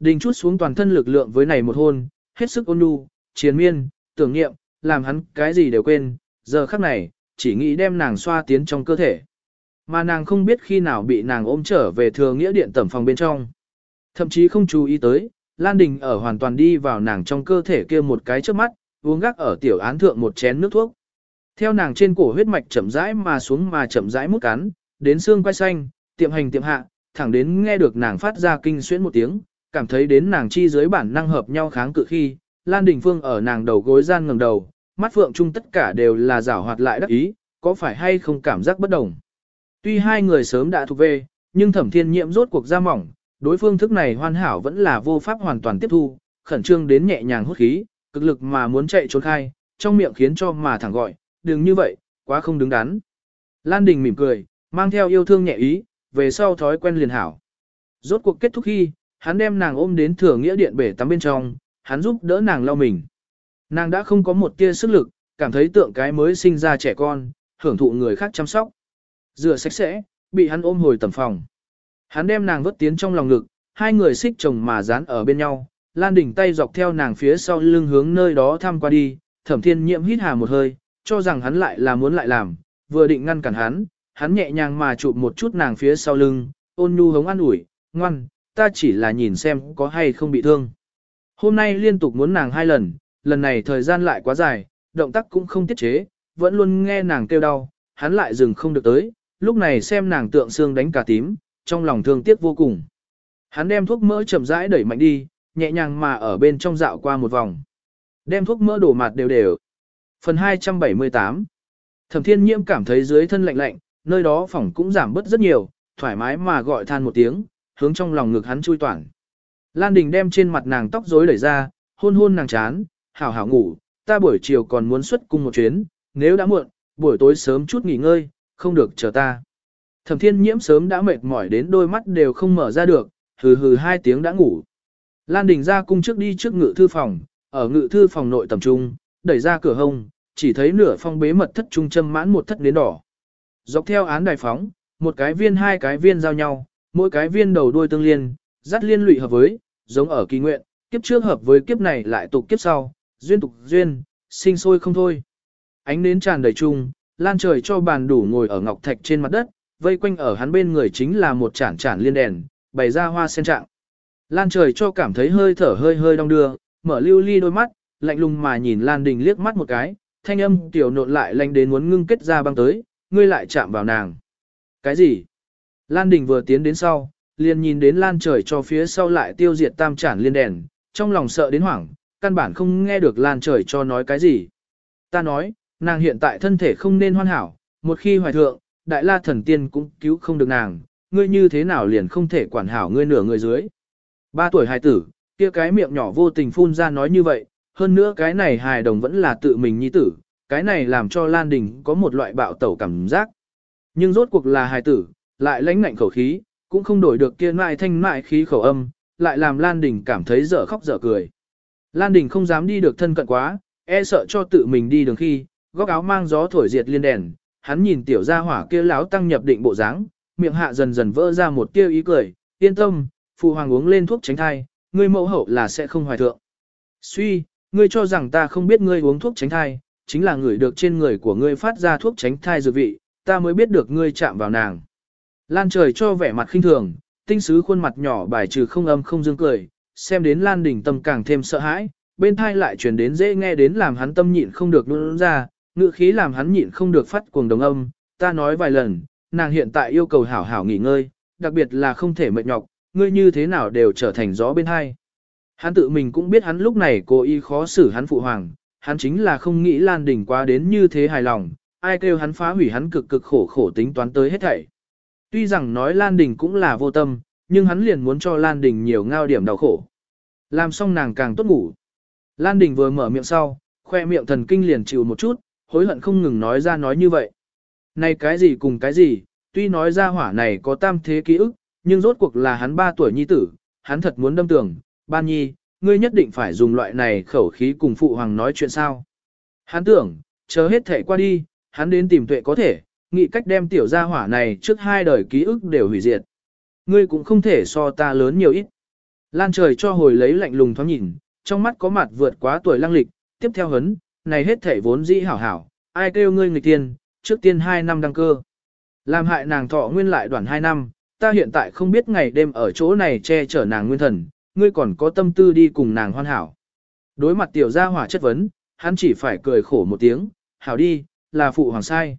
Đình chút xuống toàn thân lực lượng với này một hôn, hết sức ôn nhu, chiến miên, tưởng nghiệm, làm hắn cái gì đều quên, giờ khắc này, chỉ nghĩ đem nàng xoa tiến trong cơ thể. Mà nàng không biết khi nào bị nàng ôm trở về thừa nghĩa điện tẩm phòng bên trong. Thậm chí không chú ý tới, Lan Đình ở hoàn toàn đi vào nàng trong cơ thể kia một cái trước mắt, uống gác ở tiểu án thượng một chén nước thuốc. Theo nàng trên cổ huyết mạch chậm rãi mà xuống mà chậm rãi mút cắn, đến xương quay xanh, tiệm hành tiệm hạ, thẳng đến nghe được nàng phát ra kinh xuyến một tiếng, cảm thấy đến nàng chi dưới bản năng hợp nhau kháng cự khi, Lan Đình Phương ở nàng đầu gối gian ngẩng đầu, mắt phượng chung tất cả đều là giảo hoạt lại đắc ý, có phải hay không cảm giác bất đồng. Tuy hai người sớm đã thuộc về, nhưng thẩm thiên nhiễm rốt cuộc ra mỏng, đối phương thức này hoàn hảo vẫn là vô pháp hoàn toàn tiếp thu, khẩn trương đến nhẹ nhàng hút khí, cực lực mà muốn chạy trốn khai, trong miệng khiến cho mà thẳng gọi, đừng như vậy, quá không đứng đắn. Lan Đình mỉm cười, mang theo yêu thương nhẹ ý, về sau thói quen liền hảo. Rốt cuộc kết thúc khi, hắn đem nàng ôm đến thừa nghĩa điện bể tắm bên trong, hắn giúp đỡ nàng lau mình. Nàng đã không có một tia sức lực, cảm thấy tượng cái mới sinh ra trẻ con, hưởng thụ người khác chăm sóc. Rửa sạch sẽ, bị hắn ôm hồi tầm phòng. Hắn đem nàng vớt tiến trong lòng ngực, hai người xích chồng mà dán ở bên nhau, Lan Đình tay dọc theo nàng phía sau lưng hướng nơi đó thăm qua đi, thẩm thiên nhiễm hít hà một hơi, cho rằng hắn lại là muốn lại làm, vừa định ngăn cản hắn, hắn nhẹ nhàng mà chụp một chút nàng phía sau lưng, ôn nhu hống an ủi, ngoan, ta chỉ là nhìn xem có hay không bị thương. Hôm nay liên tục muốn nàng hai lần, lần này thời gian lại quá dài, động tác cũng không tiết chế, vẫn luôn nghe nàng kêu đau, hắn lại dừng không được tới, lúc này xem nàng tượng xương đánh cả tím, trong lòng thương tiếc vô cùng. Hắn đem thuốc mỡ chậm rãi đẩy mạnh đi, nhẹ nhàng mà ở bên trong dạo qua một vòng. Đem thuốc mỡ đổ mặt đều đều. Phần 278 Thẩm thiên nhiễm cảm thấy dưới thân lạnh lạnh, nơi đó phỏng cũng giảm bớt rất nhiều, thoải mái mà gọi than một tiếng, hướng trong lòng ngực hắn chui toàn. Lan Đình đem trên mặt nàng tóc rối đẩy ra, hôn hôn nàng chán, hảo hảo ngủ, ta buổi chiều còn muốn xuất cung một chuyến, nếu đã muộn, buổi tối sớm chút nghỉ ngơi, không được chờ ta. Thẩm thiên nhiễm sớm đã mệt mỏi đến đôi mắt đều không mở ra được, hừ hừ hai tiếng đã ngủ. Lan Đình ra cung trước đi trước ngự thư phòng, ở ngự thư phòng nội tầm trung, đẩy ra cửa hông, chỉ thấy nửa phong bế mật thất trung châm mãn một thất nến đỏ. Dọc theo án đài phóng, một cái viên hai cái viên giao nhau, mỗi cái viên đầu đuôi tương liên, dắt liên lụy hợp với, giống ở kỳ nguyện, kiếp trước hợp với kiếp này lại tục kiếp sau, duyên tục duyên, sinh sôi không thôi. Ánh nến tràn đầy chung, lan trời cho bàn đủ ngồi ở ngọc thạch trên mặt đất, vây quanh ở hắn bên người chính là một chản chản liên đèn, bày ra hoa sen trạng. Lan trời cho cảm thấy hơi thở hơi hơi đong đưa, mở lưu ly đôi mắt, lạnh lùng mà nhìn Lan Đình liếc mắt một cái, thanh âm tiểu nộn lại lanh đến muốn ngưng kết ra băng tới, ngươi lại chạm vào nàng. Cái gì? Lan Đình vừa tiến đến sau, liền nhìn đến Lan trời cho phía sau lại tiêu diệt tam chản liên đèn, trong lòng sợ đến hoảng, căn bản không nghe được Lan trời cho nói cái gì. Ta nói, nàng hiện tại thân thể không nên hoàn hảo, một khi hoài thượng, đại la thần tiên cũng cứu không được nàng, ngươi như thế nào liền không thể quản hảo ngươi nửa người dưới. Ba tuổi hài tử, kia cái miệng nhỏ vô tình phun ra nói như vậy, hơn nữa cái này hài đồng vẫn là tự mình nhi tử, cái này làm cho Lan Đình có một loại bạo tẩu cảm giác. Nhưng rốt cuộc là hài tử, lại lãnh ngạnh khẩu khí, cũng không đổi được kia mại thanh mại khí khẩu âm, lại làm Lan Đình cảm thấy dở khóc dở cười. Lan Đình không dám đi được thân cận quá, e sợ cho tự mình đi đường khi, góc áo mang gió thổi diệt liên đèn, hắn nhìn tiểu gia hỏa kia láo tăng nhập định bộ dáng, miệng hạ dần dần vỡ ra một tia ý cười, yên tâm, phụ hoàng uống lên thuốc tránh thai, ngươi mẫu hậu là sẽ không hoài thượng. Suy, ngươi cho rằng ta không biết ngươi uống thuốc tránh thai, chính là người được trên người của ngươi phát ra thuốc tránh thai dược vị, ta mới biết được ngươi chạm vào nàng. Lan trời cho vẻ mặt khinh thường, tinh sứ khuôn mặt nhỏ bài trừ không âm không dương cười, xem đến Lan đỉnh tâm càng thêm sợ hãi, bên thai lại truyền đến dễ nghe đến làm hắn tâm nhịn không được nuốt ra, ngữ khí làm hắn nhịn không được phát cuồng đồng âm, ta nói vài lần, nàng hiện tại yêu cầu hảo hảo nghỉ ngơi, đặc biệt là không thể mệt nhọc, ngươi như thế nào đều trở thành gió bên hai. Hắn tự mình cũng biết hắn lúc này cố ý khó xử hắn phụ hoàng, hắn chính là không nghĩ Lan Đình quá đến như thế hài lòng, ai kêu hắn phá hủy hắn cực cực khổ khổ tính toán tới hết thảy. Tuy rằng nói Lan Đình cũng là vô tâm, nhưng hắn liền muốn cho Lan Đình nhiều ngao điểm đau khổ. Làm xong nàng càng tốt ngủ. Lan Đình vừa mở miệng sau, khoe miệng thần kinh liền chịu một chút, hối hận không ngừng nói ra nói như vậy. Này cái gì cùng cái gì, tuy nói ra hỏa này có tam thế ký ức, nhưng rốt cuộc là hắn ba tuổi nhi tử, hắn thật muốn đâm tưởng, ban nhi, ngươi nhất định phải dùng loại này khẩu khí cùng phụ hoàng nói chuyện sao. Hắn tưởng, chờ hết thể qua đi, hắn đến tìm tuệ có thể, nghĩ cách đem tiểu gia hỏa này trước hai đời ký ức đều hủy diệt. Ngươi cũng không thể so ta lớn nhiều ít. Lan trời cho hồi lấy lạnh lùng thoáng nhìn, trong mắt có mặt vượt quá tuổi lăng lịch, tiếp theo hấn, này hết thể vốn dĩ hảo hảo, ai kêu ngươi người tiên, trước tiên hai năm đăng cơ. Làm hại nàng thọ nguyên lại đoạn hai năm, ta hiện tại không biết ngày đêm ở chỗ này che chở nàng nguyên thần, ngươi còn có tâm tư đi cùng nàng hoàn hảo. Đối mặt tiểu gia hỏa chất vấn, hắn chỉ phải cười khổ một tiếng, hảo đi, là phụ hoàng sai.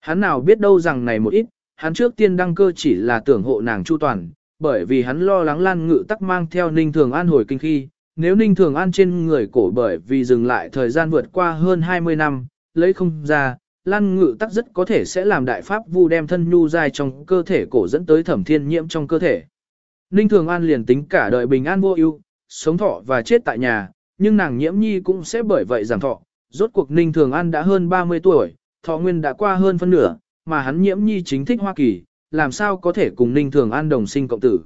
Hắn nào biết đâu rằng này một ít, hắn trước tiên đăng cơ chỉ là tưởng hộ nàng chu toàn, bởi vì hắn lo lắng Lan Ngự tắc mang theo Ninh Thường An hồi kinh khi, nếu Ninh Thường An trên người cổ bởi vì dừng lại thời gian vượt qua hơn 20 năm, lấy không ra, Lan Ngự tắc rất có thể sẽ làm đại pháp vu đem thân nhu dài trong cơ thể cổ dẫn tới thẩm thiên nhiễm trong cơ thể. Ninh Thường An liền tính cả đời bình an vô ưu, sống thọ và chết tại nhà, nhưng nàng nhiễm nhi cũng sẽ bởi vậy giảm thọ. Rốt cuộc Ninh Thường An đã hơn 30 tuổi, thọ nguyên đã qua hơn phân nửa, mà hắn nhiễm nhi chính thích Hoa Kỳ, làm sao có thể cùng Ninh Thường An đồng sinh cộng tử.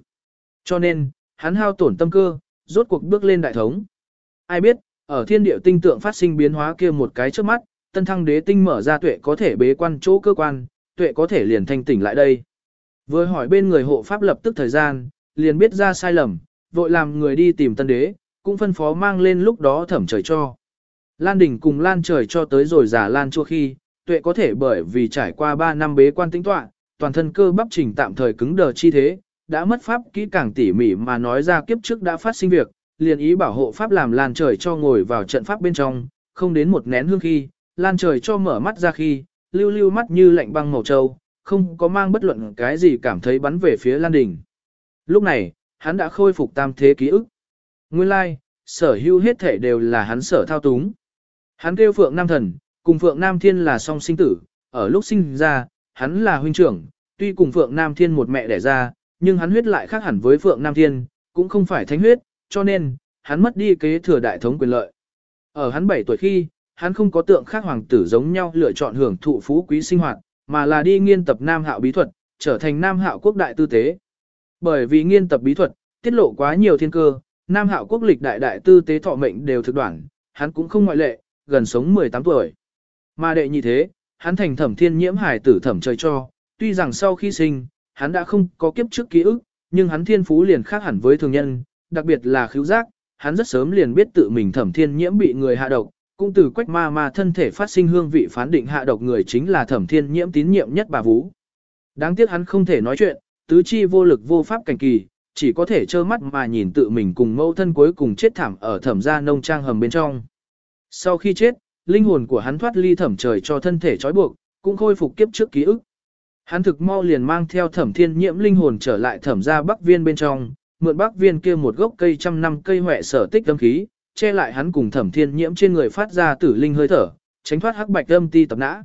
Cho nên, hắn hao tổn tâm cơ, rốt cuộc bước lên đại thống. Ai biết, ở thiên địa tinh tượng phát sinh biến hóa kia một cái trước mắt, tân thăng đế tinh mở ra tuệ có thể bế quan chỗ cơ quan, tuệ có thể liền thanh tỉnh lại đây. Vừa hỏi bên người hộ pháp lập tức thời gian, liền biết ra sai lầm, vội làm người đi tìm tân đế, cũng phân phó mang lên lúc đó thẩm trời cho. Lan đỉnh cùng Lan trời cho tới rồi giả Lan chua khi, tuệ có thể bởi vì trải qua 3 năm bế quan tĩnh tọa, toàn thân cơ bắp trình tạm thời cứng đờ chi thế, đã mất pháp kỹ càng tỉ mỉ mà nói ra kiếp trước đã phát sinh việc, liền ý bảo hộ pháp làm Lan trời cho ngồi vào trận pháp bên trong, không đến một nén hương khi, Lan trời cho mở mắt ra khi, lưu lưu mắt như lạnh băng màu trâu, không có mang bất luận cái gì cảm thấy bắn về phía Lan đỉnh. Lúc này, hắn đã khôi phục tam thế ký ức. Nguyên lai, like, sở hữu hết thể đều là hắn sở thao túng. Hắn kêu Phượng Nam Thần, cùng Phượng Nam Thiên là song sinh tử, ở lúc sinh ra, hắn là huynh trưởng, tuy cùng Phượng Nam Thiên một mẹ đẻ ra, nhưng hắn huyết lại khác hẳn với Phượng Nam Thiên, cũng không phải thánh huyết, cho nên, hắn mất đi kế thừa đại thống quyền lợi. Ở hắn 7 tuổi khi, hắn không có tượng khác hoàng tử giống nhau lựa chọn hưởng thụ phú quý sinh hoạt, mà là đi nghiên tập Nam Hạo bí thuật, trở thành Nam Hạo quốc đại tư tế. Bởi vì nghiên tập bí thuật, tiết lộ quá nhiều thiên cơ, Nam Hạo quốc lịch đại đại tư tế thọ mệnh đều thực đoạn, hắn cũng không ngoại lệ, gần sống 18 tuổi. Mà đệ nhị thế, hắn thành thẩm thiên nhiễm hải tử thẩm trời cho, tuy rằng sau khi sinh, hắn đã không có kiếp trước ký ức, nhưng hắn thiên phú liền khác hẳn với thường nhân, đặc biệt là khiếu giác, hắn rất sớm liền biết tự mình thẩm thiên nhiễm bị người hạ độc, cũng từ quách ma ma thân thể phát sinh hương vị phán định hạ độc người chính là thẩm thiên nhiễm tín nhiệm nhất bà Vũ. Đáng tiếc hắn không thể nói chuyện, tứ chi vô lực vô pháp cảnh kỳ, chỉ có thể trơ mắt mà nhìn tự mình cùng mẫu thân cuối cùng chết thảm ở thẩm gia nông trang hầm bên trong. Sau khi chết, linh hồn của hắn thoát ly thẩm trời cho thân thể trói buộc, cũng khôi phục kiếp trước ký ức. Hắn thực mau liền mang theo thẩm thiên nhiễm linh hồn trở lại thẩm gia bắc viên bên trong, mượn bắc viên kia một gốc cây trăm năm cây huệ sở tích âm khí, che lại hắn cùng thẩm thiên nhiễm trên người phát ra tử linh hơi thở, tránh thoát hắc bạch âm ti tập nã.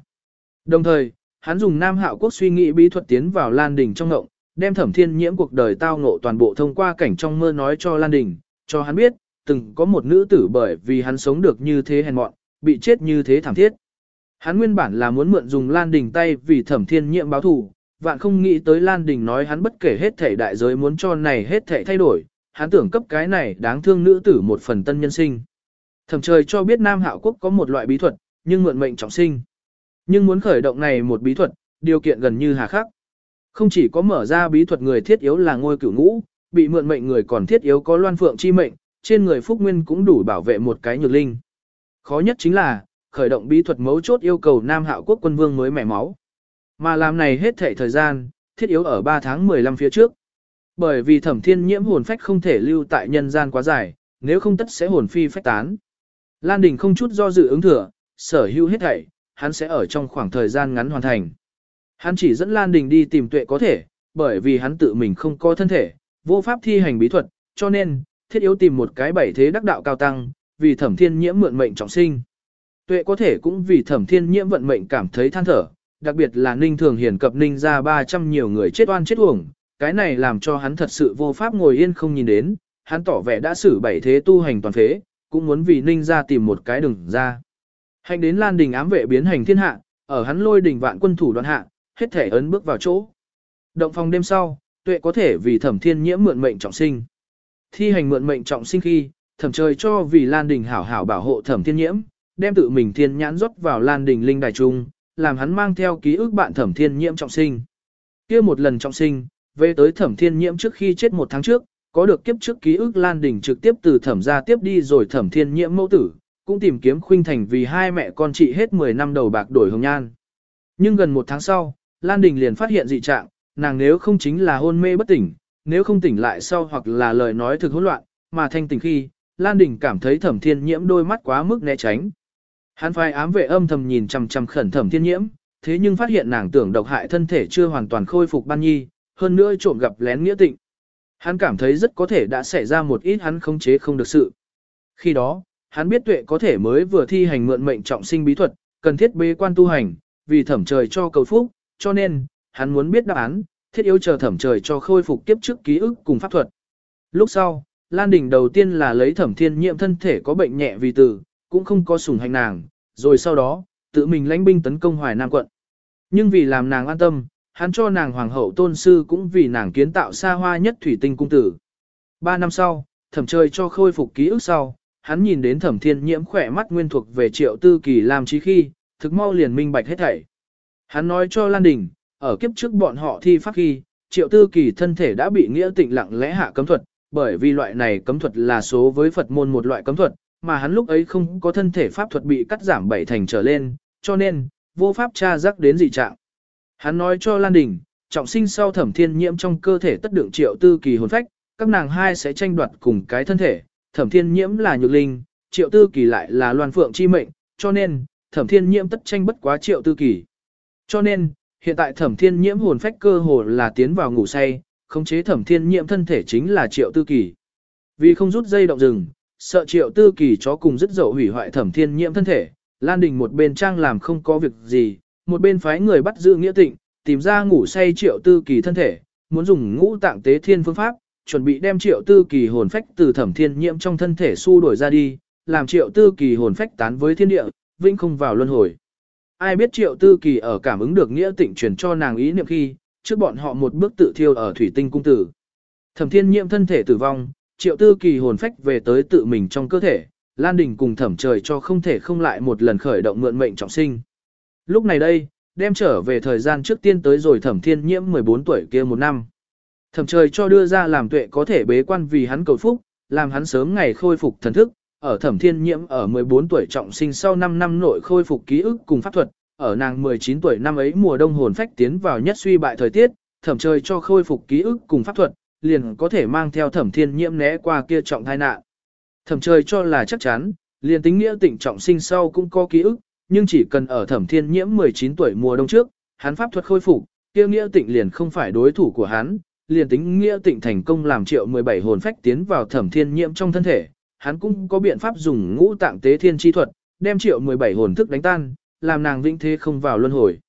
Đồng thời, hắn dùng nam hạo quốc suy nghĩ bí thuật tiến vào lan đỉnh trong ngộng, đem thẩm thiên nhiễm cuộc đời tao ngộ toàn bộ thông qua cảnh trong mơ nói cho lan đỉnh, cho hắn biết, từng có một nữ tử bởi vì hắn sống được như thế hèn mọn, bị chết như thế thảm thiết. Hắn nguyên bản là muốn mượn dùng Lan Đình tay vì thẩm thiên nhiệm báo thù, vạn không nghĩ tới Lan Đình nói hắn bất kể hết thể đại giới muốn cho này hết thể thay đổi, hắn tưởng cấp cái này đáng thương nữ tử một phần tân nhân sinh. Thẩm trời cho biết Nam Hạo Quốc có một loại bí thuật, nhưng mượn mệnh trọng sinh. Nhưng muốn khởi động này một bí thuật, điều kiện gần như hà khắc. Không chỉ có mở ra bí thuật người thiết yếu là ngôi cửu ngũ, bị mượn mệnh người còn thiết yếu có loan phượng chi mệnh, trên người phúc nguyên cũng đủ bảo vệ một cái nhược linh. Khó nhất chính là, khởi động bí thuật mấu chốt yêu cầu Nam Hạo quốc quân vương mới mẻ máu. Mà làm này hết thể thời gian, thiết yếu ở 3 tháng 15 phía trước. Bởi vì thẩm thiên nhiễm hồn phách không thể lưu tại nhân gian quá dài, nếu không tất sẽ hồn phi phách tán. Lan Đình không chút do dự ứng thừa, sở hữu hết thảy, hắn sẽ ở trong khoảng thời gian ngắn hoàn thành. Hắn chỉ dẫn Lan Đình đi tìm tuệ có thể, bởi vì hắn tự mình không có thân thể, vô pháp thi hành bí thuật, cho nên, thiết yếu tìm một cái bảy thế đắc đạo cao tăng, vì thẩm thiên nhiễm mượn mệnh trọng sinh. Tuệ có thể cũng vì thẩm thiên nhiễm vận mệnh cảm thấy than thở, đặc biệt là ninh thường hiển cập ninh ra 300 nhiều người chết oan chết uổng, cái này làm cho hắn thật sự vô pháp ngồi yên không nhìn đến, hắn tỏ vẻ đã xử bảy thế tu hành toàn phế, cũng muốn vì ninh ra tìm một cái đường ra. Hành đến lan đình ám vệ biến hành thiên hạ, ở hắn lôi đỉnh vạn quân thủ đoàn hạ, hết thể ấn bước vào chỗ. Động phòng đêm sau, tuệ có thể vì thẩm thiên nhiễm mượn mệnh trọng sinh. Thi hành mượn mệnh trọng sinh khi, thẩm trời cho vì Lan Đình hảo hảo bảo hộ thẩm thiên nhiễm, đem tự mình thiên nhãn rót vào Lan Đình linh đài trung, làm hắn mang theo ký ức bạn thẩm thiên nhiễm trọng sinh. kia một lần trọng sinh, về tới thẩm thiên nhiễm trước khi chết một tháng trước, Có được kiếp trước ký ức Lan Đình trực tiếp từ thẩm ra tiếp đi rồi thẩm thiên nhiễm mẫu tử, cũng tìm kiếm khuynh thành vì hai mẹ con chị hết 10 năm đầu bạc đổi hồng nhan. Nhưng gần một tháng sau, Lan Đình liền phát hiện dị trạng, nàng nếu không chính là hôn mê bất tỉnh, nếu không tỉnh lại sau hoặc là lời nói thực hỗn loạn, mà thanh tỉnh khi, Lan Đình cảm thấy thẩm thiên nhiễm đôi mắt quá mức né tránh. Hắn phai ám vệ âm thầm nhìn chằm chằm khẩn thẩm thiên nhiễm, thế nhưng phát hiện nàng tưởng độc hại thân thể chưa hoàn toàn khôi phục ban nhi, hơn nữa trộm gặp lén nghĩa tịnh. Hắn cảm thấy rất có thể đã xảy ra một ít hắn khống chế không được sự. Khi đó, hắn biết tuệ có thể mới vừa thi hành mượn mệnh trọng sinh bí thuật, cần thiết bế quan tu hành, vì thẩm trời cho cầu phúc, cho nên, hắn muốn biết đáp án, thiết yếu chờ thẩm trời cho khôi phục kiếp trước ký ức cùng pháp thuật. Lúc sau, Lan Đình đầu tiên là lấy thẩm thiên nhiệm thân thể có bệnh nhẹ vì tử, cũng không có sủng hành nàng, rồi sau đó, tự mình lãnh binh tấn công Hoài Nam quận. Nhưng vì làm nàng an tâm, hắn cho nàng hoàng hậu tôn sư cũng vì nàng kiến tạo xa hoa nhất thủy tinh cung tử. Ba năm sau, thẩm trời cho khôi phục ký ức sau, hắn nhìn đến thẩm thiên nhiễm khỏe mắt nguyên thuộc về triệu tư kỳ làm trí khi, thực mau liền minh bạch hết thảy. Hắn nói cho Lan Đình, ở kiếp trước bọn họ thi pháp khi, triệu tư kỳ thân thể đã bị nghĩa tịnh lặng lẽ hạ cấm thuật, bởi vì loại này cấm thuật là số với Phật môn một loại cấm thuật, mà hắn lúc ấy không có thân thể pháp thuật bị cắt giảm bảy thành trở lên, cho nên, vô pháp tra rắc đến dị trạng. Hắn nói cho Lan Đình, trọng sinh sau thẩm thiên nhiễm trong cơ thể tất đựng triệu tư kỳ hồn phách, các nàng hai sẽ tranh đoạt cùng cái thân thể, thẩm thiên nhiễm là nhược linh, triệu tư kỳ lại là loan phượng chi mệnh, cho nên, thẩm thiên nhiễm tất tranh bất quá triệu tư kỳ. Cho nên, hiện tại thẩm thiên nhiễm hồn phách cơ hồ là tiến vào ngủ say, khống chế thẩm thiên nhiễm thân thể chính là triệu tư kỳ. Vì không rút dây động rừng, sợ triệu tư kỳ chó cùng dứt dậu hủy hoại thẩm thiên nhiễm thân thể, Lan Đình một bên trang làm không có việc gì, một bên phái người bắt giữ nghĩa tịnh, tìm ra ngủ say triệu tư kỳ thân thể, muốn dùng ngũ tạng tế thiên phương pháp, chuẩn bị đem triệu tư kỳ hồn phách từ thẩm thiên nhiễm trong thân thể su đổi ra đi, làm triệu tư kỳ hồn phách tán với thiên địa, vĩnh không vào luân hồi. Ai biết triệu tư kỳ ở cảm ứng được nghĩa tịnh truyền cho nàng ý niệm khi, trước bọn họ một bước tự thiêu ở thủy tinh cung tử. Thẩm thiên nhiễm thân thể tử vong, triệu tư kỳ hồn phách về tới tự mình trong cơ thể, Lan Đình cùng thẩm trời cho không thể không lại một lần khởi động mượn mệnh trọng sinh. Lúc này đây, đem trở về thời gian trước tiên tới rồi thẩm thiên nhiễm 14 tuổi kia một năm. Thẩm trời cho đưa ra làm tuệ có thể bế quan vì hắn cầu phúc, làm hắn sớm ngày khôi phục thần thức, ở thẩm thiên nhiễm ở 14 tuổi trọng sinh sau 5 năm nội khôi phục ký ức cùng pháp thuật, ở nàng 19 tuổi năm ấy mùa đông hồn phách tiến vào nhất suy bại thời tiết, thẩm trời cho khôi phục ký ức cùng pháp thuật, liền có thể mang theo thẩm thiên nhiễm né qua kia trọng tai nạn. Thẩm trời cho là chắc chắn, liền tính nghĩa tịnh trọng sinh sau cũng có ký ức, nhưng chỉ cần ở thẩm thiên nhiễm 19 tuổi mùa đông trước, hắn pháp thuật khôi phục, kia nghĩa tịnh liền không phải đối thủ của hắn, liền tính nghĩa tịnh thành công làm triệu 17 hồn phách tiến vào thẩm thiên nhiễm trong thân thể, hắn cũng có biện pháp dùng ngũ tạng tế thiên chi thuật, đem triệu 17 hồn thức đánh tan, làm nàng vĩnh thế không vào luân hồi.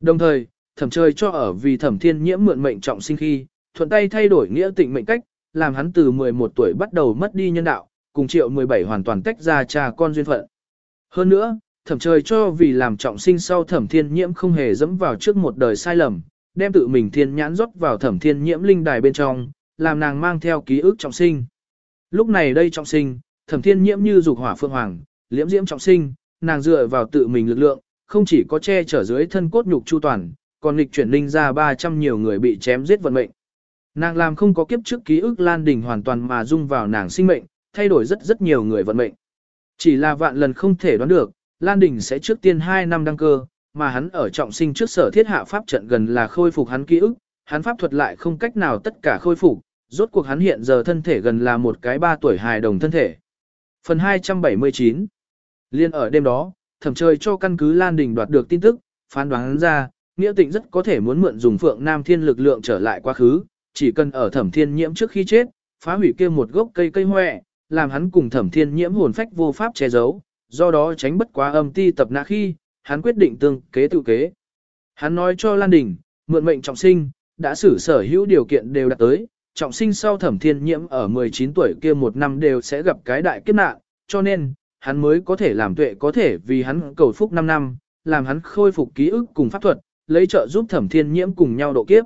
Đồng thời, thẩm trời cho ở vì thẩm thiên nhiễm mượn mệnh trọng sinh khi, thuận tay thay đổi nghĩa tịnh mệnh cách, làm hắn từ 11 tuổi bắt đầu mất đi nhân đạo, cùng triệu 17 hoàn toàn tách ra cha con duyên phận. Hơn nữa, thẩm trời cho vì làm trọng sinh sau thẩm thiên nhiễm không hề dẫm vào trước một đời sai lầm, đem tự mình thiên nhãn rót vào thẩm thiên nhiễm linh đài bên trong, làm nàng mang theo ký ức trọng sinh. Lúc này đây trọng sinh, thẩm thiên nhiễm như dục hỏa phương hoàng, liễm diễm trọng sinh, nàng dựa vào tự mình lực lượng, không chỉ có che chở dưới thân cốt nhục chu toàn, còn lịch chuyển linh ra 300 nhiều người bị chém giết vận mệnh. Nàng làm không có kiếp trước ký ức lan đỉnh hoàn toàn mà dung vào nàng sinh mệnh, thay đổi rất rất nhiều người vận mệnh. Chỉ là vạn lần không thể đoán được, Lan Đình sẽ trước tiên 2 năm đăng cơ, mà hắn ở trọng sinh trước sở thiết hạ pháp trận gần là khôi phục hắn ký ức, hắn pháp thuật lại không cách nào tất cả khôi phục, rốt cuộc hắn hiện giờ thân thể gần là một cái 3 tuổi hài đồng thân thể. Phần 279 Liên ở đêm đó, thẩm trời cho căn cứ Lan Đình đoạt được tin tức, phán đoán ra, Nghĩa Tịnh rất có thể muốn mượn dùng Phượng Nam Thiên lực lượng trở lại quá khứ, chỉ cần ở thẩm thiên nhiễm trước khi chết, phá hủy kia một gốc cây cây hoẹ, làm hắn cùng thẩm thiên nhiễm hồn phách vô pháp che giấu, do đó tránh bất quá âm ti tập nã khi, hắn quyết định tương kế tự kế. Hắn nói cho Lan Đình, mượn mệnh trọng sinh, đã xử sở hữu điều kiện đều đạt tới, trọng sinh sau thẩm thiên nhiễm ở 19 tuổi kia một năm đều sẽ gặp cái đại kiếp nạn, cho nên, hắn mới có thể làm tuệ có thể vì hắn cầu phúc 5 năm, làm hắn khôi phục ký ức cùng pháp thuật, lấy trợ giúp thẩm thiên nhiễm cùng nhau độ kiếp.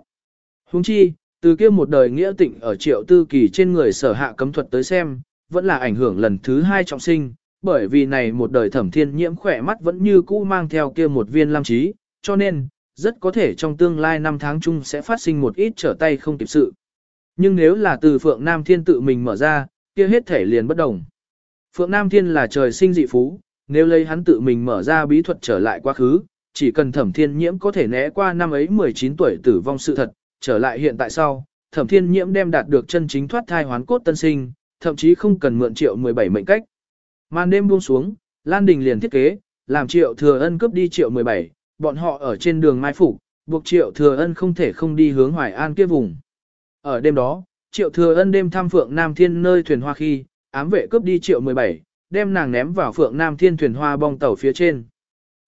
Huống chi, từ kia một đời nghĩa tịnh ở triệu tư kỳ trên người sở hạ cấm thuật tới xem, vẫn là ảnh hưởng lần thứ hai trọng sinh, bởi vì này một đời thẩm thiên nhiễm khỏe mắt vẫn như cũ mang theo kia một viên lam trí, cho nên, rất có thể trong tương lai năm tháng chung sẽ phát sinh một ít trở tay không kịp sự. Nhưng nếu là từ Phượng Nam Thiên tự mình mở ra, kia hết thể liền bất đồng. Phượng Nam Thiên là trời sinh dị phú, nếu lấy hắn tự mình mở ra bí thuật trở lại quá khứ, chỉ cần thẩm thiên nhiễm có thể né qua năm ấy 19 tuổi tử vong sự thật, trở lại hiện tại sau, thẩm thiên nhiễm đem đạt được chân chính thoát thai hoán cốt tân sinh, thậm chí không cần mượn triệu 17 mệnh cách. Màn đêm buông xuống, Lan Đình liền thiết kế, làm triệu thừa ân cướp đi triệu 17, bọn họ ở trên đường mai phục, buộc triệu thừa ân không thể không đi hướng Hoài An kia vùng. Ở đêm đó, triệu thừa ân đêm thăm Phượng Nam Thiên nơi thuyền hoa khi, ám vệ cướp đi triệu 17, đem nàng ném vào Phượng Nam Thiên thuyền hoa bong tàu phía trên.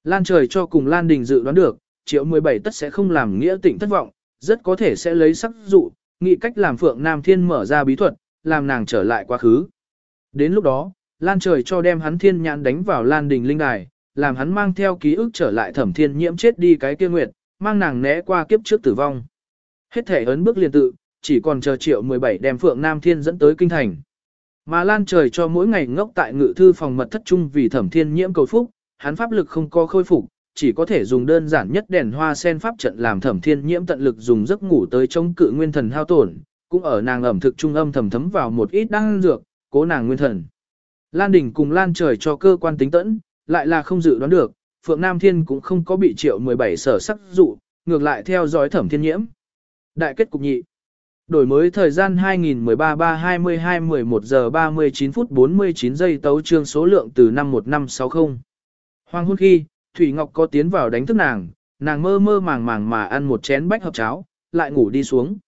Lan trời cho cùng Lan Đình dự đoán được, triệu 17 tất sẽ không làm nghĩa tịnh thất vọng, rất có thể sẽ lấy sắc dụ, nghĩ cách làm Phượng Nam Thiên mở ra bí thuật, làm nàng trở lại quá khứ. Đến lúc đó, Lan trời cho đem hắn thiên nhãn đánh vào Lan Đình linh đài, làm hắn mang theo ký ức trở lại thẩm thiên nhiễm chết đi cái kia nguyệt, mang nàng né qua kiếp trước tử vong. Hết thể ấn bước liền tự, chỉ còn chờ triệu 17 đem Phượng Nam Thiên dẫn tới kinh thành. Mà Lan trời cho mỗi ngày ngốc tại ngự thư phòng mật thất trung vì thẩm thiên nhiễm cầu phúc, hắn pháp lực không có khôi phục, chỉ có thể dùng đơn giản nhất đèn hoa sen pháp trận làm thẩm thiên nhiễm tận lực dùng giấc ngủ tới chống cự nguyên thần hao tổn, cũng ở nàng ẩm thực trung âm thầm thấm vào một ít đăng dược, cố nàng nguyên thần. Lan đỉnh cùng Lan trời cho cơ quan tính tẫn, lại là không dự đoán được, Phượng Nam Thiên cũng không có bị triệu 17 sở sắc dụ, ngược lại theo dõi thẩm thiên nhiễm. Đại kết cục nhị. Đổi mới thời gian 2013-322-11 giờ 39 phút 49 giây tấu trương số lượng từ 51560. Hoàng hôn khi, Thủy Ngọc có tiến vào đánh thức nàng, nàng mơ mơ màng màng mà ăn một chén bách hợp cháo, lại ngủ đi xuống.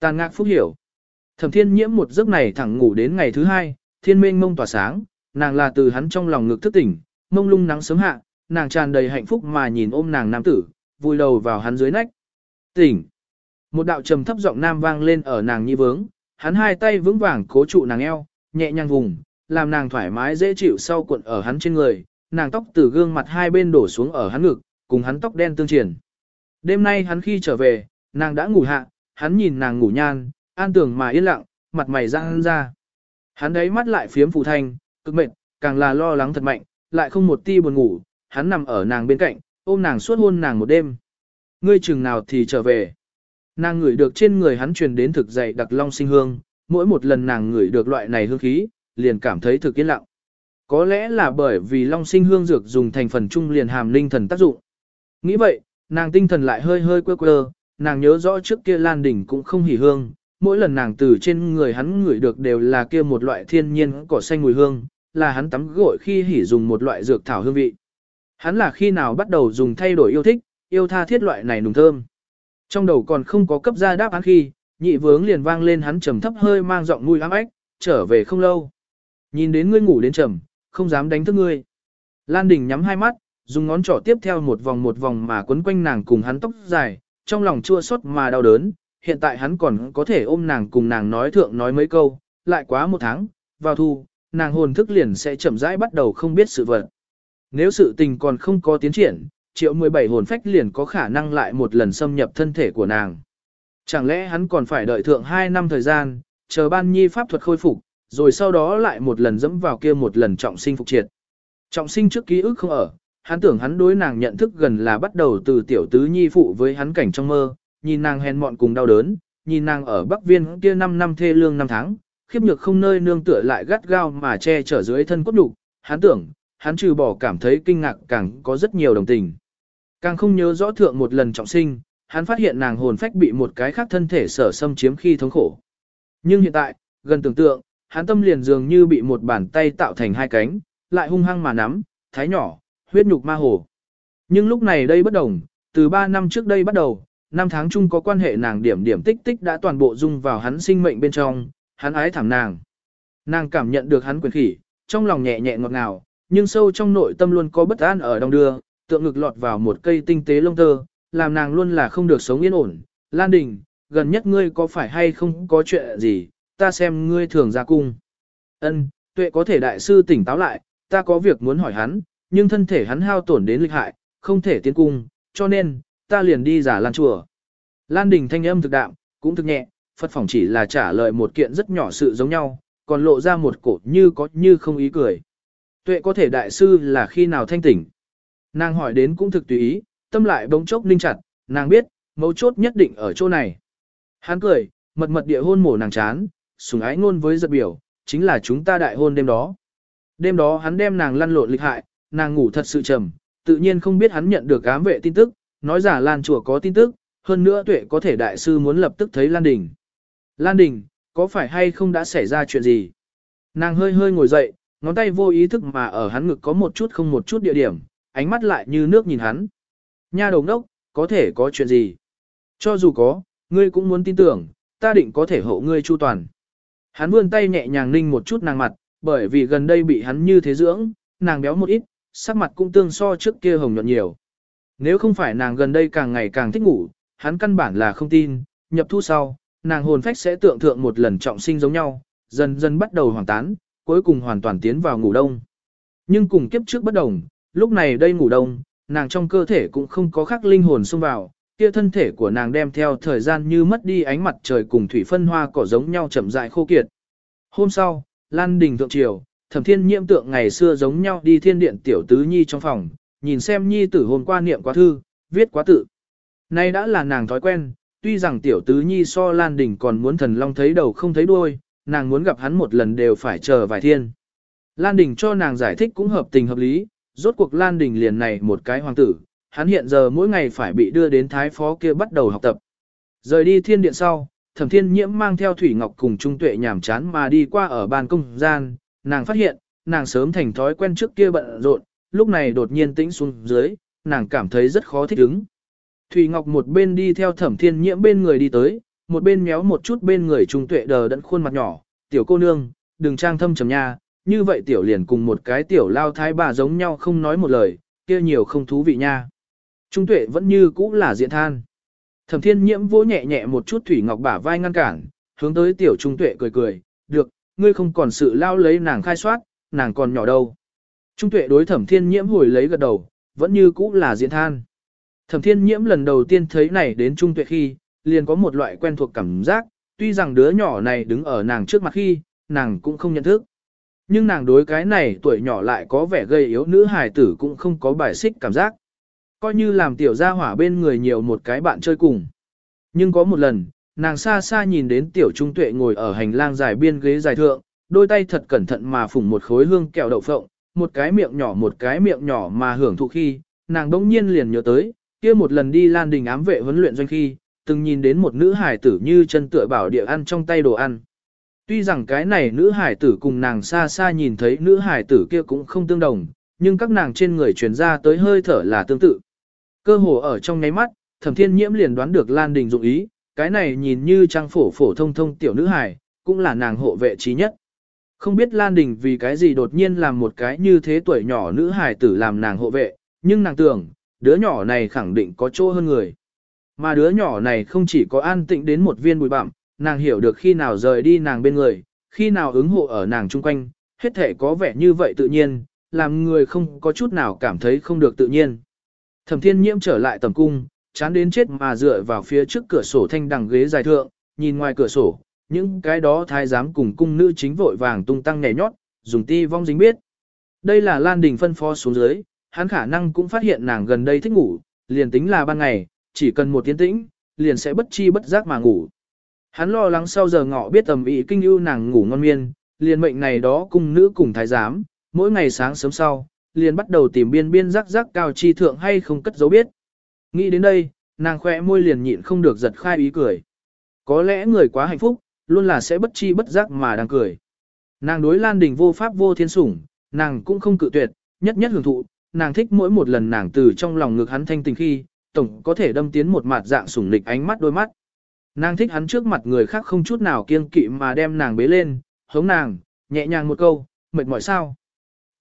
Tàn ngạc phúc hiểu. Thẩm thiên nhiễm một giấc này thẳng ngủ đến ngày thứ hai, thiên minh mông tỏa sáng, nàng là từ hắn trong lòng ngực thức tỉnh, mông lung nắng sớm hạ, nàng tràn đầy hạnh phúc mà nhìn ôm nàng nam tử, vui đầu vào hắn dưới nách. Tỉnh. Một đạo trầm thấp giọng nam vang lên ở nàng nhi vướng, hắn hai tay vững vàng cố trụ nàng eo, nhẹ nhàng vùng, làm nàng thoải mái dễ chịu sau cuộn ở hắn trên người, nàng tóc từ gương mặt hai bên đổ xuống ở hắn ngực, cùng hắn tóc đen tương triển. Đêm nay hắn khi trở về, nàng đã ngủ hạ, hắn nhìn nàng ngủ nhan, an tưởng mà yên lặng, mặt mày răng ra. Hắn đấy mắt lại phiếm phù thanh, cực mệt, càng là lo lắng thật mạnh, lại không một ti buồn ngủ, hắn nằm ở nàng bên cạnh, ôm nàng suốt hôn nàng một đêm. Ngươi chừng nào thì trở về. Nàng ngửi được trên người hắn truyền đến thực dày đặc long sinh hương, mỗi một lần nàng ngửi được loại này hương khí, liền cảm thấy thực yên lặng. Có lẽ là bởi vì long sinh hương dược dùng thành phần trung liền hàm linh thần tác dụng. Nghĩ vậy, nàng tinh thần lại hơi hơi quơ quơ, nàng nhớ rõ trước kia Lan Đỉnh cũng không hỉ hương, mỗi lần nàng từ trên người hắn ngửi được đều là kia một loại thiên nhiên cỏ xanh mùi hương, là hắn tắm gội khi hỉ dùng một loại dược thảo hương vị. Hắn là khi nào bắt đầu dùng thay đổi yêu thích, yêu tha thiết loại này nùng thơm. Trong đầu còn không có cấp ra đáp án khi, nhị vướng liền vang lên hắn trầm thấp hơi mang giọng nuôi ám ách, trở về không lâu. Nhìn đến ngươi ngủ đến trầm, không dám đánh thức ngươi. Lan Đình nhắm hai mắt, dùng ngón trỏ tiếp theo một vòng một vòng mà quấn quanh nàng cùng hắn tóc dài, trong lòng chua xót mà đau đớn, hiện tại hắn còn có thể ôm nàng cùng nàng nói thượng nói mấy câu, lại quá một tháng, vào thu, nàng hồn thức liền sẽ chậm rãi bắt đầu không biết sự vật. Nếu sự tình còn không có tiến triển, triệu 17 hồn phách liền có khả năng lại một lần xâm nhập thân thể của nàng. Chẳng lẽ hắn còn phải đợi thượng 2 năm thời gian, chờ ban nhi pháp thuật khôi phục, rồi sau đó lại một lần dẫm vào kia một lần trọng sinh phục triệt. Trọng sinh trước ký ức không ở, hắn tưởng hắn đối nàng nhận thức gần là bắt đầu từ tiểu tứ nhi phụ với hắn cảnh trong mơ, nhìn nàng hèn mọn cùng đau đớn, nhìn nàng ở Bắc Viên kia 5 năm thê lương năm tháng, khiếp nhược không nơi nương tựa lại gắt gao mà che chở dưới thân cốt đủ, hắn tưởng, hắn trừ bỏ cảm thấy kinh ngạc càng có rất nhiều đồng tình. Càng không nhớ rõ thượng một lần trọng sinh, hắn phát hiện nàng hồn phách bị một cái khác thân thể sở xâm chiếm khi thống khổ. Nhưng hiện tại, gần tưởng tượng, hắn tâm liền dường như bị một bàn tay tạo thành hai cánh, lại hung hăng mà nắm, thái nhỏ, huyết nhục ma hồ. Nhưng lúc này đây bất đồng, từ 3 năm trước đây bắt đầu, năm tháng chung có quan hệ nàng điểm điểm tích tích đã toàn bộ dung vào hắn sinh mệnh bên trong, hắn ái thảm nàng. Nàng cảm nhận được hắn quyền khỉ, trong lòng nhẹ nhẹ ngọt ngào, nhưng sâu trong nội tâm luôn có bất an ở đông đưa, tượng ngực lọt vào một cây tinh tế lông tơ, làm nàng luôn là không được sống yên ổn. Lan Đình, gần nhất ngươi có phải hay không có chuyện gì, ta xem ngươi thường ra cung. Ân, tuệ có thể đại sư tỉnh táo lại, ta có việc muốn hỏi hắn, nhưng thân thể hắn hao tổn đến lịch hại, không thể tiến cung, cho nên, ta liền đi giả Lan chùa. Lan Đình thanh âm thực đạm, cũng thực nhẹ, Phật phỏng chỉ là trả lời một kiện rất nhỏ sự giống nhau, còn lộ ra một cổ như có như không ý cười. Tuệ có thể đại sư là khi nào thanh tỉnh. Nàng hỏi đến cũng thực tùy ý, tâm lại bỗng chốc ninh chặt, nàng biết, mấu chốt nhất định ở chỗ này. Hắn cười, mật mật địa hôn mổ nàng chán, sùng ái ngôn với giật biểu, chính là chúng ta đại hôn đêm đó. Đêm đó hắn đem nàng lăn lộn lịch hại, nàng ngủ thật sự trầm, tự nhiên không biết hắn nhận được ám vệ tin tức, nói giả Lan chùa có tin tức, hơn nữa tuệ có thể đại sư muốn lập tức thấy Lan Đình. Lan Đình, có phải hay không đã xảy ra chuyện gì? Nàng hơi hơi ngồi dậy, ngón tay vô ý thức mà ở hắn ngực có một chút không một chút địa điểm, ánh mắt lại như nước nhìn hắn. Nha đồng đốc, có thể có chuyện gì? Cho dù có, ngươi cũng muốn tin tưởng, ta định có thể hộ ngươi chu toàn. Hắn vươn tay nhẹ nhàng ninh một chút nàng mặt, bởi vì gần đây bị hắn như thế dưỡng, nàng béo một ít, sắc mặt cũng tương so trước kia hồng nhuận nhiều. Nếu không phải nàng gần đây càng ngày càng thích ngủ, hắn căn bản là không tin, nhập thu sau, nàng hồn phách sẽ tượng thượng một lần trọng sinh giống nhau, dần dần bắt đầu hoàn tán, cuối cùng hoàn toàn tiến vào ngủ đông. Nhưng cùng kiếp trước bất đồng, lúc này đây ngủ đông, nàng trong cơ thể cũng không có khắc linh hồn xông vào, kia thân thể của nàng đem theo thời gian như mất đi ánh mặt trời cùng thủy phân hoa cỏ giống nhau chậm rãi khô kiệt. Hôm sau, Lan Đình thượng triều, Thẩm Thiên Nhiễm tượng ngày xưa giống nhau đi thiên điện tiểu tứ nhi trong phòng, nhìn xem nhi tử hôm qua niệm quá thư, viết quá tự. Nay đã là nàng thói quen, tuy rằng tiểu tứ nhi so Lan Đình còn muốn thần long thấy đầu không thấy đuôi, nàng muốn gặp hắn một lần đều phải chờ vài thiên. Lan Đình cho nàng giải thích cũng hợp tình hợp lý, rốt cuộc Lan Đình liền này một cái hoàng tử, hắn hiện giờ mỗi ngày phải bị đưa đến thái phó kia bắt đầu học tập. Rời đi thiên điện sau, thẩm thiên nhiễm mang theo Thủy Ngọc cùng Trung Tuệ nhàm chán mà đi qua ở ban công gian, nàng phát hiện, nàng sớm thành thói quen trước kia bận rộn, lúc này đột nhiên tĩnh xuống dưới, nàng cảm thấy rất khó thích ứng. Thủy Ngọc một bên đi theo thẩm thiên nhiễm bên người đi tới, một bên méo một chút bên người Trung Tuệ đờ đẫn khuôn mặt nhỏ, tiểu cô nương, đừng trang thâm trầm nha, như vậy tiểu liền cùng một cái tiểu lao thái bà giống nhau không nói một lời, kia nhiều không thú vị nha. Trung tuệ vẫn như cũ là diện than. Thẩm thiên nhiễm vỗ nhẹ nhẹ một chút Thủy Ngọc bả vai ngăn cản, hướng tới tiểu trung tuệ cười cười, được, ngươi không còn sự lao lấy nàng khai soát, nàng còn nhỏ đâu. Trung tuệ đối thẩm thiên nhiễm hồi lấy gật đầu, vẫn như cũ là diện than. Thẩm thiên nhiễm lần đầu tiên thấy này đến trung tuệ khi, liền có một loại quen thuộc cảm giác, tuy rằng đứa nhỏ này đứng ở nàng trước mặt khi, nàng cũng không nhận thức. Nhưng nàng đối cái này tuổi nhỏ lại có vẻ gây yếu nữ hài tử cũng không có bài xích cảm giác coi như làm tiểu gia hỏa bên người nhiều một cái bạn chơi cùng. Nhưng có một lần, nàng xa xa nhìn đến tiểu trung tuệ ngồi ở hành lang dài biên ghế dài thượng, đôi tay thật cẩn thận mà phủng một khối hương kẹo đậu phộng, một cái miệng nhỏ một cái miệng nhỏ mà hưởng thụ khi, nàng đỗng nhiên liền nhớ tới, kia một lần đi lan đình ám vệ huấn luyện doanh khi, từng nhìn đến một nữ hải tử như chân tựa bảo địa ăn trong tay đồ ăn. Tuy rằng cái này nữ hải tử cùng nàng xa xa nhìn thấy nữ hải tử kia cũng không tương đồng, nhưng các nàng trên người truyền ra tới hơi thở là tương tự. Cơ hồ ở trong ngáy mắt, thẩm thiên nhiễm liền đoán được Lan Đình dụng ý, cái này nhìn như trang phổ phổ thông thông tiểu nữ hải, cũng là nàng hộ vệ trí nhất. Không biết Lan Đình vì cái gì đột nhiên làm một cái như thế tuổi nhỏ nữ hải tử làm nàng hộ vệ, nhưng nàng tưởng, đứa nhỏ này khẳng định có chỗ hơn người. Mà đứa nhỏ này không chỉ có an tịnh đến một viên bụi bặm, nàng hiểu được khi nào rời đi nàng bên người, khi nào ứng hộ ở nàng chung quanh, hết thể có vẻ như vậy tự nhiên, làm người không có chút nào cảm thấy không được tự nhiên. Thẩm thiên nhiễm trở lại tầm cung, chán đến chết mà dựa vào phía trước cửa sổ thanh đằng ghế dài thượng, nhìn ngoài cửa sổ, những cái đó thái giám cùng cung nữ chính vội vàng tung tăng nhảy nhót, dùng ti vong dính biết. Đây là Lan Đình phân phó xuống dưới, hắn khả năng cũng phát hiện nàng gần đây thích ngủ, liền tính là ban ngày, chỉ cần một tiến tĩnh, liền sẽ bất chi bất giác mà ngủ. Hắn lo lắng sau giờ ngọ biết tầm ý kinh ưu nàng ngủ ngon miên, liền mệnh này đó cung nữ cùng thái giám, mỗi ngày sáng sớm sau, liền bắt đầu tìm biên biên rắc rắc cao chi thượng hay không cất dấu biết. Nghĩ đến đây, nàng khỏe môi liền nhịn không được giật khai ý cười. Có lẽ người quá hạnh phúc, luôn là sẽ bất chi bất giác mà đang cười. Nàng đối Lan Đình vô pháp vô thiên sủng, nàng cũng không cự tuyệt, nhất nhất hưởng thụ, nàng thích mỗi một lần nàng từ trong lòng ngực hắn thanh tình khi, tổng có thể đâm tiến một mặt dạng sủng lịch ánh mắt đôi mắt. Nàng thích hắn trước mặt người khác không chút nào kiêng kỵ mà đem nàng bế lên, hống nàng, nhẹ nhàng một câu, mệt mỏi sao.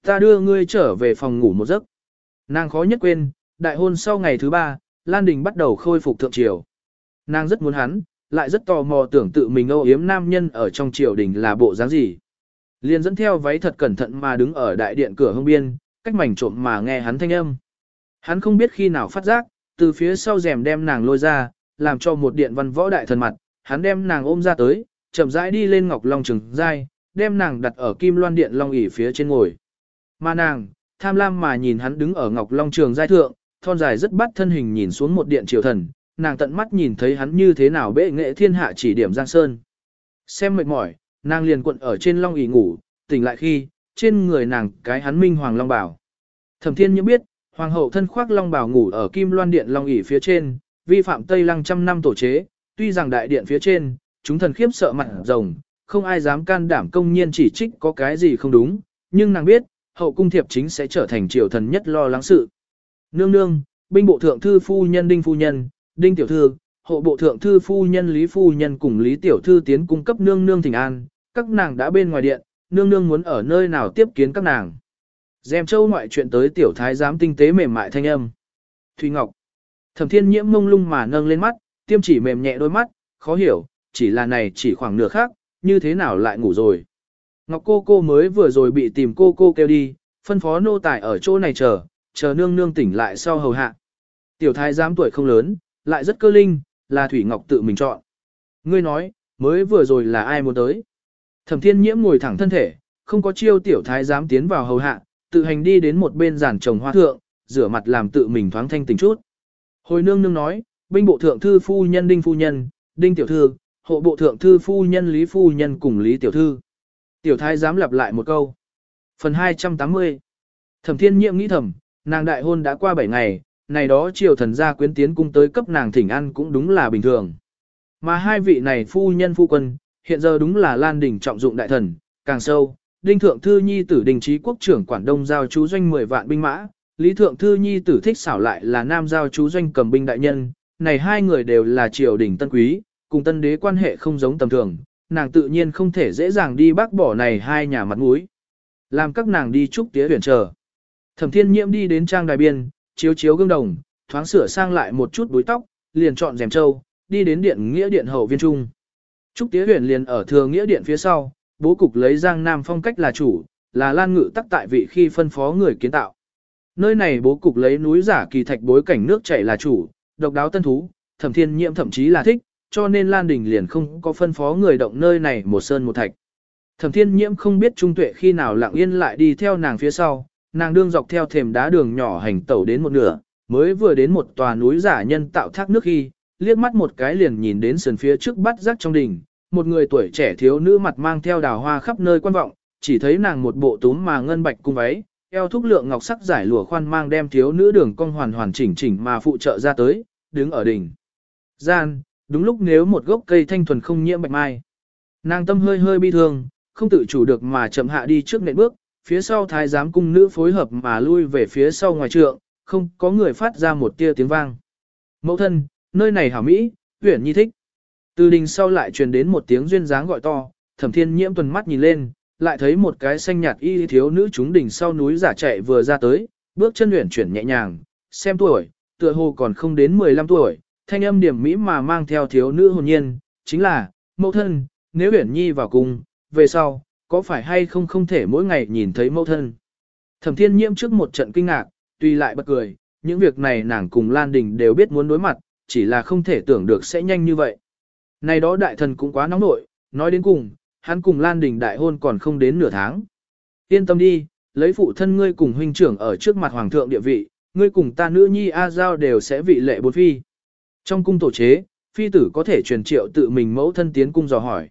Ta đưa ngươi trở về phòng ngủ một giấc. Nàng khó nhất quên, đại hôn sau ngày thứ ba, Lan Đình bắt đầu khôi phục thượng triều. Nàng rất muốn hắn, lại rất tò mò tưởng tự mình âu yếm nam nhân ở trong triều đình là bộ dáng gì. Liền dẫn theo váy thật cẩn thận mà đứng ở đại điện cửa hông biên, cách mảnh trộm mà nghe hắn thanh âm. Hắn không biết khi nào phát giác, từ phía sau rèm đem nàng lôi ra, làm cho một điện văn võ đại thần mặt, hắn đem nàng ôm ra tới, chậm rãi đi lên ngọc long trừng dai, đem nàng đặt ở kim loan điện long ỉ phía trên ngồi. Mà nàng, tham lam mà nhìn hắn đứng ở Ngọc Long Trường giai thượng, thon dài rất bắt thân hình nhìn xuống một điện triều thần, nàng tận mắt nhìn thấy hắn như thế nào bệ nghệ thiên hạ chỉ điểm Giang Sơn. Xem mệt mỏi, nàng liền quận ở trên long ỉ ngủ, tỉnh lại khi, trên người nàng cái hắn minh hoàng long bảo. Thẩm thiên nhiễm biết, hoàng hậu thân khoác long bào ngủ ở kim loan điện long ỷ phía trên, vi phạm Tây Lăng trăm năm tổ chế, tuy rằng đại điện phía trên, chúng thần khiếp sợ mặt rồng, không ai dám can đảm công nhiên chỉ trích có cái gì không đúng, nhưng nàng biết, hậu cung thiệp chính sẽ trở thành triều thần nhất lo lắng sự. Nương nương, binh bộ thượng thư phu nhân đinh phu nhân, đinh tiểu thư, hộ bộ thượng thư phu nhân lý phu nhân cùng lý tiểu thư tiến cung cấp nương nương thỉnh an, các nàng đã bên ngoài điện, nương nương muốn ở nơi nào tiếp kiến các nàng. Dèm châu ngoại chuyện tới tiểu thái giám tinh tế mềm mại thanh âm. Thùy Ngọc. Thẩm thiên nhiễm mông lung mà nâng lên mắt, tiêm chỉ mềm nhẹ đôi mắt, khó hiểu, chỉ là này chỉ khoảng nửa khác, như thế nào lại ngủ rồi. Ngọc cô cô mới vừa rồi bị tìm cô cô kêu đi, phân phó nô tài ở chỗ này chờ, chờ nương nương tỉnh lại sau hầu hạ. Tiểu thái giám tuổi không lớn, lại rất cơ linh, là Thủy Ngọc tự mình chọn. Ngươi nói, mới vừa rồi là ai muốn tới. Thẩm thiên nhiễm ngồi thẳng thân thể, không có chiêu tiểu thái giám tiến vào hầu hạ, tự hành đi đến một bên giàn trồng hoa thượng, rửa mặt làm tự mình thoáng thanh tỉnh chút. Hồi nương nương nói, binh bộ thượng thư phu nhân đinh phu nhân, đinh tiểu thư, hộ bộ thượng thư phu nhân lý phu nhân cùng lý tiểu thư. Tiểu thái dám lặp lại một câu. Phần 280 Thẩm thiên nhiệm nghĩ thầm, nàng đại hôn đã qua 7 ngày, này đó triều thần gia quyến tiến cung tới cấp nàng thỉnh ăn cũng đúng là bình thường. Mà hai vị này phu nhân phu quân, hiện giờ đúng là lan đỉnh trọng dụng đại thần, càng sâu, đinh thượng thư nhi tử đình trí quốc trưởng Quảng Đông giao chú doanh 10 vạn binh mã, lý thượng thư nhi tử thích xảo lại là nam giao chú doanh cầm binh đại nhân, này hai người đều là triều đình tân quý, cùng tân đế quan hệ không giống tầm thường, nàng tự nhiên không thể dễ dàng đi bác bỏ này hai nhà mặt mũi. Làm các nàng đi chúc tía huyền chờ. Thẩm thiên nhiễm đi đến trang đài biên, chiếu chiếu gương đồng, thoáng sửa sang lại một chút búi tóc, liền chọn rèm châu, đi đến điện nghĩa điện hậu viên trung. Trúc tía huyền liền ở thừa nghĩa điện phía sau, bố cục lấy giang nam phong cách là chủ, là lan ngự tắc tại vị khi phân phó người kiến tạo. Nơi này bố cục lấy núi giả kỳ thạch bối cảnh nước chảy là chủ, độc đáo tân thú, thẩm thiên nhiễm thậm chí là thích, cho nên Lan Đình liền không có phân phó người động nơi này một sơn một thạch. Thẩm thiên nhiễm không biết trung tuệ khi nào lặng yên lại đi theo nàng phía sau, nàng đương dọc theo thềm đá đường nhỏ hành tẩu đến một nửa, mới vừa đến một tòa núi giả nhân tạo thác nước khi, liếc mắt một cái liền nhìn đến sườn phía trước bắt rắc trong đỉnh, một người tuổi trẻ thiếu nữ mặt mang theo đào hoa khắp nơi quan vọng, chỉ thấy nàng một bộ túm mà ngân bạch cung váy, eo thúc lượng ngọc sắc giải lụa khoan mang đem thiếu nữ đường cong hoàn hoàn chỉnh chỉnh mà phụ trợ ra tới, đứng ở đỉnh. Gian, đúng lúc nếu một gốc cây thanh thuần không nhiễm bạch mai. Nàng tâm hơi hơi bi thương, không tự chủ được mà chậm hạ đi trước nệm bước, phía sau thái giám cung nữ phối hợp mà lui về phía sau ngoài trượng, không có người phát ra một tia tiếng vang. Mẫu thân, nơi này hảo mỹ, huyển nhi thích. Từ đình sau lại truyền đến một tiếng duyên dáng gọi to, thẩm thiên nhiễm tuần mắt nhìn lên, lại thấy một cái xanh nhạt y thiếu nữ chúng đỉnh sau núi giả chạy vừa ra tới, bước chân luyện chuyển nhẹ nhàng, xem tuổi, tựa hồ còn không đến 15 tuổi, thanh âm điểm mỹ mà mang theo thiếu nữ hồn nhiên, chính là, mẫu thân, nếu Uyển Nhi vào cùng về sau, có phải hay không không thể mỗi ngày nhìn thấy mẫu thân. Thẩm thiên nhiễm trước một trận kinh ngạc, tuy lại bật cười, những việc này nàng cùng Lan Đình đều biết muốn đối mặt, chỉ là không thể tưởng được sẽ nhanh như vậy. Này đó đại thần cũng quá nóng nội, nói đến cùng, hắn cùng Lan Đình đại hôn còn không đến nửa tháng. Yên tâm đi, lấy phụ thân ngươi cùng huynh trưởng ở trước mặt hoàng thượng địa vị, ngươi cùng ta nữ nhi A Giao đều sẽ vị lệ bốn phi. Trong cung tổ chế, phi tử có thể truyền triệu tự mình mẫu thân tiến cung dò hỏi.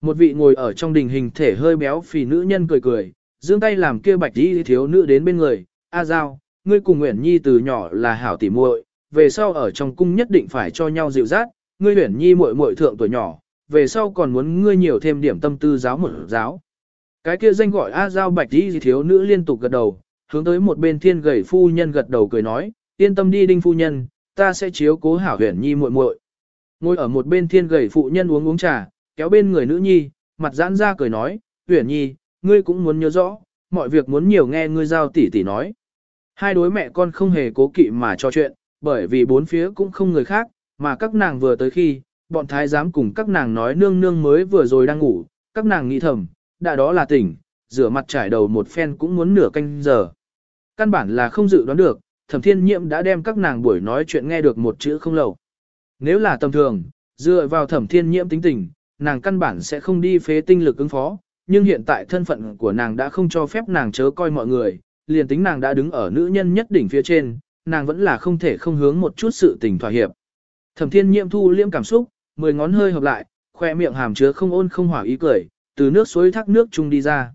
Một vị ngồi ở trong đình hình thể hơi béo phì nữ nhân cười cười, giương tay làm kia bạch đi thiếu nữ đến bên người, A Giao, ngươi cùng Nguyễn Nhi từ nhỏ là hảo tỉ muội, về sau ở trong cung nhất định phải cho nhau dịu dát, ngươi huyển Nhi muội muội thượng tuổi nhỏ, về sau còn muốn ngươi nhiều thêm điểm tâm tư giáo một giáo. Cái kia danh gọi A Giao bạch đi thiếu nữ liên tục gật đầu, hướng tới một bên thiên gầy phu nhân gật đầu cười nói, yên tâm đi đinh phu nhân, ta sẽ chiếu cố hảo huyển nhi muội muội. Ngồi ở một bên thiên gầy phụ nhân uống uống trà, kéo bên người nữ nhi, mặt giãn ra cười nói, huyển nhi, ngươi cũng muốn nhớ rõ, mọi việc muốn nhiều nghe ngươi giao tỷ tỷ nói. Hai đối mẹ con không hề cố kỵ mà trò chuyện, bởi vì bốn phía cũng không người khác, mà các nàng vừa tới khi, bọn thái giám cùng các nàng nói nương nương mới vừa rồi đang ngủ, các nàng nghĩ thầm, đã đó là tỉnh, rửa mặt trải đầu một phen cũng muốn nửa canh giờ. Căn bản là không dự đoán được, thẩm thiên nhiễm đã đem các nàng buổi nói chuyện nghe được một chữ không lầu. Nếu là tầm thường, dựa vào thẩm thiên nhiễm tính tình, nàng căn bản sẽ không đi phế tinh lực ứng phó, nhưng hiện tại thân phận của nàng đã không cho phép nàng chớ coi mọi người, liền tính nàng đã đứng ở nữ nhân nhất đỉnh phía trên, nàng vẫn là không thể không hướng một chút sự tình thỏa hiệp. Thẩm thiên nhiễm thu liễm cảm xúc, mười ngón hơi hợp lại, khoe miệng hàm chứa không ôn không hỏa ý cười, từ nước suối thác nước chung đi ra.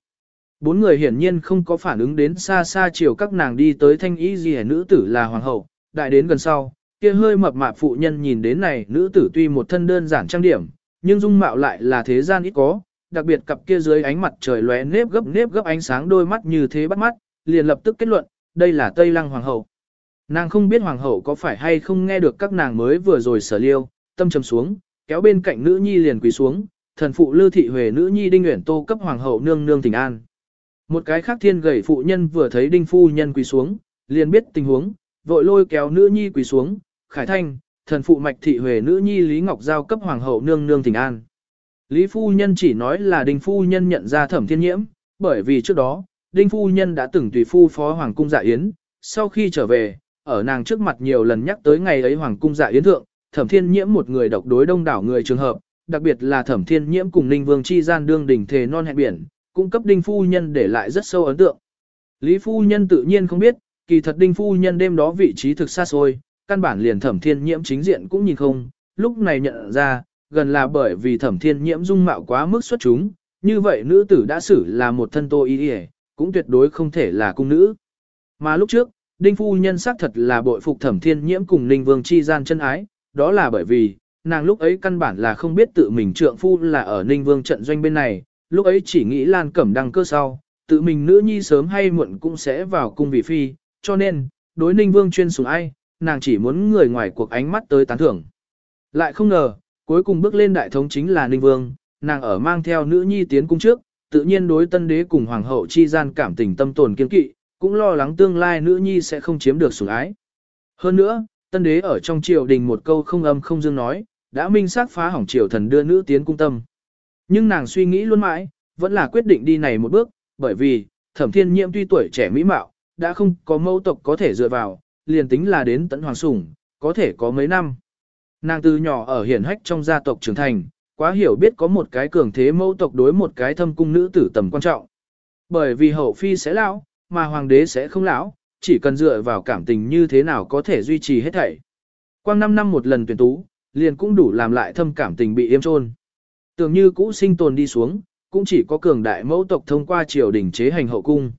Bốn người hiển nhiên không có phản ứng đến xa xa chiều các nàng đi tới thanh ý gì nữ tử là hoàng hậu, đại đến gần sau, kia hơi mập mạp phụ nhân nhìn đến này nữ tử tuy một thân đơn giản trang điểm, nhưng dung mạo lại là thế gian ít có, đặc biệt cặp kia dưới ánh mặt trời lóe nếp gấp nếp gấp ánh sáng đôi mắt như thế bắt mắt, liền lập tức kết luận, đây là Tây Lăng Hoàng hậu. Nàng không biết Hoàng hậu có phải hay không nghe được các nàng mới vừa rồi sở liêu, tâm trầm xuống, kéo bên cạnh nữ nhi liền quỳ xuống, thần phụ Lư thị Huệ nữ nhi Đinh Uyển Tô cấp Hoàng hậu nương nương tình an. Một cái khác thiên gầy phụ nhân vừa thấy Đinh phu nhân quỳ xuống, liền biết tình huống, vội lôi kéo nữ nhi quỳ xuống, khải thanh, thần phụ mạch thị Huệ nữ nhi Lý Ngọc Giao cấp Hoàng hậu nương nương tình an. Lý phu nhân chỉ nói là Đinh phu nhân nhận ra thẩm thiên nhiễm, bởi vì trước đó, Đinh phu nhân đã từng tùy phu phó hoàng cung dạ yến, sau khi trở về, ở nàng trước mặt nhiều lần nhắc tới ngày ấy hoàng cung dạ yến thượng, thẩm thiên nhiễm một người độc đối đông đảo người trường hợp, đặc biệt là thẩm thiên nhiễm cùng ninh vương chi gian đương đỉnh thề non hẹn biển, cung cấp đinh phu nhân để lại rất sâu ấn tượng. Lý phu nhân tự nhiên không biết, kỳ thật đinh phu nhân đêm đó vị trí thực xa xôi, căn bản liền thẩm thiên nhiễm chính diện cũng nhìn không, lúc này nhận ra, gần là bởi vì thẩm thiên nhiễm dung mạo quá mức xuất chúng, như vậy nữ tử đã xử là một thân tô y cũng tuyệt đối không thể là cung nữ. Mà lúc trước, Đinh Phu Nhân xác thật là bội phục thẩm thiên nhiễm cùng Ninh Vương chi gian chân ái, đó là bởi vì, nàng lúc ấy căn bản là không biết tự mình trượng phu là ở Ninh Vương trận doanh bên này, lúc ấy chỉ nghĩ Lan Cẩm đăng cơ sau, tự mình nữ nhi sớm hay muộn cũng sẽ vào cung vị phi, cho nên, đối Ninh Vương chuyên sủng ai, nàng chỉ muốn người ngoài cuộc ánh mắt tới tán thưởng. Lại không ngờ, cuối cùng bước lên đại thống chính là Ninh Vương, nàng ở mang theo nữ nhi tiến cung trước, tự nhiên đối tân đế cùng hoàng hậu chi gian cảm tình tâm tồn kiên kỵ, cũng lo lắng tương lai nữ nhi sẽ không chiếm được sủng ái. Hơn nữa, tân đế ở trong triều đình một câu không âm không dương nói, đã minh xác phá hỏng triều thần đưa nữ tiến cung tâm. Nhưng nàng suy nghĩ luôn mãi, vẫn là quyết định đi này một bước, bởi vì, thẩm thiên nhiễm tuy tuổi trẻ mỹ mạo, đã không có mẫu tộc có thể dựa vào, liền tính là đến tận hoàng sủng, có thể có mấy năm. Nàng từ nhỏ ở hiển hách trong gia tộc trưởng thành, quá hiểu biết có một cái cường thế mẫu tộc đối một cái thâm cung nữ tử tầm quan trọng. Bởi vì hậu phi sẽ lão, mà hoàng đế sẽ không lão, chỉ cần dựa vào cảm tình như thế nào có thể duy trì hết thảy. Quang 5 năm một lần tuyển tú, liền cũng đủ làm lại thâm cảm tình bị yêm trôn. Tưởng như cũ sinh tồn đi xuống, cũng chỉ có cường đại mẫu tộc thông qua triều đình chế hành hậu cung.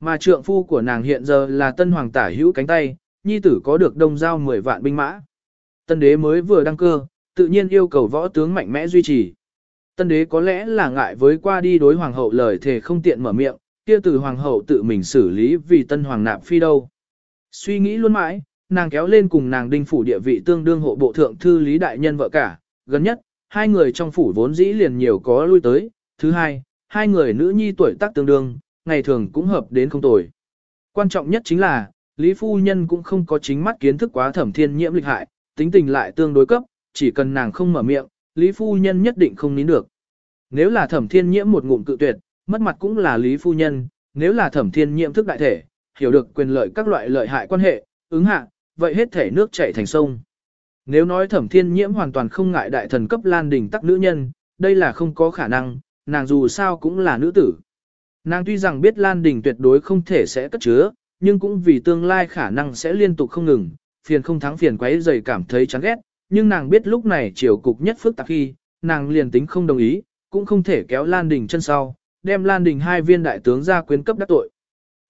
Mà trượng phu của nàng hiện giờ là tân hoàng tả hữu cánh tay, nhi tử có được đông giao 10 vạn binh mã. Tân đế mới vừa đăng cơ, tự nhiên yêu cầu võ tướng mạnh mẽ duy trì. Tân đế có lẽ là ngại với qua đi đối hoàng hậu lời thề không tiện mở miệng, kia từ hoàng hậu tự mình xử lý vì tân hoàng nạp phi đâu. Suy nghĩ luôn mãi, nàng kéo lên cùng nàng đinh phủ địa vị tương đương hộ bộ thượng thư lý đại nhân vợ cả, gần nhất, hai người trong phủ vốn dĩ liền nhiều có lui tới, thứ hai, hai người nữ nhi tuổi tác tương đương, ngày thường cũng hợp đến không tồi. Quan trọng nhất chính là, Lý Phu Nhân cũng không có chính mắt kiến thức quá thẩm thiên nhiễm lịch hại, tính tình lại tương đối cấp, chỉ cần nàng không mở miệng, Lý Phu Nhân nhất định không nín được. Nếu là thẩm thiên nhiễm một ngụm cự tuyệt, mất mặt cũng là Lý Phu Nhân, nếu là thẩm thiên nhiễm thức đại thể, hiểu được quyền lợi các loại lợi hại quan hệ, ứng hạ, vậy hết thể nước chảy thành sông. Nếu nói thẩm thiên nhiễm hoàn toàn không ngại đại thần cấp lan đình tắc nữ nhân, đây là không có khả năng, nàng dù sao cũng là nữ tử. Nàng tuy rằng biết lan đình tuyệt đối không thể sẽ cất chứa, nhưng cũng vì tương lai khả năng sẽ liên tục không ngừng, phiền không thắng phiền quấy dày cảm thấy chán ghét, nhưng nàng biết lúc này triều cục nhất phức tạp khi, nàng liền tính không đồng ý, cũng không thể kéo Lan Đình chân sau, đem Lan Đình hai viên đại tướng ra quyến cấp đắc tội.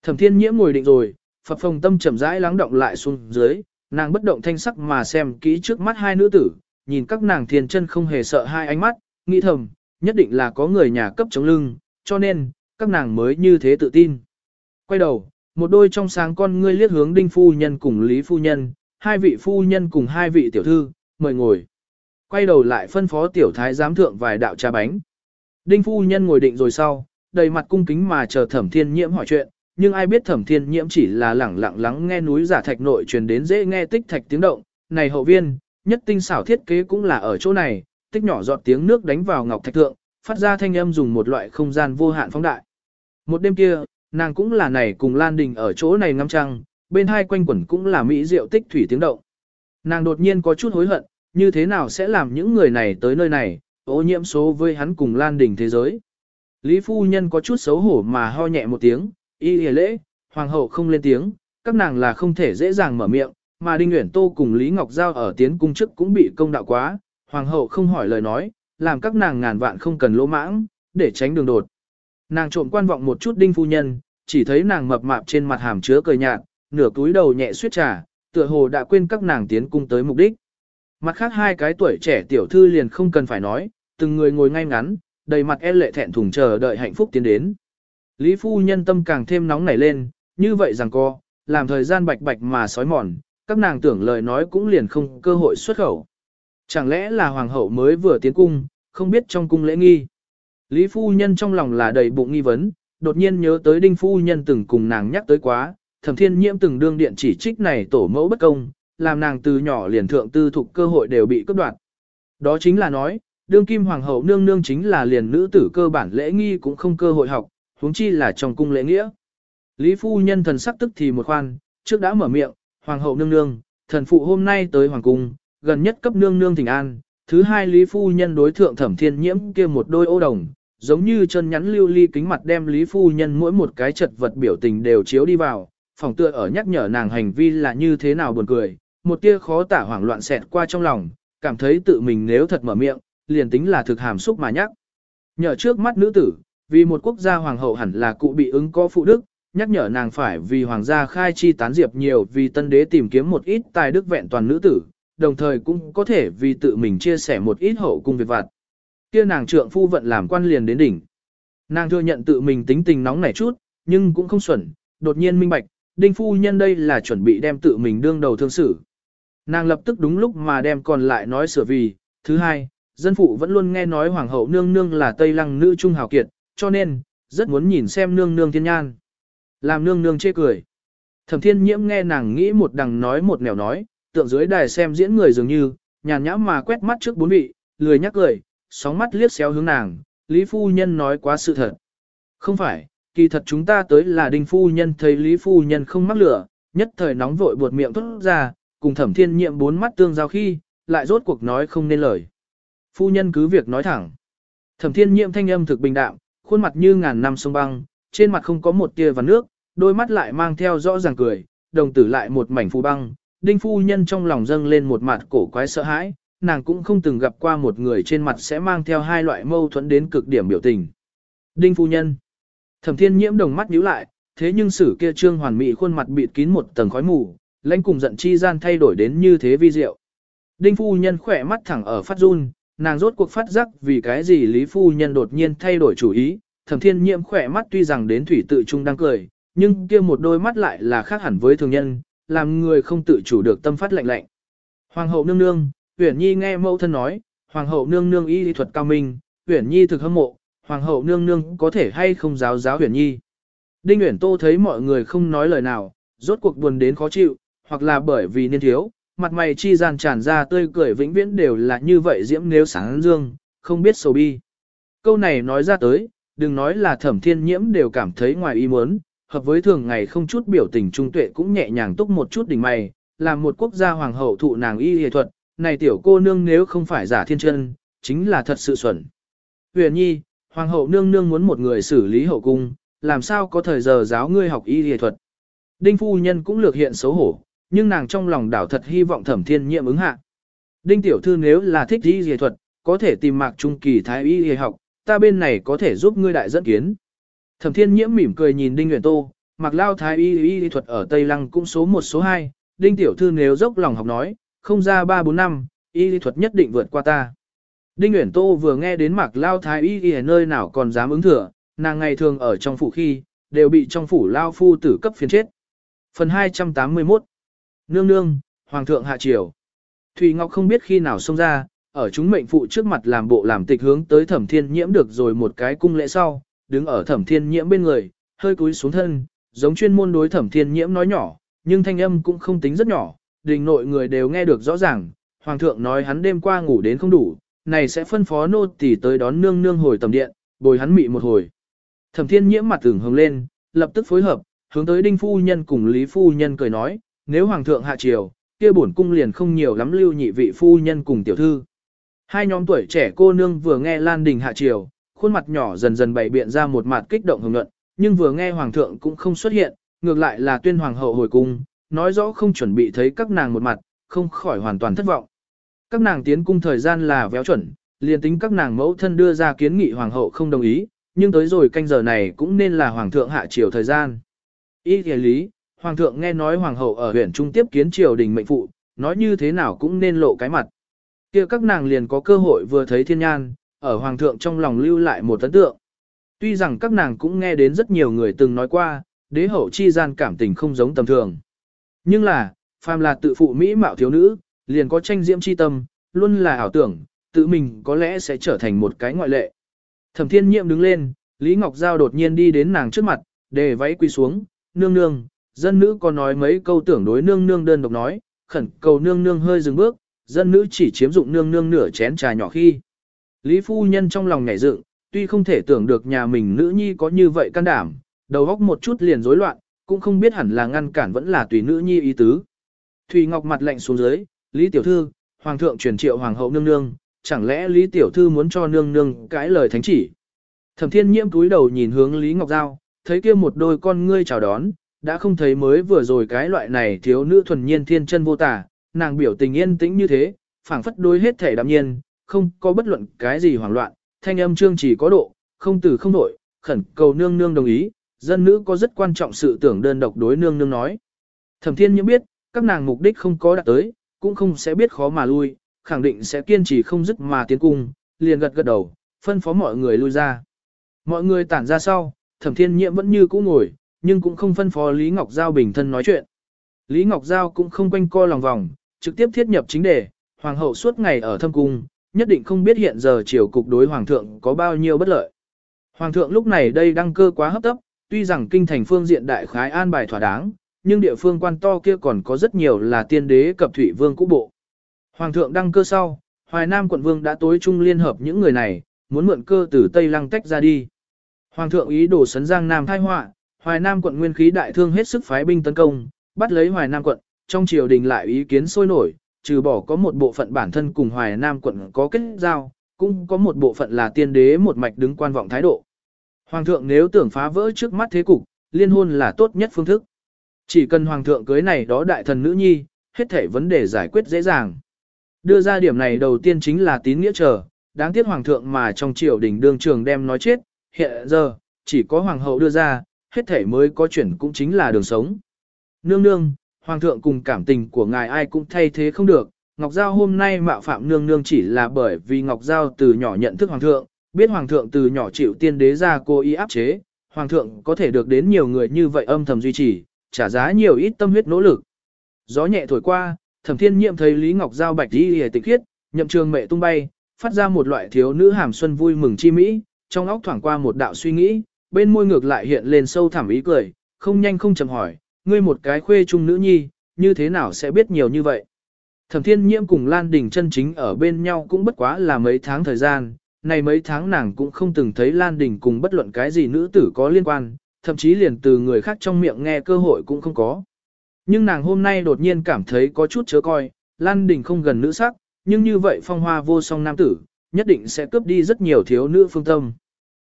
Thẩm Thiên Nhiễm ngồi định rồi, Phật phong tâm chậm rãi lắng động lại xuống dưới, nàng bất động thanh sắc mà xem kỹ trước mắt hai nữ tử, nhìn các nàng thiên chân không hề sợ hai ánh mắt, nghĩ thầm, nhất định là có người nhà cấp chống lưng, cho nên, các nàng mới như thế tự tin. Quay đầu, một đôi trong sáng con ngươi liếc hướng Đinh Phu Nhân cùng Lý Phu Nhân, hai vị phu nhân cùng hai vị tiểu thư, mời ngồi. Quay đầu lại phân phó tiểu thái giám thượng vài đạo trà bánh. Đinh phu nhân ngồi định rồi sau, đầy mặt cung kính mà chờ thẩm thiên nhiễm hỏi chuyện, nhưng ai biết thẩm thiên nhiễm chỉ là lẳng lặng lắng nghe núi giả thạch nội truyền đến dễ nghe tích thạch tiếng động. Này hậu viên, nhất tinh xảo thiết kế cũng là ở chỗ này, tích nhỏ giọt tiếng nước đánh vào ngọc thạch thượng, phát ra thanh âm dùng một loại không gian vô hạn phóng đại. Một đêm kia, nàng cũng là này cùng Lan Đình ở chỗ này ngắm trăng, bên hai quanh quẩn cũng là mỹ diệu tích thủy tiếng động. Nàng đột nhiên có chút hối hận, như thế nào sẽ làm những người này tới nơi này, ô nhiễm số với hắn cùng Lan Đình thế giới. Lý phu nhân có chút xấu hổ mà ho nhẹ một tiếng, y hề lễ, hoàng hậu không lên tiếng, các nàng là không thể dễ dàng mở miệng, mà Đinh Uyển Tô cùng Lý Ngọc Giao ở tiến cung chức cũng bị công đạo quá, hoàng hậu không hỏi lời nói, làm các nàng ngàn vạn không cần lỗ mãng, để tránh đường đột. Nàng trộm quan vọng một chút Đinh phu nhân, chỉ thấy nàng mập mạp trên mặt hàm chứa cười nhạt, nửa túi đầu nhẹ suýt trà, tựa hồ đã quên các nàng tiến cung tới mục đích. Mặt khác hai cái tuổi trẻ tiểu thư liền không cần phải nói, từng người ngồi ngay ngắn, đầy mặt e lệ thẹn thùng chờ đợi hạnh phúc tiến đến. Lý phu nhân tâm càng thêm nóng nảy lên, như vậy rằng co, làm thời gian bạch bạch mà sói mòn, các nàng tưởng lời nói cũng liền không cơ hội xuất khẩu. Chẳng lẽ là hoàng hậu mới vừa tiến cung, không biết trong cung lễ nghi. Lý phu nhân trong lòng là đầy bụng nghi vấn, đột nhiên nhớ tới đinh phu nhân từng cùng nàng nhắc tới quá, thẩm thiên nhiễm từng đương điện chỉ trích này tổ mẫu bất công, làm nàng từ nhỏ liền thượng tư thục cơ hội đều bị cướp đoạt. Đó chính là nói, đương kim hoàng hậu nương nương chính là liền nữ tử cơ bản lễ nghi cũng không cơ hội học, huống chi là trong cung lễ nghĩa. Lý phu nhân thần sắc tức thì một khoan, trước đã mở miệng, hoàng hậu nương nương, thần phụ hôm nay tới hoàng cung, gần nhất cấp nương nương thỉnh an, thứ hai Lý phu nhân đối thượng thẩm thiên nhiễm kia một đôi ô đồng, giống như chân nhắn lưu ly kính mặt đem Lý phu nhân mỗi một cái chật vật biểu tình đều chiếu đi vào, phòng tựa ở nhắc nhở nàng hành vi là như thế nào buồn cười, một tia khó tả hoảng loạn xẹt qua trong lòng, cảm thấy tự mình nếu thật mở miệng, liền tính là thực hàm xúc mà nhắc. Nhờ trước mắt nữ tử, vì một quốc gia hoàng hậu hẳn là cụ bị ứng có phụ đức, nhắc nhở nàng phải vì hoàng gia khai chi tán diệp nhiều vì tân đế tìm kiếm một ít tài đức vẹn toàn nữ tử, đồng thời cũng có thể vì tự mình chia sẻ một ít hậu cung việc vặt. Kia nàng trượng phu vận làm quan liền đến đỉnh. Nàng thừa nhận tự mình tính tình nóng nảy chút, nhưng cũng không xuẩn, đột nhiên minh bạch, đinh phu nhân đây là chuẩn bị đem tự mình đương đầu thương xử. Nàng lập tức đúng lúc mà đem còn lại nói sửa vì, thứ hai, dân phụ vẫn luôn nghe nói hoàng hậu nương nương là Tây Lăng nữ trung hào kiệt, cho nên, rất muốn nhìn xem nương nương thiên nhan. Làm nương nương chê cười. Thẩm thiên nhiễm nghe nàng nghĩ một đằng nói một nẻo nói, tượng dưới đài xem diễn người dường như, nhàn nhã mà quét mắt trước bốn vị, lười nhắc cười, sóng mắt liếc xéo hướng nàng, Lý Phu Nhân nói quá sự thật. Không phải, kỳ thật chúng ta tới là Đinh Phu Nhân thấy Lý Phu Nhân không mắc lửa, nhất thời nóng vội buột miệng thốt ra, cùng thẩm thiên nhiệm bốn mắt tương giao khi, lại rốt cuộc nói không nên lời. Phu Nhân cứ việc nói thẳng. Thẩm thiên nhiệm thanh âm thực bình đạm, khuôn mặt như ngàn năm sông băng, trên mặt không có một tia và nước, đôi mắt lại mang theo rõ ràng cười, đồng tử lại một mảnh phù băng, đinh phu nhân trong lòng dâng lên một mặt cổ quái sợ hãi, nàng cũng không từng gặp qua một người trên mặt sẽ mang theo hai loại mâu thuẫn đến cực điểm biểu tình. Đinh phu nhân. Thẩm thiên nhiễm đồng mắt nhíu lại, thế nhưng sử kia trương hoàn mỹ khuôn mặt bịt kín một tầng khói mù, lãnh cùng giận chi gian thay đổi đến như thế vi diệu. Đinh phu nhân khỏe mắt thẳng ở phát run, nàng rốt cuộc phát giác vì cái gì Lý phu nhân đột nhiên thay đổi chủ ý, thẩm thiên nhiễm khỏe mắt tuy rằng đến thủy tự trung đang cười, nhưng kia một đôi mắt lại là khác hẳn với thường nhân, làm người không tự chủ được tâm phát lạnh lạnh. Hoàng hậu nương nương, Uyển Nhi nghe mẫu thân nói, Hoàng hậu nương nương y lý thuật cao minh, Uyển Nhi thực hâm mộ, Hoàng hậu nương nương có thể hay không giáo giáo Uyển Nhi. Đinh Uyển Tô thấy mọi người không nói lời nào, rốt cuộc buồn đến khó chịu, hoặc là bởi vì niên thiếu, mặt mày chi gian tràn ra tươi cười vĩnh viễn đều là như vậy diễm nếu sáng dương, không biết sầu bi. Câu này nói ra tới, đừng nói là thẩm thiên nhiễm đều cảm thấy ngoài ý muốn, hợp với thường ngày không chút biểu tình trung tuệ cũng nhẹ nhàng túc một chút đỉnh mày, làm một quốc gia hoàng hậu thụ nàng y y thuật, này tiểu cô nương nếu không phải giả thiên chân, chính là thật sự xuẩn. Huyền nhi, hoàng hậu nương nương muốn một người xử lý hậu cung, làm sao có thời giờ giáo ngươi học y y thuật. Đinh phu nhân cũng lược hiện xấu hổ, nhưng nàng trong lòng đảo thật hy vọng thẩm thiên nhiệm ứng hạ. Đinh tiểu thư nếu là thích y y thuật, có thể tìm mạc trung kỳ thái y y học, ta bên này có thể giúp ngươi đại dẫn kiến. Thẩm Thiên Nhiễm mỉm cười nhìn Đinh nguyễn Tô, mặc lao thái y y thuật ở Tây Lăng cũng số một số hai, Đinh tiểu thư nếu dốc lòng học nói, không ra ba bốn năm, y thuật nhất định vượt qua ta. Đinh nguyễn Tô vừa nghe đến mặc lao thái y y ở nơi nào còn dám ứng thừa, nàng ngày thường ở trong phủ khi, đều bị trong phủ lao phu tử cấp phiền chết. Phần 281 Nương nương, Hoàng thượng hạ triều. Thùy Ngọc không biết khi nào xông ra, ở chúng mệnh phụ trước mặt làm bộ làm tịch hướng tới thẩm thiên nhiễm được rồi một cái cung lễ sau, đứng ở thẩm thiên nhiễm bên người, hơi cúi xuống thân, giống chuyên môn đối thẩm thiên nhiễm nói nhỏ, nhưng thanh âm cũng không tính rất nhỏ, đình nội người đều nghe được rõ ràng, hoàng thượng nói hắn đêm qua ngủ đến không đủ, này sẽ phân phó nô tỳ tới đón nương nương hồi tầm điện, bồi hắn mị một hồi. Thẩm thiên nhiễm mặt tưởng hồng lên, lập tức phối hợp, hướng tới đinh phu nhân cùng lý phu nhân cười nói, nếu hoàng thượng hạ triều, kia bổn cung liền không nhiều lắm lưu nhị vị phu nhân cùng tiểu thư. Hai nhóm tuổi trẻ cô nương vừa nghe Lan Đình hạ triều, khuôn mặt nhỏ dần dần bày biện ra một mặt kích động hưởng nhuận, nhưng vừa nghe hoàng thượng cũng không xuất hiện, ngược lại là tuyên hoàng hậu hồi cung, nói rõ không chuẩn bị thấy các nàng một mặt, không khỏi hoàn toàn thất vọng. Các nàng tiến cung thời gian là véo chuẩn, liền tính các nàng mẫu thân đưa ra kiến nghị hoàng hậu không đồng ý, nhưng tới rồi canh giờ này cũng nên là hoàng thượng hạ triều thời gian. Ý thề lý, hoàng thượng nghe nói hoàng hậu ở huyện trung tiếp kiến triều đình mệnh phụ, nói như thế nào cũng nên lộ cái mặt. kia các nàng liền có cơ hội vừa thấy thiên nhan, ở hoàng thượng trong lòng lưu lại một ấn tượng. Tuy rằng các nàng cũng nghe đến rất nhiều người từng nói qua, đế hậu chi gian cảm tình không giống tầm thường. Nhưng là, phàm là tự phụ mỹ mạo thiếu nữ, liền có tranh diễm chi tâm, luôn là ảo tưởng, tự mình có lẽ sẽ trở thành một cái ngoại lệ. Thẩm thiên nhiệm đứng lên, Lý Ngọc Giao đột nhiên đi đến nàng trước mặt, để váy quỳ xuống, nương nương, dân nữ có nói mấy câu tưởng đối nương nương đơn độc nói, khẩn cầu nương nương hơi dừng bước, dân nữ chỉ chiếm dụng nương nương nửa chén trà nhỏ khi. Lý phu nhân trong lòng nhảy dựng, tuy không thể tưởng được nhà mình nữ nhi có như vậy can đảm, đầu óc một chút liền rối loạn, cũng không biết hẳn là ngăn cản vẫn là tùy nữ nhi ý tứ. Thùy Ngọc mặt lạnh xuống dưới, Lý tiểu thư, hoàng thượng truyền triệu hoàng hậu nương nương, chẳng lẽ Lý tiểu thư muốn cho nương nương cái lời thánh chỉ. Thẩm Thiên Nhiễm túi đầu nhìn hướng Lý Ngọc Giao, thấy kia một đôi con ngươi chào đón, đã không thấy mới vừa rồi cái loại này thiếu nữ thuần nhiên thiên chân vô tả, nàng biểu tình yên tĩnh như thế, phảng phất đối hết thể đạm nhiên, không có bất luận cái gì hoảng loạn, thanh âm trương chỉ có độ, không từ không đổi, khẩn cầu nương nương đồng ý, dân nữ có rất quan trọng sự tưởng đơn độc đối nương nương nói. Thẩm thiên nhiễm biết, các nàng mục đích không có đạt tới, cũng không sẽ biết khó mà lui, khẳng định sẽ kiên trì không dứt mà tiến cung, liền gật gật đầu, phân phó mọi người lui ra. Mọi người tản ra sau, thẩm thiên nhiễm vẫn như cũ ngồi, nhưng cũng không phân phó Lý Ngọc Giao bình thân nói chuyện. Lý Ngọc Giao cũng không quanh co lòng vòng, trực tiếp thiết nhập chính đề, hoàng hậu suốt ngày ở thâm cung, nhất định không biết hiện giờ triều cục đối hoàng thượng có bao nhiêu bất lợi. Hoàng thượng lúc này đây đăng cơ quá hấp tấp, tuy rằng kinh thành phương diện đại khái an bài thỏa đáng, nhưng địa phương quan to kia còn có rất nhiều là tiên đế cập thủy vương cũ bộ. Hoàng thượng đăng cơ sau, Hoài Nam quận vương đã tối trung liên hợp những người này, muốn mượn cơ từ Tây Lăng tách ra đi. Hoàng thượng ý đồ sấn Giang Nam thai họa, Hoài Nam quận nguyên khí đại thương hết sức phái binh tấn công, bắt lấy Hoài Nam quận, trong triều đình lại ý kiến sôi nổi, trừ bỏ có một bộ phận bản thân cùng Hoài Nam quận có kết giao, cũng có một bộ phận là tiên đế một mạch đứng quan vọng thái độ. Hoàng thượng nếu tưởng phá vỡ trước mắt thế cục, liên hôn là tốt nhất phương thức. Chỉ cần hoàng thượng cưới này đó đại thần nữ nhi, hết thể vấn đề giải quyết dễ dàng. Đưa ra điểm này đầu tiên chính là tín nghĩa chờ, đáng tiếc hoàng thượng mà trong triều đình đương trường đem nói chết, hiện giờ, chỉ có hoàng hậu đưa ra, hết thể mới có chuyển cũng chính là đường sống. Nương nương, hoàng thượng cùng cảm tình của ngài ai cũng thay thế không được, Ngọc Giao hôm nay mạo phạm nương nương chỉ là bởi vì Ngọc Giao từ nhỏ nhận thức hoàng thượng, biết hoàng thượng từ nhỏ chịu tiên đế ra cô y áp chế, hoàng thượng có thể được đến nhiều người như vậy âm thầm duy trì, trả giá nhiều ít tâm huyết nỗ lực. Gió nhẹ thổi qua, thẩm thiên nhiệm thấy Lý Ngọc Giao bạch đi hề tịch khiết, nhậm trường mẹ tung bay, phát ra một loại thiếu nữ hàm xuân vui mừng chi mỹ, trong óc thoảng qua một đạo suy nghĩ, bên môi ngược lại hiện lên sâu thẳm ý cười, không nhanh không chậm hỏi, ngươi một cái khuê trung nữ nhi, như thế nào sẽ biết nhiều như vậy? Thẩm thiên nhiễm cùng Lan Đình chân chính ở bên nhau cũng bất quá là mấy tháng thời gian, này mấy tháng nàng cũng không từng thấy Lan Đình cùng bất luận cái gì nữ tử có liên quan, thậm chí liền từ người khác trong miệng nghe cơ hội cũng không có. Nhưng nàng hôm nay đột nhiên cảm thấy có chút chớ coi, Lan Đình không gần nữ sắc, nhưng như vậy phong hoa vô song nam tử, nhất định sẽ cướp đi rất nhiều thiếu nữ phương tâm.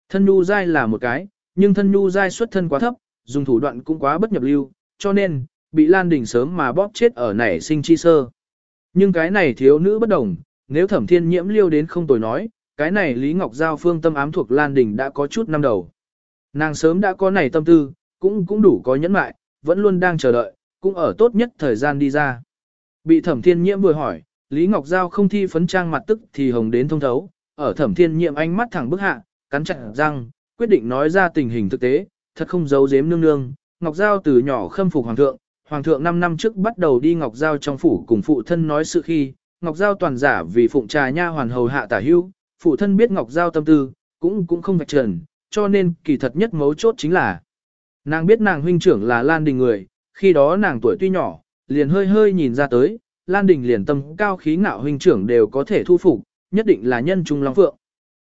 Thân nhu giai là một cái, nhưng thân nhu giai xuất thân quá thấp, dùng thủ đoạn cũng quá bất nhập lưu, cho nên, bị Lan Đình sớm mà bóp chết ở nảy sinh chi sơ. Nhưng cái này thiếu nữ bất đồng, nếu thẩm thiên nhiễm liêu đến không tồi nói, cái này Lý Ngọc Giao phương tâm ám thuộc Lan Đình đã có chút năm đầu. Nàng sớm đã có này tâm tư, cũng cũng đủ có nhẫn mại, vẫn luôn đang chờ đợi, cũng ở tốt nhất thời gian đi ra. Bị thẩm thiên nhiễm vừa hỏi, Lý Ngọc Giao không thi phấn trang mặt tức thì hồng đến thông thấu, ở thẩm thiên nhiễm ánh mắt thẳng bức hạ, cắn chặt răng, quyết định nói ra tình hình thực tế, thật không giấu giếm nương nương. Ngọc Giao từ nhỏ khâm phục hoàng thượng, hoàng thượng 5 năm trước bắt đầu đi Ngọc Giao trong phủ cùng phụ thân nói sự khi, Ngọc Giao toàn giả vì phụng trà nha hoàn hầu hạ tả hưu, phụ thân biết Ngọc Giao tâm tư, cũng cũng không vạch trần, cho nên kỳ thật nhất mấu chốt chính là nàng biết nàng huynh trưởng là Lan Đình người, khi đó nàng tuổi tuy nhỏ, liền hơi hơi nhìn ra tới, Lan Đình liền tâm cao khí ngạo huynh trưởng đều có thể thu phục, nhất định là nhân trung long phượng.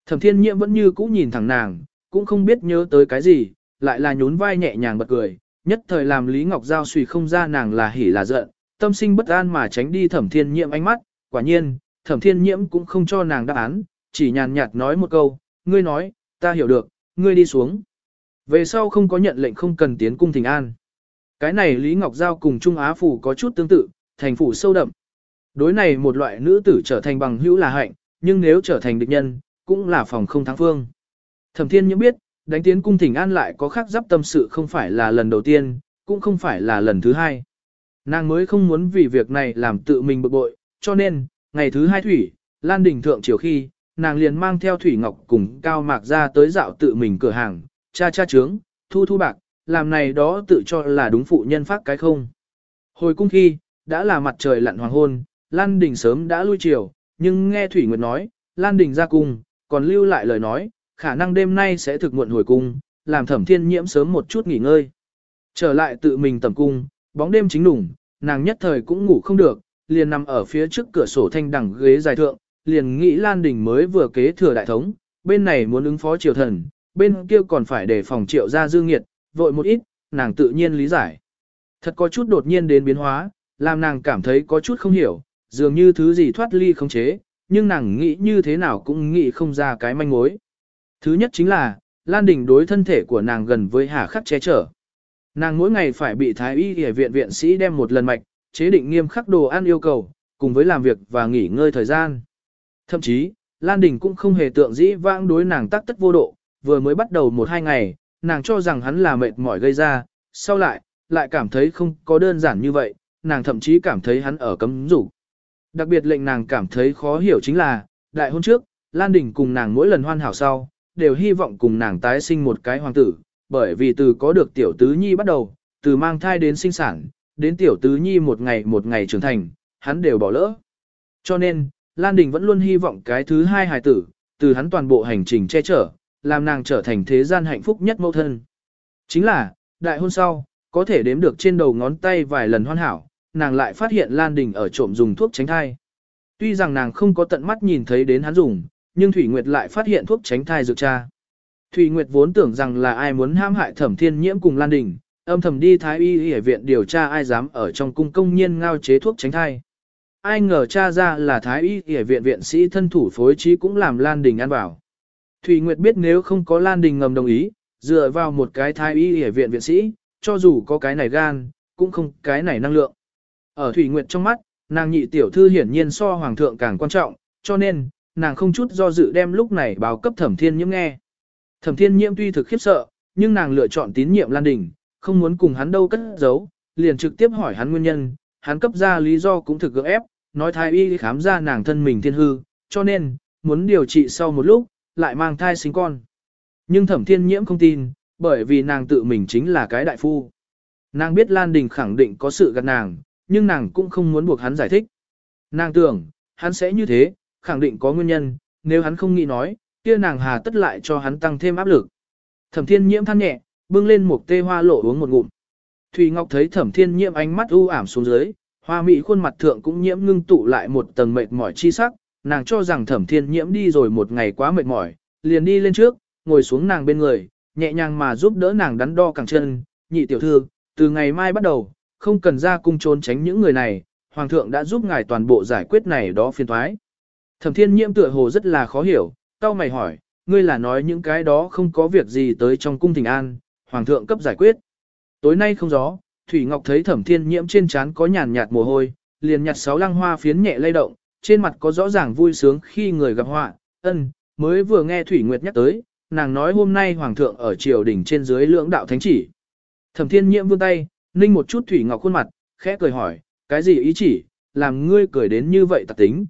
Thẩm Thiên Nhiễm vẫn như cũ nhìn thẳng nàng, cũng không biết nhớ tới cái gì, lại là nhún vai nhẹ nhàng bật cười, nhất thời làm Lý Ngọc Giao suy không ra nàng là hỉ là giận, tâm sinh bất an mà tránh đi Thẩm Thiên Nhiễm ánh mắt, quả nhiên, Thẩm Thiên Nhiễm cũng không cho nàng đáp án, chỉ nhàn nhạt nói một câu, ngươi nói, ta hiểu được, ngươi đi xuống. Về sau không có nhận lệnh không cần tiến cung thỉnh an. Cái này Lý Ngọc Giao cùng Trung Á Phủ có chút tương tự, thành phủ sâu đậm. Đối này một loại nữ tử trở thành bằng hữu là hạnh, nhưng nếu trở thành địch nhân, cũng là phòng không thắng phương. Thẩm thiên nhiễm biết, đánh tiến cung thỉnh an lại có khác giáp tâm sự không phải là lần đầu tiên, cũng không phải là lần thứ hai. Nàng mới không muốn vì việc này làm tự mình bực bội, cho nên, ngày thứ hai thủy, Lan Đình Thượng chiều khi, nàng liền mang theo Thủy Ngọc cùng Cao Mạc ra tới dạo tự mình cửa hàng, cha cha trướng, thu thu bạc, làm này đó tự cho là đúng phụ nhân phát cái không. Hồi cung khi, đã là mặt trời lặn hoàng hôn, Lan Đình sớm đã lui chiều, nhưng nghe Thủy Nguyệt nói, Lan Đình ra cung, còn lưu lại lời nói, khả năng đêm nay sẽ thực muộn hồi cung, làm thẩm thiên nhiễm sớm một chút nghỉ ngơi. Trở lại tự mình tầm cung, bóng đêm chính đủng, nàng nhất thời cũng ngủ không được, liền nằm ở phía trước cửa sổ thanh đẳng ghế dài thượng, liền nghĩ Lan Đình mới vừa kế thừa đại thống, bên này muốn ứng phó triều thần, bên kia còn phải để phòng triệu ra dương nghiệt, vội một ít, nàng tự nhiên lý giải. Thật có chút đột nhiên đến biến hóa, làm nàng cảm thấy có chút không hiểu, dường như thứ gì thoát ly không chế, nhưng nàng nghĩ như thế nào cũng nghĩ không ra cái manh mối. Thứ nhất chính là, Lan Đình đối thân thể của nàng gần với hà khắc che chở. Nàng mỗi ngày phải bị thái y y viện viện sĩ đem một lần mạch, chế định nghiêm khắc đồ ăn yêu cầu, cùng với làm việc và nghỉ ngơi thời gian. Thậm chí, Lan Đình cũng không hề tượng dĩ vãng đối nàng tác tất vô độ, vừa mới bắt đầu một hai ngày, nàng cho rằng hắn là mệt mỏi gây ra, sau lại, lại cảm thấy không có đơn giản như vậy, nàng thậm chí cảm thấy hắn ở cấm rủ. Đặc biệt lệnh nàng cảm thấy khó hiểu chính là, đại hôn trước, Lan Đình cùng nàng mỗi lần hoan hảo sau, đều hy vọng cùng nàng tái sinh một cái hoàng tử, bởi vì từ có được tiểu tứ nhi bắt đầu, từ mang thai đến sinh sản, đến tiểu tứ nhi một ngày một ngày trưởng thành, hắn đều bỏ lỡ. Cho nên, Lan Đình vẫn luôn hy vọng cái thứ hai hài tử, từ hắn toàn bộ hành trình che chở, làm nàng trở thành thế gian hạnh phúc nhất mẫu thân. Chính là, đại hôn sau, có thể đếm được trên đầu ngón tay vài lần hoàn hảo, nàng lại phát hiện Lan Đình ở trộm dùng thuốc tránh thai. Tuy rằng nàng không có tận mắt nhìn thấy đến hắn dùng, nhưng Thủy Nguyệt lại phát hiện thuốc tránh thai dược cha. Thủy Nguyệt vốn tưởng rằng là ai muốn ham hại Thẩm Thiên Nhiễm cùng Lan Đình, âm thầm đi Thái Y Y viện điều tra ai dám ở trong cung công nhiên ngao chế thuốc tránh thai. Ai ngờ cha ra là Thái Y Y viện viện sĩ thân thủ phối trí cũng làm Lan Đình ăn bảo. Thủy Nguyệt biết nếu không có Lan Đình ngầm đồng ý, dựa vào một cái Thái Y Y viện viện sĩ, cho dù có cái này gan, cũng không cái này năng lượng. Ở Thủy Nguyệt trong mắt, nàng nhị tiểu thư hiển nhiên so hoàng thượng càng quan trọng, cho nên, nàng không chút do dự đem lúc này báo cấp thẩm thiên nhiễm nghe. Thẩm thiên nhiễm tuy thực khiếp sợ, nhưng nàng lựa chọn tín nhiệm Lan Đình, không muốn cùng hắn đâu cất giấu, liền trực tiếp hỏi hắn nguyên nhân, hắn cấp ra lý do cũng thực gượng ép, nói thái y khám ra nàng thân mình thiên hư, cho nên, muốn điều trị sau một lúc, lại mang thai sinh con. Nhưng thẩm thiên nhiễm không tin, bởi vì nàng tự mình chính là cái đại phu. Nàng biết Lan Đình khẳng định có sự gạt nàng, nhưng nàng cũng không muốn buộc hắn giải thích. Nàng tưởng, hắn sẽ như thế, khẳng định có nguyên nhân, nếu hắn không nghĩ nói, kia nàng hà tất lại cho hắn tăng thêm áp lực. Thẩm thiên nhiễm than nhẹ, bưng lên một tê hoa lộ uống một ngụm. Thùy Ngọc thấy thẩm thiên nhiễm ánh mắt u ảm xuống dưới, hoa mỹ khuôn mặt thượng cũng nhiễm ngưng tụ lại một tầng mệt mỏi chi sắc, nàng cho rằng thẩm thiên nhiễm đi rồi một ngày quá mệt mỏi, liền đi lên trước, ngồi xuống nàng bên người, nhẹ nhàng mà giúp đỡ nàng đắn đo cẳng chân, nhị tiểu thư, từ ngày mai bắt đầu, không cần ra cung trốn tránh những người này, hoàng thượng đã giúp ngài toàn bộ giải quyết này đó phiền thoái. Thẩm thiên nhiễm tựa hồ rất là khó hiểu, tao mày hỏi, ngươi là nói những cái đó không có việc gì tới trong cung thỉnh an, hoàng thượng cấp giải quyết. Tối nay không gió, Thủy Ngọc thấy thẩm thiên nhiễm trên trán có nhàn nhạt mồ hôi, liền nhặt sáu lăng hoa phiến nhẹ lay động, trên mặt có rõ ràng vui sướng khi người gặp họa, ân, mới vừa nghe Thủy Nguyệt nhắc tới, nàng nói hôm nay hoàng thượng ở triều đỉnh trên dưới lưỡng đạo thánh chỉ. Thẩm thiên nhiễm vươn tay, ninh một chút Thủy Ngọc khuôn mặt, khẽ cười hỏi, cái gì ý chỉ, làm ngươi cười đến như vậy tạc tính.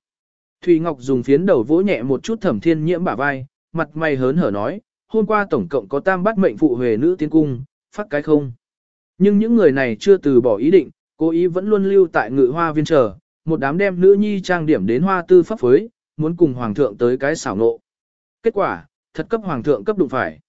Thủy Ngọc dùng phiến đầu vỗ nhẹ một chút thẩm thiên nhiễm bả vai, mặt mày hớn hở nói, hôm qua tổng cộng có tam bắt mệnh phụ huề nữ tiến cung, phát cái không. Nhưng những người này chưa từ bỏ ý định, cố ý vẫn luôn lưu tại ngự hoa viên chờ, một đám đem nữ nhi trang điểm đến hoa tư pháp phối, muốn cùng hoàng thượng tới cái xảo nộ. Kết quả, thật cấp hoàng thượng cấp đụng phải.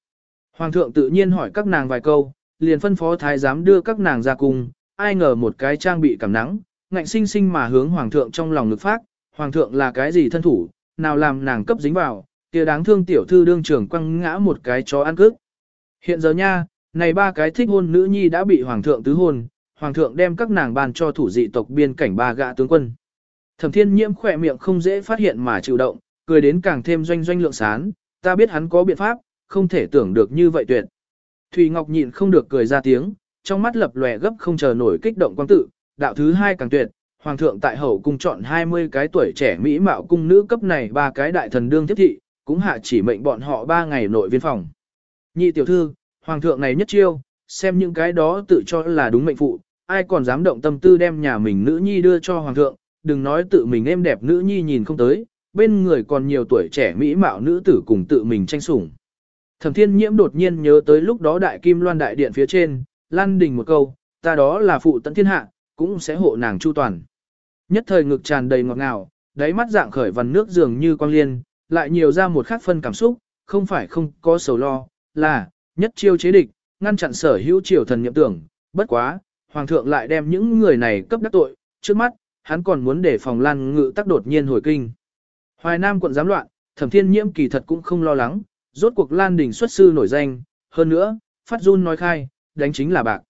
Hoàng thượng tự nhiên hỏi các nàng vài câu, liền phân phó thái giám đưa các nàng ra cùng, ai ngờ một cái trang bị cảm nắng, ngạnh sinh sinh mà hướng hoàng thượng trong lòng ngực phát, hoàng thượng là cái gì thân thủ, nào làm nàng cấp dính vào, kia đáng thương tiểu thư đương trưởng quăng ngã một cái chó ăn cước. Hiện giờ nha, này ba cái thích hôn nữ nhi đã bị hoàng thượng tứ hôn, hoàng thượng đem các nàng bàn cho thủ dị tộc biên cảnh ba gạ tướng quân. Thẩm thiên nhiễm khỏe miệng không dễ phát hiện mà chịu động, cười đến càng thêm doanh doanh lượng sán, ta biết hắn có biện pháp, không thể tưởng được như vậy tuyệt. Thùy Ngọc nhịn không được cười ra tiếng, trong mắt lập lòe gấp không chờ nổi kích động quang tự, đạo thứ hai càng tuyệt, hoàng thượng tại hậu cung chọn 20 cái tuổi trẻ mỹ mạo cung nữ cấp này ba cái đại thần đương tiếp thị, cũng hạ chỉ mệnh bọn họ ba ngày nội viên phòng. Nhị tiểu thư, hoàng thượng này nhất chiêu, xem những cái đó tự cho là đúng mệnh phụ, ai còn dám động tâm tư đem nhà mình nữ nhi đưa cho hoàng thượng, đừng nói tự mình em đẹp nữ nhi nhìn không tới, bên người còn nhiều tuổi trẻ mỹ mạo nữ tử cùng tự mình tranh sủng. Thẩm thiên nhiễm đột nhiên nhớ tới lúc đó đại kim loan đại điện phía trên, lan đình một câu, ta đó là phụ tận thiên hạ, cũng sẽ hộ nàng chu toàn. Nhất thời ngực tràn đầy ngọt ngào, đáy mắt dạng khởi vằn nước dường như quang liên, lại nhiều ra một khác phân cảm xúc, không phải không có sầu lo, là, nhất chiêu chế địch, ngăn chặn sở hữu triều thần nhậm tưởng, bất quá, hoàng thượng lại đem những người này cấp đắc tội, trước mắt, hắn còn muốn để phòng lan ngự tắc đột nhiên hồi kinh. Hoài Nam quận giám loạn, thẩm thiên nhiễm kỳ thật cũng không lo lắng, rốt cuộc lan đình xuất sư nổi danh, hơn nữa, phát run nói khai, đánh chính là bạc.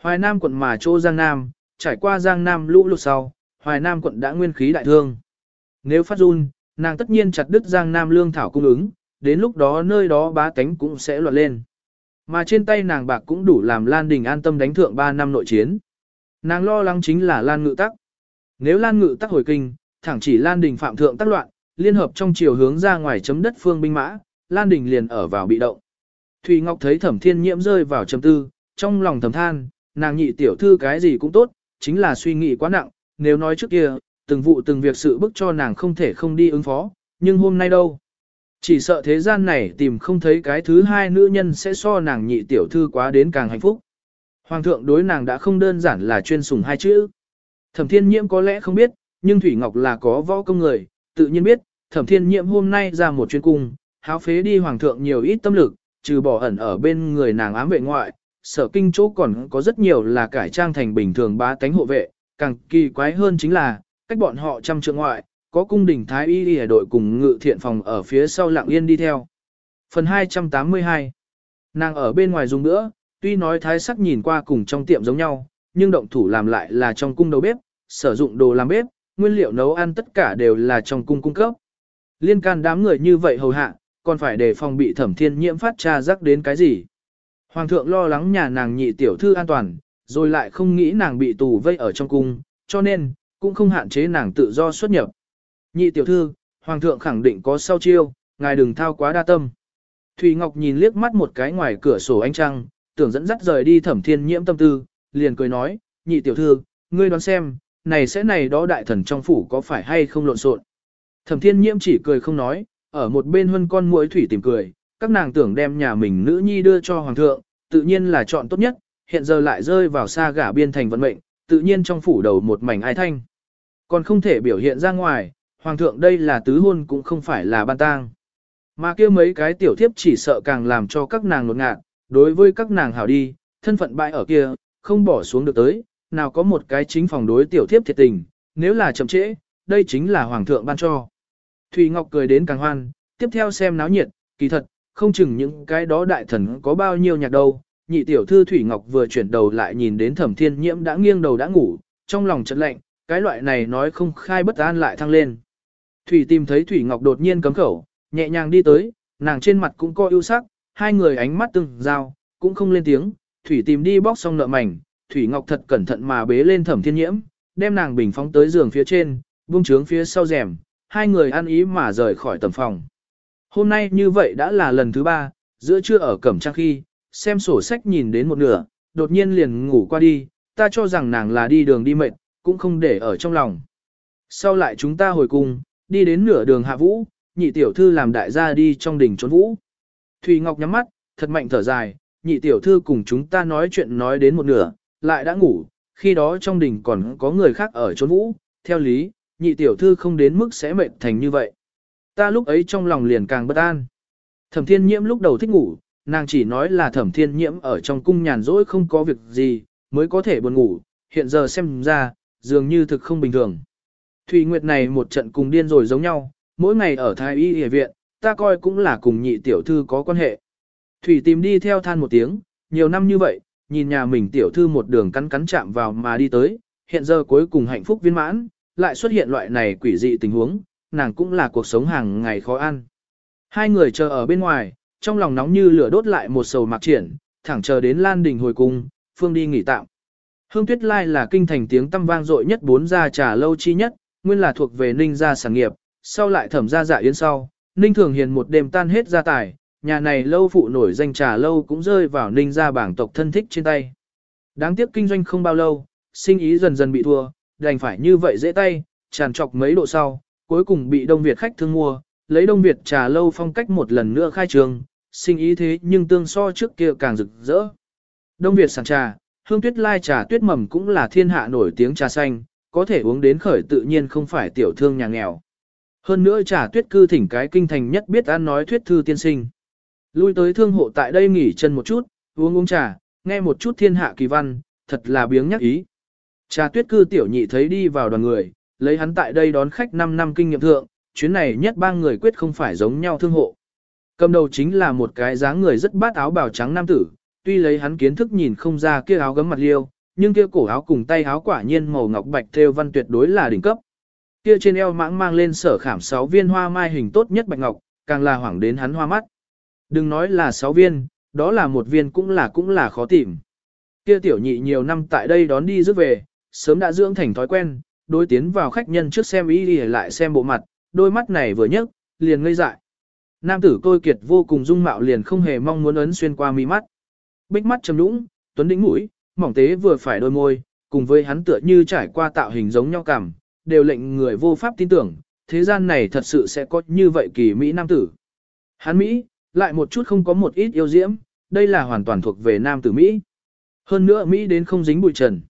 Hoài Nam quận mà chỗ Giang Nam, trải qua Giang Nam lũ lụt sau, Hoài Nam quận đã nguyên khí đại thương. Nếu phát run, nàng tất nhiên chặt đứt Giang Nam lương thảo cung ứng, đến lúc đó nơi đó bá tánh cũng sẽ loạn lên. Mà trên tay nàng bạc cũng đủ làm Lan Đình an tâm đánh thượng 3 năm nội chiến. Nàng lo lắng chính là Lan Ngự Tắc. Nếu Lan Ngự Tắc hồi kinh, thẳng chỉ Lan Đình phạm thượng tác loạn, liên hợp trong chiều hướng ra ngoài chấm đất phương binh mã, Lan Đình liền ở vào bị động. Thùy Ngọc thấy Thẩm Thiên Nhiễm rơi vào trầm tư, trong lòng thầm than, nàng nhị tiểu thư cái gì cũng tốt, chính là suy nghĩ quá nặng, nếu nói trước kia, từng vụ từng việc sự bức cho nàng không thể không đi ứng phó, nhưng hôm nay đâu. Chỉ sợ thế gian này tìm không thấy cái thứ hai nữ nhân sẽ so nàng nhị tiểu thư quá đến càng hạnh phúc. Hoàng thượng đối nàng đã không đơn giản là chuyên sùng hai chữ. Thẩm thiên nhiễm có lẽ không biết, nhưng Thủy Ngọc là có võ công người, tự nhiên biết, thẩm thiên nhiễm hôm nay ra một chuyên cung, háo phế đi hoàng thượng nhiều ít tâm lực, trừ bỏ ẩn ở bên người nàng ám vệ ngoại, sở kinh chỗ còn có rất nhiều là cải trang thành bình thường bá tánh hộ vệ, càng kỳ quái hơn chính là, cách bọn họ trăm trượng ngoại, có cung đình thái y y đội cùng ngự thiện phòng ở phía sau lặng yên đi theo. Phần 282 Nàng ở bên ngoài dùng nữa, tuy nói thái sắc nhìn qua cùng trong tiệm giống nhau, nhưng động thủ làm lại là trong cung đầu bếp, sử dụng đồ làm bếp, nguyên liệu nấu ăn tất cả đều là trong cung cung cấp. Liên can đám người như vậy hầu hạ, còn phải đề phòng bị thẩm thiên nhiễm phát tra rắc đến cái gì. Hoàng thượng lo lắng nhà nàng nhị tiểu thư an toàn, rồi lại không nghĩ nàng bị tù vây ở trong cung, cho nên, cũng không hạn chế nàng tự do xuất nhập. Nhị tiểu thư, Hoàng thượng khẳng định có sau chiêu, ngài đừng thao quá đa tâm. Thùy Ngọc nhìn liếc mắt một cái ngoài cửa sổ ánh trăng, tưởng dẫn dắt rời đi thẩm thiên nhiễm tâm tư, liền cười nói, nhị tiểu thư, ngươi đoán xem, này sẽ này đó đại thần trong phủ có phải hay không lộn xộn. Thẩm thiên nhiễm chỉ cười không nói, ở một bên huân con muỗi thủy tìm cười, các nàng tưởng đem nhà mình nữ nhi đưa cho hoàng thượng, tự nhiên là chọn tốt nhất, hiện giờ lại rơi vào xa gả biên thành vận mệnh, tự nhiên trong phủ đầu một mảnh ai thanh. Còn không thể biểu hiện ra ngoài, hoàng thượng đây là tứ hôn cũng không phải là ban tang. Mà kia mấy cái tiểu thiếp chỉ sợ càng làm cho các nàng nột ngạt, đối với các nàng hảo đi, thân phận bại ở kia, không bỏ xuống được tới, nào có một cái chính phòng đối tiểu thiếp thiệt tình, nếu là chậm trễ, đây chính là hoàng thượng ban cho. Thùy Ngọc cười đến càng hoan, tiếp theo xem náo nhiệt, kỳ thật, không chừng những cái đó đại thần có bao nhiêu nhạc đâu. Nhị tiểu thư Thủy Ngọc vừa chuyển đầu lại nhìn đến thẩm thiên nhiễm đã nghiêng đầu đã ngủ, trong lòng chật lạnh, cái loại này nói không khai bất an lại thăng lên. Thủy tìm thấy Thủy Ngọc đột nhiên cấm khẩu, nhẹ nhàng đi tới, nàng trên mặt cũng có ưu sắc, hai người ánh mắt từng giao, cũng không lên tiếng. Thủy tìm đi bóc xong nợ mảnh, Thủy Ngọc thật cẩn thận mà bế lên thẩm thiên nhiễm, đem nàng bình phóng tới giường phía trên, buông trướng phía sau rèm, hai người ăn ý mà rời khỏi tầm phòng. Hôm nay như vậy đã là lần thứ ba, giữa trưa ở cẩm trang khi, xem sổ sách nhìn đến một nửa, đột nhiên liền ngủ qua đi, ta cho rằng nàng là đi đường đi mệt, cũng không để ở trong lòng. Sau lại chúng ta hồi cùng đi đến nửa đường hạ vũ, nhị tiểu thư làm đại gia đi trong đỉnh trốn vũ. Thùy Ngọc nhắm mắt, thật mạnh thở dài, nhị tiểu thư cùng chúng ta nói chuyện nói đến một nửa, lại đã ngủ, khi đó trong đỉnh còn có người khác ở trốn vũ, theo lý, nhị tiểu thư không đến mức sẽ mệt thành như vậy. Ta lúc ấy trong lòng liền càng bất an. Thẩm thiên nhiễm lúc đầu thích ngủ, nàng chỉ nói là thẩm thiên nhiễm ở trong cung nhàn rỗi không có việc gì, mới có thể buồn ngủ, hiện giờ xem ra, dường như thực không bình thường. Thủy Nguyệt này một trận cùng điên rồi giống nhau, mỗi ngày ở Thái Y Y viện, ta coi cũng là cùng nhị tiểu thư có quan hệ. Thủy tìm đi theo than một tiếng, nhiều năm như vậy, nhìn nhà mình tiểu thư một đường cắn cắn chạm vào mà đi tới, hiện giờ cuối cùng hạnh phúc viên mãn, lại xuất hiện loại này quỷ dị tình huống, nàng cũng là cuộc sống hàng ngày khó ăn. Hai người chờ ở bên ngoài, trong lòng nóng như lửa đốt lại một sầu mạc triển, thẳng chờ đến Lan Đình hồi cung, phương đi nghỉ tạm. Hương Tuyết Lai là kinh thành tiếng tăm vang dội nhất bốn gia trà lâu chi nhất, nguyên là thuộc về Ninh gia sản nghiệp, sau lại thẩm gia dạ yến sau, Ninh Thường Hiền một đêm tan hết gia tài, nhà này lâu phụ nổi danh trà lâu cũng rơi vào Ninh gia bảng tộc thân thích trên tay. Đáng tiếc kinh doanh không bao lâu, sinh ý dần dần bị thua, đành phải như vậy dễ tay, tràn trọc mấy độ sau, cuối cùng bị Đông Việt khách thương mua, lấy Đông Việt trà lâu phong cách một lần nữa khai trường, sinh ý thế nhưng tương so trước kia càng rực rỡ. Đông Việt sản trà, hương tuyết lai trà tuyết mầm cũng là thiên hạ nổi tiếng trà xanh, có thể uống đến khởi tự nhiên không phải tiểu thương nhà nghèo. Hơn nữa trà tuyết cư thỉnh cái kinh thành nhất biết ăn nói thuyết thư tiên sinh. Lui tới thương hộ tại đây nghỉ chân một chút, uống uống trà, nghe một chút thiên hạ kỳ văn, thật là biếng nhắc ý. Trà tuyết cư tiểu nhị thấy đi vào đoàn người, lấy hắn tại đây đón khách 5 năm kinh nghiệm thượng, chuyến này nhất ba người quyết không phải giống nhau thương hộ. Cầm đầu chính là một cái dáng người rất bát áo bào trắng nam tử, tuy lấy hắn kiến thức nhìn không ra kia áo gấm mặt liêu, nhưng kia cổ áo cùng tay áo quả nhiên màu ngọc bạch thêu văn tuyệt đối là đỉnh cấp. Kia trên eo mãng mang lên sở khảm 6 viên hoa mai hình tốt nhất bạch ngọc, càng là hoảng đến hắn hoa mắt. Đừng nói là 6 viên, đó là một viên cũng là cũng là khó tìm. Kia tiểu nhị nhiều năm tại đây đón đi rước về, sớm đã dưỡng thành thói quen, đối tiến vào khách nhân trước xem ý đi lại xem bộ mặt, đôi mắt này vừa nhấc, liền ngây dại. Nam tử tôi kiệt vô cùng dung mạo liền không hề mong muốn ấn xuyên qua mi mắt. Bích mắt trầm lũng, tuấn đỉnh mũi, mỏng tế vừa phải đôi môi, cùng với hắn tựa như trải qua tạo hình giống nhau cảm, đều lệnh người vô pháp tin tưởng, thế gian này thật sự sẽ có như vậy kỳ Mỹ nam tử. Hắn Mỹ, lại một chút không có một ít yêu diễm, đây là hoàn toàn thuộc về nam tử Mỹ. Hơn nữa Mỹ đến không dính bụi trần.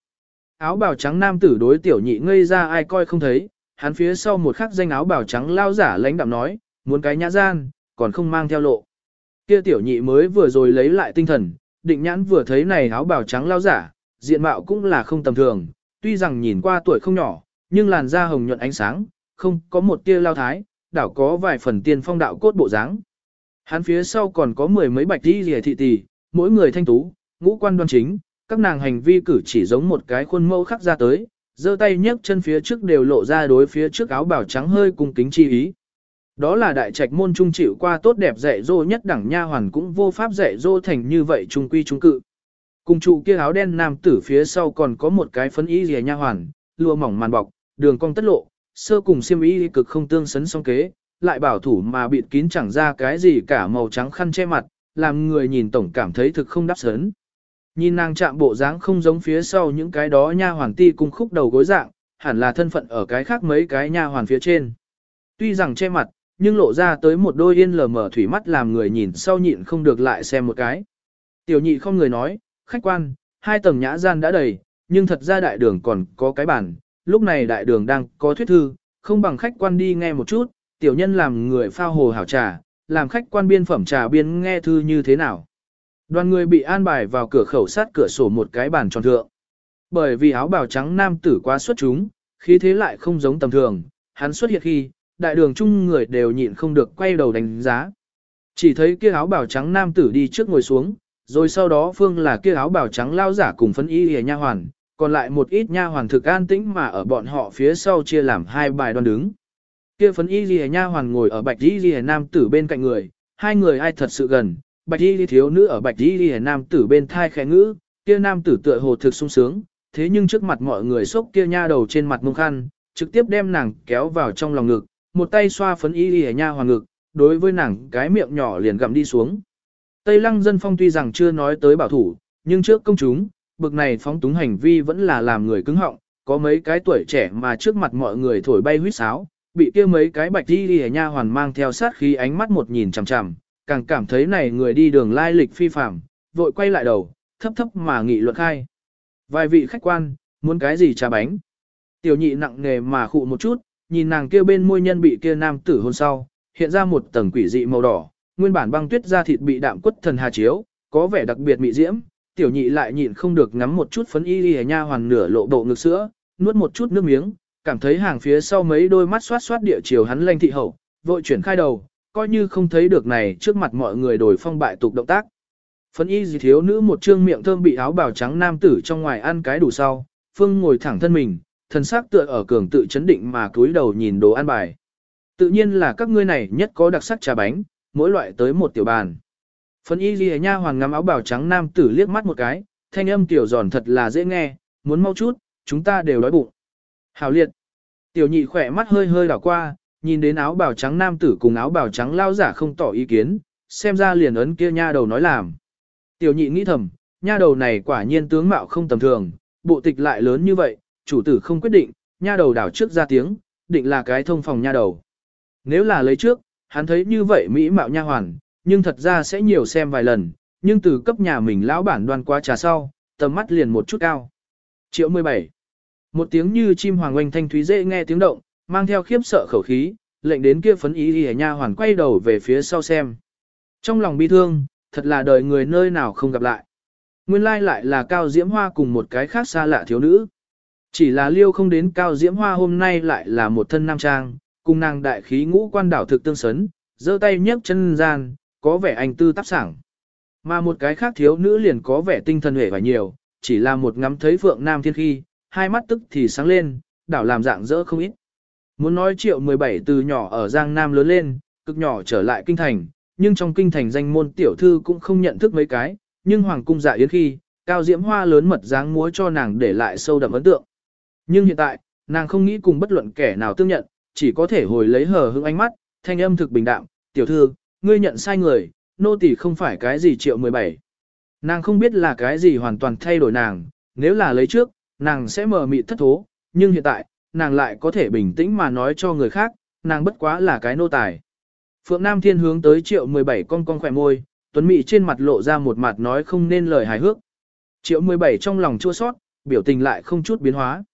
Áo bào trắng nam tử đối tiểu nhị ngây ra ai coi không thấy, hắn phía sau một khắc danh áo bào trắng lao giả lãnh đạm nói, muốn cái nhã gian, còn không mang theo lộ. Kia tiểu nhị mới vừa rồi lấy lại tinh thần, định nhãn vừa thấy này áo bào trắng lao giả, diện mạo cũng là không tầm thường, tuy rằng nhìn qua tuổi không nhỏ, nhưng làn da hồng nhuận ánh sáng, không có một tia lao thái, đảo có vài phần tiên phong đạo cốt bộ dáng. Hắn phía sau còn có mười mấy bạch đi rìa thị tỷ, mỗi người thanh tú, ngũ quan đoan chính, các nàng hành vi cử chỉ giống một cái khuôn mẫu khắc ra tới, giơ tay nhấc chân phía trước đều lộ ra đối phía trước áo bào trắng hơi cung kính chi ý. Đó là đại trạch môn trung chịu qua tốt đẹp dạy dỗ nhất đẳng nha hoàn cũng vô pháp dạy dỗ thành như vậy trung quy trung cự. Cùng trụ kia áo đen nam tử phía sau còn có một cái phấn y rìa nha hoàn, lụa mỏng màn bọc, đường cong tất lộ, sơ cùng xiêm y cực không tương sấn song kế, lại bảo thủ mà bịt kín chẳng ra cái gì cả màu trắng khăn che mặt, làm người nhìn tổng cảm thấy thực không đáp sớn. Nhìn nàng chạm bộ dáng không giống phía sau những cái đó nha hoàn ti cung khúc đầu gối dạng, hẳn là thân phận ở cái khác mấy cái nha hoàn phía trên. Tuy rằng che mặt, nhưng lộ ra tới một đôi yên lờ mở thủy mắt làm người nhìn sau nhịn không được lại xem một cái. Tiểu nhị không người nói, khách quan, hai tầng nhã gian đã đầy, nhưng thật ra đại đường còn có cái bàn, lúc này đại đường đang có thuyết thư, không bằng khách quan đi nghe một chút, tiểu nhân làm người phao hồ hảo trà, làm khách quan biên phẩm trà biên nghe thư như thế nào. Đoàn người bị an bài vào cửa khẩu sát cửa sổ một cái bàn tròn thượng. Bởi vì áo bào trắng nam tử quá xuất chúng, khí thế lại không giống tầm thường, hắn xuất hiện khi, đại đường chung người đều nhịn không được quay đầu đánh giá. Chỉ thấy kia áo bào trắng nam tử đi trước ngồi xuống, rồi sau đó phương là kia áo bào trắng lao giả cùng phân y hề nha hoàn, còn lại một ít nha hoàn thực an tĩnh mà ở bọn họ phía sau chia làm hai bài đoan đứng. Kia phấn y lìa nha hoàn ngồi ở bạch y lìa nam tử bên cạnh người, hai người ai thật sự gần, bạch y thiếu nữ ở bạch y lìa nam tử bên thai khẽ ngữ, kia nam tử tựa hồ thực sung sướng, thế nhưng trước mặt mọi người xốc kia nha đầu trên mặt mông khăn, trực tiếp đem nàng kéo vào trong lòng ngực, một tay xoa phấn y lìa nha hoàn ngực, đối với nàng cái miệng nhỏ liền gặm đi xuống. Tây lăng dân phong tuy rằng chưa nói tới bảo thủ, nhưng trước công chúng, bực này phóng túng hành vi vẫn là làm người cứng họng, có mấy cái tuổi trẻ mà trước mặt mọi người thổi bay huýt sáo, bị kia mấy cái bạch y y nha hoàn mang theo sát khí ánh mắt một nhìn chằm chằm, càng cảm thấy này người đi đường lai lịch phi phạm, vội quay lại đầu, thấp thấp mà nghị luận khai. Vài vị khách quan, muốn cái gì trà bánh? Tiểu nhị nặng nề mà khụ một chút, nhìn nàng kia bên môi nhân bị kia nam tử hôn sau, hiện ra một tầng quỷ dị màu đỏ, nguyên bản băng tuyết da thịt bị đạm quất thần hà chiếu, có vẻ đặc biệt mị diễm, tiểu nhị lại nhịn không được ngắm một chút phấn y y nha hoàn nửa lộ bộ ngực sữa, nuốt một chút nước miếng, cảm thấy hàng phía sau mấy đôi mắt xoát xoát địa chiều hắn lanh thị hậu, vội chuyển khai đầu, coi như không thấy được này trước mặt mọi người đổi phong bại tục động tác. Phấn y gì thiếu nữ một trương miệng thơm bị áo bào trắng nam tử trong ngoài ăn cái đủ sau, phương ngồi thẳng thân mình, thần sắc tựa ở cường tự chấn định mà cúi đầu nhìn đồ ăn bài. Tự nhiên là các ngươi này nhất có đặc sắc trà bánh, mỗi loại tới một tiểu bàn. Phấn y ghi nha hoàng ngắm áo bào trắng nam tử liếc mắt một cái, thanh âm tiểu giòn thật là dễ nghe, muốn mau chút, chúng ta đều đói bụng. Hảo liệt. Tiểu nhị khỏe mắt hơi hơi đảo qua, nhìn đến áo bào trắng nam tử cùng áo bào trắng lao giả không tỏ ý kiến, xem ra liền ấn kia nha đầu nói làm. Tiểu nhị nghĩ thầm, nha đầu này quả nhiên tướng mạo không tầm thường, bộ tịch lại lớn như vậy, chủ tử không quyết định, nha đầu đảo trước ra tiếng, định là cái thông phòng nha đầu. Nếu là lấy trước, hắn thấy như vậy mỹ mạo nha hoàn, nhưng thật ra sẽ nhiều xem vài lần, nhưng từ cấp nhà mình lão bản đoan qua trà sau, tầm mắt liền một chút cao. Triệu 17. Một tiếng như chim hoàng oanh thanh thúy dễ nghe tiếng động, mang theo khiếp sợ khẩu khí, lệnh đến kia phấn ý y nha hoàn quay đầu về phía sau xem. Trong lòng bi thương, thật là đời người nơi nào không gặp lại. Nguyên lai lại là Cao Diễm Hoa cùng một cái khác xa lạ thiếu nữ. Chỉ là liêu không đến Cao Diễm Hoa hôm nay lại là một thân nam trang, cùng nàng đại khí ngũ quan đảo thực tương sấn, giơ tay nhấc chân gian, có vẻ anh tư tác sảng. Mà một cái khác thiếu nữ liền có vẻ tinh thần hề và nhiều, chỉ là một ngắm thấy Phượng Nam Thiên khi, hai mắt tức thì sáng lên, đảo làm dạng dỡ không ít. Muốn nói triệu 17 từ nhỏ ở Giang Nam lớn lên, cực nhỏ trở lại kinh thành, nhưng trong kinh thành danh môn tiểu thư cũng không nhận thức mấy cái, nhưng hoàng cung dạ yến khi, cao diễm hoa lớn mật dáng múa cho nàng để lại sâu đậm ấn tượng. Nhưng hiện tại, nàng không nghĩ cùng bất luận kẻ nào tương nhận, chỉ có thể hồi lấy hờ hững ánh mắt, thanh âm thực bình đạm, tiểu thư, ngươi nhận sai người, nô tỳ không phải cái gì triệu 17. Nàng không biết là cái gì hoàn toàn thay đổi nàng, nếu là lấy trước, nàng sẽ mờ mịt thất thố, nhưng hiện tại, nàng lại có thể bình tĩnh mà nói cho người khác, nàng bất quá là cái nô tài. Phượng Nam Thiên hướng tới triệu 17 con con khỏe môi, Tuấn Mỹ trên mặt lộ ra một mặt nói không nên lời hài hước. Triệu 17 trong lòng chua sót, biểu tình lại không chút biến hóa.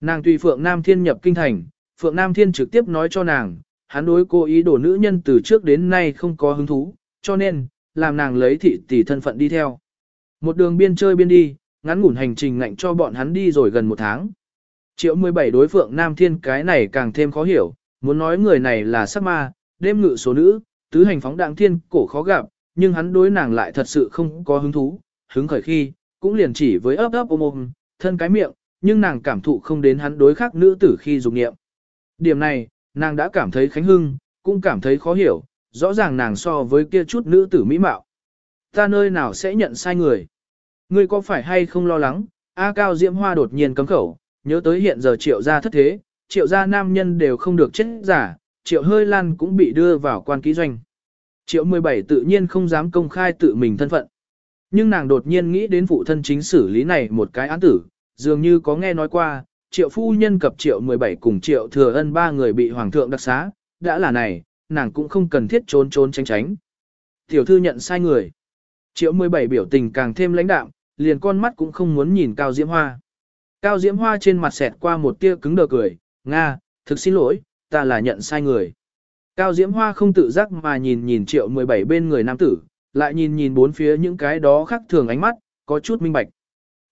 Nàng tùy Phượng Nam Thiên nhập kinh thành, Phượng Nam Thiên trực tiếp nói cho nàng, hắn đối cô ý đổ nữ nhân từ trước đến nay không có hứng thú, cho nên, làm nàng lấy thị tỷ thân phận đi theo. Một đường biên chơi biên đi, ngắn ngủn hành trình ngạnh cho bọn hắn đi rồi gần một tháng. Triệu 17 đối Phượng Nam Thiên cái này càng thêm khó hiểu, muốn nói người này là sắc ma, đêm ngự số nữ, tứ hành phóng đạng thiên cổ khó gặp, nhưng hắn đối nàng lại thật sự không có hứng thú, hứng khởi khi, cũng liền chỉ với ấp ấp ôm ôm, thân cái miệng, nhưng nàng cảm thụ không đến hắn đối khác nữ tử khi dục nghiệm. Điểm này, nàng đã cảm thấy khánh hưng, cũng cảm thấy khó hiểu, rõ ràng nàng so với kia chút nữ tử mỹ mạo. Ta nơi nào sẽ nhận sai người? Ngươi có phải hay không lo lắng? A Cao Diễm Hoa đột nhiên cấm khẩu, nhớ tới hiện giờ triệu gia thất thế, triệu gia nam nhân đều không được chết giả, triệu hơi lan cũng bị đưa vào quan ký doanh. Triệu 17 tự nhiên không dám công khai tự mình thân phận. Nhưng nàng đột nhiên nghĩ đến phụ thân chính xử lý này một cái án tử, dường như có nghe nói qua, triệu phu nhân cập triệu 17 cùng triệu thừa ân ba người bị hoàng thượng đặc xá, đã là này, nàng cũng không cần thiết trốn trốn tránh tránh. Tiểu thư nhận sai người. Triệu 17 biểu tình càng thêm lãnh đạm, liền con mắt cũng không muốn nhìn Cao Diễm Hoa. Cao Diễm Hoa trên mặt xẹt qua một tia cứng đờ cười, Nga, thực xin lỗi, ta là nhận sai người. Cao Diễm Hoa không tự giác mà nhìn nhìn triệu 17 bên người nam tử, lại nhìn nhìn bốn phía những cái đó khác thường ánh mắt, có chút minh bạch.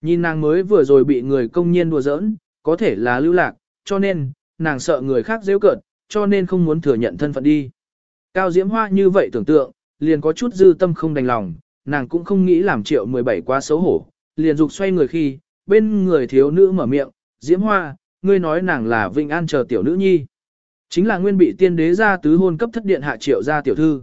Nhìn nàng mới vừa rồi bị người công nhiên đùa giỡn, có thể là lưu lạc, cho nên, nàng sợ người khác dễ cợt, cho nên không muốn thừa nhận thân phận đi. Cao Diễm Hoa như vậy tưởng tượng, liền có chút dư tâm không đành lòng, nàng cũng không nghĩ làm triệu 17 quá xấu hổ, liền dục xoay người khi, bên người thiếu nữ mở miệng, Diễm Hoa, ngươi nói nàng là Vinh An chờ tiểu nữ nhi. Chính là nguyên bị tiên đế ra tứ hôn cấp thất điện hạ triệu gia tiểu thư.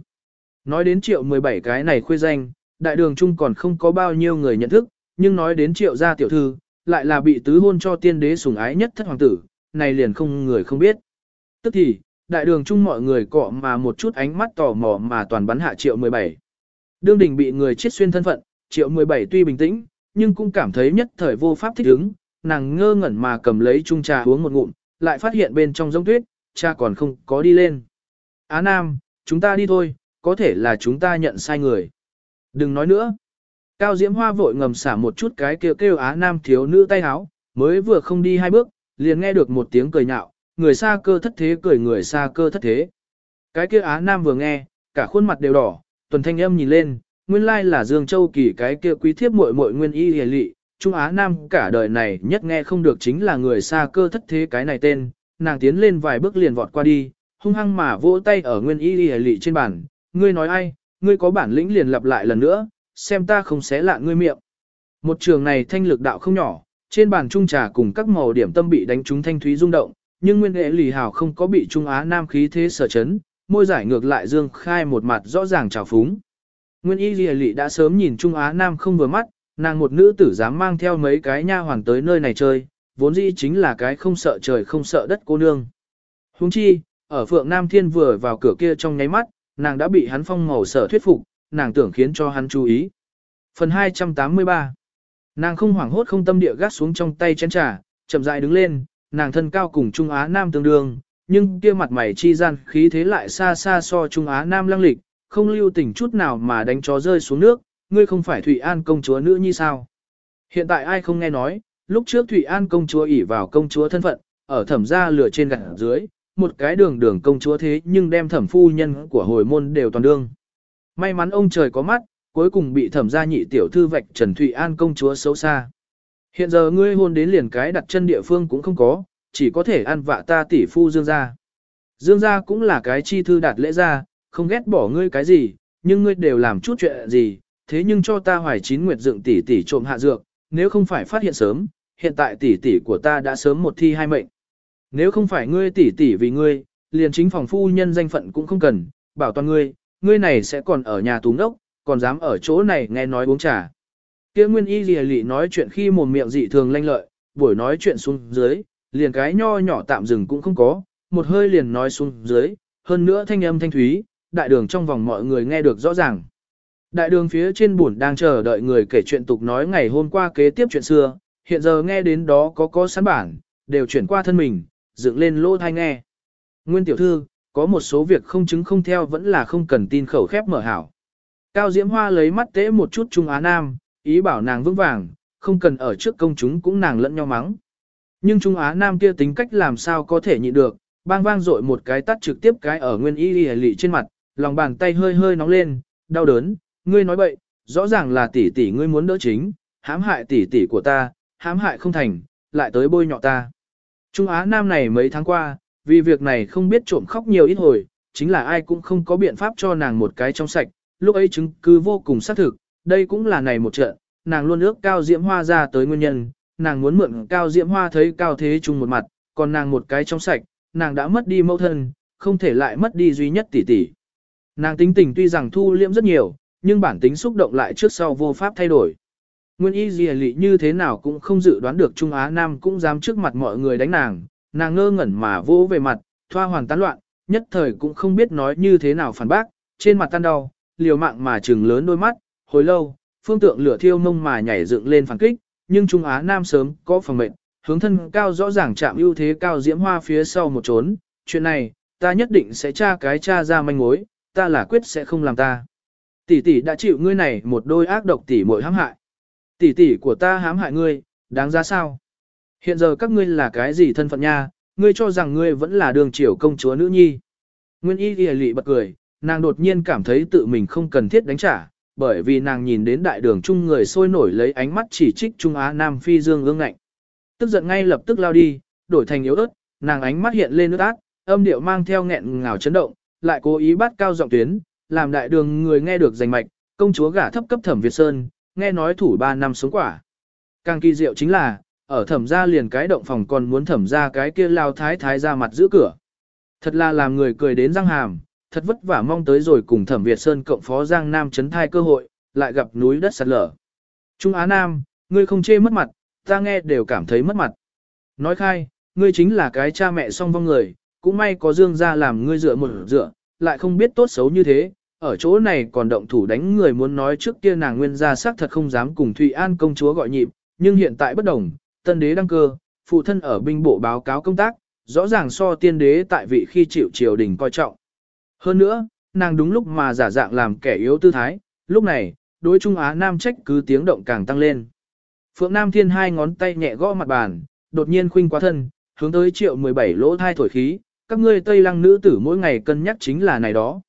Nói đến triệu 17 cái này khuê danh, đại đường chung còn không có bao nhiêu người nhận thức, nhưng nói đến triệu gia tiểu thư, lại là bị tứ hôn cho tiên đế sủng ái nhất thất hoàng tử, này liền không người không biết. Tức thì, đại đường chung mọi người cọ mà một chút ánh mắt tò mò mà toàn bắn hạ triệu 17. Đương đình bị người chết xuyên thân phận, triệu 17 tuy bình tĩnh, nhưng cũng cảm thấy nhất thời vô pháp thích ứng, nàng ngơ ngẩn mà cầm lấy chung trà uống một ngụm, lại phát hiện bên trong giống tuyết, cha còn không có đi lên. Á Nam, chúng ta đi thôi, có thể là chúng ta nhận sai người. Đừng nói nữa. Cao Diễm Hoa vội ngầm xả một chút cái kêu kêu Á Nam thiếu nữ tay háo, mới vừa không đi hai bước, liền nghe được một tiếng cười nhạo, người xa cơ thất thế cười người xa cơ thất thế. Cái kia Á Nam vừa nghe, cả khuôn mặt đều đỏ, tuần thanh âm nhìn lên, nguyên lai là Dương Châu Kỳ cái kia quý thiếp muội muội nguyên y hề lị, Trung Á Nam cả đời này nhất nghe không được chính là người xa cơ thất thế cái này tên, nàng tiến lên vài bước liền vọt qua đi, hung hăng mà vỗ tay ở nguyên y hề lị trên bàn, ngươi nói ai, ngươi có bản lĩnh liền lặp lại lần nữa, xem ta không xé lạ ngươi miệng. Một trường này thanh lực đạo không nhỏ, trên bàn trung trà cùng các màu điểm tâm bị đánh trúng thanh thúy rung động, nhưng nguyên hệ lì hào không có bị Trung Á Nam khí thế sở chấn, môi giải ngược lại dương khai một mặt rõ ràng trào phúng. Nguyên y lì lì đã sớm nhìn Trung Á Nam không vừa mắt, nàng một nữ tử dám mang theo mấy cái nha hoàn tới nơi này chơi, vốn dĩ chính là cái không sợ trời không sợ đất cô nương. Huống chi, ở Phượng Nam Thiên vừa vào cửa kia trong nháy mắt, nàng đã bị hắn phong màu sở thuyết phục, nàng tưởng khiến cho hắn chú ý. Phần 283 Nàng không hoảng hốt không tâm địa gác xuống trong tay chén trà, chậm rãi đứng lên, nàng thân cao cùng Trung Á Nam tương đương, nhưng kia mặt mày chi gian khí thế lại xa xa so Trung Á Nam lăng lịch, không lưu tình chút nào mà đánh chó rơi xuống nước, ngươi không phải Thủy An công chúa nữ như sao. Hiện tại ai không nghe nói, lúc trước Thủy An công chúa ỉ vào công chúa thân phận, ở thẩm gia lửa trên gặt dưới, một cái đường đường công chúa thế nhưng đem thẩm phu nhân của hồi môn đều toàn đương. May mắn ông trời có mắt, cuối cùng bị thẩm gia nhị tiểu thư vạch Trần Thụy An công chúa xấu xa. Hiện giờ ngươi hôn đến liền cái đặt chân địa phương cũng không có, chỉ có thể ăn vạ ta tỷ phu Dương gia. Dương gia cũng là cái chi thư đạt lễ gia, không ghét bỏ ngươi cái gì, nhưng ngươi đều làm chút chuyện gì, thế nhưng cho ta hoài chín nguyệt dựng tỷ tỷ trộm hạ dược, nếu không phải phát hiện sớm, hiện tại tỷ tỷ của ta đã sớm một thi hai mệnh. Nếu không phải ngươi tỷ tỷ vì ngươi, liền chính phòng phu nhân danh phận cũng không cần, bảo toàn ngươi, ngươi này sẽ còn ở nhà túng đốc, còn dám ở chỗ này nghe nói uống trà. Kia Nguyên Y Lìa Lị nói chuyện khi mồm miệng dị thường lanh lợi, buổi nói chuyện xuống dưới, liền cái nho nhỏ tạm dừng cũng không có, một hơi liền nói xuống dưới, hơn nữa thanh âm thanh thúy, đại đường trong vòng mọi người nghe được rõ ràng. Đại đường phía trên buồn đang chờ đợi người kể chuyện tục nói ngày hôm qua kế tiếp chuyện xưa, hiện giờ nghe đến đó có có sẵn bản, đều chuyển qua thân mình, dựng lên lỗ thai nghe. Nguyên tiểu thư, có một số việc không chứng không theo vẫn là không cần tin khẩu khép mở hảo. Cao Diễm Hoa lấy mắt tế một chút Trung Á Nam, ý bảo nàng vững vàng, không cần ở trước công chúng cũng nàng lẫn nhau mắng. Nhưng Trung Á Nam kia tính cách làm sao có thể nhịn được, bang vang dội một cái tắt trực tiếp cái ở nguyên y y lị trên mặt, lòng bàn tay hơi hơi nóng lên, đau đớn, ngươi nói bậy, rõ ràng là tỷ tỷ ngươi muốn đỡ chính, hãm hại tỷ tỷ của ta, hãm hại không thành, lại tới bôi nhọ ta. Trung Á Nam này mấy tháng qua, vì việc này không biết trộm khóc nhiều ít hồi, chính là ai cũng không có biện pháp cho nàng một cái trong sạch, lúc ấy chứng cứ vô cùng xác thực, đây cũng là này một trận, nàng luôn ước cao diễm hoa ra tới nguyên nhân, nàng muốn mượn cao diễm hoa thấy cao thế chung một mặt, còn nàng một cái trong sạch, nàng đã mất đi mẫu thân, không thể lại mất đi duy nhất tỷ tỷ. Nàng tính tình tuy rằng thu liễm rất nhiều, nhưng bản tính xúc động lại trước sau vô pháp thay đổi. Nguyên y dì lị như thế nào cũng không dự đoán được Trung Á Nam cũng dám trước mặt mọi người đánh nàng, nàng ngơ ngẩn mà vỗ về mặt, thoa hoàn tán loạn, nhất thời cũng không biết nói như thế nào phản bác, trên mặt tan đau, liều mạng mà trừng lớn đôi mắt, hồi lâu, phương tượng lửa thiêu mông mà nhảy dựng lên phản kích, nhưng Trung Á Nam sớm có phòng mệnh, hướng thân cao rõ ràng chạm ưu thế cao diễm hoa phía sau một trốn, chuyện này, ta nhất định sẽ tra cái tra ra manh mối, ta là quyết sẽ không làm ta. Tỷ tỷ đã chịu ngươi này một đôi ác độc tỷ muội hãm hại. Tỷ tỷ của ta hãm hại ngươi, đáng giá sao? Hiện giờ các ngươi là cái gì thân phận nha, ngươi cho rằng ngươi vẫn là đường triều công chúa nữ nhi. Nguyên y ghi lị bật cười, nàng đột nhiên cảm thấy tự mình không cần thiết đánh trả, bởi vì nàng nhìn đến đại đường chung người sôi nổi lấy ánh mắt chỉ trích Trung Á Nam Phi Dương ương ngạnh. Tức giận ngay lập tức lao đi, đổi thành yếu ớt, nàng ánh mắt hiện lên nước ác, âm điệu mang theo nghẹn ngào chấn động, lại cố ý bắt cao giọng tuyến, làm đại đường người nghe được giành mạch, công chúa gả thấp cấp thẩm Việt Sơn, nghe nói thủ 3 năm sống quả. Càng kỳ diệu chính là, ở thẩm gia liền cái động phòng còn muốn thẩm ra cái kia lao thái thái ra mặt giữ cửa. Thật là làm người cười đến răng hàm, thật vất vả mong tới rồi cùng thẩm Việt Sơn cộng phó Giang Nam chấn thai cơ hội, lại gặp núi đất sạt lở. Trung Á Nam, ngươi không chê mất mặt, ta nghe đều cảm thấy mất mặt. Nói khai, ngươi chính là cái cha mẹ song vong người, cũng may có Dương gia làm ngươi dựa một dựa, lại không biết tốt xấu như thế, ở chỗ này còn động thủ đánh người muốn nói trước kia nàng nguyên gia xác thật không dám cùng Thụy An công chúa gọi nhịp, nhưng hiện tại bất đồng, tân đế đăng cơ, phụ thân ở binh bộ báo cáo công tác, rõ ràng so tiên đế tại vị khi chịu triều đình coi trọng. Hơn nữa, nàng đúng lúc mà giả dạng làm kẻ yếu tư thái, lúc này, đối Trung Á Nam trách cứ tiếng động càng tăng lên. Phượng Nam Thiên hai ngón tay nhẹ gõ mặt bàn, đột nhiên khuynh quá thân, hướng tới triệu 17 lỗ thai thổi khí, các ngươi Tây Lăng nữ tử mỗi ngày cân nhắc chính là này đó.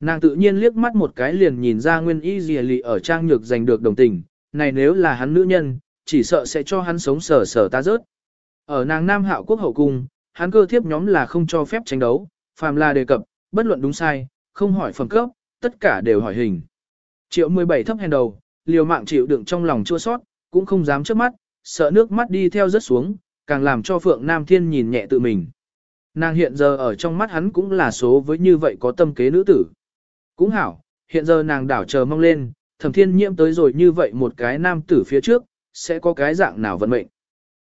Nàng tự nhiên liếc mắt một cái liền nhìn ra nguyên y dìa lì ở trang nhược giành được đồng tình, này nếu là hắn nữ nhân, chỉ sợ sẽ cho hắn sống sờ sờ ta rớt. Ở nàng Nam Hạo quốc hậu cung, hắn cơ thiếp nhóm là không cho phép tranh đấu, phàm là đề cập, bất luận đúng sai, không hỏi phẩm cấp, tất cả đều hỏi hình. Triệu 17 thấp hèn đầu, liều mạng chịu đựng trong lòng chua sót, cũng không dám trước mắt, sợ nước mắt đi theo rớt xuống, càng làm cho Phượng Nam Thiên nhìn nhẹ tự mình. Nàng hiện giờ ở trong mắt hắn cũng là số với như vậy có tâm kế nữ tử. Cũng hảo, hiện giờ nàng đảo chờ mong lên, thẩm thiên nhiễm tới rồi như vậy một cái nam tử phía trước, sẽ có cái dạng nào vận mệnh.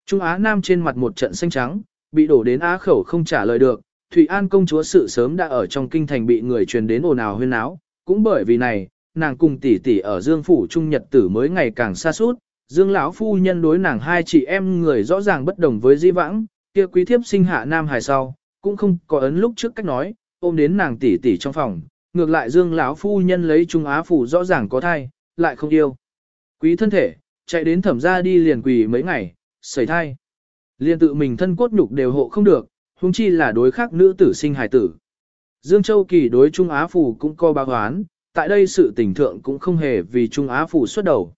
Trung Á Nam trên mặt một trận xanh trắng, bị đổ đến á khẩu không trả lời được, Thụy An công chúa sự sớm đã ở trong kinh thành bị người truyền đến ồn ào huyên náo, cũng bởi vì này, nàng cùng tỷ tỷ ở Dương phủ trung nhật tử mới ngày càng xa suốt, Dương lão phu nhân đối nàng hai chị em người rõ ràng bất đồng với Di Vãng, kia quý thiếp sinh hạ nam hài sau, cũng không có ấn lúc trước cách nói, ôm đến nàng tỷ tỷ trong phòng, ngược lại Dương lão phu nhân lấy Trung Á phủ rõ ràng có thai, lại không yêu. Quý thân thể, chạy đến thẩm gia đi liền quỳ mấy ngày, sẩy thai. liền tự mình thân cốt nhục đều hộ không được, huống chi là đối khác nữ tử sinh hài tử. Dương Châu Kỳ đối Trung Á Phủ cũng co báo hoán, tại đây sự tình thượng cũng không hề vì Trung Á Phủ xuất đầu.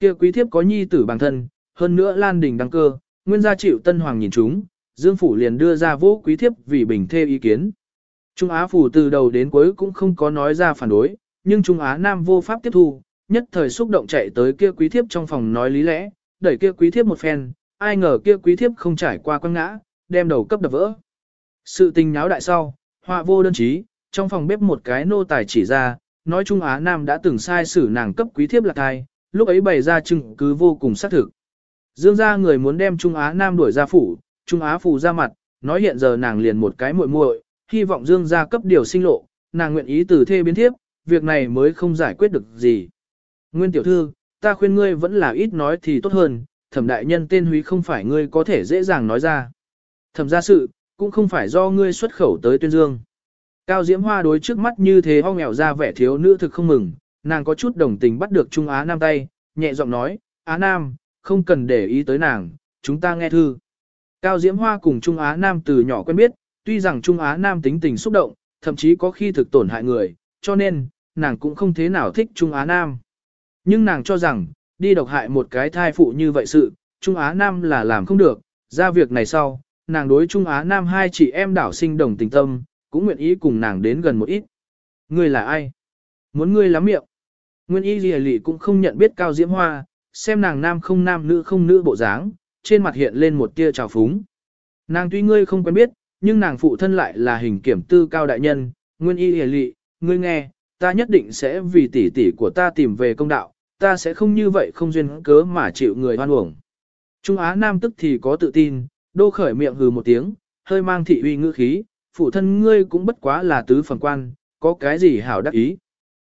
Kia quý thiếp có nhi tử bằng thân, hơn nữa Lan Đình đăng cơ, nguyên gia chịu Tân Hoàng nhìn chúng, Dương Phủ liền đưa ra vũ quý thiếp vì bình thê ý kiến. Trung Á Phủ từ đầu đến cuối cũng không có nói ra phản đối, nhưng Trung Á Nam vô pháp tiếp thu, nhất thời xúc động chạy tới kia quý thiếp trong phòng nói lý lẽ, đẩy kia quý thiếp một phen, ai ngờ kia quý thiếp không trải qua quăng ngã, đem đầu cấp đập vỡ. Sự tình náo đại sau, họa vô đơn chí, trong phòng bếp một cái nô tài chỉ ra, nói Trung Á Nam đã từng sai xử nàng cấp quý thiếp là thai, lúc ấy bày ra chứng cứ vô cùng xác thực. Dương gia người muốn đem Trung Á Nam đuổi ra phủ, Trung Á phủ ra mặt, nói hiện giờ nàng liền một cái muội muội, hy vọng Dương gia cấp điều sinh lộ, nàng nguyện ý từ thê biến thiếp, việc này mới không giải quyết được gì. Nguyên tiểu thư, ta khuyên ngươi vẫn là ít nói thì tốt hơn, thẩm đại nhân tên húy không phải ngươi có thể dễ dàng nói ra. Thẩm gia sự, cũng không phải do ngươi xuất khẩu tới tuyên dương. Cao Diễm Hoa đối trước mắt như thế ho nghèo ra vẻ thiếu nữ thực không mừng, nàng có chút đồng tình bắt được Trung Á Nam tay, nhẹ giọng nói, Á Nam, không cần để ý tới nàng, chúng ta nghe thư. Cao Diễm Hoa cùng Trung Á Nam từ nhỏ quen biết, tuy rằng Trung Á Nam tính tình xúc động, thậm chí có khi thực tổn hại người, cho nên, nàng cũng không thế nào thích Trung Á Nam. Nhưng nàng cho rằng, đi độc hại một cái thai phụ như vậy sự, Trung Á Nam là làm không được, ra việc này sau, nàng đối Trung Á Nam hai chị em đảo sinh đồng tình tâm, cũng nguyện ý cùng nàng đến gần một ít. Ngươi là ai? Muốn ngươi lắm miệng. Nguyên y lìa lì cũng không nhận biết Cao Diễm Hoa, xem nàng nam không nam nữ không nữ bộ dáng, trên mặt hiện lên một tia trào phúng. Nàng tuy ngươi không quen biết, nhưng nàng phụ thân lại là hình kiểm tư cao đại nhân, Nguyên y lìa lì, ngươi nghe, ta nhất định sẽ vì tỷ tỷ của ta tìm về công đạo, ta sẽ không như vậy không duyên cớ mà chịu người hoan uổng. Trung Á Nam tức thì có tự tin, đô khởi miệng hừ một tiếng, hơi mang thị uy ngữ khí, phụ thân ngươi cũng bất quá là tứ phẩm quan, có cái gì hảo đắc ý.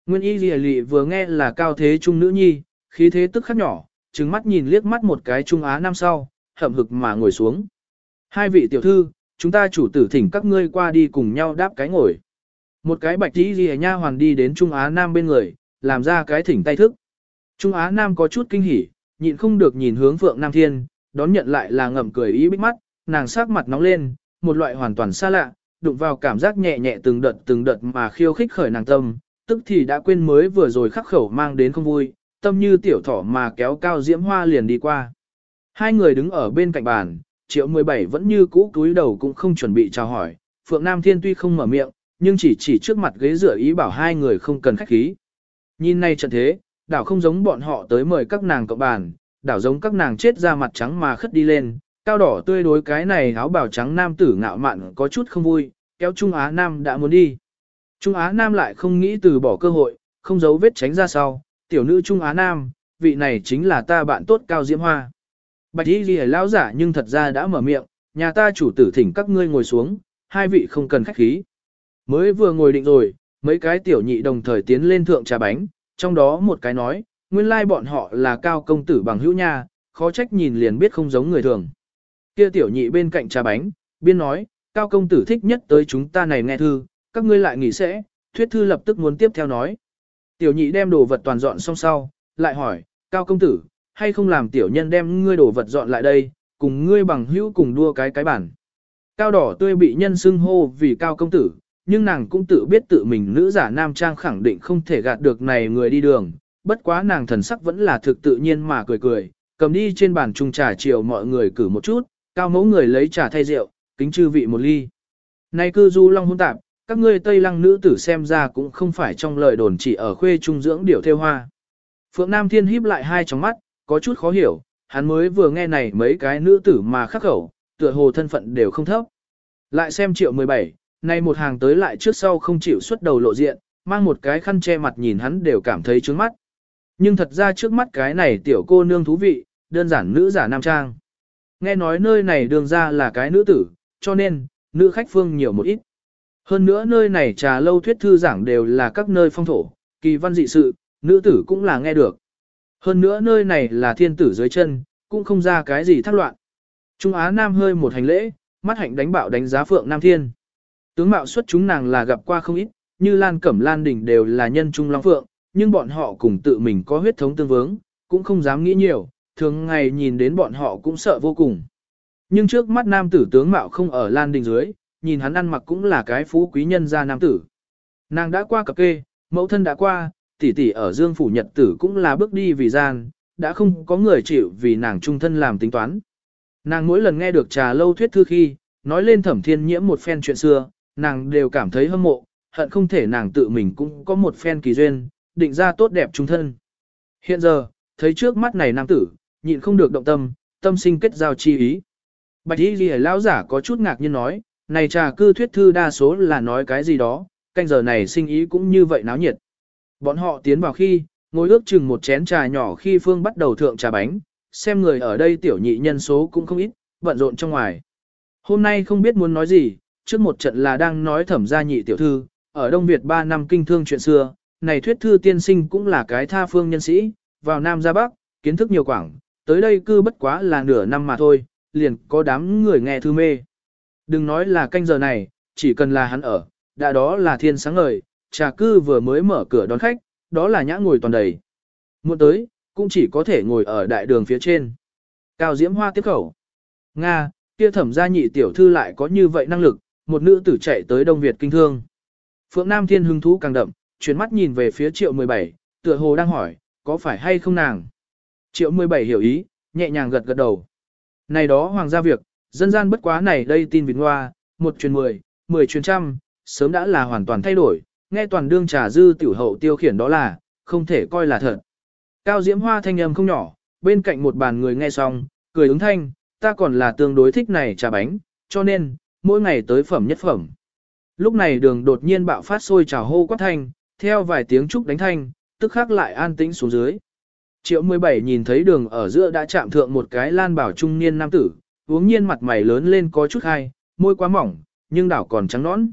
Nguyên y lìa lị vừa nghe là cao thế trung nữ nhi, khí thế tức khắc nhỏ, trừng mắt nhìn liếc mắt một cái trung á Nam sau, hậm hực mà ngồi xuống. Hai vị tiểu thư, chúng ta chủ tử thỉnh các ngươi qua đi cùng nhau đáp cái ngồi. Một cái bạch tí lìa nha hoàn đi đến trung á nam bên người, làm ra cái thỉnh tay thức. Trung á nam có chút kinh hỉ, nhịn không được nhìn hướng phượng nam thiên, đón nhận lại là ngậm cười ý bích mắt, nàng sắc mặt nóng lên, một loại hoàn toàn xa lạ, đụng vào cảm giác nhẹ nhẹ từng đợt từng đợt mà khiêu khích khởi nàng tâm, tức thì đã quên mới vừa rồi khắc khẩu mang đến không vui, tâm như tiểu thỏ mà kéo cao diễm hoa liền đi qua. Hai người đứng ở bên cạnh bàn, triệu 17 vẫn như cũ cúi đầu cũng không chuẩn bị chào hỏi, Phượng Nam Thiên tuy không mở miệng, nhưng chỉ chỉ trước mặt ghế rửa ý bảo hai người không cần khách khí. Nhìn này trận thế, đảo không giống bọn họ tới mời các nàng cộng bàn, đảo giống các nàng chết ra mặt trắng mà khất đi lên, cao đỏ tươi đối cái này áo bào trắng nam tử ngạo mạn có chút không vui, kéo Trung Á Nam đã muốn đi. Trung Á Nam lại không nghĩ từ bỏ cơ hội, không giấu vết tránh ra sau, tiểu nữ Trung Á Nam, vị này chính là ta bạn tốt Cao Diễm Hoa. Bạch y ghi lão giả nhưng thật ra đã mở miệng, nhà ta chủ tử thỉnh các ngươi ngồi xuống, hai vị không cần khách khí. Mới vừa ngồi định rồi, mấy cái tiểu nhị đồng thời tiến lên thượng trà bánh, trong đó một cái nói, nguyên lai bọn họ là cao công tử bằng hữu nha, khó trách nhìn liền biết không giống người thường. Kia tiểu nhị bên cạnh trà bánh, biên nói, cao công tử thích nhất tới chúng ta này nghe thư, các ngươi lại nghỉ sẽ, thuyết thư lập tức muốn tiếp theo nói. Tiểu nhị đem đồ vật toàn dọn xong sau, lại hỏi, cao công tử, hay không làm tiểu nhân đem ngươi đồ vật dọn lại đây, cùng ngươi bằng hữu cùng đua cái cái bản. Cao đỏ tươi bị nhân xưng hô vì cao công tử, nhưng nàng cũng tự biết tự mình nữ giả nam trang khẳng định không thể gạt được này người đi đường, bất quá nàng thần sắc vẫn là thực tự nhiên mà cười cười, cầm đi trên bàn trung trà chiều mọi người cử một chút, cao mẫu người lấy trà thay rượu, kính chư vị một ly. Này cư du long hôn tạp, các ngươi Tây Lăng nữ tử xem ra cũng không phải trong lời đồn chỉ ở khuê trung dưỡng điểu theo hoa. Phượng Nam Thiên híp lại hai tròng mắt, có chút khó hiểu, hắn mới vừa nghe này mấy cái nữ tử mà khắc khẩu, tựa hồ thân phận đều không thấp. Lại xem triệu 17, nay một hàng tới lại trước sau không chịu xuất đầu lộ diện, mang một cái khăn che mặt nhìn hắn đều cảm thấy trướng mắt. Nhưng thật ra trước mắt cái này tiểu cô nương thú vị, đơn giản nữ giả nam trang. Nghe nói nơi này đường ra là cái nữ tử, cho nên, nữ khách phương nhiều một ít. Hơn nữa nơi này trà lâu thuyết thư giảng đều là các nơi phong thổ, kỳ văn dị sự, nữ tử cũng là nghe được. Hơn nữa nơi này là thiên tử dưới chân, cũng không ra cái gì thác loạn. Trung Á Nam hơi một hành lễ, mắt hạnh đánh bạo đánh giá Phượng Nam Thiên. Tướng mạo xuất chúng nàng là gặp qua không ít, như Lan Cẩm Lan Đình đều là nhân Trung Long Phượng, nhưng bọn họ cùng tự mình có huyết thống tương vướng, cũng không dám nghĩ nhiều, thường ngày nhìn đến bọn họ cũng sợ vô cùng. Nhưng trước mắt nam tử tướng mạo không ở Lan Đình dưới, nhìn hắn ăn mặc cũng là cái phú quý nhân gia nam tử. Nàng đã qua cập kê, mẫu thân đã qua, tỷ tỷ ở Dương Phủ Nhật tử cũng là bước đi vì gian, đã không có người chịu vì nàng trung thân làm tính toán. Nàng mỗi lần nghe được trà lâu thuyết thư khi, nói lên thẩm thiên nhiễm một phen chuyện xưa, nàng đều cảm thấy hâm mộ, hận không thể nàng tự mình cũng có một phen kỳ duyên, định ra tốt đẹp trung thân. Hiện giờ, thấy trước mắt này nam tử, nhịn không được động tâm, tâm sinh kết giao chi ý. Bạch y ghi lão giả có chút ngạc nhiên nói, này trà cư thuyết thư đa số là nói cái gì đó, canh giờ này sinh ý cũng như vậy náo nhiệt. Bọn họ tiến vào khi, ngồi ước chừng một chén trà nhỏ khi Phương bắt đầu thượng trà bánh, xem người ở đây tiểu nhị nhân số cũng không ít, bận rộn trong ngoài. Hôm nay không biết muốn nói gì, trước một trận là đang nói thẩm gia nhị tiểu thư, ở Đông Việt 3 năm kinh thương chuyện xưa, này thuyết thư tiên sinh cũng là cái tha phương nhân sĩ, vào Nam ra Bắc, kiến thức nhiều quảng, tới đây cư bất quá là nửa năm mà thôi, liền có đám người nghe thư mê. Đừng nói là canh giờ này, chỉ cần là hắn ở, đã đó là thiên sáng ngời, trà cư vừa mới mở cửa đón khách, đó là nhã ngồi toàn đầy. Muộn tới, cũng chỉ có thể ngồi ở đại đường phía trên. Cao Diễm Hoa tiếp khẩu. Nga, kia thẩm gia nhị tiểu thư lại có như vậy năng lực, một nữ tử chạy tới Đông Việt kinh thương. Phượng Nam Thiên hứng thú càng đậm, chuyển mắt nhìn về phía triệu 17, tựa hồ đang hỏi, có phải hay không nàng? Triệu 17 hiểu ý, nhẹ nhàng gật gật đầu. Này đó hoàng gia việc, dân gian bất quá này đây tin vịt hoa, một truyền mười, mười truyền trăm, sớm đã là hoàn toàn thay đổi, nghe toàn đương trà dư tiểu hậu tiêu khiển đó là, không thể coi là thật. Cao Diễm Hoa thanh âm không nhỏ, bên cạnh một bàn người nghe xong, cười ứng thanh, ta còn là tương đối thích này trà bánh, cho nên, mỗi ngày tới phẩm nhất phẩm. Lúc này đường đột nhiên bạo phát sôi trào hô quát thanh, theo vài tiếng trúc đánh thanh, tức khắc lại an tĩnh xuống dưới. Triệu 17 nhìn thấy đường ở giữa đã chạm thượng một cái lan bảo trung niên nam tử, uống nhiên mặt mày lớn lên có chút hai, môi quá mỏng, nhưng đảo còn trắng nõn.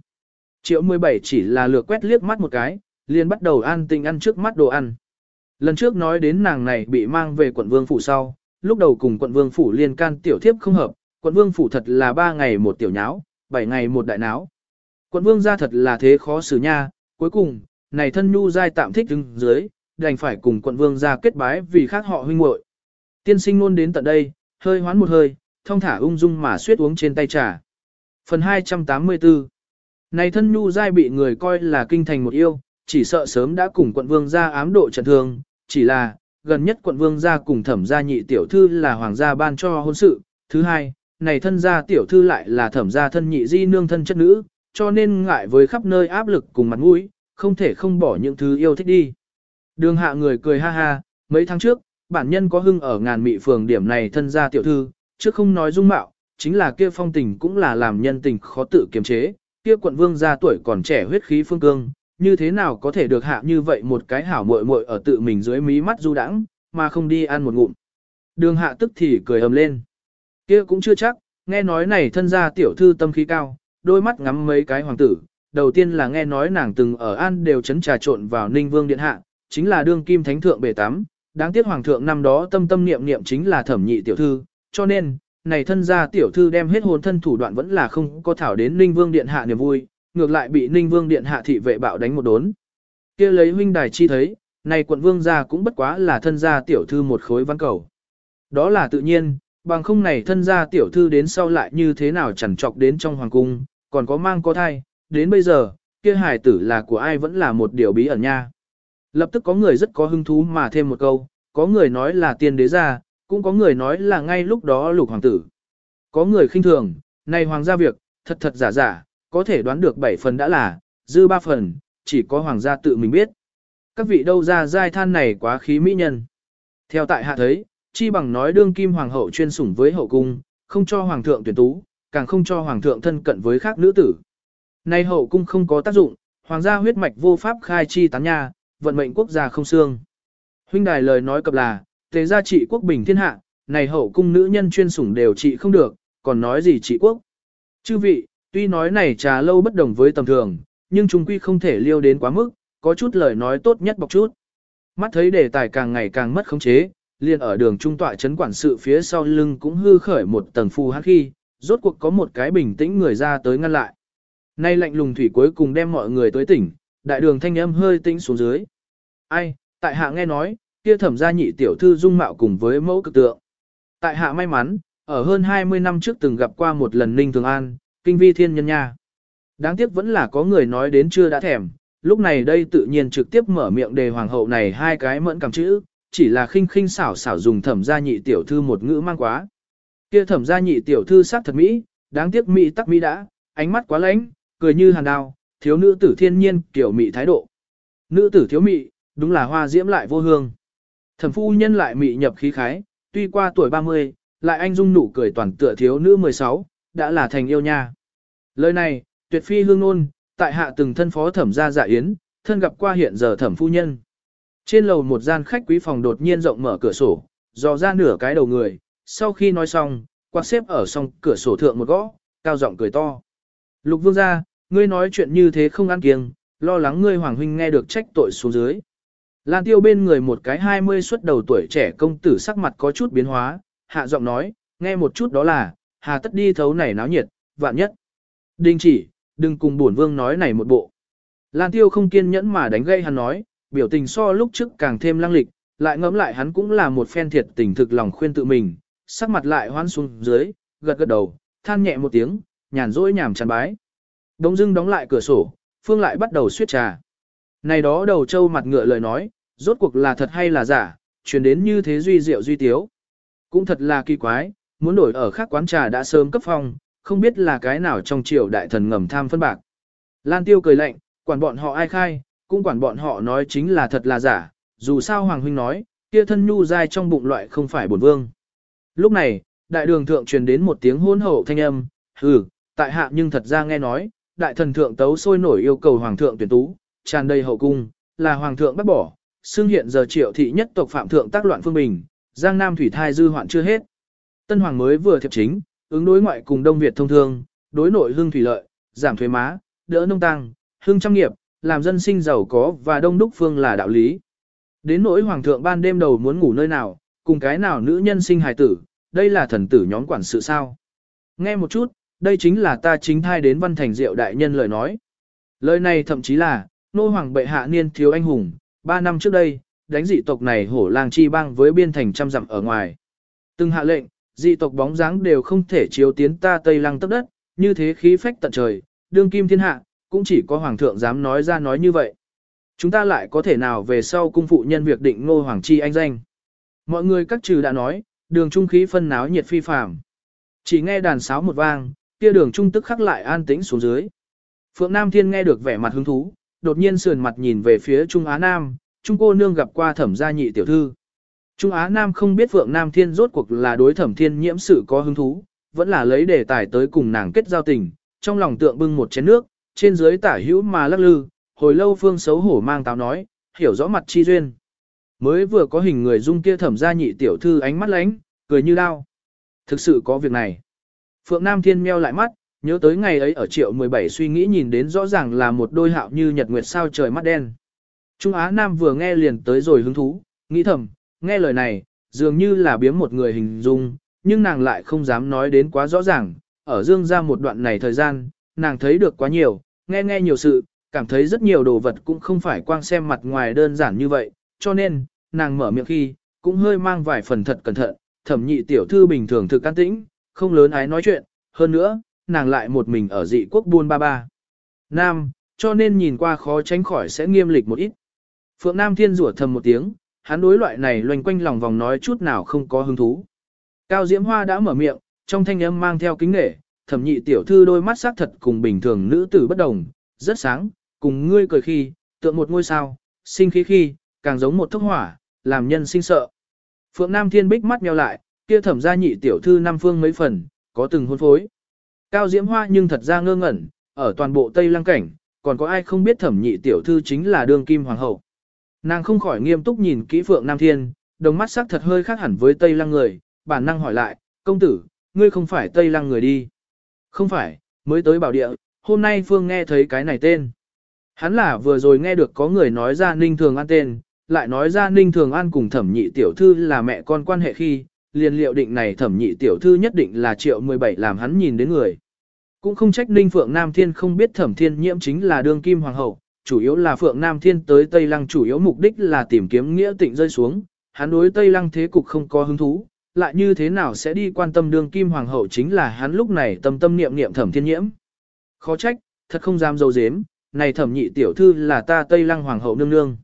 Triệu 17 chỉ là lừa quét liếc mắt một cái, liền bắt đầu an tình ăn trước mắt đồ ăn. Lần trước nói đến nàng này bị mang về quận vương phủ sau, lúc đầu cùng quận vương phủ liên can tiểu thiếp không hợp, quận vương phủ thật là ba ngày một tiểu nháo, bảy ngày một đại náo. Quận vương ra thật là thế khó xử nha, cuối cùng, này thân nhu giai tạm thích đứng dưới, đành phải cùng quận vương ra kết bái vì khác họ huynh muội. Tiên sinh luôn đến tận đây, hơi hoán một hơi, thông thả ung dung mà suýt uống trên tay trà. Phần 284 Này thân nhu giai bị người coi là kinh thành một yêu, chỉ sợ sớm đã cùng quận vương ra ám độ trận thương, chỉ là, gần nhất quận vương gia cùng thẩm gia nhị tiểu thư là hoàng gia ban cho hôn sự. Thứ hai, này thân gia tiểu thư lại là thẩm gia thân nhị di nương thân chất nữ, cho nên ngại với khắp nơi áp lực cùng mặt mũi, không thể không bỏ những thứ yêu thích đi. Đường hạ người cười ha ha, mấy tháng trước, bản nhân có hưng ở ngàn mị phường điểm này thân gia tiểu thư, trước không nói dung mạo, chính là kia phong tình cũng là làm nhân tình khó tự kiềm chế, kia quận vương gia tuổi còn trẻ huyết khí phương cương, như thế nào có thể được hạ như vậy một cái hảo muội muội ở tự mình dưới mí mắt du đãng, mà không đi ăn một ngụm. Đường hạ tức thì cười ầm lên kia cũng chưa chắc, nghe nói này thân gia tiểu thư tâm khí cao, đôi mắt ngắm mấy cái hoàng tử. Đầu tiên là nghe nói nàng từng ở an đều chấn trà trộn vào ninh vương điện hạ, chính là đương kim thánh thượng bể tắm. Đáng tiếc hoàng thượng năm đó tâm tâm niệm niệm chính là thẩm nhị tiểu thư, cho nên, này thân gia tiểu thư đem hết hồn thân thủ đoạn vẫn là không có thảo đến ninh vương điện hạ niềm vui, ngược lại bị Ninh Vương điện hạ thị vệ bạo đánh một đốn. Kia lấy huynh đài chi thấy, này quận vương gia cũng bất quá là thân gia tiểu thư một khối văn cầu. Đó là tự nhiên, bằng không này thân gia tiểu thư đến sau lại như thế nào chẳng trọc đến trong hoàng cung, còn có mang có thai, đến bây giờ, kia hài tử là của ai vẫn là một điều bí ẩn nha. Lập tức có người rất có hứng thú mà thêm một câu, có người nói là tiên đế gia, cũng có người nói là ngay lúc đó lục hoàng tử. Có người khinh thường, này hoàng gia việc, thật thật giả giả, có thể đoán được 7 phần đã là, dư 3 phần, chỉ có hoàng gia tự mình biết. Các vị đâu ra giai than này quá khí mỹ nhân. Theo tại hạ thấy, chi bằng nói đương kim hoàng hậu chuyên sủng với hậu cung, không cho hoàng thượng tuyển tú, càng không cho hoàng thượng thân cận với khác nữ tử. Nay hậu cung không có tác dụng, hoàng gia huyết mạch vô pháp khai chi tán nha, vận mệnh quốc gia không xương. Huynh đài lời nói cập là, thế gia trị quốc bình thiên hạ, này hậu cung nữ nhân chuyên sủng đều trị không được, còn nói gì trị quốc. Chư vị, tuy nói này trà lâu bất đồng với tầm thường, nhưng chúng quy không thể liêu đến quá mức, có chút lời nói tốt nhất bọc chút. Mắt thấy đề tài càng ngày càng mất khống chế, liền ở đường trung tọa chấn quản sự phía sau lưng cũng hư khởi một tầng phù hắc khi, rốt cuộc có một cái bình tĩnh người ra tới ngăn lại. Nay lạnh lùng thủy cuối cùng đem mọi người tới tỉnh, đại đường thanh âm hơi tĩnh xuống dưới. Ai, tại hạ nghe nói, kia thẩm gia nhị tiểu thư dung mạo cùng với mẫu cực tượng. Tại hạ may mắn, ở hơn 20 năm trước từng gặp qua một lần Ninh Thường An, kinh vi thiên nhân nha. Đáng tiếc vẫn là có người nói đến chưa đã thèm, lúc này đây tự nhiên trực tiếp mở miệng đề hoàng hậu này hai cái mẫn cảm chữ, chỉ là khinh khinh xảo xảo dùng thẩm gia nhị tiểu thư một ngữ mang quá. Kia thẩm gia nhị tiểu thư sắc thật mỹ, đáng tiếc mỹ tắc mỹ đã, ánh mắt quá lãnh, cười như hàn đào thiếu nữ tử thiên nhiên kiểu mỹ thái độ. Nữ tử thiếu mỹ, đúng là hoa diễm lại vô hương. Thẩm phu nhân lại mỹ nhập khí khái, tuy qua tuổi 30, lại anh dung nụ cười toàn tựa thiếu nữ 16, đã là thành yêu nha. Lời này, tuyệt phi hương ngôn, tại hạ từng thân phó thẩm gia dạ yến, thân gặp qua hiện giờ thẩm phu nhân. Trên lầu một gian khách quý phòng đột nhiên rộng mở cửa sổ, dò ra nửa cái đầu người, sau khi nói xong, quạt xếp ở song cửa sổ thượng một gõ, cao giọng cười to. Lục vương gia, ngươi nói chuyện như thế không ăn kiêng, lo lắng ngươi hoàng huynh nghe được trách tội xuống dưới. Lan tiêu bên người một cái hai mươi xuất đầu tuổi trẻ công tử sắc mặt có chút biến hóa, hạ giọng nói, nghe một chút đó là, hà tất đi thấu này náo nhiệt, vạn nhất. Đình chỉ, đừng cùng bổn vương nói này một bộ. Lan tiêu không kiên nhẫn mà đánh gây hắn nói, biểu tình so lúc trước càng thêm lăng lịch, lại ngẫm lại hắn cũng là một phen thiệt tình thực lòng khuyên tự mình, sắc mặt lại hoan xuống dưới, gật gật đầu, than nhẹ một tiếng, nhàn rỗi nhảm chán bái. Đông dưng đóng lại cửa sổ, Phương lại bắt đầu suyết trà. Này đó đầu trâu mặt ngựa lời nói, rốt cuộc là thật hay là giả, truyền đến như thế duy diệu duy tiếu. Cũng thật là kỳ quái, muốn đổi ở khác quán trà đã sớm cấp phong, không biết là cái nào trong triều đại thần ngầm tham phân bạc. Lan Tiêu cười lạnh, quản bọn họ ai khai, cũng quản bọn họ nói chính là thật là giả, dù sao Hoàng Huynh nói, kia thân nhu dai trong bụng loại không phải bổn vương. Lúc này, đại đường thượng truyền đến một tiếng hôn hậu thanh âm, hừ, tại hạ nhưng thật ra nghe nói, đại thần thượng tấu sôi nổi yêu cầu Hoàng thượng tuyển tú, tràn đầy hậu cung, là Hoàng thượng bắt bỏ, xương hiện giờ triệu thị nhất tộc phạm thượng tác loạn phương bình, giang nam thủy thai dư hoạn chưa hết. Tân Hoàng mới vừa thiệp chính, ứng đối ngoại cùng Đông Việt thông thương, đối nội hương thủy lợi, giảm thuế má, đỡ nông tăng, hương trăm nghiệp, làm dân sinh giàu có và đông đúc phương là đạo lý. Đến nỗi hoàng thượng ban đêm đầu muốn ngủ nơi nào, cùng cái nào nữ nhân sinh hài tử, đây là thần tử nhóm quản sự sao. Nghe một chút, đây chính là ta chính thai đến văn thành diệu đại nhân lời nói. Lời này thậm chí là, nô hoàng bệ hạ niên thiếu anh hùng, ba năm trước đây, đánh dị tộc này hổ lang chi bang với biên thành trăm dặm ở ngoài. Từng hạ lệnh, dị tộc bóng dáng đều không thể chiếu tiến ta tây lăng tấp đất, như thế khí phách tận trời, đương kim thiên hạ, cũng chỉ có hoàng thượng dám nói ra nói như vậy. Chúng ta lại có thể nào về sau cung phụ nhân việc định ngô hoàng chi anh danh. Mọi người các trừ đã nói, đường trung khí phân náo nhiệt phi phàm. Chỉ nghe đàn sáo một vang, kia đường trung tức khắc lại an tĩnh xuống dưới. Phượng Nam Thiên nghe được vẻ mặt hứng thú, đột nhiên sườn mặt nhìn về phía Trung Á Nam, Trung cô nương gặp qua thẩm gia nhị tiểu thư. Trung Á Nam không biết Phượng Nam Thiên rốt cuộc là đối thẩm thiên nhiễm sự có hứng thú, vẫn là lấy đề tài tới cùng nàng kết giao tình, trong lòng tượng bưng một chén nước, trên dưới tả hữu mà lắc lư, hồi lâu phương xấu hổ mang táo nói, hiểu rõ mặt chi duyên. Mới vừa có hình người dung kia thẩm gia nhị tiểu thư ánh mắt lánh, cười như đao. Thực sự có việc này. Phượng Nam Thiên meo lại mắt, nhớ tới ngày ấy ở triệu 17 suy nghĩ nhìn đến rõ ràng là một đôi hạo như nhật nguyệt sao trời mắt đen. Trung Á Nam vừa nghe liền tới rồi hứng thú, nghĩ thầm, nghe lời này, dường như là biếm một người hình dung, nhưng nàng lại không dám nói đến quá rõ ràng, ở dương ra một đoạn này thời gian, nàng thấy được quá nhiều, nghe nghe nhiều sự, cảm thấy rất nhiều đồ vật cũng không phải quang xem mặt ngoài đơn giản như vậy, cho nên, nàng mở miệng khi, cũng hơi mang vài phần thật cẩn thận, thẩm nhị tiểu thư bình thường thực can tĩnh, không lớn ái nói chuyện, hơn nữa, nàng lại một mình ở dị quốc buôn ba ba. Nam, cho nên nhìn qua khó tránh khỏi sẽ nghiêm lịch một ít. Phượng Nam Thiên rủa thầm một tiếng, hắn đối loại này loanh quanh lòng vòng nói chút nào không có hứng thú. Cao Diễm Hoa đã mở miệng, trong thanh âm mang theo kính nể, thẩm nhị tiểu thư đôi mắt sắc thật cùng bình thường nữ tử bất đồng, rất sáng, cùng ngươi cười khi, tượng một ngôi sao, sinh khí khi, càng giống một thốc hỏa, làm nhân sinh sợ. Phượng Nam Thiên bích mắt nheo lại, kia thẩm gia nhị tiểu thư năm phương mấy phần, có từng hôn phối. Cao Diễm Hoa nhưng thật ra ngơ ngẩn, ở toàn bộ Tây Lăng Cảnh, còn có ai không biết thẩm nhị tiểu thư chính là đương kim hoàng hậu. Nàng không khỏi nghiêm túc nhìn kỹ Phượng Nam Thiên, đồng mắt sắc thật hơi khác hẳn với Tây Lăng người, bản năng hỏi lại, công tử, ngươi không phải Tây Lăng người đi. Không phải, mới tới bảo địa, hôm nay Phương nghe thấy cái này tên. Hắn là vừa rồi nghe được có người nói ra Ninh Thường An tên, lại nói ra Ninh Thường An cùng thẩm nhị tiểu thư là mẹ con quan hệ khi, liền liệu định này thẩm nhị tiểu thư nhất định là triệu 17 làm hắn nhìn đến người. Cũng không trách Ninh Phượng Nam Thiên không biết thẩm thiên nhiễm chính là đương kim hoàng hậu, chủ yếu là Phượng Nam Thiên tới Tây Lăng chủ yếu mục đích là tìm kiếm nghĩa tịnh rơi xuống, hắn đối Tây Lăng thế cục không có hứng thú, lại như thế nào sẽ đi quan tâm đương kim hoàng hậu chính là hắn lúc này tâm tâm niệm niệm thẩm thiên nhiễm. Khó trách, thật không dám dâu dếm, này thẩm nhị tiểu thư là ta Tây Lăng hoàng hậu nương nương.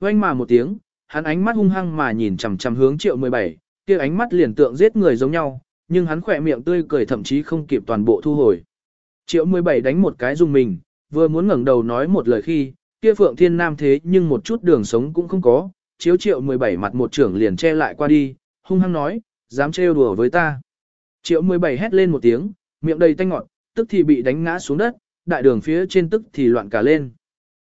Oanh mà một tiếng, hắn ánh mắt hung hăng mà nhìn chằm chằm hướng triệu 17, kia ánh mắt liền tượng giết người giống nhau, nhưng hắn khỏe miệng tươi cười thậm chí không kịp toàn bộ thu hồi. Triệu 17 đánh một cái dùng mình, vừa muốn ngẩng đầu nói một lời khi, kia Phượng Thiên Nam thế nhưng một chút đường sống cũng không có, chiếu triệu 17 mặt một trưởng liền che lại qua đi, hung hăng nói, dám trêu đùa với ta. Triệu 17 hét lên một tiếng, miệng đầy tanh ngọt, tức thì bị đánh ngã xuống đất, đại đường phía trên tức thì loạn cả lên.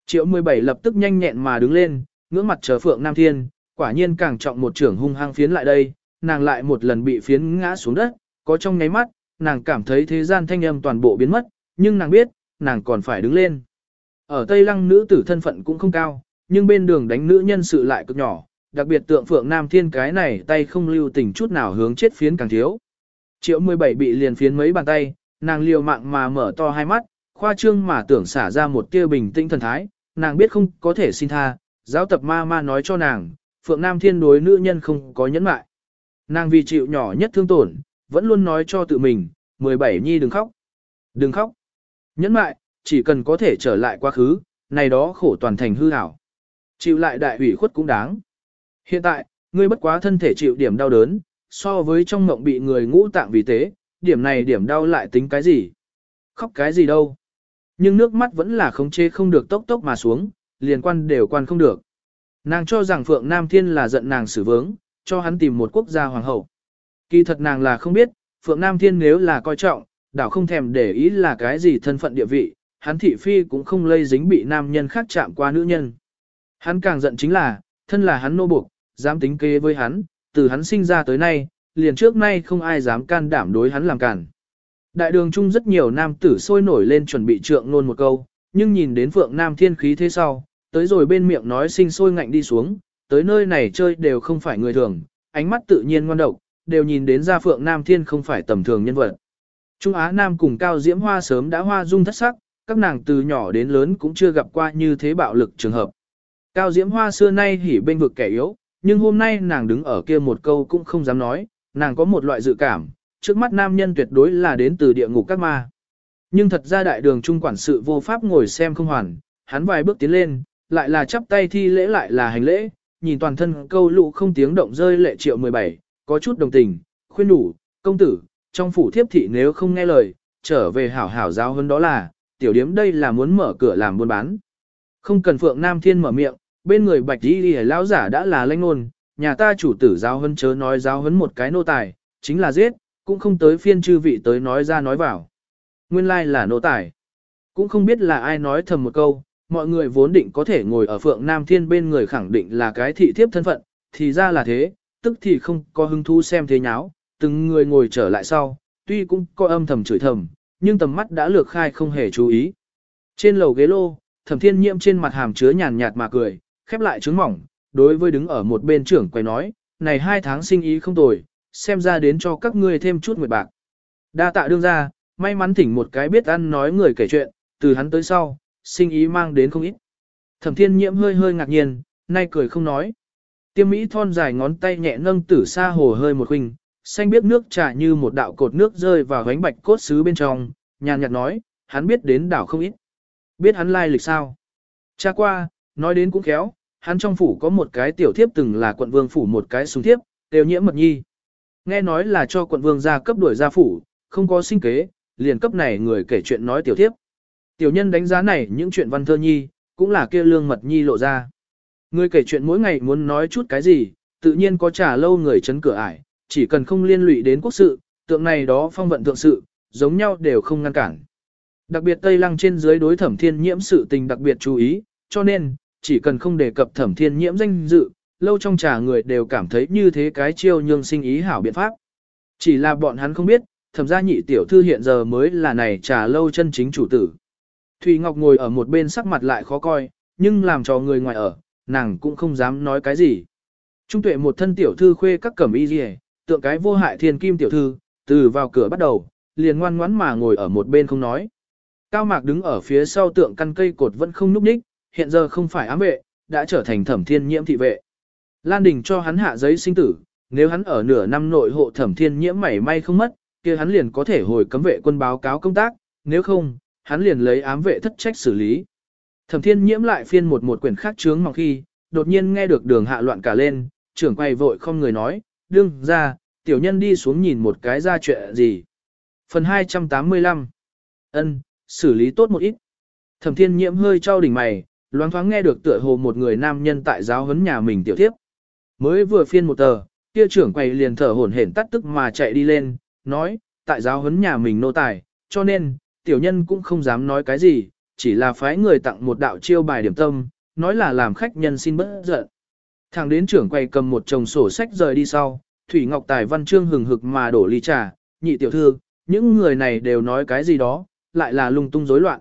Triệu 17 lập tức nhanh nhẹn mà đứng lên, ngưỡng mặt chờ Phượng Nam Thiên, quả nhiên càng trọng một trưởng hung hăng phiến lại đây, nàng lại một lần bị phiến ngã xuống đất, có trong nháy mắt, nàng cảm thấy thế gian thanh âm toàn bộ biến mất, nhưng nàng biết, nàng còn phải đứng lên. Ở Tây Lăng nữ tử thân phận cũng không cao, nhưng bên đường đánh nữ nhân sự lại cực nhỏ, đặc biệt tượng Phượng Nam Thiên cái này tay không lưu tình chút nào hướng chết phiến càng thiếu. Triệu 17 bị liền phiến mấy bàn tay, nàng liều mạng mà mở to hai mắt, khoa trương mà tưởng xả ra một tia bình tĩnh thần thái, nàng biết không có thể xin tha, giáo tập ma ma nói cho nàng, Phượng Nam Thiên đối nữ nhân không có nhẫn mại. Nàng vì chịu nhỏ nhất thương tổn, vẫn luôn nói cho tự mình, 17 nhi đừng khóc. Đừng khóc. Nhẫn mại, chỉ cần có thể trở lại quá khứ, này đó khổ toàn thành hư ảo. Chịu lại đại hủy khuất cũng đáng. Hiện tại, ngươi bất quá thân thể chịu điểm đau đớn, so với trong mộng bị người ngũ tạng vì tế, điểm này điểm đau lại tính cái gì? Khóc cái gì đâu? Nhưng nước mắt vẫn là khống chế không được tốc tốc mà xuống, liền quan đều quan không được. Nàng cho rằng Phượng Nam Thiên là giận nàng xử vướng, cho hắn tìm một quốc gia hoàng hậu. Kỳ thật nàng là không biết, Phượng Nam Thiên nếu là coi trọng, đảo không thèm để ý là cái gì thân phận địa vị, hắn thị phi cũng không lây dính bị nam nhân khác chạm qua nữ nhân. Hắn càng giận chính là, thân là hắn nô buộc, dám tính kế với hắn, từ hắn sinh ra tới nay, liền trước nay không ai dám can đảm đối hắn làm cản. Đại đường chung rất nhiều nam tử sôi nổi lên chuẩn bị trượng nôn một câu, nhưng nhìn đến Phượng Nam Thiên khí thế sau, tới rồi bên miệng nói sinh sôi ngạnh đi xuống, tới nơi này chơi đều không phải người thường, ánh mắt tự nhiên ngoan độc, đều nhìn đến ra Phượng Nam Thiên không phải tầm thường nhân vật. Trung Á Nam cùng Cao Diễm Hoa sớm đã hoa dung thất sắc, các nàng từ nhỏ đến lớn cũng chưa gặp qua như thế bạo lực trường hợp. Cao Diễm Hoa xưa nay hỉ bên vực kẻ yếu, nhưng hôm nay nàng đứng ở kia một câu cũng không dám nói, nàng có một loại dự cảm, trước mắt nam nhân tuyệt đối là đến từ địa ngục các ma. Nhưng thật ra đại đường trung quản sự vô pháp ngồi xem không hoàn, hắn vài bước tiến lên, lại là chắp tay thi lễ lại là hành lễ, nhìn toàn thân câu lụ không tiếng động rơi lệ triệu 17, có chút đồng tình, khuyên đủ, công tử, trong phủ thiếp thị nếu không nghe lời, trở về hảo hảo giáo hơn đó là, tiểu điếm đây là muốn mở cửa làm buôn bán. Không cần Phượng Nam Thiên mở miệng, bên người bạch y lìa lão giả đã là lanh nôn, nhà ta chủ tử giáo hơn chớ nói giáo hơn một cái nô tài, chính là giết, cũng không tới phiên chư vị tới nói ra nói vào. Nguyên lai là nô tài. Cũng không biết là ai nói thầm một câu, mọi người vốn định có thể ngồi ở Phượng Nam Thiên bên người khẳng định là cái thị thiếp thân phận, thì ra là thế, tức thì không có hứng thú xem thế nháo, từng người ngồi trở lại sau, tuy cũng có âm thầm chửi thầm, nhưng tầm mắt đã lược khai không hề chú ý. Trên lầu ghế lô, thẩm thiên nhiễm trên mặt hàm chứa nhàn nhạt mà cười, khép lại trứng mỏng, đối với đứng ở một bên trưởng quay nói, này hai tháng sinh ý không tồi, xem ra đến cho các ngươi thêm chút nguyệt bạc. Đa tạ đương ra, may mắn thỉnh một cái biết ăn nói người kể chuyện, từ hắn tới sau, sinh ý mang đến không ít. Thẩm thiên nhiễm hơi hơi ngạc nhiên, nay cười không nói. Tiêm Mỹ thon dài ngón tay nhẹ nâng tử xa hồ hơi một huynh, xanh biết nước trà như một đạo cột nước rơi vào gánh bạch cốt xứ bên trong, nhàn nhạt nói, hắn biết đến đảo không ít. Biết hắn lai lịch sao? Cha qua, nói đến cũng khéo, hắn trong phủ có một cái tiểu thiếp từng là quận vương phủ một cái súng thiếp, đều nhiễm mật nhi. Nghe nói là cho quận vương gia cấp đuổi gia phủ, không có sinh kế, liền cấp này người kể chuyện nói tiểu thiếp. Tiểu nhân đánh giá này những chuyện văn thơ nhi, cũng là kia lương mật nhi lộ ra. Người kể chuyện mỗi ngày muốn nói chút cái gì, tự nhiên có trả lâu người chấn cửa ải, chỉ cần không liên lụy đến quốc sự, tượng này đó phong vận thượng sự, giống nhau đều không ngăn cản. Đặc biệt Tây Lăng trên dưới đối thẩm thiên nhiễm sự tình đặc biệt chú ý, cho nên, chỉ cần không đề cập thẩm thiên nhiễm danh dự, lâu trong trà người đều cảm thấy như thế cái chiêu nhương sinh ý hảo biện pháp. Chỉ là bọn hắn không biết, thẩm gia nhị tiểu thư hiện giờ mới là này trà lâu chân chính chủ tử. Thùy Ngọc ngồi ở một bên sắc mặt lại khó coi, nhưng làm cho người ngoài ở, nàng cũng không dám nói cái gì. Trung tuệ một thân tiểu thư khuê các cẩm y gì tượng cái vô hại thiên kim tiểu thư, từ vào cửa bắt đầu, liền ngoan ngoãn mà ngồi ở một bên không nói. Cao Mạc đứng ở phía sau tượng căn cây cột vẫn không núp ních, hiện giờ không phải ám vệ, đã trở thành thẩm thiên nhiễm thị vệ. Lan Đình cho hắn hạ giấy sinh tử, nếu hắn ở nửa năm nội hộ thẩm thiên nhiễm mảy may không mất, kia hắn liền có thể hồi cấm vệ quân báo cáo công tác, nếu không, hắn liền lấy ám vệ thất trách xử lý. Thẩm thiên nhiễm lại phiên một một quyển khác chướng mong khi, đột nhiên nghe được đường hạ loạn cả lên, trưởng quay vội không người nói, đương ra, tiểu nhân đi xuống nhìn một cái ra chuyện gì. Phần 285 ân xử lý tốt một ít. Thẩm thiên nhiễm hơi trao đỉnh mày, loáng thoáng nghe được tựa hồ một người nam nhân tại giáo huấn nhà mình tiểu tiếp. Mới vừa phiên một tờ, kia trưởng quầy liền thở hổn hển tắt tức mà chạy đi lên, nói, tại giáo huấn nhà mình nô tài, cho nên, tiểu nhân cũng không dám nói cái gì, chỉ là phái người tặng một đạo chiêu bài điểm tâm, nói là làm khách nhân xin bớt giận. Thằng đến trưởng quầy cầm một chồng sổ sách rời đi sau, Thủy Ngọc Tài văn chương hừng hực mà đổ ly trà, nhị tiểu thư, những người này đều nói cái gì đó, lại là lung tung rối loạn.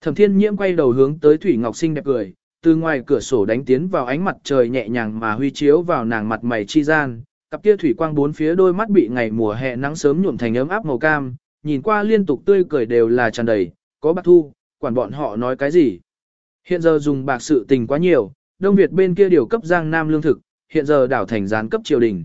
Thẩm Thiên Nhiễm quay đầu hướng tới Thủy Ngọc xinh đẹp cười, từ ngoài cửa sổ đánh tiến vào ánh mặt trời nhẹ nhàng mà huy chiếu vào nàng mặt mày chi gian, cặp kia thủy quang bốn phía đôi mắt bị ngày mùa hè nắng sớm nhuộm thành ấm áp màu cam, nhìn qua liên tục tươi cười đều là tràn đầy, có bạc thu, quản bọn họ nói cái gì. Hiện giờ dùng bạc sự tình quá nhiều, Đông Việt bên kia điều cấp Giang Nam lương thực, hiện giờ đảo thành gián cấp triều đình.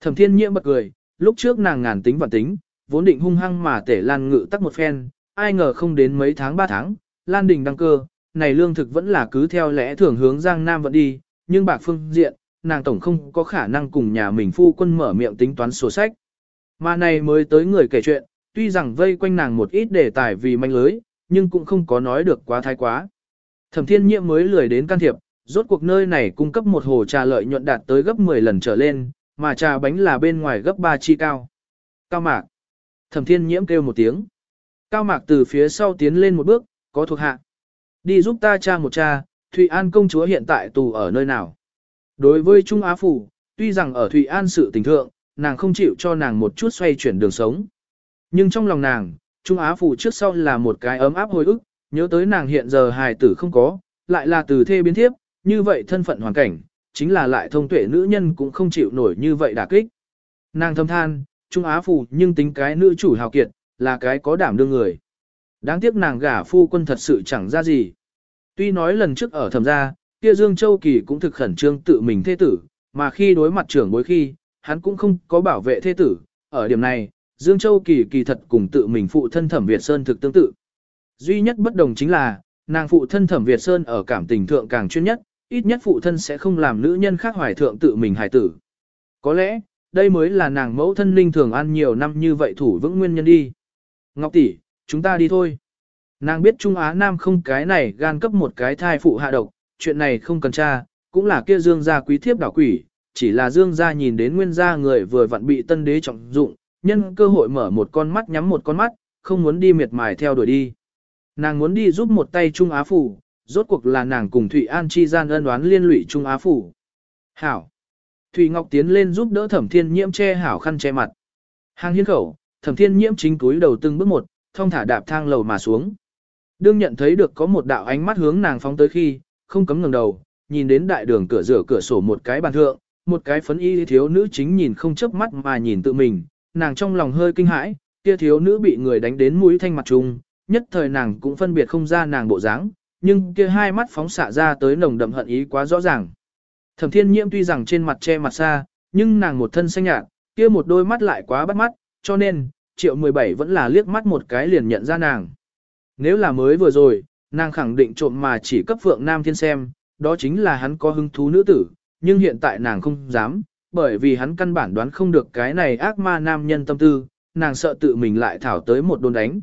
Thẩm Thiên Nhiễm bật cười, lúc trước nàng ngàn tính và tính, vốn định hung hăng mà tể Lan Ngự tắc một phen, ai ngờ không đến mấy tháng ba tháng, Lan Đình đăng cơ, này lương thực vẫn là cứ theo lẽ thường hướng Giang Nam vận đi, nhưng bạc phương diện, nàng tổng không có khả năng cùng nhà mình phu quân mở miệng tính toán sổ sách. Mà này mới tới người kể chuyện, tuy rằng vây quanh nàng một ít đề tài vì manh lưới, nhưng cũng không có nói được quá thái quá. Thẩm thiên nhiệm mới lười đến can thiệp, rốt cuộc nơi này cung cấp một hồ trà lợi nhuận đạt tới gấp 10 lần trở lên, mà trà bánh là bên ngoài gấp 3 chi cao. Cao mạc. Thẩm thiên nhiễm kêu một tiếng. Cao mạc từ phía sau tiến lên một bước, có thuộc hạ. Đi giúp ta cha một cha, Thụy An công chúa hiện tại tù ở nơi nào. Đối với Trung Á Phủ, tuy rằng ở Thụy An sự tình thượng, nàng không chịu cho nàng một chút xoay chuyển đường sống. Nhưng trong lòng nàng, Trung Á Phủ trước sau là một cái ấm áp hồi ức, nhớ tới nàng hiện giờ hài tử không có, lại là từ thê biến thiếp, như vậy thân phận hoàn cảnh, chính là lại thông tuệ nữ nhân cũng không chịu nổi như vậy đả kích. Nàng thâm than, Trung Á Phủ nhưng tính cái nữ chủ hào kiệt, là cái có đảm đương người. Đáng tiếc nàng gả phu quân thật sự chẳng ra gì. Tuy nói lần trước ở thẩm gia, kia Dương Châu Kỳ cũng thực khẩn trương tự mình thế tử, mà khi đối mặt trưởng bối khi, hắn cũng không có bảo vệ thế tử. Ở điểm này, Dương Châu Kỳ kỳ thật cùng tự mình phụ thân thẩm Việt Sơn thực tương tự. Duy nhất bất đồng chính là, nàng phụ thân thẩm Việt Sơn ở cảm tình thượng càng chuyên nhất, ít nhất phụ thân sẽ không làm nữ nhân khác hoài thượng tự mình hài tử. Có lẽ, đây mới là nàng mẫu thân linh thường ăn nhiều năm như vậy thủ vững nguyên nhân đi. Ngọc tỷ, chúng ta đi thôi. Nàng biết Trung Á Nam không cái này gan cấp một cái thai phụ hạ độc, chuyện này không cần tra, cũng là kia dương gia quý thiếp đảo quỷ, chỉ là dương gia nhìn đến nguyên gia người vừa vặn bị tân đế trọng dụng, nhân cơ hội mở một con mắt nhắm một con mắt, không muốn đi miệt mài theo đuổi đi. Nàng muốn đi giúp một tay Trung Á Phủ, rốt cuộc là nàng cùng Thụy An chi gian ân oán liên lụy Trung Á Phủ. Hảo! Thụy Ngọc tiến lên giúp đỡ thẩm thiên nhiễm che hảo khăn che mặt. Hàng hiên khẩu, thẩm thiên nhiễm chính túi đầu từng bước một, thong thả đạp thang lầu mà xuống. Đương nhận thấy được có một đạo ánh mắt hướng nàng phóng tới khi, không cấm ngẩng đầu, nhìn đến đại đường cửa rửa cửa sổ một cái bàn thượng, một cái phấn y thiếu nữ chính nhìn không chớp mắt mà nhìn tự mình, nàng trong lòng hơi kinh hãi, kia thiếu nữ bị người đánh đến mũi thanh mặt trùng, nhất thời nàng cũng phân biệt không ra nàng bộ dáng, nhưng kia hai mắt phóng xạ ra tới nồng đậm hận ý quá rõ ràng. Thẩm Thiên Nhiễm tuy rằng trên mặt che mặt xa, nhưng nàng một thân xanh nhạt, kia một đôi mắt lại quá bắt mắt, cho nên, Triệu 17 vẫn là liếc mắt một cái liền nhận ra nàng. Nếu là mới vừa rồi, nàng khẳng định trộm mà chỉ cấp Phượng Nam Thiên xem, đó chính là hắn có hứng thú nữ tử, nhưng hiện tại nàng không dám, bởi vì hắn căn bản đoán không được cái này ác ma nam nhân tâm tư, nàng sợ tự mình lại thảo tới một đồn đánh.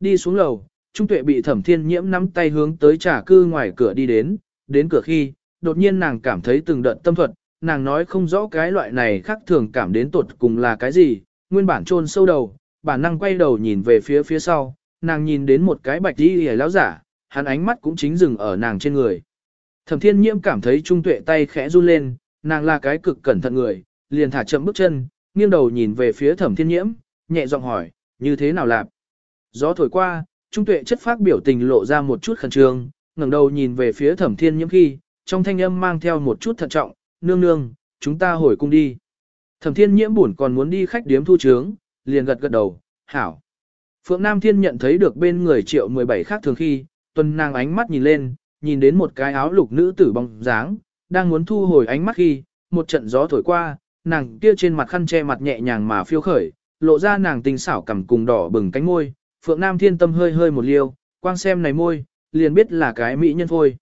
Đi xuống lầu, Trung Tuệ bị Thẩm Thiên Nhiễm nắm tay hướng tới trà cư ngoài cửa đi đến, đến cửa khi, đột nhiên nàng cảm thấy từng đợt tâm thuật, nàng nói không rõ cái loại này khác thường cảm đến tột cùng là cái gì, nguyên bản chôn sâu đầu, bản năng quay đầu nhìn về phía phía sau, nàng nhìn đến một cái bạch đi hề lão giả, hắn ánh mắt cũng chính dừng ở nàng trên người. Thẩm thiên nhiễm cảm thấy trung tuệ tay khẽ run lên, nàng là cái cực cẩn thận người, liền thả chậm bước chân, nghiêng đầu nhìn về phía thẩm thiên nhiễm, nhẹ giọng hỏi, như thế nào lạp? Gió thổi qua, trung tuệ chất phát biểu tình lộ ra một chút khẩn trương, ngẩng đầu nhìn về phía thẩm thiên nhiễm khi, trong thanh âm mang theo một chút thận trọng, nương nương, chúng ta hồi cung đi. Thẩm thiên nhiễm buồn còn muốn đi khách điếm thu trướng, liền gật gật đầu, hảo. Phượng Nam Thiên nhận thấy được bên người triệu 17 khác thường khi, tuần nàng ánh mắt nhìn lên, nhìn đến một cái áo lục nữ tử bóng dáng, đang muốn thu hồi ánh mắt khi, một trận gió thổi qua, nàng kia trên mặt khăn che mặt nhẹ nhàng mà phiêu khởi, lộ ra nàng tinh xảo cầm cùng đỏ bừng cánh môi, Phượng Nam Thiên tâm hơi hơi một liêu, quang xem này môi, liền biết là cái mỹ nhân thôi.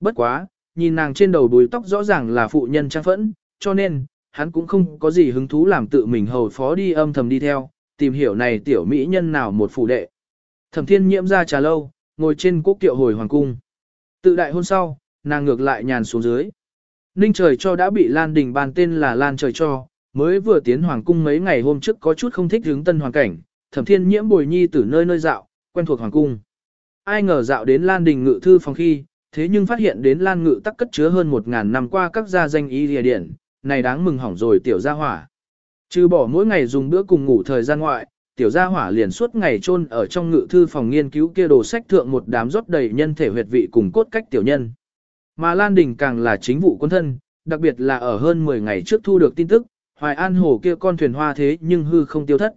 Bất quá, nhìn nàng trên đầu đuôi tóc rõ ràng là phụ nhân trang phẫn, cho nên, hắn cũng không có gì hứng thú làm tự mình hầu phó đi âm thầm đi theo, tìm hiểu này tiểu mỹ nhân nào một phụ đệ. Thẩm thiên nhiễm ra trà lâu, ngồi trên quốc kiệu hồi hoàng cung. Tự đại hôn sau, nàng ngược lại nhàn xuống dưới. Ninh trời cho đã bị Lan Đình bàn tên là Lan trời cho, mới vừa tiến hoàng cung mấy ngày hôm trước có chút không thích hướng tân hoàn cảnh, thẩm thiên nhiễm bồi nhi từ nơi nơi dạo, quen thuộc hoàng cung. Ai ngờ dạo đến Lan Đình ngự thư phòng khi, thế nhưng phát hiện đến Lan ngự tắc cất chứa hơn một ngàn năm qua các gia danh y địa điển, này đáng mừng hỏng rồi tiểu gia hỏa. Trừ bỏ mỗi ngày dùng bữa cùng ngủ thời gian ngoại, tiểu gia hỏa liền suốt ngày chôn ở trong ngự thư phòng nghiên cứu kia đồ sách thượng một đám rót đầy nhân thể huyệt vị cùng cốt cách tiểu nhân. Mà Lan Đình càng là chính vụ quân thân, đặc biệt là ở hơn 10 ngày trước thu được tin tức, Hoài An Hồ kia con thuyền hoa thế nhưng hư không tiêu thất.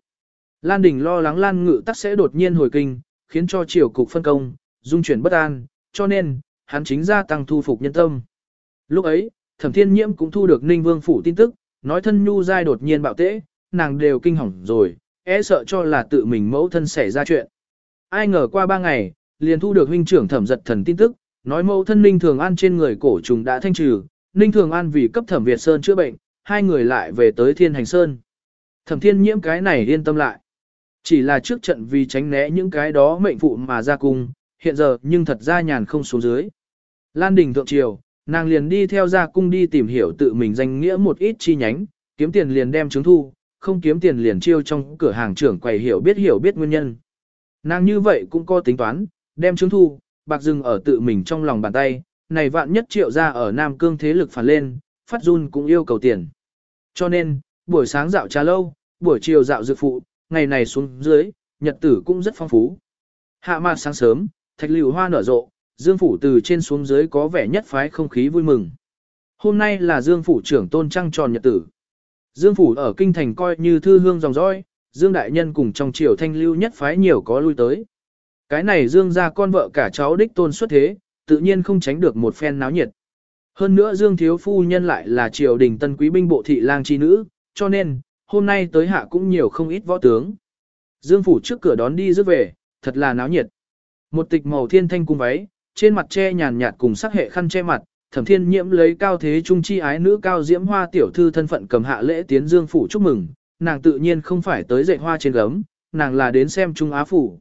Lan Đình lo lắng Lan Ngự tắc sẽ đột nhiên hồi kinh, khiến cho triều cục phân công, dung chuyển bất an, cho nên, hắn chính gia tăng thu phục nhân tâm. Lúc ấy, Thẩm Thiên Nhiễm cũng thu được Ninh Vương phủ tin tức, nói thân nhu giai đột nhiên bạo tễ, nàng đều kinh hỏng rồi, e sợ cho là tự mình mẫu thân xảy ra chuyện. Ai ngờ qua ba ngày, liền thu được huynh trưởng thẩm giật thần tin tức, nói mẫu thân Ninh Thường An trên người cổ trùng đã thanh trừ, Ninh Thường An vì cấp thẩm Việt Sơn chữa bệnh, hai người lại về tới Thiên Hành Sơn. Thẩm Thiên Nhiễm cái này yên tâm lại. Chỉ là trước trận vì tránh né những cái đó mệnh phụ mà ra cung, hiện giờ nhưng thật ra nhàn không xuống dưới. Lan Đình thượng triều, nàng liền đi theo ra cung đi tìm hiểu tự mình danh nghĩa một ít chi nhánh, kiếm tiền liền đem chứng thu, không kiếm tiền liền chiêu trong cửa hàng trưởng quầy hiểu biết hiểu biết nguyên nhân. Nàng như vậy cũng có tính toán, đem chứng thu, bạc dừng ở tự mình trong lòng bàn tay, này vạn nhất triệu ra ở Nam Cương thế lực phản lên, phát run cũng yêu cầu tiền. Cho nên, buổi sáng dạo trà lâu, buổi chiều dạo dược phụ, ngày này xuống dưới, nhật tử cũng rất phong phú. Hạ màn sáng sớm, thạch liễu hoa nở rộ, Dương phủ từ trên xuống dưới có vẻ nhất phái không khí vui mừng. Hôm nay là Dương phủ trưởng tôn trăng tròn nhật tử. Dương phủ ở kinh thành coi như thư hương dòng dõi, Dương đại nhân cùng trong triều thanh lưu nhất phái nhiều có lui tới. Cái này Dương ra con vợ cả cháu đích tôn xuất thế, tự nhiên không tránh được một phen náo nhiệt. Hơn nữa Dương thiếu phu nhân lại là triều đình tân quý binh bộ thị lang chi nữ, cho nên, hôm nay tới hạ cũng nhiều không ít võ tướng. Dương phủ trước cửa đón đi rước về, thật là náo nhiệt. Một tịch màu thiên thanh cung váy, trên mặt che nhàn nhạt cùng sắc hệ khăn che mặt, thẩm thiên nhiễm lấy cao thế trung chi ái nữ cao diễm hoa tiểu thư thân phận cầm hạ lễ tiến dương phủ chúc mừng, nàng tự nhiên không phải tới dạy hoa trên gấm, nàng là đến xem Trung Á phủ.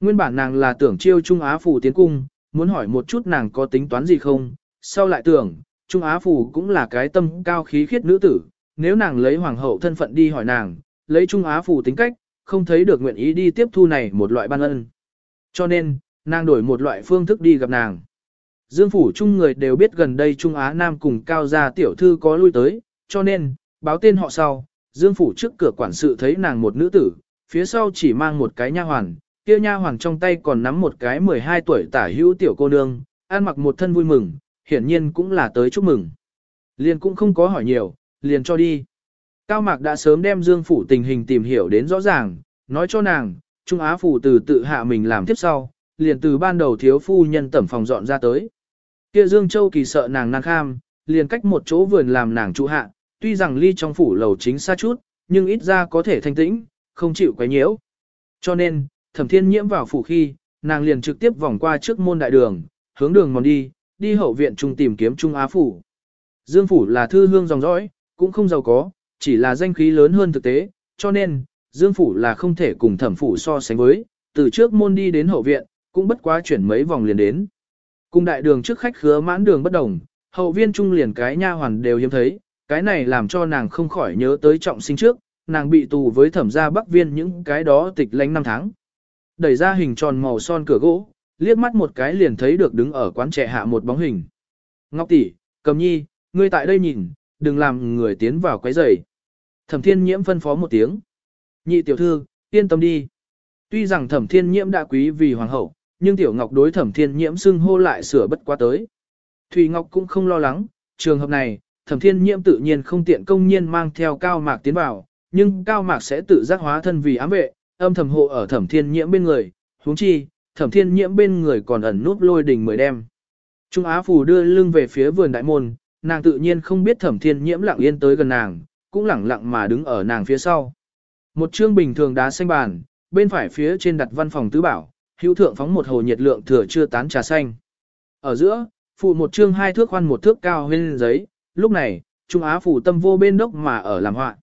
Nguyên bản nàng là tưởng chiêu Trung Á phủ tiến cung, muốn hỏi một chút nàng có tính toán gì không, sau lại tưởng, Trung Á phủ cũng là cái tâm cao khí khiết nữ tử, nếu nàng lấy hoàng hậu thân phận đi hỏi nàng, lấy Trung Á phủ tính cách, không thấy được nguyện ý đi tiếp thu này một loại ban ân. Cho nên, nàng đổi một loại phương thức đi gặp nàng. Dương phủ chung người đều biết gần đây Trung Á Nam cùng cao gia tiểu thư có lui tới, cho nên, báo tên họ sau, Dương phủ trước cửa quản sự thấy nàng một nữ tử, phía sau chỉ mang một cái nha hoàn, kia nha hoàn trong tay còn nắm một cái 12 tuổi tả hữu tiểu cô nương, ăn mặc một thân vui mừng, hiển nhiên cũng là tới chúc mừng. Liền cũng không có hỏi nhiều, liền cho đi. Cao Mạc đã sớm đem Dương phủ tình hình tìm hiểu đến rõ ràng, nói cho nàng, Trung Á phủ từ tự hạ mình làm tiếp sau, liền từ ban đầu thiếu phu nhân tẩm phòng dọn ra tới. Kia Dương Châu kỳ sợ nàng nàng kham, liền cách một chỗ vườn làm nàng trụ hạ, tuy rằng ly trong phủ lầu chính xa chút, nhưng ít ra có thể thanh tĩnh, không chịu quấy nhiễu. Cho nên, thẩm thiên nhiễm vào phủ khi, nàng liền trực tiếp vòng qua trước môn đại đường, hướng đường mòn đi, đi hậu viện trung tìm kiếm Trung Á phủ. Dương phủ là thư hương dòng dõi, cũng không giàu có, chỉ là danh khí lớn hơn thực tế, cho nên, Dương phủ là không thể cùng thẩm phủ so sánh với, từ trước môn đi đến hậu viện, cũng bất quá chuyển mấy vòng liền đến. Cùng đại đường trước khách khứa mãn đường bất đồng, hậu viên trung liền cái nha hoàn đều hiếm thấy, cái này làm cho nàng không khỏi nhớ tới trọng sinh trước, nàng bị tù với thẩm gia bắc viên những cái đó tịch lánh năm tháng. Đẩy ra hình tròn màu son cửa gỗ, liếc mắt một cái liền thấy được đứng ở quán trẻ hạ một bóng hình. Ngọc tỷ, cầm nhi, ngươi tại đây nhìn, đừng làm người tiến vào quấy rầy. Thẩm thiên nhiễm phân phó một tiếng. Nhị tiểu thư, yên tâm đi. Tuy rằng thẩm thiên nhiễm đã quý vì hoàng hậu, nhưng tiểu ngọc đối thẩm thiên nhiễm xưng hô lại sửa bất quá tới. Thủy Ngọc cũng không lo lắng, trường hợp này, thẩm thiên nhiễm tự nhiên không tiện công nhiên mang theo cao mạc tiến vào, nhưng cao mạc sẽ tự giác hóa thân vì ám vệ, âm thầm hộ ở thẩm thiên nhiễm bên người, huống chi, thẩm thiên nhiễm bên người còn ẩn núp lôi đình mười đem. Trung Á Phù đưa lưng về phía vườn đại môn, nàng tự nhiên không biết thẩm thiên nhiễm lặng yên tới gần nàng, cũng lẳng lặng mà đứng ở nàng phía sau. Một chương bình thường đá xanh bàn, bên phải phía trên đặt văn phòng tứ bảo, hữu thượng phóng một hồ nhiệt lượng thừa chưa tán trà xanh. Ở giữa, phụ một chương hai thước khoan một thước cao lên giấy, lúc này, Trung Á phủ tâm vô bên đốc mà ở làm họa.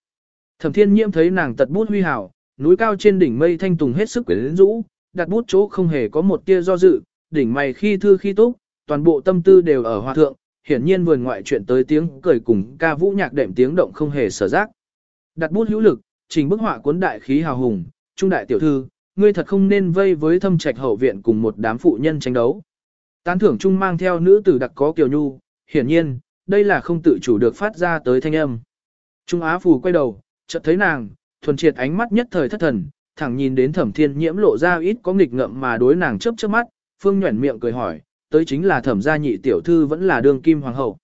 Thẩm Thiên Nhiễm thấy nàng tật bút huy hào, núi cao trên đỉnh mây thanh tùng hết sức quyến rũ, đặt bút chỗ không hề có một tia do dự, đỉnh mày khi thư khi túc, toàn bộ tâm tư đều ở hoa thượng, hiển nhiên vườn ngoại chuyện tới tiếng cười cùng ca vũ nhạc đệm tiếng động không hề sở giác. Đặt bút hữu lực, trình bức họa cuốn đại khí hào hùng, trung đại tiểu thư, ngươi thật không nên vây với thâm trạch hậu viện cùng một đám phụ nhân tranh đấu. Tán thưởng trung mang theo nữ tử đặc có kiều nhu, hiển nhiên, đây là không tự chủ được phát ra tới thanh âm. Trung Á Phù quay đầu, chợt thấy nàng, thuần triệt ánh mắt nhất thời thất thần, thẳng nhìn đến thẩm thiên nhiễm lộ ra ít có nghịch ngợm mà đối nàng chớp chớp mắt, phương nhuẩn miệng cười hỏi, tới chính là thẩm gia nhị tiểu thư vẫn là đương kim hoàng hậu.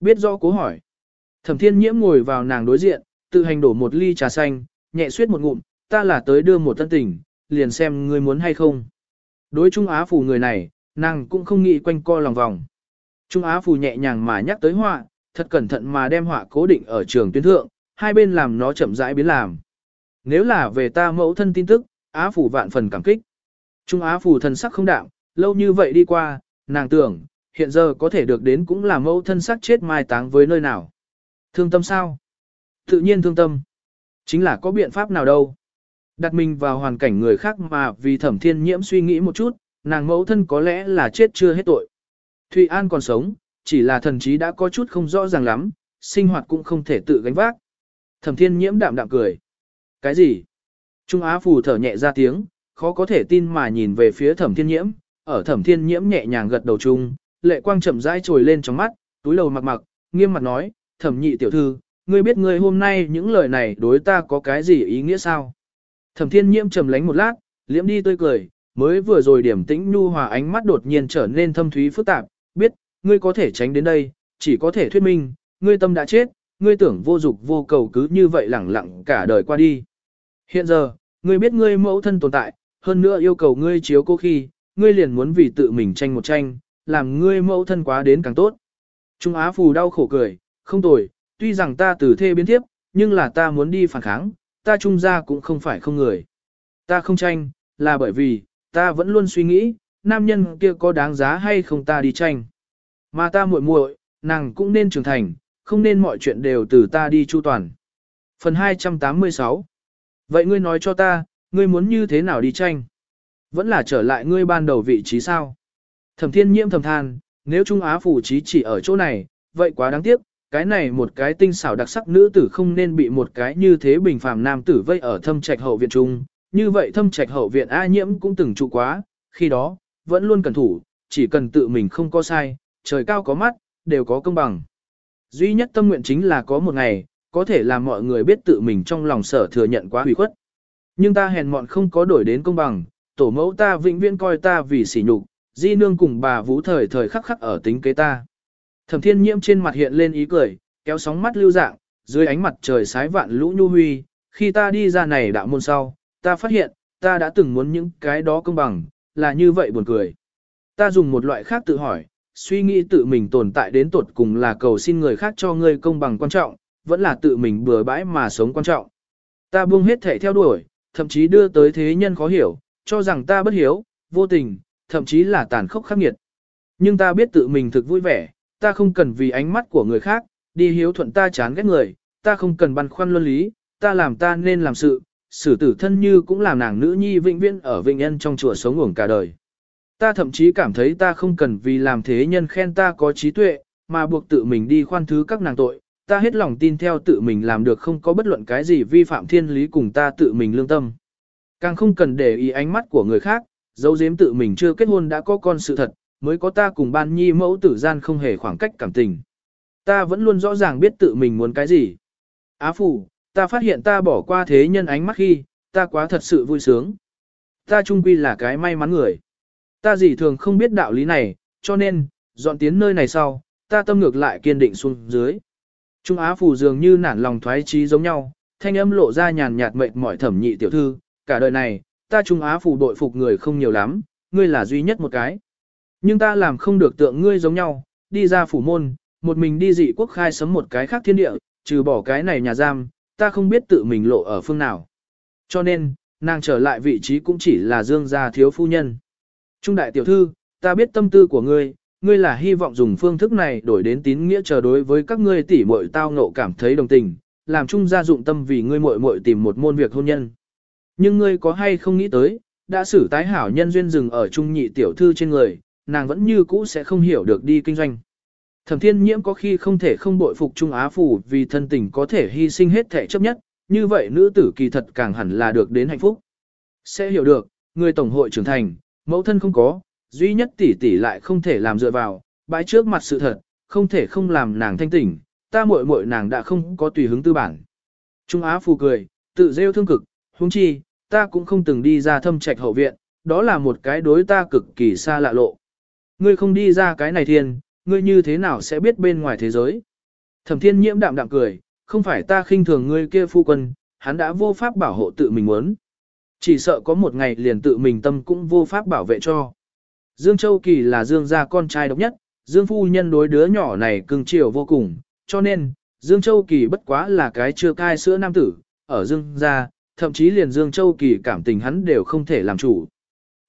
Biết rõ cố hỏi. Thẩm thiên nhiễm ngồi vào nàng đối diện, tự hành đổ một ly trà xanh, nhẹ suyết một ngụm, ta là tới đưa một tân tình, liền xem ngươi muốn hay không. Đối Trung Á Phù người này, nàng cũng không nghĩ quanh co lòng vòng. Trung Á Phù nhẹ nhàng mà nhắc tới họa, thật cẩn thận mà đem họa cố định ở trường tuyến thượng, hai bên làm nó chậm rãi biến làm. Nếu là về ta mẫu thân tin tức, Á Phù vạn phần cảm kích. Trung Á Phù thần sắc không đạm, lâu như vậy đi qua, nàng tưởng, hiện giờ có thể được đến cũng là mẫu thân sắc chết mai táng với nơi nào. Thương tâm sao? Tự nhiên thương tâm. Chính là có biện pháp nào đâu. Đặt mình vào hoàn cảnh người khác mà vì thẩm thiên nhiễm suy nghĩ một chút, nàng mẫu thân có lẽ là chết chưa hết tội. Thụy An còn sống, chỉ là thần trí đã có chút không rõ ràng lắm, sinh hoạt cũng không thể tự gánh vác. Thẩm thiên nhiễm đạm đạm cười. Cái gì? Trung Á phù thở nhẹ ra tiếng, khó có thể tin mà nhìn về phía thẩm thiên nhiễm, ở thẩm thiên nhiễm nhẹ nhàng gật đầu chung, lệ quang chậm rãi trồi lên trong mắt, túi lầu mặc mặc, nghiêm mặt nói, thẩm nhị tiểu thư, ngươi biết ngươi hôm nay những lời này đối ta có cái gì ý nghĩa sao? Thẩm thiên nhiễm trầm lánh một lát, liễm đi tươi cười, mới vừa rồi điểm tĩnh nhu hòa ánh mắt đột nhiên trở nên thâm thúy phức tạp, biết, ngươi có thể tránh đến đây, chỉ có thể thuyết minh, ngươi tâm đã chết, ngươi tưởng vô dục vô cầu cứ như vậy lẳng lặng cả đời qua đi. Hiện giờ, ngươi biết ngươi mẫu thân tồn tại, hơn nữa yêu cầu ngươi chiếu cô khi, ngươi liền muốn vì tự mình tranh một tranh, làm ngươi mẫu thân quá đến càng tốt. Trung Á Phù đau khổ cười, không tồi, tuy rằng ta từ thê biến thiếp, nhưng là ta muốn đi phản kháng, ta trung gia cũng không phải không người. Ta không tranh, là bởi vì, ta vẫn luôn suy nghĩ, nam nhân kia có đáng giá hay không ta đi tranh. Mà ta muội muội, nàng cũng nên trưởng thành, không nên mọi chuyện đều từ ta đi chu toàn. Phần 286 Vậy ngươi nói cho ta, ngươi muốn như thế nào đi tranh? Vẫn là trở lại ngươi ban đầu vị trí sao? Thẩm thiên nhiễm thầm than, nếu Trung Á phủ trí chỉ ở chỗ này, vậy quá đáng tiếc, cái này một cái tinh xảo đặc sắc nữ tử không nên bị một cái như thế bình phàm nam tử vây ở thâm trạch hậu viện trung. Như vậy thâm trạch hậu viện A nhiễm cũng từng trụ quá, khi đó, vẫn luôn cẩn thủ, chỉ cần tự mình không có sai, trời cao có mắt, đều có công bằng. Duy nhất tâm nguyện chính là có một ngày, có thể làm mọi người biết tự mình trong lòng sở thừa nhận quá hủy khuất. Nhưng ta hèn mọn không có đổi đến công bằng, tổ mẫu ta vĩnh viễn coi ta vì sỉ nhục, di nương cùng bà vũ thời thời khắc khắc ở tính kế ta. Thẩm thiên nhiễm trên mặt hiện lên ý cười, kéo sóng mắt lưu dạng, dưới ánh mặt trời sái vạn lũ nhu huy, khi ta đi ra này đạo môn sau, ta phát hiện, ta đã từng muốn những cái đó công bằng, là như vậy buồn cười. Ta dùng một loại khác tự hỏi, suy nghĩ tự mình tồn tại đến tột cùng là cầu xin người khác cho ngươi công bằng quan trọng, vẫn là tự mình bừa bãi mà sống quan trọng. Ta buông hết thể theo đuổi, thậm chí đưa tới thế nhân khó hiểu, cho rằng ta bất hiếu, vô tình, thậm chí là tàn khốc khắc nghiệt. Nhưng ta biết tự mình thực vui vẻ, ta không cần vì ánh mắt của người khác, đi hiếu thuận ta chán ghét người, ta không cần băn khoăn luân lý, ta làm ta nên làm sự, xử tử thân như cũng làm nàng nữ nhi vĩnh viễn ở vĩnh nhân trong chùa sống ngủng cả đời. Ta thậm chí cảm thấy ta không cần vì làm thế nhân khen ta có trí tuệ, mà buộc tự mình đi khoan thứ các nàng tội, ta hết lòng tin theo tự mình làm được không có bất luận cái gì vi phạm thiên lý cùng ta tự mình lương tâm. Càng không cần để ý ánh mắt của người khác, dấu giếm tự mình chưa kết hôn đã có con sự thật, mới có ta cùng ban nhi mẫu tử gian không hề khoảng cách cảm tình. Ta vẫn luôn rõ ràng biết tự mình muốn cái gì. Á phủ, ta phát hiện ta bỏ qua thế nhân ánh mắt khi, ta quá thật sự vui sướng. Ta trung quy là cái may mắn người. Ta gì thường không biết đạo lý này, cho nên, dọn tiến nơi này sau, ta tâm ngược lại kiên định xuống dưới. Trung Á phủ dường như nản lòng thoái trí giống nhau, thanh âm lộ ra nhàn nhạt mệt mỏi thẩm nhị tiểu thư, cả đời này, ta Trung Á phủ đội phục người không nhiều lắm, ngươi là duy nhất một cái. Nhưng ta làm không được tượng ngươi giống nhau, đi ra phủ môn, một mình đi dị quốc khai sấm một cái khác thiên địa, trừ bỏ cái này nhà giam, ta không biết tự mình lộ ở phương nào. Cho nên, nàng trở lại vị trí cũng chỉ là dương gia thiếu phu nhân. Trung đại tiểu thư, ta biết tâm tư của ngươi, ngươi là hy vọng dùng phương thức này đổi đến tín nghĩa chờ đối với các ngươi tỷ muội tao ngộ cảm thấy đồng tình, làm trung gia dụng tâm vì ngươi muội muội tìm một môn việc hôn nhân. Nhưng ngươi có hay không nghĩ tới, đã xử tái hảo nhân duyên dừng ở trung nhị tiểu thư trên người, nàng vẫn như cũ sẽ không hiểu được đi kinh doanh. Thẩm thiên nhiễm có khi không thể không bội phục Trung Á Phủ vì thân tình có thể hy sinh hết thể chấp nhất, như vậy nữ tử kỳ thật càng hẳn là được đến hạnh phúc. Sẽ hiểu được, người tổng hội trưởng thành, mẫu thân không có, duy nhất tỷ tỷ lại không thể làm dựa vào, bãi trước mặt sự thật, không thể không làm nàng thanh tỉnh, ta muội muội nàng đã không có tùy hứng tư bản. Trung Á Phù cười, tự rêu thương cực, huống chi, ta cũng không từng đi ra thâm trạch hậu viện, đó là một cái đối ta cực kỳ xa lạ lộ. Ngươi không đi ra cái này thiên, ngươi như thế nào sẽ biết bên ngoài thế giới? Thẩm thiên nhiễm đạm đạm cười, không phải ta khinh thường ngươi kia phu quân, hắn đã vô pháp bảo hộ tự mình muốn. Chỉ sợ có một ngày liền tự mình tâm cũng vô pháp bảo vệ cho. Dương Châu Kỳ là Dương gia con trai độc nhất, Dương phu nhân đối đứa nhỏ này cưng chiều vô cùng, cho nên, Dương Châu Kỳ bất quá là cái chưa cai sữa nam tử, ở Dương gia, thậm chí liền Dương Châu Kỳ cảm tình hắn đều không thể làm chủ.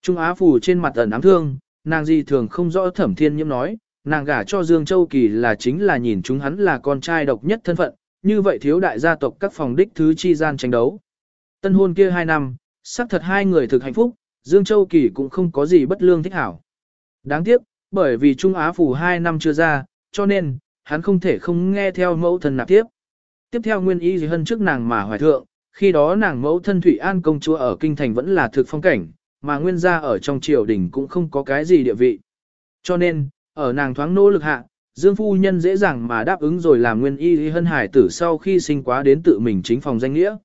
Trung Á Phù trên mặt ẩn ám thương, nàng gì thường không rõ thẩm thiên nhiễm nói, nàng gả cho Dương Châu Kỳ là chính là nhìn chúng hắn là con trai độc nhất thân phận, như vậy thiếu đại gia tộc các phòng đích thứ chi gian tranh đấu. Tân hôn kia hai năm, xác thật hai người thực hạnh phúc, Dương Châu Kỳ cũng không có gì bất lương thích hảo. Đáng tiếc, bởi vì Trung Á Phủ hai năm chưa ra, cho nên, hắn không thể không nghe theo mẫu thân nạp tiếp. Tiếp theo nguyên ý gì hơn trước nàng mà hoài thượng, khi đó nàng mẫu thân Thủy An công chúa ở Kinh Thành vẫn là thực phong cảnh, mà nguyên gia ở trong triều đình cũng không có cái gì địa vị. Cho nên, ở nàng thoáng nỗ lực hạ, Dương Phu Nhân dễ dàng mà đáp ứng rồi làm nguyên y hân hải tử sau khi sinh quá đến tự mình chính phòng danh nghĩa.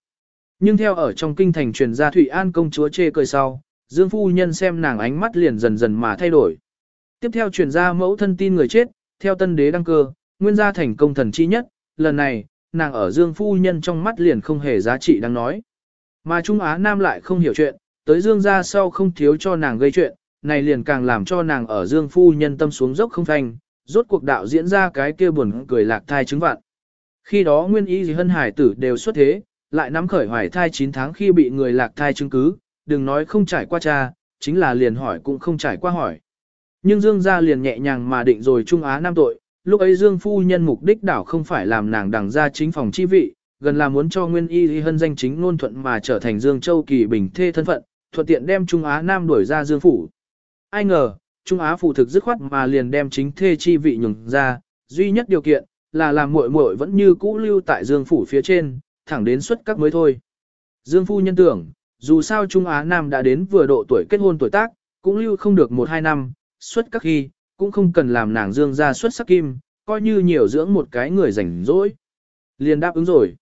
Nhưng theo ở trong kinh thành truyền ra thụy An công chúa chê cười sau, Dương Phu Nhân xem nàng ánh mắt liền dần dần mà thay đổi. Tiếp theo truyền ra mẫu thân tin người chết, theo tân đế đăng cơ, nguyên gia thành công thần chi nhất, lần này, nàng ở Dương Phu Nhân trong mắt liền không hề giá trị đang nói. Mà Trung Á Nam lại không hiểu chuyện, tới Dương gia sau không thiếu cho nàng gây chuyện, này liền càng làm cho nàng ở Dương Phu Nhân tâm xuống dốc không thành, rốt cuộc đạo diễn ra cái kia buồn cười lạc thai chứng vạn. Khi đó nguyên ý gì hân hải tử đều xuất thế, lại nắm khởi hoài thai 9 tháng khi bị người lạc thai chứng cứ, đừng nói không trải qua cha, chính là liền hỏi cũng không trải qua hỏi. Nhưng Dương gia liền nhẹ nhàng mà định rồi Trung Á Nam tội, lúc ấy Dương phu nhân mục đích đảo không phải làm nàng đằng ra chính phòng chi vị, gần là muốn cho Nguyên Y Hân danh chính ngôn thuận mà trở thành Dương Châu Kỳ bình thê thân phận, thuận tiện đem Trung Á Nam đuổi ra Dương phủ. Ai ngờ, Trung Á phụ thực dứt khoát mà liền đem chính thê chi vị nhường ra, duy nhất điều kiện là làm muội muội vẫn như cũ lưu tại Dương phủ phía trên, thẳng đến xuất các mới thôi. Dương phu nhân tưởng, dù sao Trung Á Nam đã đến vừa độ tuổi kết hôn tuổi tác, cũng lưu không được 1-2 năm, xuất các khi, cũng không cần làm nàng Dương ra xuất sắc kim, coi như nhiều dưỡng một cái người rảnh rỗi. Liền đáp ứng rồi.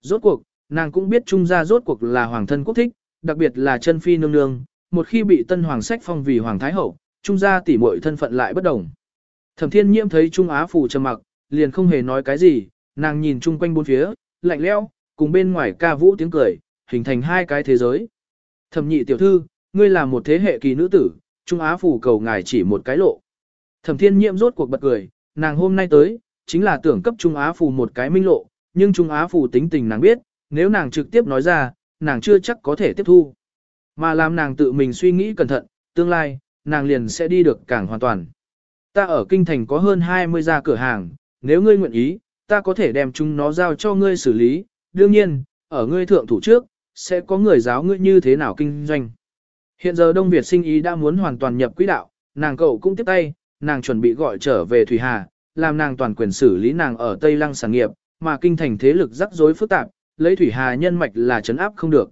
Rốt cuộc, nàng cũng biết Trung gia rốt cuộc là hoàng thân quốc thích, đặc biệt là chân phi nương nương, một khi bị tân hoàng sách phong vì hoàng thái hậu, Trung gia tỷ muội thân phận lại bất đồng. Thẩm Thiên Nhiễm thấy Trung Á phủ trầm mặc, liền không hề nói cái gì, nàng nhìn chung quanh bốn phía, lạnh lẽo, cùng bên ngoài ca vũ tiếng cười, hình thành hai cái thế giới. Thẩm nhị tiểu thư, ngươi là một thế hệ kỳ nữ tử, Trung Á phủ cầu ngài chỉ một cái lộ. Thẩm Thiên Nhiễm rốt cuộc bật cười, nàng hôm nay tới, chính là tưởng cấp Trung Á phủ một cái minh lộ, nhưng Trung Á phủ tính tình nàng biết, nếu nàng trực tiếp nói ra, nàng chưa chắc có thể tiếp thu. Mà làm nàng tự mình suy nghĩ cẩn thận, tương lai, nàng liền sẽ đi được càng hoàn toàn. Ta ở kinh thành có hơn 20 gia cửa hàng, nếu ngươi nguyện ý, ta có thể đem chúng nó giao cho ngươi xử lý, đương nhiên, ở ngươi thượng thủ trước, sẽ có người giáo ngươi như thế nào kinh doanh. Hiện giờ Đông Việt sinh ý đã muốn hoàn toàn nhập quỹ đạo, nàng cậu cũng tiếp tay, nàng chuẩn bị gọi trở về Thủy Hà, làm nàng toàn quyền xử lý nàng ở Tây Lăng sản nghiệp, mà kinh thành thế lực rắc rối phức tạp, lấy Thủy Hà nhân mạch là chấn áp không được.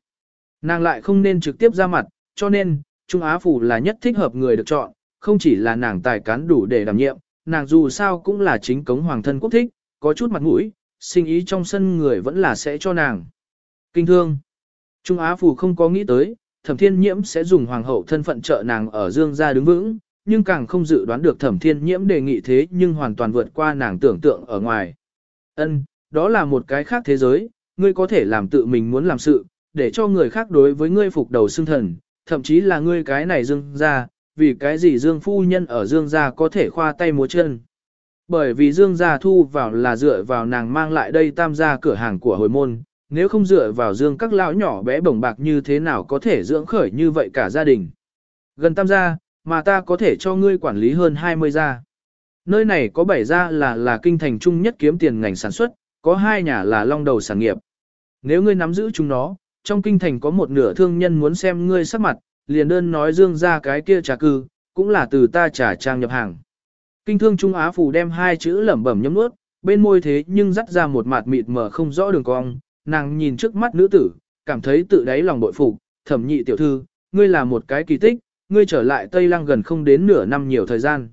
Nàng lại không nên trực tiếp ra mặt, cho nên, Trung Á Phủ là nhất thích hợp người được chọn, không chỉ là nàng tài cán đủ để đảm nhiệm, nàng dù sao cũng là chính cống hoàng thân quốc thích, có chút mặt mũi, sinh ý trong sân người vẫn là sẽ cho nàng. Kinh thương. Trung Á Phủ không có nghĩ tới, thẩm thiên nhiễm sẽ dùng hoàng hậu thân phận trợ nàng ở dương gia đứng vững, nhưng càng không dự đoán được thẩm thiên nhiễm đề nghị thế nhưng hoàn toàn vượt qua nàng tưởng tượng ở ngoài. Ân, đó là một cái khác thế giới, ngươi có thể làm tự mình muốn làm sự, để cho người khác đối với ngươi phục đầu xương thần, thậm chí là ngươi cái này dương gia, vì cái gì dương phu nhân ở dương gia có thể khoa tay múa chân. Bởi vì dương gia thu vào là dựa vào nàng mang lại đây tam gia cửa hàng của hồi môn, nếu không dựa vào dương các lão nhỏ bé bổng bạc như thế nào có thể dưỡng khởi như vậy cả gia đình. Gần tam gia, mà ta có thể cho ngươi quản lý hơn 20 gia. Nơi này có 7 gia là là kinh thành trung nhất kiếm tiền ngành sản xuất, có hai nhà là long đầu sản nghiệp. Nếu ngươi nắm giữ chúng nó, trong kinh thành có một nửa thương nhân muốn xem ngươi sắc mặt, liền đơn nói dương ra cái kia trà cư, cũng là từ ta trả trang nhập hàng. Kinh thương Trung Á Phủ đem hai chữ lẩm bẩm nhấm nuốt, bên môi thế nhưng dắt ra một mặt mịt mờ không rõ đường cong, nàng nhìn trước mắt nữ tử, cảm thấy tự đáy lòng bội phục, thẩm nhị tiểu thư, ngươi là một cái kỳ tích, ngươi trở lại Tây Lăng gần không đến nửa năm nhiều thời gian.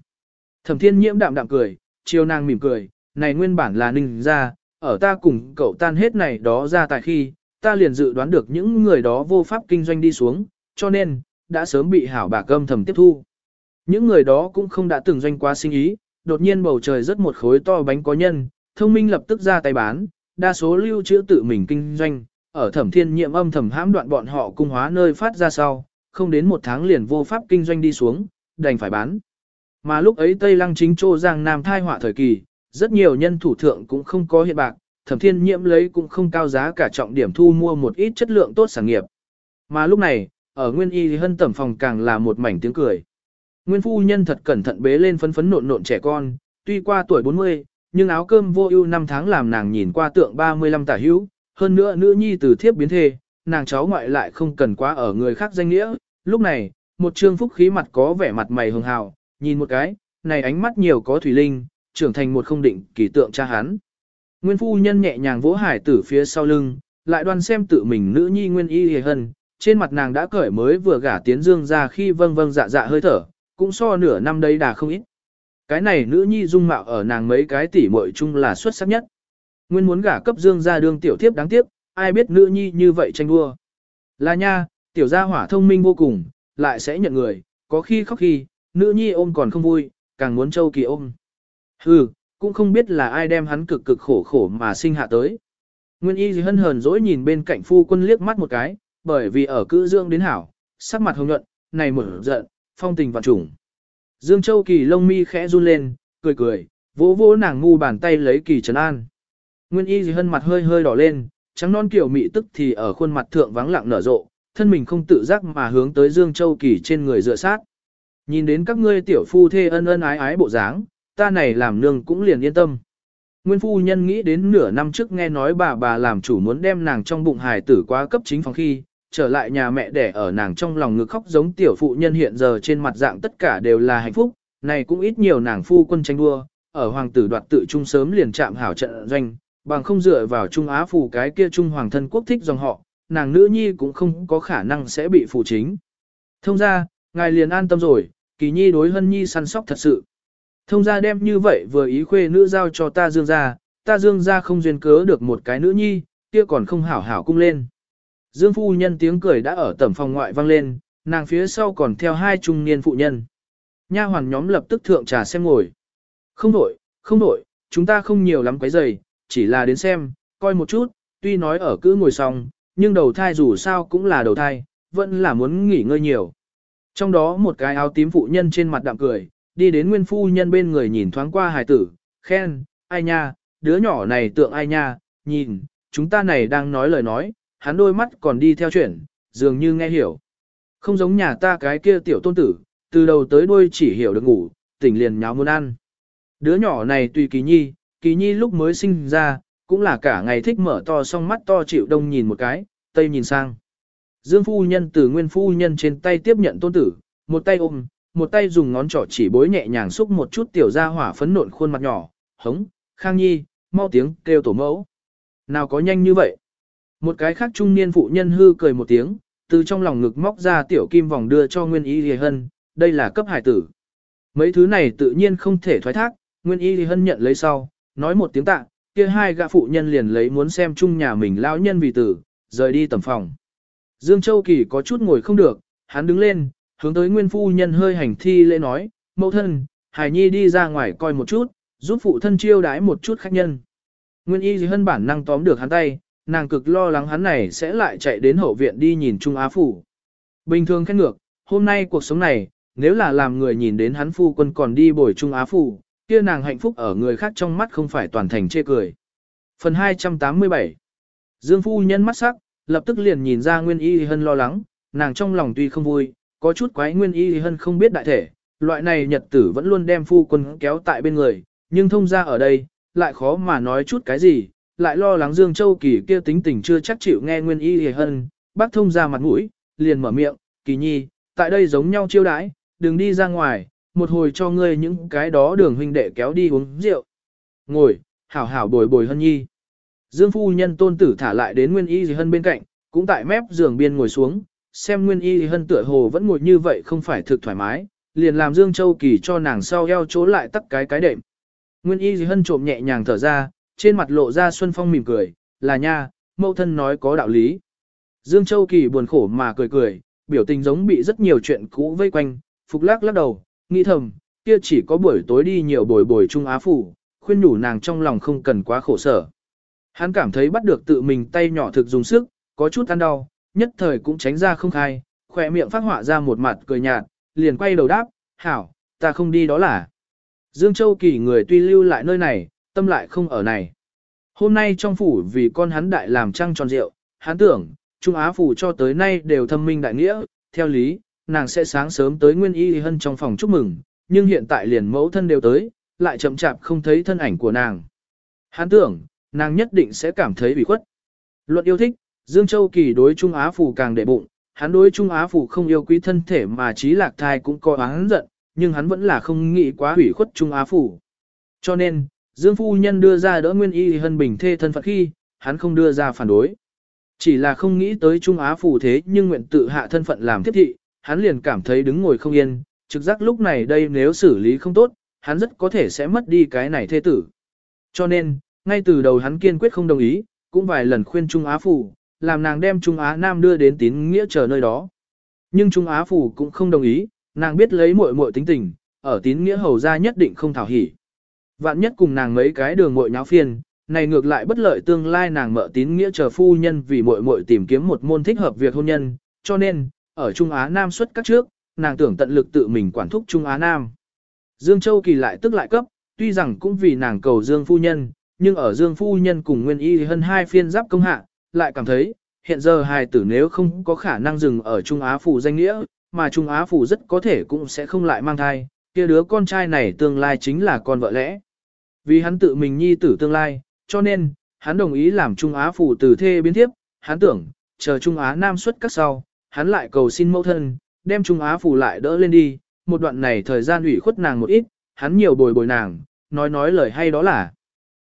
Thẩm thiên nhiễm đạm đạm cười, chiều nàng mỉm cười, này nguyên bản là ninh ra, ở ta cùng cậu tan hết này đó ra tại khi, ta liền dự đoán được những người đó vô pháp kinh doanh đi xuống, cho nên, đã sớm bị hảo bà cơm thầm tiếp thu. Những người đó cũng không đã từng doanh quá sinh ý, đột nhiên bầu trời rất một khối to bánh có nhân, thông minh lập tức ra tay bán, đa số lưu trữ tự mình kinh doanh, ở thẩm thiên nhiệm âm thầm hãm đoạn bọn họ cung hóa nơi phát ra sau, không đến một tháng liền vô pháp kinh doanh đi xuống, đành phải bán. Mà lúc ấy Tây Lăng chính trô giang nam thai họa thời kỳ, rất nhiều nhân thủ thượng cũng không có hiện bạc, thẩm thiên nhiễm lấy cũng không cao giá cả trọng điểm thu mua một ít chất lượng tốt sản nghiệp. Mà lúc này, ở Nguyên Y Hân tẩm phòng càng là một mảnh tiếng cười. Nguyên phu nhân thật cẩn thận bế lên phấn phấn nộn nộn trẻ con, tuy qua tuổi 40, nhưng áo cơm vô ưu năm tháng làm nàng nhìn qua tượng 35 tả hữu, hơn nữa nữ nhi từ thiếp biến thê, nàng cháu ngoại lại không cần quá ở người khác danh nghĩa. Lúc này, một trương phúc khí mặt có vẻ mặt mày hường hào, nhìn một cái, này ánh mắt nhiều có thủy linh, trưởng thành một không định kỳ tượng cha hắn. Nguyên phu nhân nhẹ nhàng vỗ hải tử phía sau lưng, lại đoan xem tự mình nữ nhi nguyên y hề hân, trên mặt nàng đã cởi mới vừa gả tiến dương ra khi vâng vâng dạ dạ hơi thở, cũng so nửa năm đây đà không ít. Cái này nữ nhi dung mạo ở nàng mấy cái tỷ muội chung là xuất sắc nhất. Nguyên muốn gả cấp dương ra đương tiểu thiếp đáng tiếc, ai biết nữ nhi như vậy tranh đua. Là nha, tiểu gia hỏa thông minh vô cùng, lại sẽ nhận người, có khi khóc khi, nữ nhi ôm còn không vui, càng muốn châu kỳ ôm. Hừ, cũng không biết là ai đem hắn cực cực khổ khổ mà sinh hạ tới. Nguyên y hân hờn dỗi nhìn bên cạnh phu quân liếc mắt một cái, bởi vì ở cữ dương đến hảo, sắc mặt hồng nhuận, này mở giận, phong tình vạn trùng. Dương Châu Kỳ lông mi khẽ run lên, cười cười, vỗ vỗ nàng ngu bàn tay lấy Kỳ trấn an. Nguyên y hân mặt hơi hơi đỏ lên, trắng non kiểu mị tức thì ở khuôn mặt thượng vắng lặng nở rộ, thân mình không tự giác mà hướng tới Dương Châu Kỳ trên người dựa sát. Nhìn đến các ngươi tiểu phu thê ân ân ái ái bộ dáng, ta này làm nương cũng liền yên tâm. Nguyên phu nhân nghĩ đến nửa năm trước nghe nói bà bà làm chủ muốn đem nàng trong bụng hài tử quá cấp chính phòng khi, trở lại nhà mẹ để ở nàng trong lòng ngực khóc giống tiểu phụ nhân hiện giờ trên mặt dạng tất cả đều là hạnh phúc, này cũng ít nhiều nàng phu quân tranh đua, ở hoàng tử đoạt tự trung sớm liền chạm hảo trận doanh, bằng không dựa vào Trung Á phù cái kia Trung Hoàng thân quốc thích dòng họ, nàng nữ nhi cũng không có khả năng sẽ bị phụ chính. Thông ra, ngài liền an tâm rồi, kỳ nhi đối hân nhi săn sóc thật sự. Thông gia đem như vậy vừa ý khuê nữ giao cho ta dương gia, ta dương gia không duyên cớ được một cái nữ nhi, kia còn không hảo hảo cung lên. Dương phu nhân tiếng cười đã ở tẩm phòng ngoại vang lên, nàng phía sau còn theo hai trung niên phụ nhân. Nha hoàn nhóm lập tức thượng trà xem ngồi. Không đổi, không đổi, chúng ta không nhiều lắm quấy giày, chỉ là đến xem, coi một chút, tuy nói ở cứ ngồi xong, nhưng đầu thai dù sao cũng là đầu thai, vẫn là muốn nghỉ ngơi nhiều. Trong đó một cái áo tím phụ nhân trên mặt đạm cười, đi đến nguyên phu nhân bên người nhìn thoáng qua hài tử, khen, ai nha, đứa nhỏ này tượng ai nha, nhìn, chúng ta này đang nói lời nói, hắn đôi mắt còn đi theo chuyển, dường như nghe hiểu. Không giống nhà ta cái kia tiểu tôn tử, từ đầu tới đuôi chỉ hiểu được ngủ, tỉnh liền nháo muốn ăn. Đứa nhỏ này tùy kỳ nhi, kỳ nhi lúc mới sinh ra, cũng là cả ngày thích mở to song mắt to chịu đông nhìn một cái, tây nhìn sang. Dương phu nhân từ nguyên phu nhân trên tay tiếp nhận tôn tử, một tay ôm, một tay dùng ngón trỏ chỉ bối nhẹ nhàng xúc một chút tiểu ra hỏa phấn nộn khuôn mặt nhỏ, hống, khang nhi, mau tiếng kêu tổ mẫu. Nào có nhanh như vậy? Một cái khác trung niên phụ nhân hư cười một tiếng, từ trong lòng ngực móc ra tiểu kim vòng đưa cho Nguyên Y Lìa Hân, đây là cấp hải tử. mấy thứ này tự nhiên không thể thoái thác, Nguyên Y lì hân nhận lấy sau, nói một tiếng tạ, kia hai gã phụ nhân liền lấy muốn xem chung nhà mình lão nhân vì tử, rời đi tầm phòng. Dương Châu Kỳ có chút ngồi không được, hắn đứng lên, hướng tới Nguyên Phu Nhân hơi hành thi lễ nói, mẫu thân, Hải Nhi đi ra ngoài coi một chút, giúp phụ thân chiêu đái một chút khách nhân. Nguyên Y dì hân bản năng tóm được hắn tay, nàng cực lo lắng hắn này sẽ lại chạy đến hậu viện đi nhìn Trung Á Phủ. Bình thường khét ngược, hôm nay cuộc sống này, nếu là làm người nhìn đến hắn phu quân còn đi bồi Trung Á Phủ, kia nàng hạnh phúc ở người khác trong mắt không phải toàn thành chê cười. Phần 287 Dương Phu Nhân mắt sắc, lập tức liền nhìn ra Nguyên Y Hân lo lắng, nàng trong lòng tuy không vui, có chút quái Nguyên Y Hân không biết đại thể, loại này nhật tử vẫn luôn đem phu quân kéo tại bên người, nhưng thông ra ở đây, lại khó mà nói chút cái gì, lại lo lắng Dương Châu Kỳ kia tính tình chưa chắc chịu nghe Nguyên Y Hân, bác thông ra mặt mũi, liền mở miệng, Kỳ Nhi, tại đây giống nhau chiêu đãi, đừng đi ra ngoài, một hồi cho ngươi những cái đó đường huynh đệ kéo đi uống rượu. Ngồi, hảo hảo bồi bồi Hân Nhi. Dương phu nhân tôn tử thả lại đến Nguyên Y Hân bên cạnh, cũng tại mép giường biên ngồi xuống, xem Nguyên Y Hân tựa hồ vẫn ngồi như vậy không phải thực thoải mái, liền làm Dương Châu Kỳ cho nàng sau eo chỗ lại tắt cái cái đệm. Nguyên Y Hân trộm nhẹ nhàng thở ra, trên mặt lộ ra Xuân Phong mỉm cười, là nha, mẫu thân nói có đạo lý. Dương Châu Kỳ buồn khổ mà cười cười, biểu tình giống bị rất nhiều chuyện cũ vây quanh, phục lắc lắc đầu, nghĩ thầm, kia chỉ có buổi tối đi nhiều bồi bồi Trung Á Phủ, khuyên nhủ nàng trong lòng không cần quá khổ sở. Hắn cảm thấy bắt được tự mình tay nhỏ thực dùng sức, có chút ăn đau, nhất thời cũng tránh ra không khai, khỏe miệng phát họa ra một mặt cười nhạt, liền quay đầu đáp, hảo, ta không đi đó là. Dương Châu Kỳ người tuy lưu lại nơi này, tâm lại không ở này. Hôm nay trong phủ vì con hắn đại làm trăng tròn rượu, hắn tưởng, Trung Á phủ cho tới nay đều thâm minh đại nghĩa, theo lý, nàng sẽ sáng sớm tới Nguyên Y Hân trong phòng chúc mừng, nhưng hiện tại liền mẫu thân đều tới, lại chậm chạp không thấy thân ảnh của nàng. Hắn tưởng, nàng nhất định sẽ cảm thấy bị khuất. Luận yêu thích, Dương Châu Kỳ đối Trung Á phủ càng đệ bụng, hắn đối Trung Á phủ không yêu quý thân thể mà trí lạc thai cũng có hắn giận, nhưng hắn vẫn là không nghĩ quá hủy khuất Trung Á phủ. Cho nên, Dương Phu Nhân đưa ra đỡ Nguyên Y Hân Bình thê thân phận khi, hắn không đưa ra phản đối. Chỉ là không nghĩ tới Trung Á phủ thế nhưng nguyện tự hạ thân phận làm tiếp thị, hắn liền cảm thấy đứng ngồi không yên, trực giác lúc này đây nếu xử lý không tốt, hắn rất có thể sẽ mất đi cái này thê tử. Cho nên, ngay từ đầu hắn kiên quyết không đồng ý, cũng vài lần khuyên Trung Á phủ, làm nàng đem Trung Á Nam đưa đến tín nghĩa chờ nơi đó. Nhưng Trung Á phủ cũng không đồng ý, nàng biết lấy muội muội tính tình, ở tín nghĩa hầu ra nhất định không thảo hỉ. Vạn nhất cùng nàng mấy cái đường muội nháo phiền, này ngược lại bất lợi tương lai nàng mợ tín nghĩa chờ phu nhân vì muội muội tìm kiếm một môn thích hợp việc hôn nhân, cho nên, ở Trung Á Nam xuất các trước, nàng tưởng tận lực tự mình quản thúc Trung Á Nam. Dương Châu Kỳ lại tức lại cấp, tuy rằng cũng vì nàng cầu Dương phu nhân, nhưng ở Dương phu nhân cùng Nguyên Y hơn hai phiên giáp công hạ, lại cảm thấy, hiện giờ hài tử nếu không có khả năng dừng ở Trung Á phủ danh nghĩa, mà Trung Á phủ rất có thể cũng sẽ không lại mang thai, kia đứa con trai này tương lai chính là con vợ lẽ. Vì hắn tự mình nhi tử tương lai, cho nên, hắn đồng ý làm Trung Á phủ từ thê biến thiếp hắn tưởng, chờ Trung Á Nam xuất các sau, hắn lại cầu xin mẫu thân, đem Trung Á phủ lại đỡ lên đi, một đoạn này thời gian ủy khuất nàng một ít, hắn nhiều bồi bồi nàng, nói nói lời hay đó là.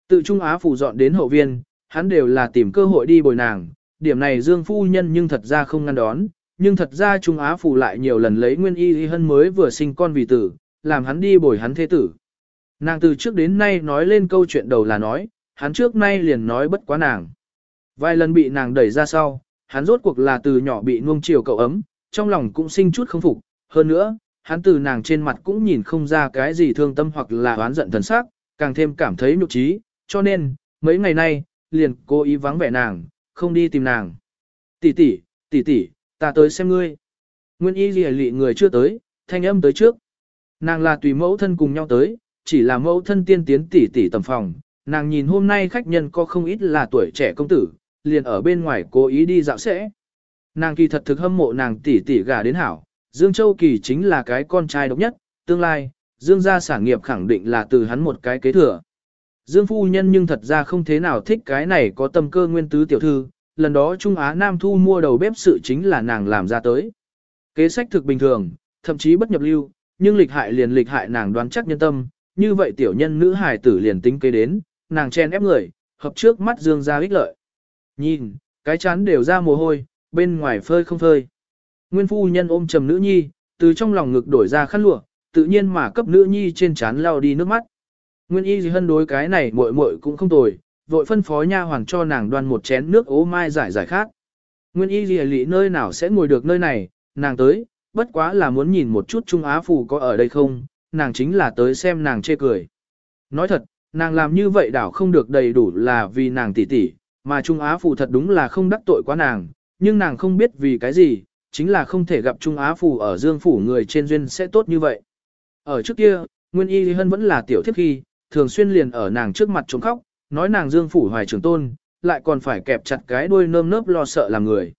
Tự Trung Á phủ dọn đến hậu viên, hắn đều là tìm cơ hội đi bồi nàng, điểm này Dương Phu Nhân nhưng thật ra không ngăn đón, nhưng thật ra Trung Á phủ lại nhiều lần lấy nguyên y hân mới vừa sinh con vì tử, làm hắn đi bồi hắn thế tử. Nàng từ trước đến nay nói lên câu chuyện đầu là nói, hắn trước nay liền nói bất quá nàng. Vài lần bị nàng đẩy ra sau, hắn rốt cuộc là từ nhỏ bị nuông chiều cậu ấm, trong lòng cũng sinh chút không phục. Hơn nữa, hắn từ nàng trên mặt cũng nhìn không ra cái gì thương tâm hoặc là oán giận thần sắc, càng thêm cảm thấy nhục trí, cho nên, mấy ngày nay, liền cố ý vắng vẻ nàng, không đi tìm nàng. Tỷ tỷ, tỷ tỷ, ta tới xem ngươi. Nguyên y lìa lị người chưa tới, thanh âm tới trước. Nàng là tùy mẫu thân cùng nhau tới, chỉ là mẫu thân tiên tiến tỷ tỷ tầm phòng. Nàng nhìn hôm nay khách nhân có không ít là tuổi trẻ công tử, liền ở bên ngoài cố ý đi dạo sẽ. Nàng kỳ thật thực hâm mộ nàng tỷ tỷ gả đến hảo, Dương Châu Kỳ chính là cái con trai độc nhất, tương lai, Dương gia sản nghiệp khẳng định là từ hắn một cái kế thừa. Dương phu nhân nhưng thật ra không thế nào thích cái này có tâm cơ nguyên tứ tiểu thư, lần đó Trung Á Nam Thu mua đầu bếp sự chính là nàng làm ra tới. Kế sách thực bình thường, thậm chí bất nhập lưu, nhưng lịch hại liền lịch hại nàng đoán chắc nhân tâm, như vậy tiểu nhân nữ hài tử liền tính kế đến, nàng chen ép người, hợp trước mắt Dương ra ích lợi. Nhìn, cái chán đều ra mồ hôi, bên ngoài phơi không phơi. Nguyên phu nhân ôm trầm nữ nhi, từ trong lòng ngực đổi ra khăn lụa, tự nhiên mà cấp nữ nhi trên chán lao đi nước mắt. Nguyên y gì hân đối cái này muội muội cũng không tồi, vội phân phó nha hoàng cho nàng đoan một chén nước ố mai giải giải khác. Nguyên y gì lị nơi nào sẽ ngồi được nơi này, nàng tới, bất quá là muốn nhìn một chút Trung Á Phù có ở đây không, nàng chính là tới xem nàng chê cười. Nói thật, nàng làm như vậy đảo không được đầy đủ là vì nàng tỷ tỷ, mà Trung Á Phù thật đúng là không đắc tội quá nàng, nhưng nàng không biết vì cái gì, chính là không thể gặp Trung Á Phù ở Dương Phủ người trên duyên sẽ tốt như vậy. Ở trước kia, Nguyên Y Hân vẫn là tiểu thiếp khi, thường xuyên liền ở nàng trước mặt trống khóc, nói nàng Dương Phủ hoài trưởng tôn, lại còn phải kẹp chặt cái đuôi nơm nớp lo sợ làm người.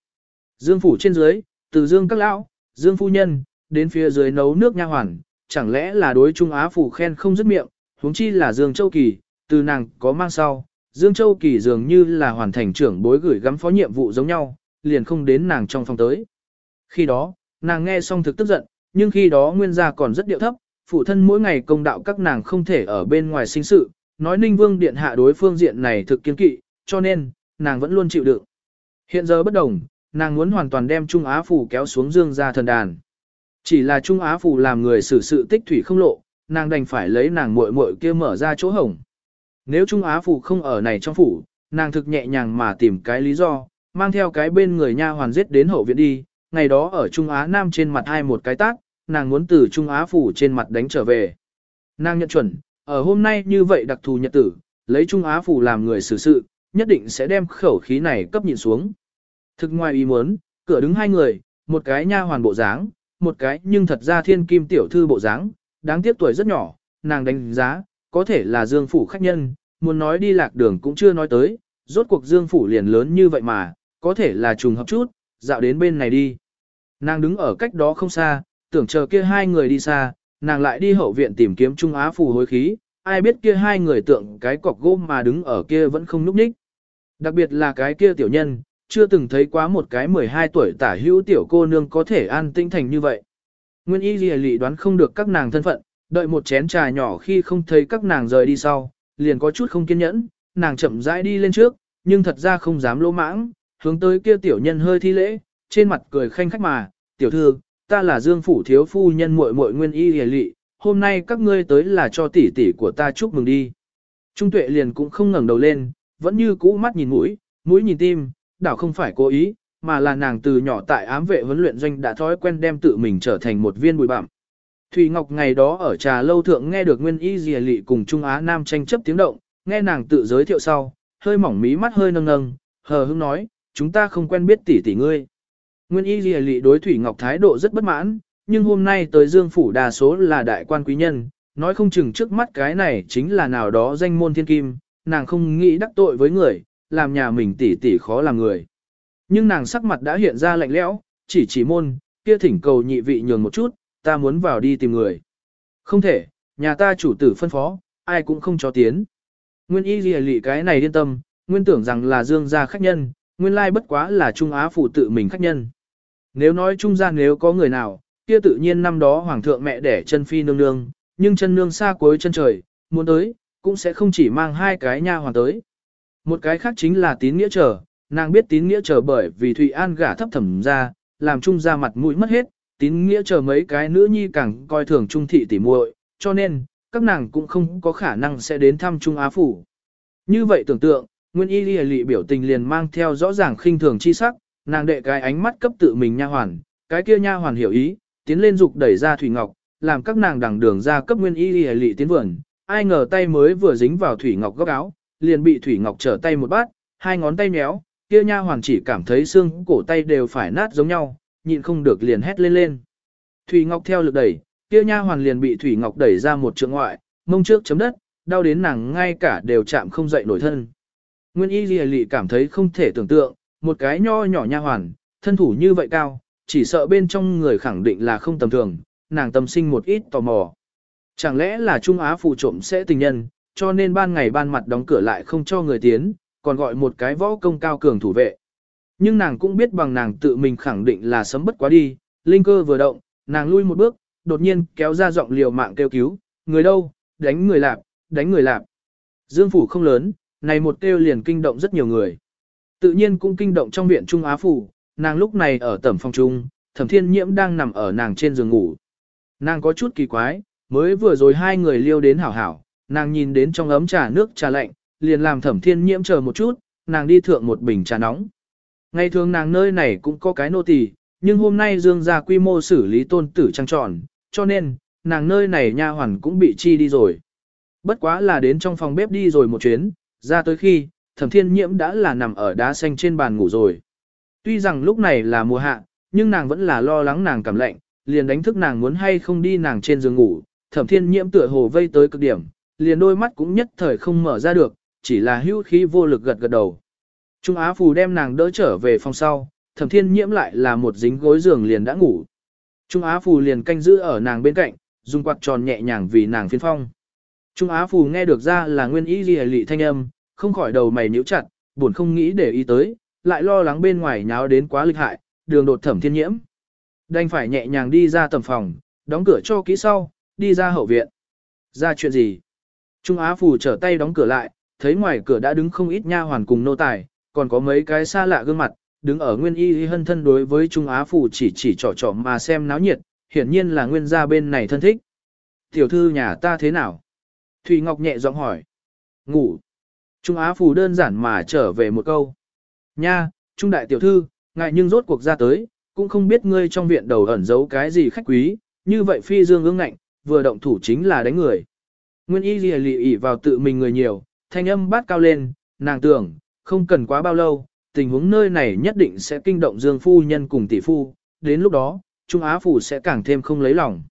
Dương Phủ trên dưới, từ Dương các lão, Dương Phu Nhân, đến phía dưới nấu nước nha hoàn, chẳng lẽ là đối Trung Á Phủ khen không dứt miệng, huống chi là Dương Châu Kỳ, từ nàng có mang sau, Dương Châu Kỳ dường như là hoàn thành trưởng bối gửi gắm phó nhiệm vụ giống nhau, liền không đến nàng trong phòng tới. Khi đó, nàng nghe xong thực tức giận, nhưng khi đó nguyên gia còn rất điệu thấp, phụ thân mỗi ngày công đạo các nàng không thể ở bên ngoài sinh sự, nói Ninh Vương điện hạ đối phương diện này thực kiên kỵ, cho nên, nàng vẫn luôn chịu đựng. Hiện giờ bất đồng, nàng muốn hoàn toàn đem Trung Á Phủ kéo xuống dương ra thần đàn. Chỉ là Trung Á Phủ làm người xử sự tích thủy không lộ, nàng đành phải lấy nàng muội muội kia mở ra chỗ hổng. Nếu Trung Á Phủ không ở này trong phủ, nàng thực nhẹ nhàng mà tìm cái lý do, mang theo cái bên người nha hoàn giết đến hậu viện đi, ngày đó ở Trung Á Nam trên mặt hai một cái tác, nàng muốn từ Trung Á Phủ trên mặt đánh trở về. Nàng nhận chuẩn, ở hôm nay như vậy đặc thù nhật tử, lấy Trung Á Phủ làm người xử sự, nhất định sẽ đem khẩu khí này cấp nhìn xuống. Thực ngoài ý muốn, cửa đứng hai người, một cái nha hoàn bộ dáng, một cái nhưng thật ra thiên kim tiểu thư bộ dáng, đáng tiếc tuổi rất nhỏ, nàng đánh giá, có thể là Dương Phủ khách nhân, muốn nói đi lạc đường cũng chưa nói tới, rốt cuộc Dương Phủ liền lớn như vậy mà, có thể là trùng hợp chút, dạo đến bên này đi. Nàng đứng ở cách đó không xa, tưởng chờ kia hai người đi xa, nàng lại đi hậu viện tìm kiếm Trung Á phù hối khí, ai biết kia hai người tượng cái cọc gỗ mà đứng ở kia vẫn không núp ních. Đặc biệt là cái kia tiểu nhân, chưa từng thấy quá một cái 12 tuổi tả hữu tiểu cô nương có thể an tinh thành như vậy. Nguyên y lì lì đoán không được các nàng thân phận, đợi một chén trà nhỏ khi không thấy các nàng rời đi sau, liền có chút không kiên nhẫn, nàng chậm rãi đi lên trước, nhưng thật ra không dám lỗ mãng, hướng tới kia tiểu nhân hơi thi lễ, trên mặt cười khanh khách mà, tiểu thư, ta là Dương Phủ thiếu phu nhân muội muội nguyên y Liễu Lệ, hôm nay các ngươi tới là cho tỷ tỷ của ta chúc mừng đi. Trung tuệ liền cũng không ngẩng đầu lên, vẫn như cũ mắt nhìn mũi, mũi nhìn tim, đảo không phải cố ý, mà là nàng từ nhỏ tại ám vệ huấn luyện doanh đã thói quen đem tự mình trở thành một viên bụi bặm. Thùy Ngọc ngày đó ở trà lâu thượng nghe được Nguyên Y Dìa Lị cùng Trung Á Nam tranh chấp tiếng động, nghe nàng tự giới thiệu sau, hơi mỏng mí mắt hơi nâng nâng, hờ hững nói, chúng ta không quen biết tỷ tỷ ngươi. Nguyên y lìa lị đối Thủy Ngọc thái độ rất bất mãn, nhưng hôm nay tới Dương Phủ đa số là đại quan quý nhân, nói không chừng trước mắt cái này chính là nào đó danh môn thiên kim, nàng không nghĩ đắc tội với người, làm nhà mình tỷ tỷ khó làm người. Nhưng nàng sắc mặt đã hiện ra lạnh lẽo, chỉ chỉ môn, kia thỉnh cầu nhị vị nhường một chút, ta muốn vào đi tìm người. Không thể, nhà ta chủ tử phân phó, ai cũng không cho tiến. Nguyên y lìa lị cái này điên tâm, nguyên tưởng rằng là Dương gia khách nhân, nguyên lai bất quá là Trung Á phụ tự mình khách nhân. Nếu nói trung gian nếu có người nào, kia tự nhiên năm đó hoàng thượng mẹ đẻ chân phi nương nương, nhưng chân nương xa cuối chân trời, muốn tới, cũng sẽ không chỉ mang hai cái nha hoàng tới. Một cái khác chính là tín nghĩa trở, nàng biết tín nghĩa trở bởi vì Thụy An gả thấp thẩm ra, làm trung ra mặt mũi mất hết, tín nghĩa chờ mấy cái nữ nhi càng coi thường trung thị tỉ muội, cho nên, các nàng cũng không có khả năng sẽ đến thăm Trung Á Phủ. Như vậy tưởng tượng, Nguyên Y Lì Lị biểu tình liền mang theo rõ ràng khinh thường chi sắc, nàng đệ cái ánh mắt cấp tự mình nha hoàn, cái kia nha hoàn hiểu ý, tiến lên dục đẩy ra Thủy Ngọc, làm các nàng đằng đường ra cấp Nguyên Y Lì Lị tiến vườn, ai ngờ tay mới vừa dính vào Thủy Ngọc góc áo, liền bị Thủy Ngọc trở tay một bát, hai ngón tay méo, kia nha hoàn chỉ cảm thấy xương cổ tay đều phải nát giống nhau, nhịn không được liền hét lên lên. Thủy Ngọc theo lực đẩy, kia nha hoàn liền bị Thủy Ngọc đẩy ra một trường ngoại, mông trước chấm đất, đau đến nàng ngay cả đều chạm không dậy nổi thân. Nguyên y lìa lì cảm thấy không thể tưởng tượng, một cái nho nhỏ nha hoàn, thân thủ như vậy cao, chỉ sợ bên trong người khẳng định là không tầm thường, nàng tâm sinh một ít tò mò. Chẳng lẽ là Trung Á phụ trộm sẽ tình nhân, cho nên ban ngày ban mặt đóng cửa lại không cho người tiến, còn gọi một cái võ công cao cường thủ vệ. Nhưng nàng cũng biết bằng nàng tự mình khẳng định là sấm bất quá đi, linh cơ vừa động, nàng lui một bước, đột nhiên kéo ra giọng liều mạng kêu cứu, người đâu, đánh người lạp, đánh người lạp. Dương phủ không lớn, này một kêu liền kinh động rất nhiều người. Tự nhiên cũng kinh động trong viện Trung Á phủ, nàng lúc này ở tẩm phòng trung, thẩm thiên nhiễm đang nằm ở nàng trên giường ngủ. Nàng có chút kỳ quái, mới vừa rồi hai người liêu đến hảo hảo, nàng nhìn đến trong ấm trà nước trà lạnh, liền làm thẩm thiên nhiễm chờ một chút, nàng đi thượng một bình trà nóng. Ngày thường nàng nơi này cũng có cái nô tỳ, nhưng hôm nay dương ra quy mô xử lý tôn tử trang tròn, cho nên, nàng nơi này nha hoàn cũng bị chi đi rồi. Bất quá là đến trong phòng bếp đi rồi một chuyến, ra tới khi, thẩm thiên nhiễm đã là nằm ở đá xanh trên bàn ngủ rồi. Tuy rằng lúc này là mùa hạ, nhưng nàng vẫn là lo lắng nàng cảm lạnh, liền đánh thức nàng muốn hay không đi nàng trên giường ngủ, thẩm thiên nhiễm tựa hồ vây tới cực điểm, liền đôi mắt cũng nhất thời không mở ra được, chỉ là hữu khí vô lực gật gật đầu. Trung Á Phù đem nàng đỡ trở về phòng sau, thẩm thiên nhiễm lại là một dính gối giường liền đã ngủ. Trung Á Phù liền canh giữ ở nàng bên cạnh, dùng quạt tròn nhẹ nhàng vì nàng phiên phong. Trung Á Phù nghe được ra là nguyên ý gì lị thanh âm, không khỏi đầu mày nhíu chặt, buồn không nghĩ để ý tới, lại lo lắng bên ngoài nháo đến quá lịch hại, đường đột thẩm thiên nhiễm. Đành phải nhẹ nhàng đi ra tầm phòng, đóng cửa cho kỹ sau, đi ra hậu viện. Ra chuyện gì? Trung Á Phù trở tay đóng cửa lại, thấy ngoài cửa đã đứng không ít nha hoàn cùng nô tài, còn có mấy cái xa lạ gương mặt, đứng ở nguyên y hân thân đối với Trung Á Phù chỉ chỉ trỏ trỏ mà xem náo nhiệt, hiển nhiên là nguyên gia bên này thân thích. Tiểu thư nhà ta thế nào? Thùy Ngọc nhẹ giọng hỏi. Ngủ. Trung Á Phù đơn giản mà trở về một câu. Nha, Trung Đại Tiểu Thư, ngại nhưng rốt cuộc ra tới, cũng không biết ngươi trong viện đầu ẩn giấu cái gì khách quý, như vậy phi dương ương ngạnh, vừa động thủ chính là đánh người. Nguyên y Lì lì ỉ vào tự mình người nhiều, thanh âm bát cao lên, nàng tưởng, không cần quá bao lâu, tình huống nơi này nhất định sẽ kinh động dương phu nhân cùng tỷ phu, đến lúc đó, Trung Á Phủ sẽ càng thêm không lấy lòng.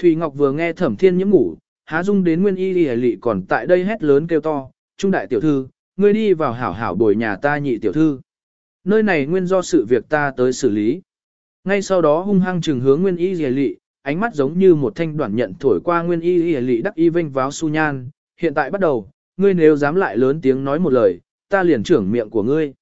Thùy Ngọc vừa nghe thẩm thiên nhiễm ngủ, há dung đến nguyên y Lì lì còn tại đây hét lớn kêu to, Trung Đại Tiểu Thư, ngươi đi vào hảo hảo bồi nhà ta nhị tiểu thư. Nơi này nguyên do sự việc ta tới xử lý. Ngay sau đó hung hăng trừng hướng nguyên y dì lị, ánh mắt giống như một thanh đoạn nhận thổi qua nguyên y dì lị đắc y vinh váo su nhan. Hiện tại bắt đầu, ngươi nếu dám lại lớn tiếng nói một lời, ta liền trưởng miệng của ngươi.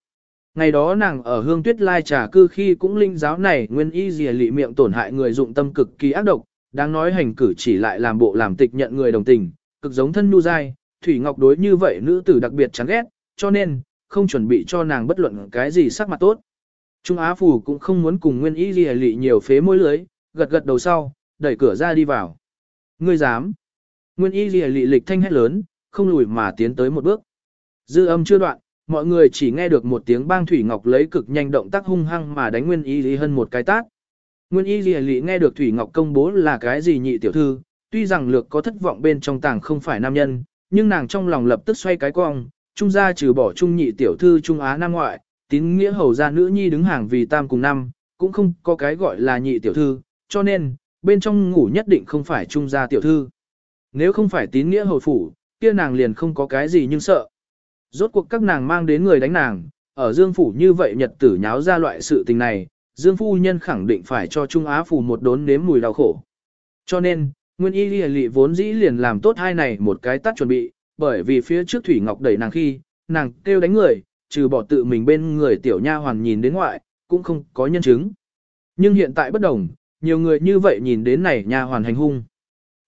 Ngày đó nàng ở hương tuyết lai trà cư khi cũng linh giáo này nguyên y dì lị miệng tổn hại người dụng tâm cực kỳ ác độc, đang nói hành cử chỉ lại làm bộ làm tịch nhận người đồng tình, cực giống thân nu dai, Thủy Ngọc đối như vậy nữ tử đặc biệt chán ghét, cho nên, không chuẩn bị cho nàng bất luận cái gì sắc mặt tốt. Trung Á Phủ cũng không muốn cùng Nguyên Y Ghi lị nhiều phế môi lưới, gật gật đầu sau, đẩy cửa ra đi vào. Ngươi dám. Nguyên Y Ghi lị lịch thanh hét lớn, không lùi mà tiến tới một bước. Dư âm chưa đoạn, mọi người chỉ nghe được một tiếng bang Thủy Ngọc lấy cực nhanh động tác hung hăng mà đánh Nguyên Y Ghi hơn một cái tát. Nguyên Y Ghi lị nghe được Thủy Ngọc công bố là cái gì nhị tiểu thư, tuy rằng lược có thất vọng bên trong tàng không phải nam nhân, nhưng nàng trong lòng lập tức xoay cái cong, trung gia trừ bỏ trung nhị tiểu thư trung á nam ngoại, tín nghĩa hầu gia nữ nhi đứng hàng vì tam cùng năm, cũng không có cái gọi là nhị tiểu thư, cho nên, bên trong ngủ nhất định không phải trung gia tiểu thư. Nếu không phải tín nghĩa hầu phủ, kia nàng liền không có cái gì nhưng sợ. Rốt cuộc các nàng mang đến người đánh nàng, ở Dương Phủ như vậy nhật tử nháo ra loại sự tình này, Dương Phu Nhân khẳng định phải cho Trung Á Phủ một đốn nếm mùi đau khổ. Cho nên, Nguyên y lìa lị vốn dĩ liền làm tốt hai này một cái tắt chuẩn bị, bởi vì phía trước Thủy Ngọc đẩy nàng khi, nàng kêu đánh người, trừ bỏ tự mình bên người tiểu nha hoàn nhìn đến ngoại, cũng không có nhân chứng. Nhưng hiện tại bất đồng, nhiều người như vậy nhìn đến này nha hoàn hành hung.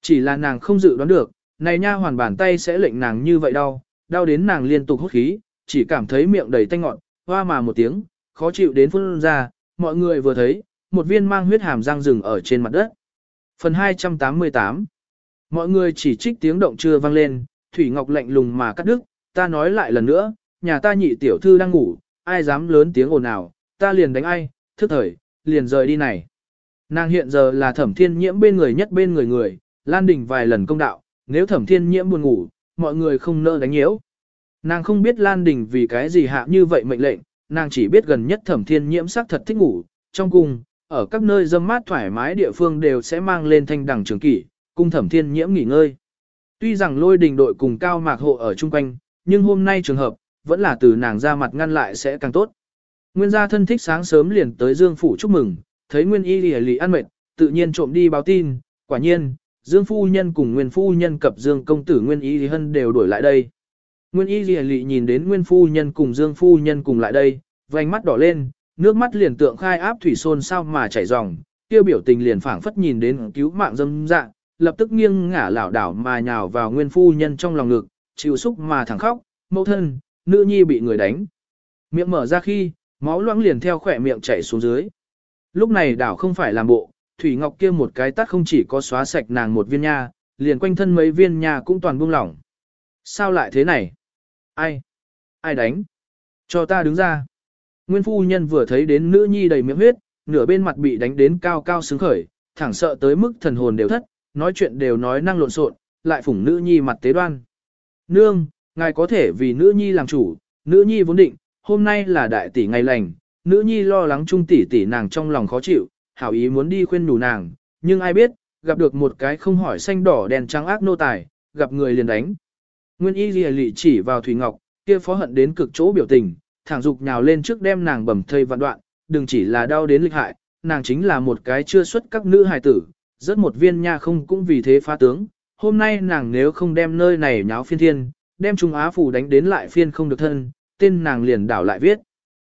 Chỉ là nàng không dự đoán được, này nha hoàn bàn tay sẽ lệnh nàng như vậy đau, đau đến nàng liên tục hút khí, chỉ cảm thấy miệng đầy tanh ngọn, hoa mà một tiếng, khó chịu đến phun ra, mọi người vừa thấy, một viên mang huyết hàm răng rừng ở trên mặt đất. Phần 288 Mọi người chỉ trích tiếng động chưa vang lên, Thủy Ngọc lạnh lùng mà cắt đứt, ta nói lại lần nữa, nhà ta nhị tiểu thư đang ngủ, ai dám lớn tiếng ồn ào, ta liền đánh ai, thức thời, liền rời đi này. Nàng hiện giờ là thẩm thiên nhiễm bên người nhất bên người người, Lan Đình vài lần công đạo, nếu thẩm thiên nhiễm buồn ngủ, mọi người không nỡ đánh nhiễu. Nàng không biết Lan Đình vì cái gì hạ như vậy mệnh lệnh, nàng chỉ biết gần nhất thẩm thiên nhiễm xác thật thích ngủ, trong cung, ở các nơi dâm mát thoải mái địa phương đều sẽ mang lên thanh đẳng trường kỷ, cung thẩm thiên nhiễm nghỉ ngơi. Tuy rằng lôi đình đội cùng cao mạc hộ ở chung quanh, nhưng hôm nay trường hợp, vẫn là từ nàng ra mặt ngăn lại sẽ càng tốt. Nguyên gia thân thích sáng sớm liền tới Dương Phủ chúc mừng, thấy Nguyên y lì lì ăn mệt, tự nhiên trộm đi báo tin, quả nhiên, Dương Phu Nhân cùng Nguyên Phu Nhân cập Dương Công Tử Nguyên y lì hân đều đuổi lại đây. Nguyên y lì lì nhìn đến Nguyên Phu Nhân cùng Dương Phu Nhân cùng lại đây, vành mắt đỏ lên, nước mắt liền tượng khai áp thủy xôn sao mà chảy ròng, tiêu biểu tình liền phảng phất nhìn đến cứu mạng dâm dạng, lập tức nghiêng ngả lảo đảo mà nhào vào nguyên phu nhân trong lòng ngực, chịu xúc mà thẳng khóc, mẫu thân, nữ nhi bị người đánh. Miệng mở ra khi, máu loãng liền theo khỏe miệng chảy xuống dưới. Lúc này đảo không phải làm bộ, Thủy Ngọc kia một cái tắt không chỉ có xóa sạch nàng một viên nha, liền quanh thân mấy viên nha cũng toàn buông lỏng. Sao lại thế này? Ai? Ai đánh? Cho ta đứng ra. Nguyên phu nhân vừa thấy đến nữ nhi đầy miệng huyết, nửa bên mặt bị đánh đến cao cao sướng khởi, thẳng sợ tới mức thần hồn đều thất, nói chuyện đều nói năng lộn xộn, lại phủng nữ nhi mặt tế đoan. Nương, ngài có thể vì nữ nhi làm chủ, nữ nhi vốn định, hôm nay là đại tỷ ngày lành, nữ nhi lo lắng trung tỷ tỷ nàng trong lòng khó chịu, hảo ý muốn đi khuyên nhủ nàng, nhưng ai biết, gặp được một cái không hỏi xanh đỏ đèn trắng ác nô tài, gặp người liền đánh. Nguyên y lìa lị chỉ vào Thủy Ngọc, kia phó hận đến cực chỗ biểu tình, thẳng dục nhào lên trước đem nàng bầm thây vạn đoạn, đừng chỉ là đau đến lịch hại, nàng chính là một cái chưa xuất các nữ hài tử, rất một viên nha không cũng vì thế phá tướng. Hôm nay nàng nếu không đem nơi này nháo phiên thiên, đem Trung Á Phủ đánh đến lại phiên không được thân, tên nàng liền đảo lại viết.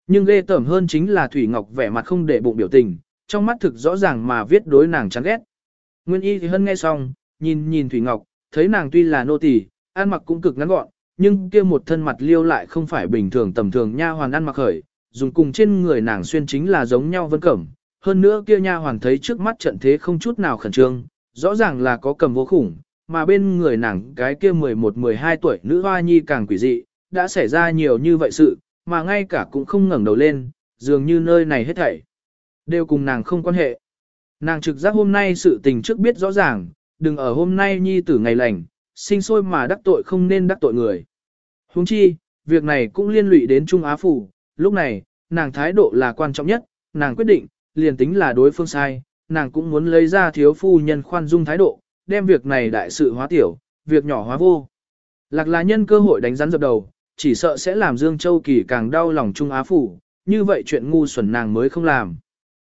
Nhưng ghê tởm hơn chính là Thủy Ngọc vẻ mặt không để bụng biểu tình, trong mắt thực rõ ràng mà viết đối nàng chán ghét. Nguyên Y thì hân nghe xong, nhìn nhìn Thủy Ngọc, thấy nàng tuy là nô tỳ, ăn mặc cũng cực ngắn gọn, nhưng kia một thân mặt liêu lại không phải bình thường tầm thường nha hoàn ăn mặc khởi, dùng cùng trên người nàng xuyên chính là giống nhau vân cẩm. Hơn nữa kia nha hoàn thấy trước mắt trận thế không chút nào khẩn trương, rõ ràng là có cầm vô khủng, mà bên người nàng cái kia 11-12 tuổi nữ hoa nhi càng quỷ dị, đã xảy ra nhiều như vậy sự, mà ngay cả cũng không ngẩng đầu lên, dường như nơi này hết thảy. Đều cùng nàng không quan hệ. Nàng trực giác hôm nay sự tình trước biết rõ ràng, đừng ở hôm nay nhi tử ngày lành, sinh sôi mà đắc tội không nên đắc tội người. Huống chi, việc này cũng liên lụy đến Trung Á Phủ, lúc này, nàng thái độ là quan trọng nhất, nàng quyết định, liền tính là đối phương sai, nàng cũng muốn lấy ra thiếu phu nhân khoan dung thái độ, đem việc này đại sự hóa tiểu, việc nhỏ hóa vô. Lạc là nhân cơ hội đánh rắn dập đầu, chỉ sợ sẽ làm Dương Châu Kỳ càng đau lòng Trung Á Phủ, như vậy chuyện ngu xuẩn nàng mới không làm.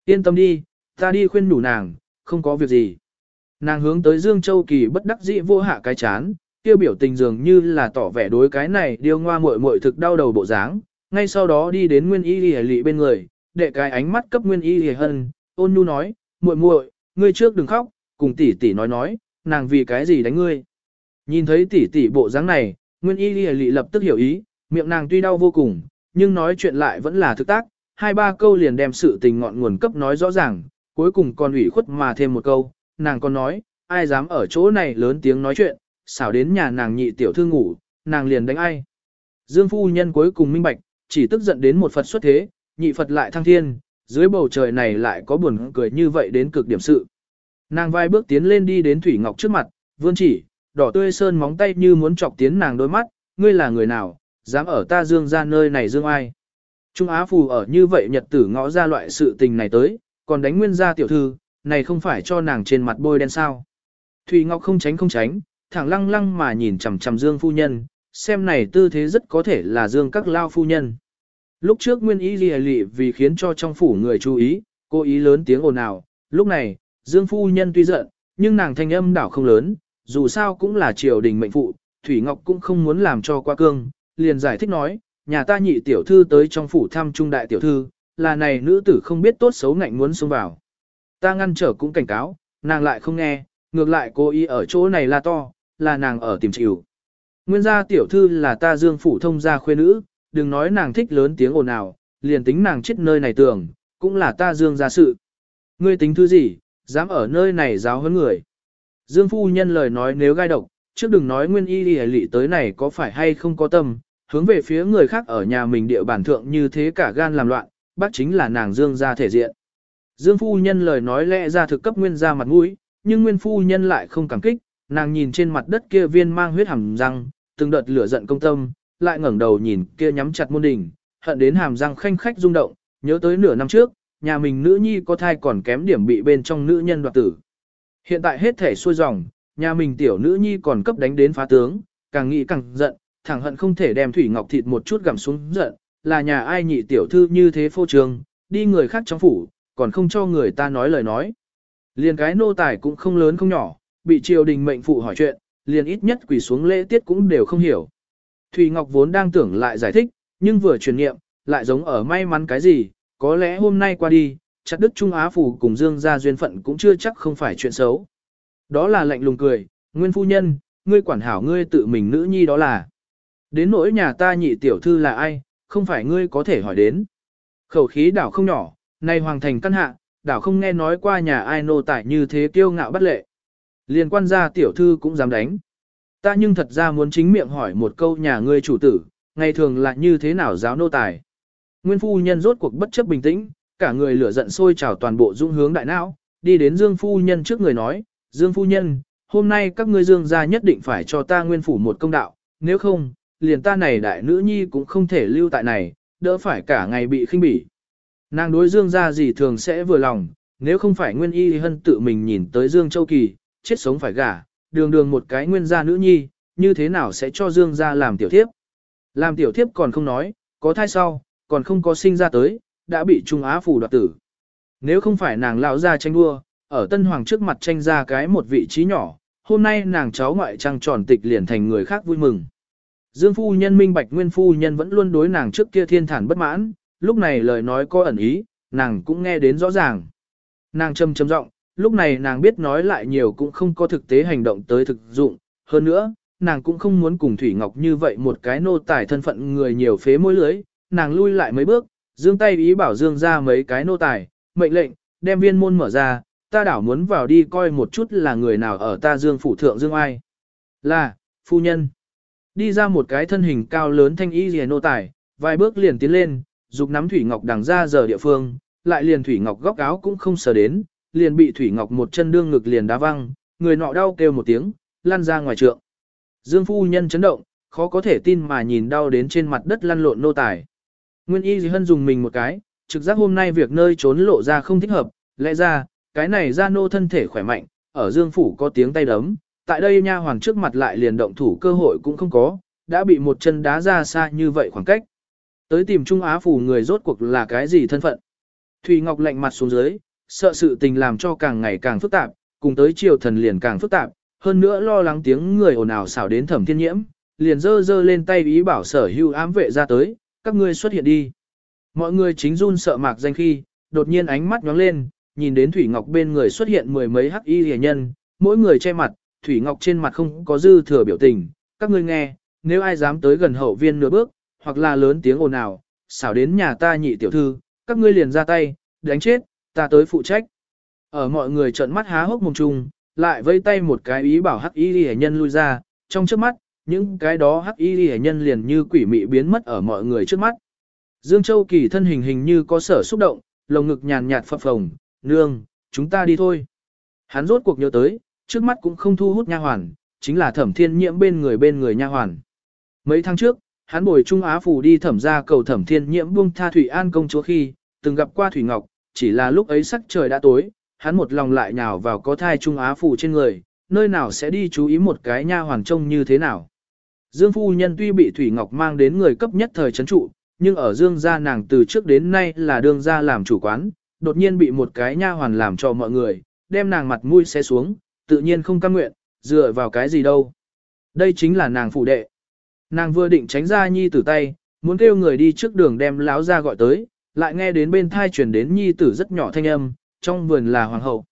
Yên tâm đi, ta đi khuyên đủ nàng, không có việc gì. Nàng hướng tới Dương Châu Kỳ bất đắc dĩ vô hạ cái chán, tiêu biểu tình dường như là tỏ vẻ đối cái này điêu ngoa muội muội thực đau đầu bộ dáng, ngay sau đó đi đến Nguyên Y Lì Lị bên người, để cái ánh mắt cấp Nguyên Y Lì Hân, ôn nhu nói, muội muội, ngươi trước đừng khóc, cùng tỷ tỷ nói nói, nàng vì cái gì đánh ngươi. Nhìn thấy tỷ tỷ bộ dáng này, Nguyên Y Lì Lị lập tức hiểu ý, miệng nàng tuy đau vô cùng, nhưng nói chuyện lại vẫn là thực tác, hai ba câu liền đem sự tình ngọn nguồn cấp nói rõ ràng, cuối cùng còn ủy khuất mà thêm một câu, nàng còn nói, ai dám ở chỗ này lớn tiếng nói chuyện, xảo đến nhà nàng nhị tiểu thư ngủ, nàng liền đánh ai. Dương phu nhân cuối cùng minh bạch, chỉ tức giận đến một Phật xuất thế, nhị Phật lại thăng thiên, dưới bầu trời này lại có buồn cười như vậy đến cực điểm sự. Nàng vai bước tiến lên đi đến Thủy Ngọc trước mặt, vươn chỉ, đỏ tươi sơn móng tay như muốn chọc tiến nàng đôi mắt, ngươi là người nào, dám ở ta dương ra nơi này dương ai. Trung Á Phù ở như vậy nhật tử ngõ ra loại sự tình này tới, còn đánh nguyên gia tiểu thư, này không phải cho nàng trên mặt bôi đen sao. Thủy Ngọc không tránh không tránh, thẳng lăng lăng mà nhìn chằm chằm Dương phu nhân, xem này tư thế rất có thể là Dương các lao phu nhân. Lúc trước nguyên ý lì lị vì khiến cho trong phủ người chú ý, cô ý lớn tiếng ồn ào, lúc này, Dương phu nhân tuy giận, nhưng nàng thanh âm đảo không lớn, dù sao cũng là triều đình mệnh phụ, Thủy Ngọc cũng không muốn làm cho qua cương, liền giải thích nói, nhà ta nhị tiểu thư tới trong phủ thăm trung đại tiểu thư, là này nữ tử không biết tốt xấu ngạnh muốn xông vào. Ta ngăn trở cũng cảnh cáo, nàng lại không nghe, ngược lại cố ý ở chỗ này là to, là nàng ở tìm chịu. Nguyên gia tiểu thư là ta dương phủ thông gia khuê nữ, đừng nói nàng thích lớn tiếng ồn ào, liền tính nàng chết nơi này tưởng, cũng là ta dương gia sự. Ngươi tính thứ gì, dám ở nơi này giáo hơn người. Dương phu nhân lời nói nếu gai độc, trước đừng nói nguyên y lì lị tới này có phải hay không có tâm, hướng về phía người khác ở nhà mình địa bản thượng như thế cả gan làm loạn, bác chính là nàng dương gia thể diện. Dương phu nhân lời nói lẽ ra thực cấp nguyên gia mặt mũi, nhưng nguyên phu nhân lại không cảm kích, nàng nhìn trên mặt đất kia viên mang huyết hàm răng, từng đợt lửa giận công tâm, lại ngẩng đầu nhìn kia nhắm chặt môn đỉnh, hận đến hàm răng khanh khách rung động, nhớ tới nửa năm trước, nhà mình nữ nhi có thai còn kém điểm bị bên trong nữ nhân đoạt tử. Hiện tại hết thể xuôi dòng, nhà mình tiểu nữ nhi còn cấp đánh đến phá tướng, càng nghĩ càng giận, thẳng hận không thể đem thủy ngọc thịt một chút gặm xuống giận, là nhà ai nhị tiểu thư như thế phô trương, đi người khác trong phủ, còn không cho người ta nói lời nói. Liền cái nô tài cũng không lớn không nhỏ, bị triều đình mệnh phụ hỏi chuyện, liền ít nhất quỳ xuống lễ tiết cũng đều không hiểu. Thùy Ngọc vốn đang tưởng lại giải thích, nhưng vừa truyền niệm, lại giống ở may mắn cái gì, có lẽ hôm nay qua đi, chặt đức Trung Á Phủ cùng Dương gia duyên phận cũng chưa chắc không phải chuyện xấu. Đó là lạnh lùng cười, nguyên phu nhân, ngươi quản hảo ngươi tự mình nữ nhi đó là. Đến nỗi nhà ta nhị tiểu thư là ai, không phải ngươi có thể hỏi đến. Khẩu khí đảo không nhỏ, nay hoàng thành căn hạ, đảo không nghe nói qua nhà ai nô tài như thế kiêu ngạo bất lệ. Liên quan gia tiểu thư cũng dám đánh. Ta nhưng thật ra muốn chính miệng hỏi một câu nhà ngươi chủ tử, ngày thường là như thế nào giáo nô tài. Nguyên phu nhân rốt cuộc bất chấp bình tĩnh, cả người lửa giận sôi trào toàn bộ dung hướng đại não, đi đến Dương phu nhân trước người nói, Dương phu nhân, hôm nay các ngươi Dương gia nhất định phải cho ta nguyên phủ một công đạo, nếu không, liền ta này đại nữ nhi cũng không thể lưu tại này, đỡ phải cả ngày bị khinh bỉ. Nàng đối Dương gia gì thường sẽ vừa lòng, nếu không phải Nguyên Y Hân tự mình nhìn tới Dương Châu Kỳ, chết sống phải gả, đường đường một cái nguyên gia nữ nhi, như thế nào sẽ cho Dương gia làm tiểu thiếp. Làm tiểu thiếp còn không nói, có thai sau, còn không có sinh ra tới, đã bị Trung Á phủ đoạt tử. Nếu không phải nàng lão ra tranh đua, ở Tân Hoàng trước mặt tranh ra cái một vị trí nhỏ, hôm nay nàng cháu ngoại trăng tròn tịch liền thành người khác vui mừng. Dương phu nhân minh bạch nguyên phu nhân vẫn luôn đối nàng trước kia thiên thản bất mãn, lúc này lời nói có ẩn ý, nàng cũng nghe đến rõ ràng. Nàng châm châm giọng, lúc này nàng biết nói lại nhiều cũng không có thực tế hành động tới thực dụng, hơn nữa, nàng cũng không muốn cùng Thủy Ngọc như vậy một cái nô tài thân phận người nhiều phế môi lưới, nàng lui lại mấy bước, dương tay ý bảo dương ra mấy cái nô tài, mệnh lệnh, đem viên môn mở ra, ta đảo muốn vào đi coi một chút là người nào ở ta dương phủ thượng dương ai. Là, phu nhân. Đi ra một cái thân hình cao lớn thanh y rìa nô tài, vài bước liền tiến lên, dục nắm Thủy Ngọc đằng ra giờ địa phương, lại liền Thủy Ngọc góc áo cũng không sờ đến, liền bị Thủy Ngọc một chân đương ngực liền đá văng, người nọ đau kêu một tiếng, lăn ra ngoài trượng. Dương phu nhân chấn động, khó có thể tin mà nhìn đau đến trên mặt đất lăn lộn nô tài. Nguyên y hân dùng mình một cái, trực giác hôm nay việc nơi trốn lộ ra không thích hợp, lẽ ra, cái này ra nô thân thể khỏe mạnh, ở dương phủ có tiếng tay đấm, tại đây nha hoàng trước mặt lại liền động thủ cơ hội cũng không có, đã bị một chân đá ra xa như vậy khoảng cách. Tới tìm Trung Á phủ người rốt cuộc là cái gì thân phận. thủy Ngọc lạnh mặt xuống dưới, sợ sự tình làm cho càng ngày càng phức tạp, cùng tới triều thần liền càng phức tạp, hơn nữa lo lắng tiếng người ồn ào xảo đến thẩm thiên nhiễm, liền dơ dơ lên tay ý bảo sở hưu ám vệ ra tới, các ngươi xuất hiện đi. Mọi người chính run sợ mạc danh khi, đột nhiên ánh mắt nhóng lên, nhìn đến Thủy Ngọc bên người xuất hiện mười mấy hắc y hề nhân, mỗi người che mặt, Thủy Ngọc trên mặt không có dư thừa biểu tình, các ngươi nghe, nếu ai dám tới gần hậu viên nửa bước, hoặc là lớn tiếng ồn ào, xảo đến nhà ta nhị tiểu thư, các ngươi liền ra tay, đánh chết, ta tới phụ trách. Ở mọi người trợn mắt há hốc mồm chung, lại vây tay một cái ý bảo hắc y hề nhân lui ra, trong trước mắt, những cái đó hắc y hề nhân liền như quỷ mị biến mất ở mọi người trước mắt. Dương Châu Kỳ thân hình hình như có sở xúc động, lồng ngực nhàn nhạt phập phồng, nương, chúng ta đi thôi. Hắn rốt cuộc nhớ tới, trước mắt cũng không thu hút nha hoàn, chính là thẩm thiên nhiễm bên người bên người nha hoàn. Mấy tháng trước, hắn bồi Trung Á Phủ đi thẩm ra cầu thẩm thiên nhiễm buông tha Thủy An công chúa khi, từng gặp qua Thủy Ngọc, chỉ là lúc ấy sắc trời đã tối, hắn một lòng lại nhào vào có thai Trung Á Phủ trên người, nơi nào sẽ đi chú ý một cái nha hoàn trông như thế nào. Dương phu nhân tuy bị Thủy Ngọc mang đến người cấp nhất thời chấn trụ, nhưng ở Dương gia nàng từ trước đến nay là đương gia làm chủ quán, đột nhiên bị một cái nha hoàn làm cho mọi người, đem nàng mặt mũi xe xuống, tự nhiên không cam nguyện, dựa vào cái gì đâu. Đây chính là nàng phụ đệ. Nàng vừa định tránh ra nhi tử tay, muốn kêu người đi trước đường đem láo ra gọi tới, lại nghe đến bên thai truyền đến nhi tử rất nhỏ thanh âm, trong vườn là hoàng hậu.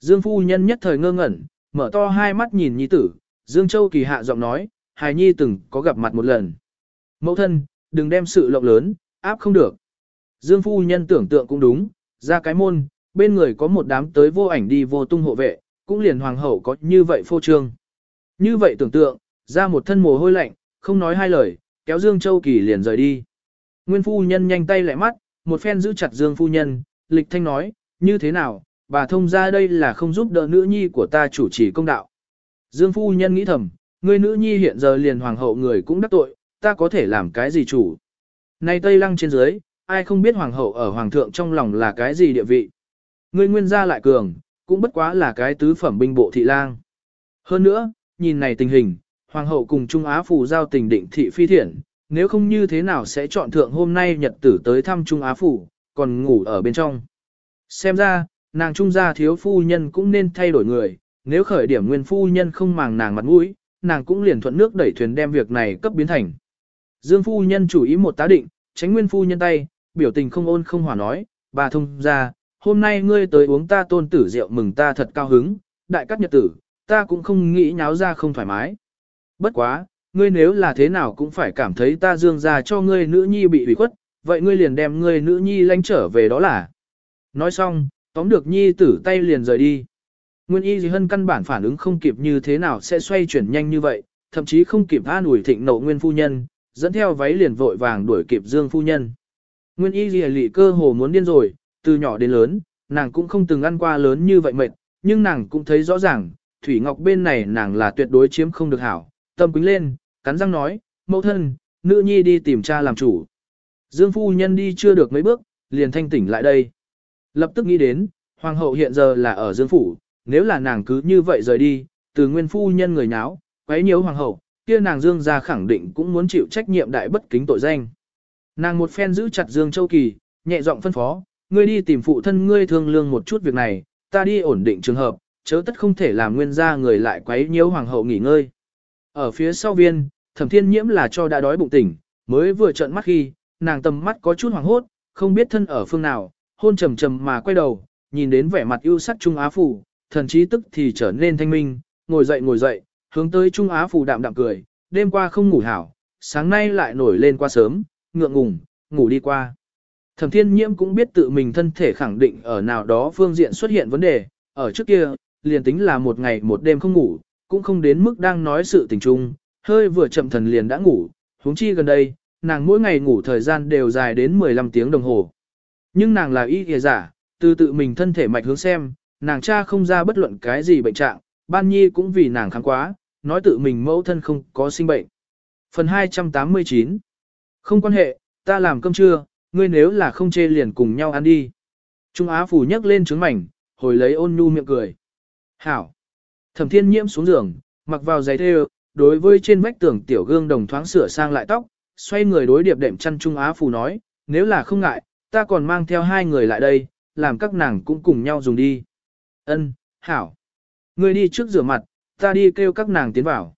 Dương phu nhân nhất thời ngơ ngẩn, mở to hai mắt nhìn nhi tử, Dương Châu kỳ hạ giọng nói, hài nhi từng có gặp mặt một lần. Mẫu thân, đừng đem sự lộng lớn, áp không được. Dương phu nhân tưởng tượng cũng đúng, ra cái môn, bên người có một đám tới vô ảnh đi vô tung hộ vệ, cũng liền hoàng hậu có như vậy phô trương. Như vậy tưởng tượng, ra một thân mồ hôi lạnh, không nói hai lời, kéo Dương Châu Kỳ liền rời đi. Nguyên phu nhân nhanh tay lại mắt, một phen giữ chặt Dương phu nhân, lịch thanh nói, như thế nào, bà thông ra đây là không giúp đỡ nữ nhi của ta chủ trì công đạo. Dương phu nhân nghĩ thầm, người nữ nhi hiện giờ liền hoàng hậu người cũng đắc tội, ta có thể làm cái gì chủ. Này Tây Lăng trên dưới, ai không biết hoàng hậu ở hoàng thượng trong lòng là cái gì địa vị. Ngươi nguyên gia lại cường, cũng bất quá là cái tứ phẩm binh bộ thị lang. Hơn nữa, nhìn này tình hình, hoàng hậu cùng Trung Á phủ giao tình định thị phi thiện, nếu không như thế nào sẽ chọn thượng hôm nay nhật tử tới thăm Trung Á phủ, còn ngủ ở bên trong. Xem ra, nàng Trung gia thiếu phu nhân cũng nên thay đổi người, nếu khởi điểm nguyên phu nhân không màng nàng mặt mũi, nàng cũng liền thuận nước đẩy thuyền đem việc này cấp biến thành. Dương phu nhân chủ ý một tá định, tránh nguyên phu nhân tay, biểu tình không ôn không hòa nói, bà thông ra, hôm nay ngươi tới uống ta tôn tử rượu mừng ta thật cao hứng, đại cắt nhật tử, ta cũng không nghĩ nháo ra không thoải mái. Bất quá, ngươi nếu là thế nào cũng phải cảm thấy ta dương ra cho ngươi nữ nhi bị ủy khuất, vậy ngươi liền đem ngươi nữ nhi lánh trở về đó là. Nói xong, tóm được nhi tử tay liền rời đi. Nguyên y gì hân căn bản phản ứng không kịp như thế nào sẽ xoay chuyển nhanh như vậy, thậm chí không kịp an ủi thịnh nộ nguyên phu nhân, dẫn theo váy liền vội vàng đuổi kịp dương phu nhân. Nguyên y gì lị cơ hồ muốn điên rồi, từ nhỏ đến lớn, nàng cũng không từng ăn qua lớn như vậy mệt, nhưng nàng cũng thấy rõ ràng, Thủy Ngọc bên này nàng là tuyệt đối chiếm không được hảo, tâm quính lên, cắn răng nói, mẫu thân, nữ nhi đi tìm cha làm chủ. Dương phu nhân đi chưa được mấy bước, liền thanh tỉnh lại đây. Lập tức nghĩ đến, hoàng hậu hiện giờ là ở Dương phủ, nếu là nàng cứ như vậy rời đi, từ nguyên phu nhân người nháo, quấy nhiễu hoàng hậu, kia nàng Dương gia khẳng định cũng muốn chịu trách nhiệm đại bất kính tội danh. Nàng một phen giữ chặt Dương Châu Kỳ, nhẹ giọng phân phó, ngươi đi tìm phụ thân ngươi thương lương một chút việc này, ta đi ổn định trường hợp, chớ tất không thể làm nguyên gia người lại quấy nhiễu hoàng hậu nghỉ ngơi. Ở phía sau viên, thẩm thiên nhiễm là cho đã đói bụng tỉnh, mới vừa trợn mắt khi, nàng tầm mắt có chút hoàng hốt, không biết thân ở phương nào, hôn trầm trầm mà quay đầu, nhìn đến vẻ mặt ưu sắc Trung Á Phủ, thần trí tức thì trở nên thanh minh, ngồi dậy ngồi dậy, hướng tới Trung Á Phủ đạm đạm cười, đêm qua không ngủ hảo, sáng nay lại nổi lên qua sớm, ngượng ngùng, ngủ đi qua. Thẩm thiên nhiễm cũng biết tự mình thân thể khẳng định ở nào đó phương diện xuất hiện vấn đề, ở trước kia, liền tính là một ngày một đêm không ngủ, cũng không đến mức đang nói sự tình chung hơi vừa chậm thần liền đã ngủ, huống chi gần đây, nàng mỗi ngày ngủ thời gian đều dài đến 15 tiếng đồng hồ. Nhưng nàng là y kìa giả, từ tự mình thân thể mạch hướng xem, nàng cha không ra bất luận cái gì bệnh trạng, ban nhi cũng vì nàng kháng quá, nói tự mình mẫu thân không có sinh bệnh. Phần 289 Không quan hệ, ta làm cơm trưa, ngươi nếu là không chê liền cùng nhau ăn đi. Trung Á phủ nhấc lên trứng mảnh, hồi lấy ôn nhu miệng cười. Hảo. Thẩm thiên nhiễm xuống giường, mặc vào giày thêu, đối với trên vách tường tiểu gương đồng thoáng sửa sang lại tóc, xoay người đối điệp đệm chăn Trung Á phù nói, nếu là không ngại, ta còn mang theo hai người lại đây, làm các nàng cũng cùng nhau dùng đi. Ân, hảo. Ngươi đi trước rửa mặt, ta đi kêu các nàng tiến vào.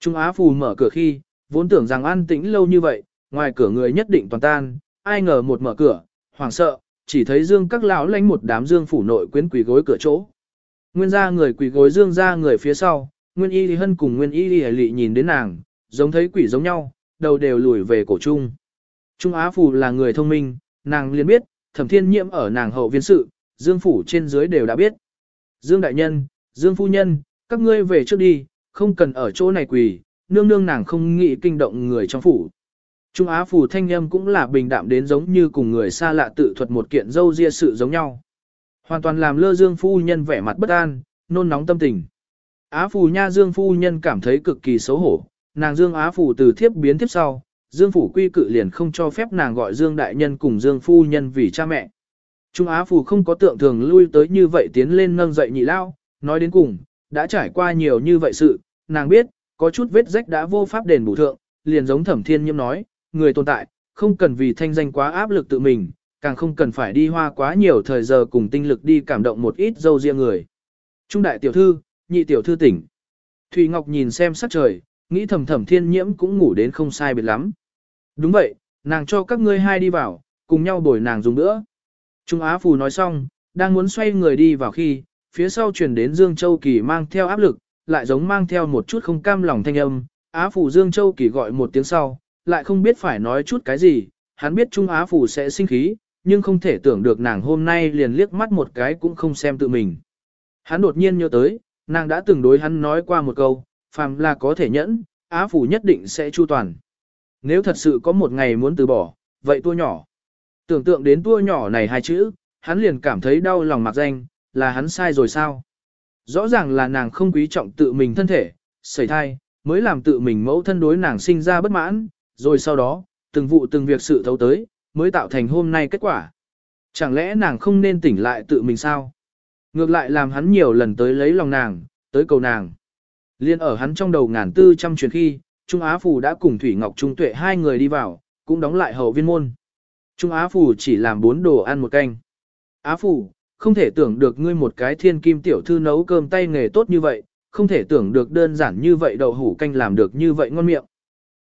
Trung Á Phù mở cửa khi, vốn tưởng rằng an tĩnh lâu như vậy, ngoài cửa người nhất định toàn tan, ai ngờ một mở cửa, hoảng sợ, chỉ thấy dương các lão lánh một đám dương phủ nội quyến quỷ gối cửa chỗ. Nguyên gia người quỳ gối dương ra người phía sau, Nguyên Y Hân cùng Nguyên Y Lị nhìn đến nàng, giống thấy quỷ giống nhau, đầu đều lùi về cổ trung. Trung Á Phù là người thông minh, nàng liền biết, thẩm thiên nhiễm ở nàng hậu viên sự, Dương phủ trên dưới đều đã biết. Dương đại nhân, Dương phu nhân, các ngươi về trước đi, không cần ở chỗ này quỳ, nương nương nàng không nghĩ kinh động người trong phủ. Trung Á phủ thanh âm cũng là bình đạm đến giống như cùng người xa lạ tự thuật một kiện dâu ria sự giống nhau. Hoàn toàn làm lơ Dương phu nhân vẻ mặt bất an, nôn nóng tâm tình. Á phủ nha Dương phu nhân cảm thấy cực kỳ xấu hổ, nàng Dương Á phủ từ thiếp biến tiếp sau, Dương phủ quy cự liền không cho phép nàng gọi Dương đại nhân cùng Dương phu nhân vì cha mẹ. Trung Á phủ không có tượng thường lui tới như vậy tiến lên nâng dậy nhị lao, nói đến cùng, đã trải qua nhiều như vậy sự, nàng biết, có chút vết rách đã vô pháp đền bù thượng, liền giống thẩm thiên nhiễm nói, người tồn tại, không cần vì thanh danh quá áp lực tự mình, càng không cần phải đi hoa quá nhiều thời giờ cùng tinh lực đi cảm động một ít dâu riêng người. Trung đại tiểu thư, nhị tiểu thư tỉnh. Thùy Ngọc nhìn xem sắc trời, nghĩ thầm thầm thiên nhiễm cũng ngủ đến không sai biệt lắm. Đúng vậy, nàng cho các ngươi hai đi vào, cùng nhau bồi nàng dùng nữa. Trung Á Phù nói xong, đang muốn xoay người đi vào khi, phía sau truyền đến Dương Châu Kỳ mang theo áp lực, lại giống mang theo một chút không cam lòng thanh âm. Á Phù Dương Châu Kỳ gọi một tiếng sau, lại không biết phải nói chút cái gì, hắn biết Trung Á Phù sẽ sinh khí, nhưng không thể tưởng được nàng hôm nay liền liếc mắt một cái cũng không xem tự mình. Hắn đột nhiên nhớ tới, nàng đã từng đối hắn nói qua một câu, phàm là có thể nhẫn, Á Phủ nhất định sẽ chu toàn. Nếu thật sự có một ngày muốn từ bỏ, vậy tua nhỏ. Tưởng tượng đến tua nhỏ này hai chữ, hắn liền cảm thấy đau lòng mặc danh, là hắn sai rồi sao? Rõ ràng là nàng không quý trọng tự mình thân thể, sẩy thai, mới làm tự mình mẫu thân đối nàng sinh ra bất mãn, rồi sau đó, từng vụ từng việc sự thấu tới, mới tạo thành hôm nay kết quả. Chẳng lẽ nàng không nên tỉnh lại tự mình sao? Ngược lại làm hắn nhiều lần tới lấy lòng nàng, tới cầu nàng. Liên ở hắn trong đầu ngàn tư trăm chuyển khi, Trung Á Phù đã cùng Thủy Ngọc Trung Tuệ hai người đi vào, cũng đóng lại hậu viên môn. Trung Á Phù chỉ làm bốn đồ ăn một canh. Á Phù, không thể tưởng được ngươi một cái thiên kim tiểu thư nấu cơm tay nghề tốt như vậy, không thể tưởng được đơn giản như vậy đậu hủ canh làm được như vậy ngon miệng.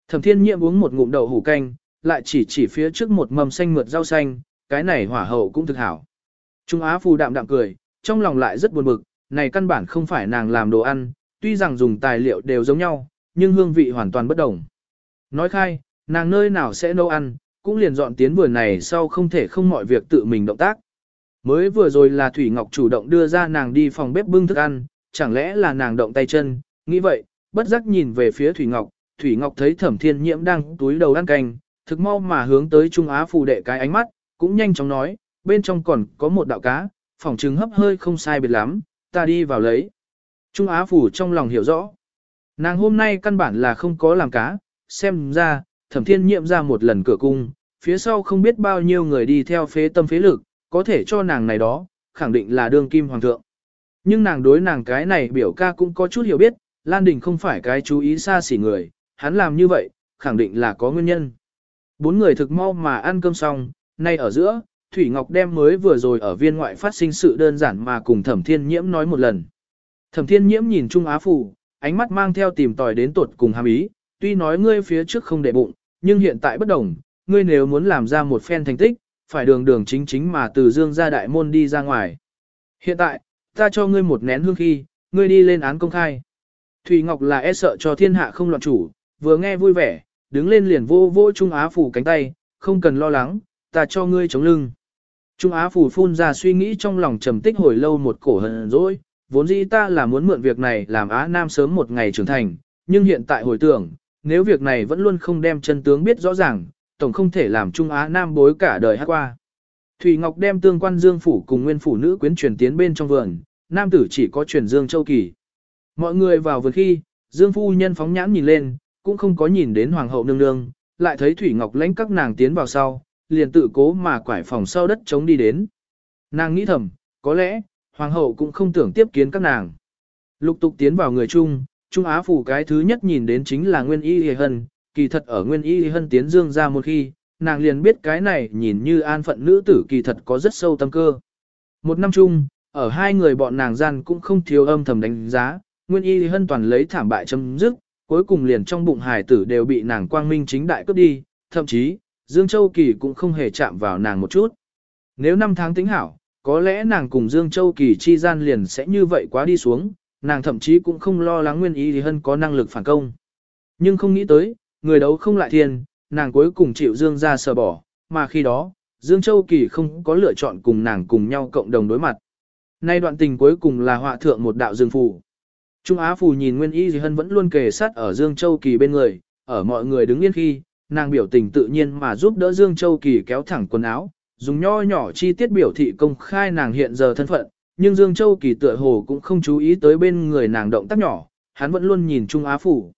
Thẩm thiên nhiệm uống một ngụm đậu hủ canh, lại chỉ chỉ phía trước một mầm xanh mượt rau xanh, cái này hỏa hậu cũng thực hảo. Trung Á Phù đạm đạm cười, trong lòng lại rất buồn bực, này căn bản không phải nàng làm đồ ăn, tuy rằng dùng tài liệu đều giống nhau, nhưng hương vị hoàn toàn bất đồng. Nói khai, nàng nơi nào sẽ nấu ăn, cũng liền dọn tiến vườn này sau không thể không mọi việc tự mình động tác. Mới vừa rồi là Thủy Ngọc chủ động đưa ra nàng đi phòng bếp bưng thức ăn, chẳng lẽ là nàng động tay chân, nghĩ vậy, bất giác nhìn về phía Thủy Ngọc, Thủy Ngọc thấy thẩm thiên nhiễm đang túi đầu ăn canh, thực mau mà hướng tới Trung Á phù đệ cái ánh mắt, cũng nhanh chóng nói, bên trong còn có một đạo cá, phòng trứng hấp hơi không sai biệt lắm, ta đi vào lấy. Trung Á phủ trong lòng hiểu rõ. Nàng hôm nay căn bản là không có làm cá, xem ra, thẩm thiên nhiệm ra một lần cửa cung, phía sau không biết bao nhiêu người đi theo phế tâm phế lực, có thể cho nàng này đó, khẳng định là đương kim hoàng thượng. Nhưng nàng đối nàng cái này biểu ca cũng có chút hiểu biết, Lan Đình không phải cái chú ý xa xỉ người, hắn làm như vậy, khẳng định là có nguyên nhân. Bốn người thực mau mà ăn cơm xong, nay ở giữa, Thủy Ngọc đem mới vừa rồi ở viên ngoại phát sinh sự đơn giản mà cùng Thẩm Thiên Nhiễm nói một lần. Thẩm Thiên Nhiễm nhìn Trung Á Phủ, ánh mắt mang theo tìm tòi đến tuột cùng hàm ý, tuy nói ngươi phía trước không để bụng, nhưng hiện tại bất đồng, ngươi nếu muốn làm ra một phen thành tích, phải đường đường chính chính mà từ dương ra đại môn đi ra ngoài. Hiện tại, ta cho ngươi một nén hương khi, ngươi đi lên án công khai. Thủy Ngọc là e sợ cho thiên hạ không loạn chủ, vừa nghe vui vẻ, đứng lên liền vô vô Trung Á Phủ cánh tay, không cần lo lắng, ta cho ngươi chống lưng. Trung Á Phủ phun ra suy nghĩ trong lòng trầm tích hồi lâu một cổ hận dỗi, vốn dĩ ta là muốn mượn việc này làm Á Nam sớm một ngày trưởng thành, nhưng hiện tại hồi tưởng, nếu việc này vẫn luôn không đem chân tướng biết rõ ràng, tổng không thể làm Trung Á Nam bối cả đời hát qua. Thủy Ngọc đem tương quan Dương Phủ cùng nguyên phủ nữ quyến truyền tiến bên trong vườn, nam tử chỉ có truyền Dương Châu Kỳ. Mọi người vào vườn khi, Dương Phu Nhân phóng nhãn nhìn lên, cũng không có nhìn đến Hoàng hậu nương nương, lại thấy Thủy Ngọc lãnh các nàng tiến vào sau, liền tự cố mà quải phòng sau đất chống đi đến. Nàng nghĩ thầm, có lẽ, Hoàng hậu cũng không tưởng tiếp kiến các nàng. Lục tục tiến vào người chung, Trung Á phủ cái thứ nhất nhìn đến chính là Nguyên Y Lì Hân, kỳ thật ở Nguyên Y Lì Hân tiến dương ra một khi, nàng liền biết cái này nhìn như an phận nữ tử kỳ thật có rất sâu tâm cơ. Một năm chung, ở hai người bọn nàng gian cũng không thiếu âm thầm đánh giá, Nguyên Y Lì Hân toàn lấy thảm bại chấm dứt, cuối cùng liền trong bụng hài tử đều bị nàng quang minh chính đại cướp đi, thậm chí, Dương Châu Kỳ cũng không hề chạm vào nàng một chút. Nếu năm tháng tính hảo, có lẽ nàng cùng Dương Châu Kỳ chi gian liền sẽ như vậy quá đi xuống, nàng thậm chí cũng không lo lắng nguyên ý thì hơn có năng lực phản công. Nhưng không nghĩ tới, người đấu không lại thiên, nàng cuối cùng chịu Dương ra sờ bỏ, mà khi đó, Dương Châu Kỳ không có lựa chọn cùng nàng cùng nhau cộng đồng đối mặt. Nay đoạn tình cuối cùng là họa thượng một đạo dương phù. Trung Á Phù nhìn Nguyên Y Dì Hân vẫn luôn kề sát ở Dương Châu Kỳ bên người, ở mọi người đứng yên khi, nàng biểu tình tự nhiên mà giúp đỡ Dương Châu Kỳ kéo thẳng quần áo, dùng nho nhỏ chi tiết biểu thị công khai nàng hiện giờ thân phận, nhưng Dương Châu Kỳ tựa hồ cũng không chú ý tới bên người nàng động tác nhỏ, hắn vẫn luôn nhìn Trung Á Phủ.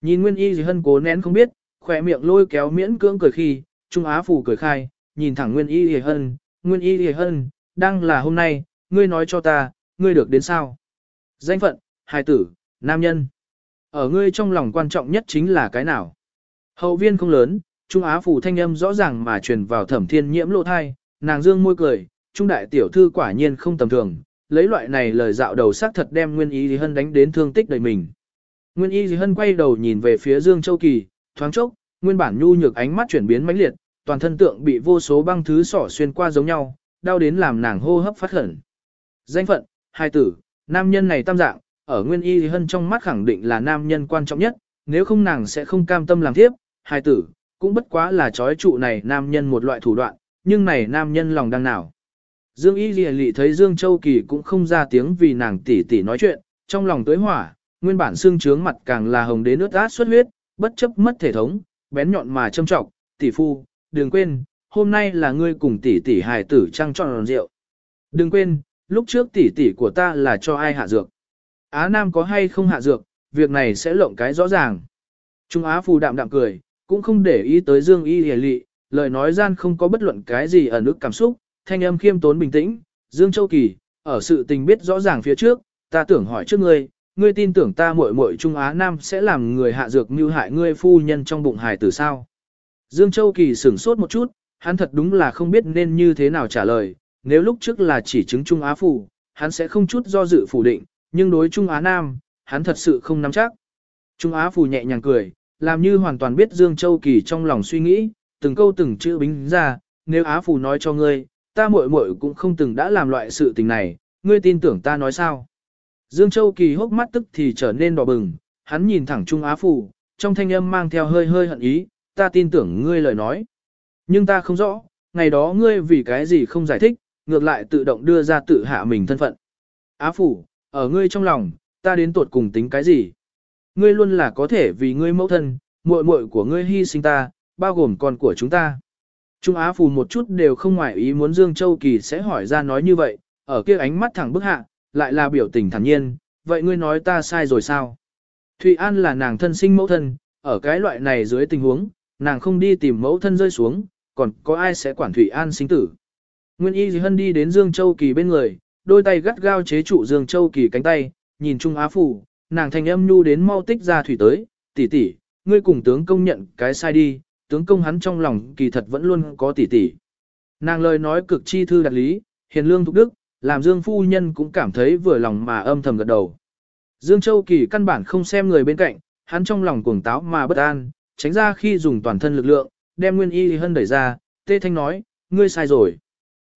Nhìn Nguyên Y Dì hân cố nén không biết, khỏe miệng lôi kéo miễn cưỡng cười khi, Trung Á Phủ cười khai, nhìn thẳng Nguyên Y Dì hân, Nguyên Y Dì hân, đang là hôm nay, ngươi nói cho ta, ngươi được đến sao? Danh phận, Hai tử, nam nhân. Ở ngươi trong lòng quan trọng nhất chính là cái nào? Hậu viên không lớn, Trung Á phủ thanh âm rõ ràng mà truyền vào thẩm thiên nhiễm lộ thai, nàng dương môi cười, Trung đại tiểu thư quả nhiên không tầm thường, lấy loại này lời dạo đầu xác thật đem Nguyên Y Dì Hân đánh đến thương tích đời mình. Nguyên Y Dì Hân quay đầu nhìn về phía Dương Châu Kỳ, thoáng chốc, nguyên bản nhu nhược ánh mắt chuyển biến mãnh liệt, toàn thân tượng bị vô số băng thứ sỏ xuyên qua giống nhau, đau đến làm nàng hô hấp phát khẩn. Danh phận, hai tử, nam nhân này tam dạng, ở Nguyên Y thì Hân trong mắt khẳng định là nam nhân quan trọng nhất, nếu không nàng sẽ không cam tâm làm tiếp, hai tử, cũng bất quá là trói trụ này nam nhân một loại thủ đoạn, nhưng này nam nhân lòng đang nào. Dương Y Lì Lị thấy Dương Châu Kỳ cũng không ra tiếng vì nàng tỷ tỷ nói chuyện, trong lòng tối hỏa, nguyên bản xương trướng mặt càng là hồng đến nước át xuất huyết, bất chấp mất thể thống, bén nhọn mà châm trọng, tỷ phu, đừng quên, hôm nay là ngươi cùng tỷ tỷ hài tử trăng tròn rượu. Đừng quên, lúc trước tỷ tỷ của ta là cho ai hạ dược. Á Nam có hay không hạ dược, việc này sẽ lộng cái rõ ràng. Trung Á phù đạm đạm cười, cũng không để ý tới Dương Y Hề Lị, lời nói gian không có bất luận cái gì ở nước cảm xúc, thanh âm khiêm tốn bình tĩnh, Dương Châu Kỳ, ở sự tình biết rõ ràng phía trước, ta tưởng hỏi trước ngươi, ngươi tin tưởng ta muội muội Trung Á Nam sẽ làm người hạ dược mưu hại ngươi phu nhân trong bụng hài tử sao? Dương Châu Kỳ sửng sốt một chút, hắn thật đúng là không biết nên như thế nào trả lời, nếu lúc trước là chỉ chứng Trung Á phủ, hắn sẽ không chút do dự phủ định, nhưng đối Trung Á Nam, hắn thật sự không nắm chắc. Trung Á phủ nhẹ nhàng cười, làm như hoàn toàn biết Dương Châu Kỳ trong lòng suy nghĩ, từng câu từng chữ bính ra, nếu Á phủ nói cho ngươi, ta muội muội cũng không từng đã làm loại sự tình này, ngươi tin tưởng ta nói sao? Dương Châu Kỳ hốc mắt tức thì trở nên đỏ bừng, hắn nhìn thẳng Trung Á Phủ, trong thanh âm mang theo hơi hơi hận ý, ta tin tưởng ngươi lời nói. Nhưng ta không rõ, ngày đó ngươi vì cái gì không giải thích, ngược lại tự động đưa ra tự hạ mình thân phận. Á phủ, ở ngươi trong lòng, ta đến tuột cùng tính cái gì? Ngươi luôn là có thể vì ngươi mẫu thân, muội muội của ngươi hy sinh ta, bao gồm con của chúng ta. Trung Á Phù một chút đều không ngoại ý muốn Dương Châu Kỳ sẽ hỏi ra nói như vậy, ở kia ánh mắt thẳng bức hạ, lại là biểu tình thản nhiên, vậy ngươi nói ta sai rồi sao? Thụy An là nàng thân sinh mẫu thân, ở cái loại này dưới tình huống, nàng không đi tìm mẫu thân rơi xuống, còn có ai sẽ quản Thụy An sinh tử? Nguyên Y Hân đi đến Dương Châu Kỳ bên người, đôi tay gắt gao chế trụ Dương Châu Kỳ cánh tay, nhìn Trung Á phủ, nàng thanh âm nhu đến mau tích ra thủy tới, tỷ tỷ, ngươi cùng tướng công nhận cái sai đi, tướng công hắn trong lòng kỳ thật vẫn luôn có tỷ tỷ. Nàng lời nói cực chi thư đặt lý, hiền lương thục đức, làm Dương phu nhân cũng cảm thấy vừa lòng mà âm thầm gật đầu. Dương Châu Kỳ căn bản không xem người bên cạnh, hắn trong lòng cuồng táo mà bất an, tránh ra khi dùng toàn thân lực lượng, đem Nguyên Y Hân đẩy ra, Tê Thanh nói, ngươi sai rồi.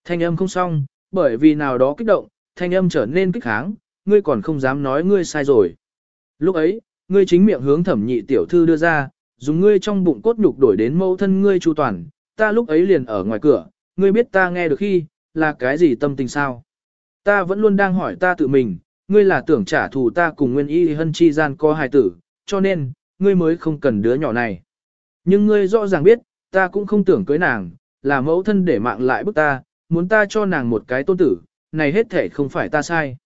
Thanh âm không xong, bởi vì nào đó kích động, thanh âm trở nên kích kháng, ngươi còn không dám nói ngươi sai rồi. Lúc ấy, ngươi chính miệng hướng thẩm nhị tiểu thư đưa ra, dùng ngươi trong bụng cốt nhục đổi đến mẫu thân ngươi chu toàn, ta lúc ấy liền ở ngoài cửa, ngươi biết ta nghe được khi, là cái gì tâm tình sao? Ta vẫn luôn đang hỏi ta tự mình, ngươi là tưởng trả thù ta cùng nguyên y hân chi gian co hài tử, cho nên, ngươi mới không cần đứa nhỏ này. Nhưng ngươi rõ ràng biết, ta cũng không tưởng cưới nàng, là mẫu thân để mạng lại bức ta, muốn ta cho nàng một cái tôn tử, này hết thể không phải ta sai.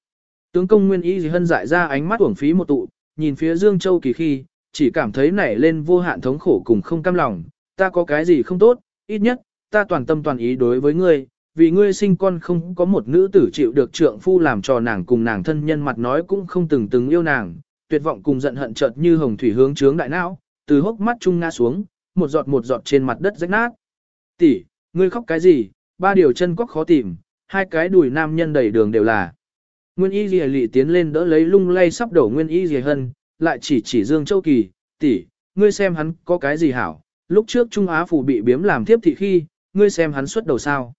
Tướng công nguyên ý gì hân dại ra ánh mắt uổng phí một tụ, nhìn phía Dương Châu Kỳ khi, chỉ cảm thấy nảy lên vô hạn thống khổ cùng không cam lòng, ta có cái gì không tốt, ít nhất, ta toàn tâm toàn ý đối với ngươi, vì ngươi sinh con không có một nữ tử chịu được trượng phu làm cho nàng cùng nàng thân nhân mặt nói cũng không từng từng yêu nàng, tuyệt vọng cùng giận hận chợt như hồng thủy hướng trướng đại não, từ hốc mắt trung ngã xuống, một giọt một giọt trên mặt đất rách nát. Tỷ, ngươi khóc cái gì? Ba điều chân quắc khó tìm, hai cái đùi nam nhân đầy đường đều là. Nguyên y lìa lị tiến lên đỡ lấy lung lay sắp đổ nguyên y lìa hân, lại chỉ chỉ Dương Châu Kỳ, tỷ, ngươi xem hắn có cái gì hảo, lúc trước Trung Á phủ bị biếm làm thiếp thị khi, ngươi xem hắn xuất đầu sao.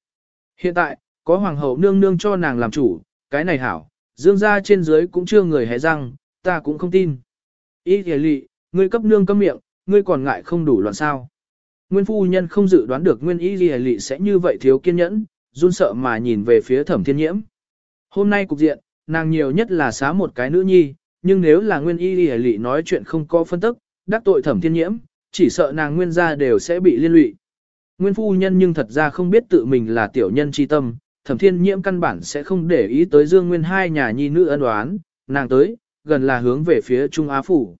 Hiện tại, có hoàng hậu nương nương cho nàng làm chủ, cái này hảo, dương ra trên dưới cũng chưa người hé răng, ta cũng không tin. Ý thề lị, ngươi cấp nương cấm miệng, ngươi còn ngại không đủ loạn sao. Nguyên phu nhân không dự đoán được nguyên Y thề lị sẽ như vậy thiếu kiên nhẫn, run sợ mà nhìn về phía thẩm thiên nhiễm. Hôm nay cục diện, nàng nhiều nhất là xá một cái nữ nhi, nhưng nếu là nguyên y lì lị nói chuyện không có phân tức, đắc tội thẩm thiên nhiễm, chỉ sợ nàng nguyên gia đều sẽ bị liên lụy. Nguyên phu nhân nhưng thật ra không biết tự mình là tiểu nhân chi tâm, thẩm thiên nhiễm căn bản sẽ không để ý tới dương nguyên hai nhà nhi nữ ân đoán, nàng tới, gần là hướng về phía Trung Á Phủ.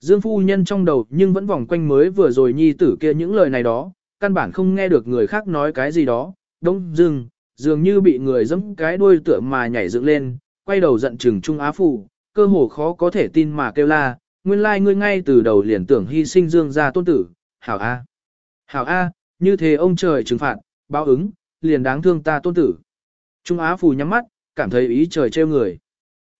Dương phu nhân trong đầu nhưng vẫn vòng quanh mới vừa rồi nhi tử kia những lời này đó, căn bản không nghe được người khác nói cái gì đó, đông dừng, dường như bị người giẫm cái đuôi tựa mà nhảy dựng lên, quay đầu giận chừng Trung Á Phủ, cơ hồ khó có thể tin mà kêu la, nguyên lai like ngươi ngay từ đầu liền tưởng hy sinh dương gia tôn tử, hảo A. Hảo A, như thế ông trời trừng phạt, báo ứng, liền đáng thương ta tôn tử. Trung Á Phù nhắm mắt, cảm thấy ý trời trêu người.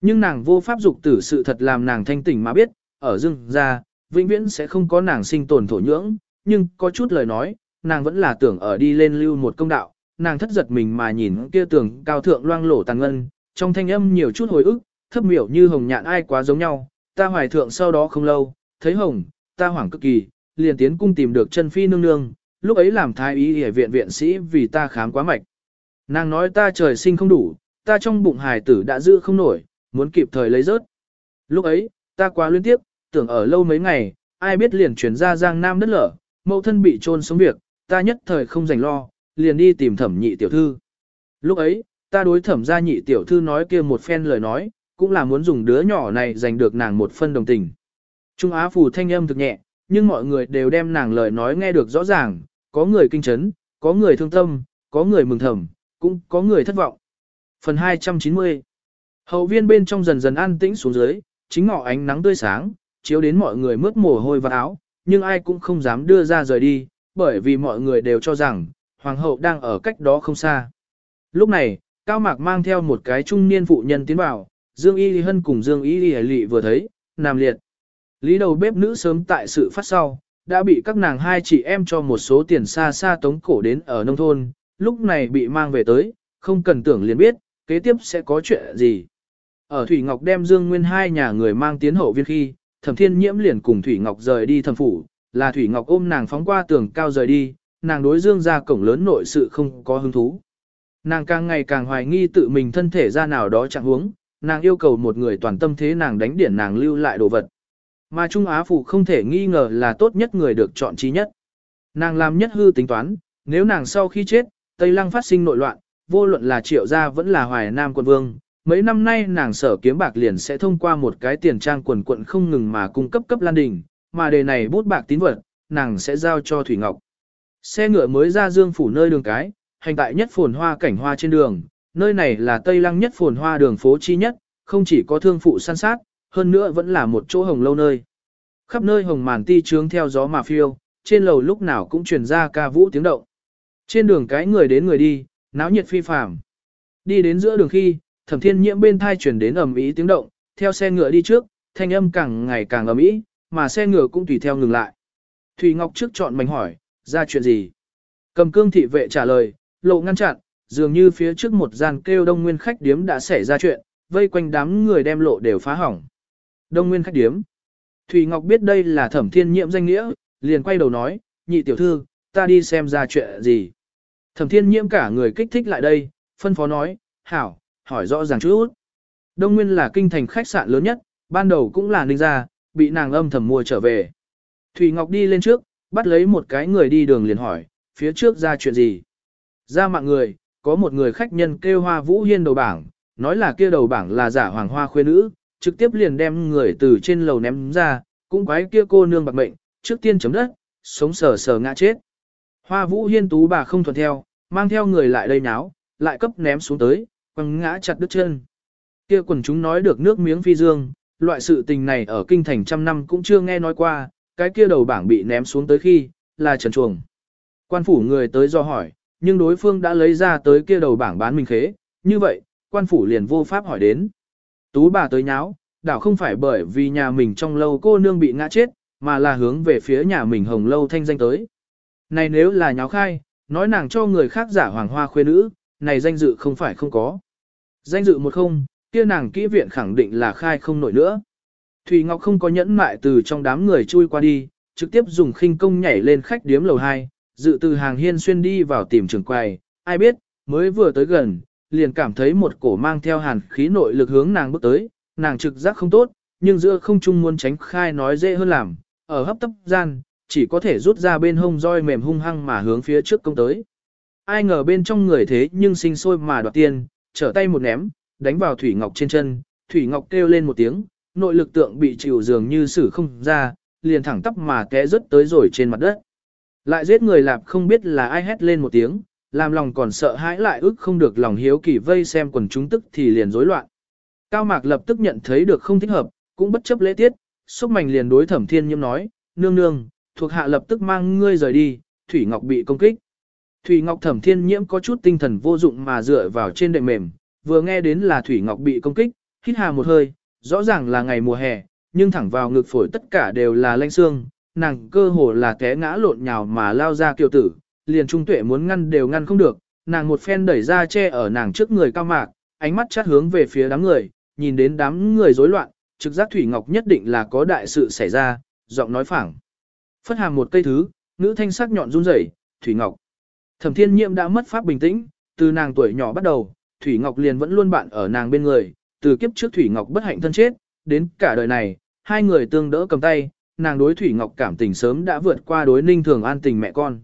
Nhưng nàng vô pháp dục tử sự thật làm nàng thanh tỉnh mà biết, ở dương gia, vĩnh viễn sẽ không có nàng sinh tồn thổ nhưỡng, nhưng có chút lời nói, nàng vẫn là tưởng ở đi lên lưu một công đạo, nàng thất giật mình mà nhìn kia tường cao thượng loang lổ tàn ngân, trong thanh âm nhiều chút hồi ức, thấp miểu như hồng nhạn ai quá giống nhau, ta hoài thượng sau đó không lâu, thấy hồng, ta hoảng cực kỳ, liền tiến cung tìm được chân phi nương nương, lúc ấy làm thái y ở viện viện sĩ vì ta khám quá mạch. Nàng nói ta trời sinh không đủ, ta trong bụng hài tử đã giữ không nổi, muốn kịp thời lấy rớt. Lúc ấy, ta quá liên tiếp, tưởng ở lâu mấy ngày, ai biết liền chuyển ra giang nam đất lở, mẫu thân bị trôn sống việc, ta nhất thời không dành lo, liền đi tìm thẩm nhị tiểu thư. Lúc ấy, ta đối thẩm gia nhị tiểu thư nói kia một phen lời nói, cũng là muốn dùng đứa nhỏ này giành được nàng một phân đồng tình. Trung Á Phù thanh âm thực nhẹ, nhưng mọi người đều đem nàng lời nói nghe được rõ ràng, có người kinh chấn, có người thương tâm, có người mừng thầm, cũng có người thất vọng. Phần 290 Hậu viên bên trong dần dần an tĩnh xuống dưới, chính ngọ ánh nắng tươi sáng, chiếu đến mọi người mướt mồ hôi và áo, nhưng ai cũng không dám đưa ra rời đi, bởi vì mọi người đều cho rằng, hoàng hậu đang ở cách đó không xa. Lúc này, Cao Mạc mang theo một cái trung niên phụ nhân tiến vào, Dương Y Hân cùng Dương Y Lị vừa thấy, nằm liệt. Lý đầu bếp nữ sớm tại sự phát sau, đã bị các nàng hai chị em cho một số tiền xa xa tống cổ đến ở nông thôn, lúc này bị mang về tới, không cần tưởng liền biết, kế tiếp sẽ có chuyện gì. Ở Thủy Ngọc đem Dương Nguyên hai nhà người mang tiến hậu viên khi, Thẩm Thiên Nhiễm liền cùng Thủy Ngọc rời đi thẩm phủ, là Thủy Ngọc ôm nàng phóng qua tường cao rời đi, nàng đối Dương ra cổng lớn nội sự không có hứng thú. Nàng càng ngày càng hoài nghi tự mình thân thể ra nào đó chẳng huống, nàng yêu cầu một người toàn tâm thế nàng đánh điển nàng lưu lại đồ vật. Mà Trung Á Phụ không thể nghi ngờ là tốt nhất người được chọn trí nhất. Nàng làm nhất hư tính toán, nếu nàng sau khi chết, Tây Lăng phát sinh nội loạn, vô luận là triệu gia vẫn là hoài nam quân vương. Mấy năm nay nàng sở kiếm bạc liền sẽ thông qua một cái tiền trang quần quận không ngừng mà cung cấp cấp lan đình, mà đề này bút bạc tín vật, nàng sẽ giao cho Thủy Ngọc. Xe ngựa mới ra dương phủ nơi đường cái, hành tại nhất phồn hoa cảnh hoa trên đường, nơi này là Tây Lăng nhất phồn hoa đường phố chi nhất, không chỉ có thương phụ săn sát, hơn nữa vẫn là một chỗ hồng lâu nơi. Khắp nơi hồng màn ti trướng theo gió mà phiêu, trên lầu lúc nào cũng truyền ra ca vũ tiếng động. Trên đường cái người đến người đi, náo nhiệt phi phàm. Đi đến giữa đường khi, Thẩm Thiên Nhiễm bên thai chuyển đến ầm ý tiếng động, theo xe ngựa đi trước, thanh âm càng ngày càng ầm ĩ, mà xe ngựa cũng tùy theo ngừng lại. Thủy Ngọc trước chọn mảnh hỏi, ra chuyện gì? Cầm cương thị vệ trả lời, lộ ngăn chặn, dường như phía trước một gian kêu đông nguyên khách điếm đã xảy ra chuyện, vây quanh đám người đem lộ đều phá hỏng. Đông nguyên khách điếm. Thủy Ngọc biết đây là thẩm thiên nhiễm danh nghĩa, liền quay đầu nói, nhị tiểu thư, ta đi xem ra chuyện gì. Thẩm thiên nhiễm cả người kích thích lại đây, phân phó nói, hảo, hỏi rõ ràng chút. Đông Nguyên là kinh thành khách sạn lớn nhất, ban đầu cũng là ninh gia, bị nàng âm thầm mua trở về. Thủy Ngọc đi lên trước, bắt lấy một cái người đi đường liền hỏi, phía trước ra chuyện gì. Ra mạng người, có một người khách nhân kêu hoa vũ hiên đầu bảng, nói là kia đầu bảng là giả hoàng hoa khuê nữ, trực tiếp liền đem người từ trên lầu ném ra, cũng quái kia cô nương bạc mệnh, trước tiên chấm đất, sống sờ sờ ngã chết. Hoa vũ hiên tú bà không thuận theo, mang theo người lại đây náo, lại cấp ném xuống tới, quăng ngã chặt đứt chân. Kia quần chúng nói được nước miếng phi dương, loại sự tình này ở kinh thành trăm năm cũng chưa nghe nói qua, cái kia đầu bảng bị ném xuống tới khi, là trần chuồng. Quan phủ người tới do hỏi, nhưng đối phương đã lấy ra tới kia đầu bảng bán mình khế, như vậy, quan phủ liền vô pháp hỏi đến. Tú bà tới nháo, đảo không phải bởi vì nhà mình trong lâu cô nương bị ngã chết, mà là hướng về phía nhà mình hồng lâu thanh danh tới. Này nếu là nháo khai, nói nàng cho người khác giả hoàng hoa khuê nữ, này danh dự không phải không có. Danh dự một không, kia nàng kỹ viện khẳng định là khai không nổi nữa. Thủy Ngọc không có nhẫn mại từ trong đám người chui qua đi, trực tiếp dùng khinh công nhảy lên khách điếm lầu 2, dự từ hàng hiên xuyên đi vào tìm trường quầy, ai biết, mới vừa tới gần, liền cảm thấy một cổ mang theo hàn khí nội lực hướng nàng bước tới, nàng trực giác không tốt, nhưng giữa không trung muốn tránh khai nói dễ hơn làm, ở hấp tấp gian, chỉ có thể rút ra bên hông roi mềm hung hăng mà hướng phía trước công tới. Ai ngờ bên trong người thế nhưng sinh sôi mà đoạt tiền, trở tay một ném, đánh vào Thủy Ngọc trên chân, Thủy Ngọc kêu lên một tiếng, nội lực tượng bị chịu dường như xử không ra, liền thẳng tắp mà té rớt tới rồi trên mặt đất. Lại giết người lạp không biết là ai hét lên một tiếng, làm lòng còn sợ hãi lại ức không được lòng hiếu kỳ vây xem quần chúng tức thì liền rối loạn. Cao Mạc lập tức nhận thấy được không thích hợp, cũng bất chấp lễ tiết, xúc mảnh liền đối thẩm thiên nhiễm nói, nương nương, thuộc hạ lập tức mang ngươi rời đi, Thủy Ngọc bị công kích. Thủy Ngọc thẩm thiên nhiễm có chút tinh thần vô dụng mà dựa vào trên đệm mềm, vừa nghe đến là Thủy Ngọc bị công kích, hít hà một hơi, rõ ràng là ngày mùa hè, nhưng thẳng vào ngực phổi tất cả đều là lanh xương, nàng cơ hồ là té ngã lộn nhào mà lao ra kiều tử, liền trung tuệ muốn ngăn đều ngăn không được, nàng một phen đẩy ra che ở nàng trước người cao mạc, ánh mắt chát hướng về phía đám người, nhìn đến đám người rối loạn, trực giác Thủy Ngọc nhất định là có đại sự xảy ra, giọng nói phảng. Phất hàm một cây thứ, nữ thanh sắc nhọn run rẩy, Thủy Ngọc. Thẩm Thiên Nhiệm đã mất pháp bình tĩnh, từ nàng tuổi nhỏ bắt đầu, Thủy Ngọc liền vẫn luôn bạn ở nàng bên người, từ kiếp trước Thủy Ngọc bất hạnh thân chết, đến cả đời này, hai người tương đỡ cầm tay, nàng đối Thủy Ngọc cảm tình sớm đã vượt qua đối Ninh Thường An tình mẹ con.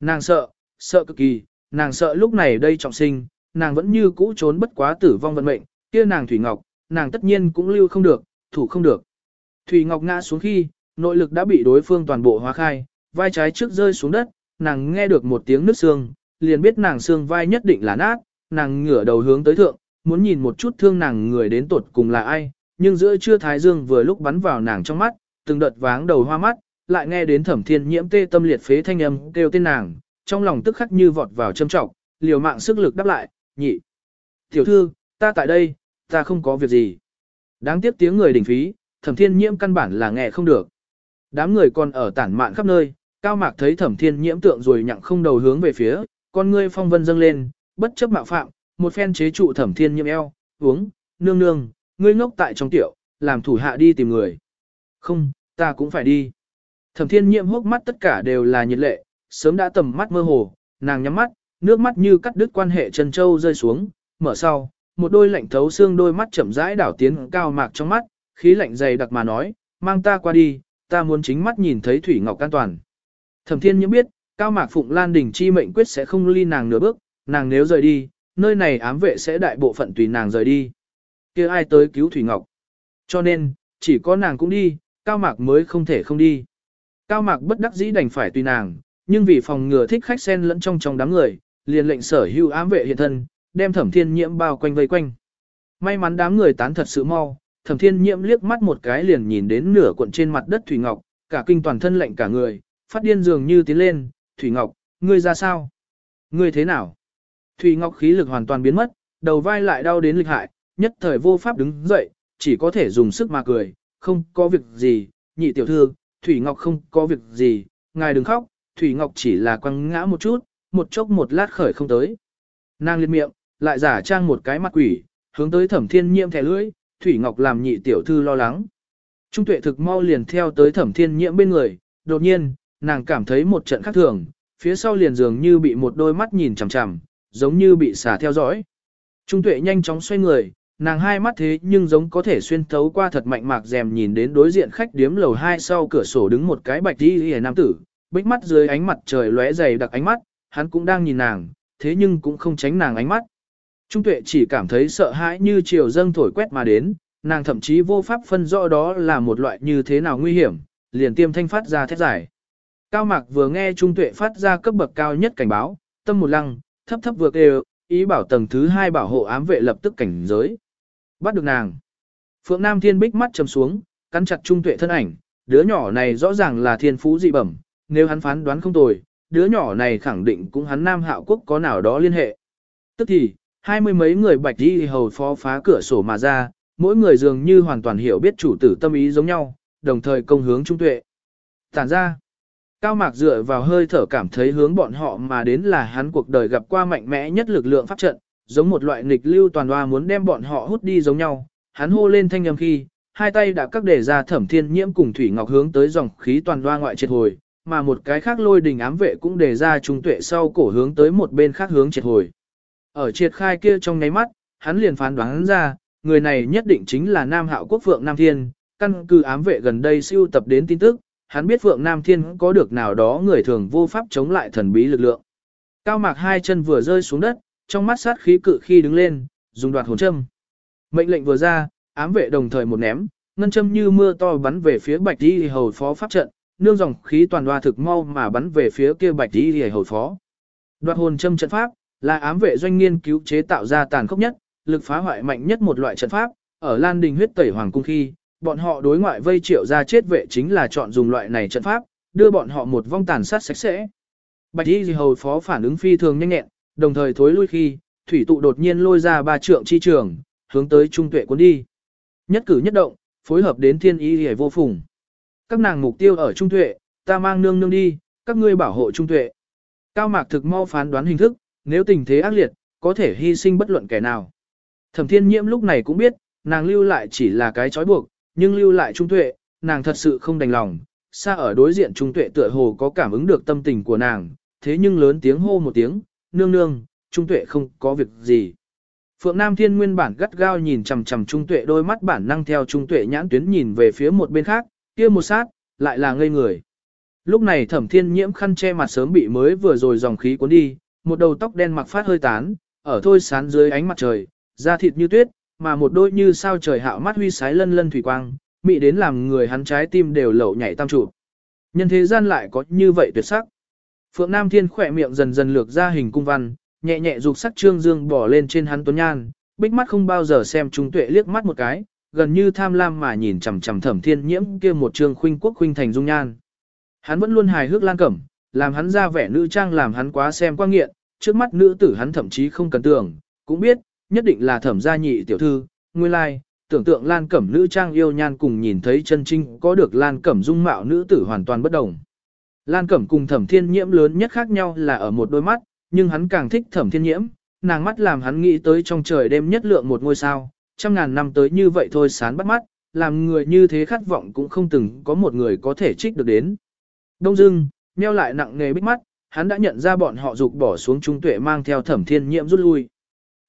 Nàng sợ, sợ cực kỳ, nàng sợ lúc này đây trọng sinh, nàng vẫn như cũ trốn bất quá tử vong vận mệnh, kia nàng Thủy Ngọc, nàng tất nhiên cũng lưu không được, thủ không được. Thủy Ngọc ngã xuống khi, nội lực đã bị đối phương toàn bộ hóa khai, vai trái trước rơi xuống đất, nàng nghe được một tiếng nứt xương, liền biết nàng xương vai nhất định là nát, nàng ngửa đầu hướng tới thượng, muốn nhìn một chút thương nàng người đến tột cùng là ai, nhưng giữa trưa thái dương vừa lúc bắn vào nàng trong mắt, từng đợt váng đầu hoa mắt, lại nghe đến thẩm thiên nhiễm tê tâm liệt phế thanh âm kêu tên nàng, trong lòng tức khắc như vọt vào châm trọng, liều mạng sức lực đáp lại, nhị. Tiểu thư, ta tại đây, ta không có việc gì. Đáng tiếc tiếng người đỉnh phí, thẩm thiên nhiễm căn bản là nghe không được. Đám người còn ở tản mạn khắp nơi, cao mạc thấy thẩm thiên nhiễm tượng rồi nhặng không đầu hướng về phía, con ngươi phong vân dâng lên, bất chấp mạo phạm, một phen chế trụ thẩm thiên nhiễm eo, uống, nương nương, ngươi ngốc tại trong tiểu, làm thủ hạ đi tìm người. Không, ta cũng phải đi. Thẩm thiên nhiễm hốc mắt tất cả đều là nhiệt lệ, sớm đã tầm mắt mơ hồ, nàng nhắm mắt, nước mắt như cắt đứt quan hệ chân châu rơi xuống, mở sau, một đôi lạnh thấu xương đôi mắt chậm rãi đảo tiến cao mạc trong mắt, khí lạnh dày đặc mà nói, mang ta qua đi, ta muốn chính mắt nhìn thấy Thủy Ngọc an toàn. Thẩm Thiên Nhiễm biết, Cao Mạc Phụng Lan Đình chi mệnh quyết sẽ không ly nàng nửa bước, nàng nếu rời đi, nơi này ám vệ sẽ đại bộ phận tùy nàng rời đi. kia ai tới cứu Thủy Ngọc? Cho nên, chỉ có nàng cũng đi, Cao Mạc mới không thể không đi. Cao Mạc bất đắc dĩ đành phải tùy nàng, nhưng vì phòng ngừa thích khách xen lẫn trong trong đám người, liền lệnh sở hưu ám vệ hiện thân, đem Thẩm Thiên Nhiễm bao quanh vây quanh. May mắn đám người tán thật sự mau, Thẩm Thiên Nhiễm liếc mắt một cái liền nhìn đến nửa cuộn trên mặt đất Thủy Ngọc, cả kinh toàn thân lạnh cả người, phát điên dường như tiến lên, Thủy Ngọc, ngươi ra sao? Ngươi thế nào? Thủy Ngọc khí lực hoàn toàn biến mất, đầu vai lại đau đến lịch hại, nhất thời vô pháp đứng dậy, chỉ có thể dùng sức mà cười, không có việc gì, nhị tiểu thư, Thủy Ngọc không có việc gì, ngài đừng khóc, Thủy Ngọc chỉ là quăng ngã một chút, một chốc một lát khởi không tới. Nàng liệt miệng, lại giả trang một cái mặt quỷ, hướng tới thẩm thiên nhiễm thẻ lưỡi, Thủy Ngọc làm nhị tiểu thư lo lắng. Trung tuệ thực mau liền theo tới thẩm thiên nhiễm bên người, đột nhiên, nàng cảm thấy một trận khác thường, phía sau liền dường như bị một đôi mắt nhìn chằm chằm, giống như bị xả theo dõi. Trung tuệ nhanh chóng xoay người, nàng hai mắt thế nhưng giống có thể xuyên thấu qua thật mạnh mạc rèm nhìn đến đối diện khách điếm lầu hai sau cửa sổ đứng một cái bạch đi hề nam tử, bích mắt dưới ánh mặt trời lóe dày đặc ánh mắt, hắn cũng đang nhìn nàng, thế nhưng cũng không tránh nàng ánh mắt. Trung tuệ chỉ cảm thấy sợ hãi như chiều dâng thổi quét mà đến, nàng thậm chí vô pháp phân rõ đó là một loại như thế nào nguy hiểm, liền tiêm thanh phát ra thét giải. Cao Mạc vừa nghe Trung Tuệ phát ra cấp bậc cao nhất cảnh báo, tâm một lăng, thấp thấp vừa kêu, ý bảo tầng thứ hai bảo hộ ám vệ lập tức cảnh giới. Bắt được nàng. Phượng Nam Thiên bích mắt trầm xuống, cắn chặt Trung Tuệ thân ảnh, đứa nhỏ này rõ ràng là thiên phú dị bẩm, nếu hắn phán đoán không tồi, đứa nhỏ này khẳng định cũng hắn Nam Hạo Quốc có nào đó liên hệ. Tức thì, hai mươi mấy người bạch đi hầu phó phá cửa sổ mà ra, mỗi người dường như hoàn toàn hiểu biết chủ tử tâm ý giống nhau, đồng thời công hướng trung tuệ. Tản ra, Cao Mạc dựa vào hơi thở cảm thấy hướng bọn họ mà đến là hắn cuộc đời gặp qua mạnh mẽ nhất lực lượng pháp trận, giống một loại nghịch lưu toàn hoa muốn đem bọn họ hút đi giống nhau. Hắn hô lên thanh âm khi, hai tay đã các để ra thẩm thiên nhiễm cùng Thủy Ngọc hướng tới dòng khí toàn hoa ngoại triệt hồi, mà một cái khác lôi đình ám vệ cũng để ra trung tuệ sau cổ hướng tới một bên khác hướng triệt hồi. Ở triệt khai kia trong nháy mắt, hắn liền phán đoán ra, người này nhất định chính là Nam Hạo Quốc Phượng Nam Thiên, căn cứ ám vệ gần đây siêu tập đến tin tức, hắn biết Phượng Nam Thiên có được nào đó người thường vô pháp chống lại thần bí lực lượng. Cao Mạc hai chân vừa rơi xuống đất, trong mắt sát khí cự khi đứng lên, dùng đoạt hồn châm. Mệnh lệnh vừa ra, ám vệ đồng thời một ném, ngân châm như mưa to bắn về phía Bạch Y hầu phó pháp trận, nương dòng khí toàn đoa thực mau mà bắn về phía kia Bạch Y hầu phó. Đoạt hồn châm trận pháp là ám vệ doanh nghiên cứu chế tạo ra tàn khốc nhất, lực phá hoại mạnh nhất một loại trận pháp, ở Lan Đình huyết tẩy hoàng cung khi, bọn họ đối ngoại vây triệu ra chết vệ chính là chọn dùng loại này trận pháp, đưa bọn họ một vong tàn sát sạch sẽ. Bạch Y hầu phó phản ứng phi thường nhanh nhẹn, đồng thời thối lui khi, thủy tụ đột nhiên lôi ra ba trượng chi trường, hướng tới trung tuệ cuốn đi. Nhất cử nhất động, phối hợp đến thiên y hề vô phùng. Các nàng mục tiêu ở trung tuệ, ta mang nương nương đi, các ngươi bảo hộ trung tuệ. Cao mạc thực mau phán đoán hình thức, nếu tình thế ác liệt, có thể hy sinh bất luận kẻ nào. Thẩm thiên nhiễm lúc này cũng biết, nàng lưu lại chỉ là cái trói buộc, nhưng lưu lại trung tuệ, nàng thật sự không đành lòng. Xa ở đối diện trung tuệ tựa hồ có cảm ứng được tâm tình của nàng, thế nhưng lớn tiếng hô một tiếng, nương nương, trung tuệ không có việc gì. Phượng Nam Thiên nguyên bản gắt gao nhìn chằm chằm trung tuệ đôi mắt bản năng theo trung tuệ nhãn tuyến nhìn về phía một bên khác, kia một sát, lại là ngây người. Lúc này thẩm thiên nhiễm khăn che mặt sớm bị mới vừa rồi dòng khí cuốn đi, một đầu tóc đen mặc phát hơi tán, ở thôi sán dưới ánh mặt trời, da thịt như tuyết, mà một đôi như sao trời hạo mắt huy sái lân lân thủy quang, mị đến làm người hắn trái tim đều lẩu nhảy tam trụ. Nhân thế gian lại có như vậy tuyệt sắc. Phượng Nam Thiên khỏe miệng dần dần lược ra hình cung văn, nhẹ nhẹ dục sắc trương dương bỏ lên trên hắn tuấn nhan, bích mắt không bao giờ xem trung tuệ liếc mắt một cái, gần như tham lam mà nhìn chằm chằm thẩm thiên nhiễm kia một trương khuynh quốc khuynh thành dung nhan. Hắn vẫn luôn hài hước lan cẩm, làm hắn ra vẻ nữ trang làm hắn quá xem qua nghiện, trước mắt nữ tử hắn thậm chí không cần tưởng, cũng biết, nhất định là thẩm gia nhị tiểu thư, nguyên lai, tưởng tượng Lan Cẩm nữ trang yêu nhan cùng nhìn thấy chân trinh có được Lan Cẩm dung mạo nữ tử hoàn toàn bất đồng. Lan Cẩm cùng thẩm thiên nhiễm lớn nhất khác nhau là ở một đôi mắt, nhưng hắn càng thích thẩm thiên nhiễm, nàng mắt làm hắn nghĩ tới trong trời đêm nhất lượng một ngôi sao, trăm ngàn năm tới như vậy thôi sán bắt mắt, làm người như thế khát vọng cũng không từng có một người có thể trích được đến. Đông dưng, nheo lại nặng nề bích mắt, hắn đã nhận ra bọn họ dục bỏ xuống trung tuệ mang theo thẩm thiên nhiễm rút lui.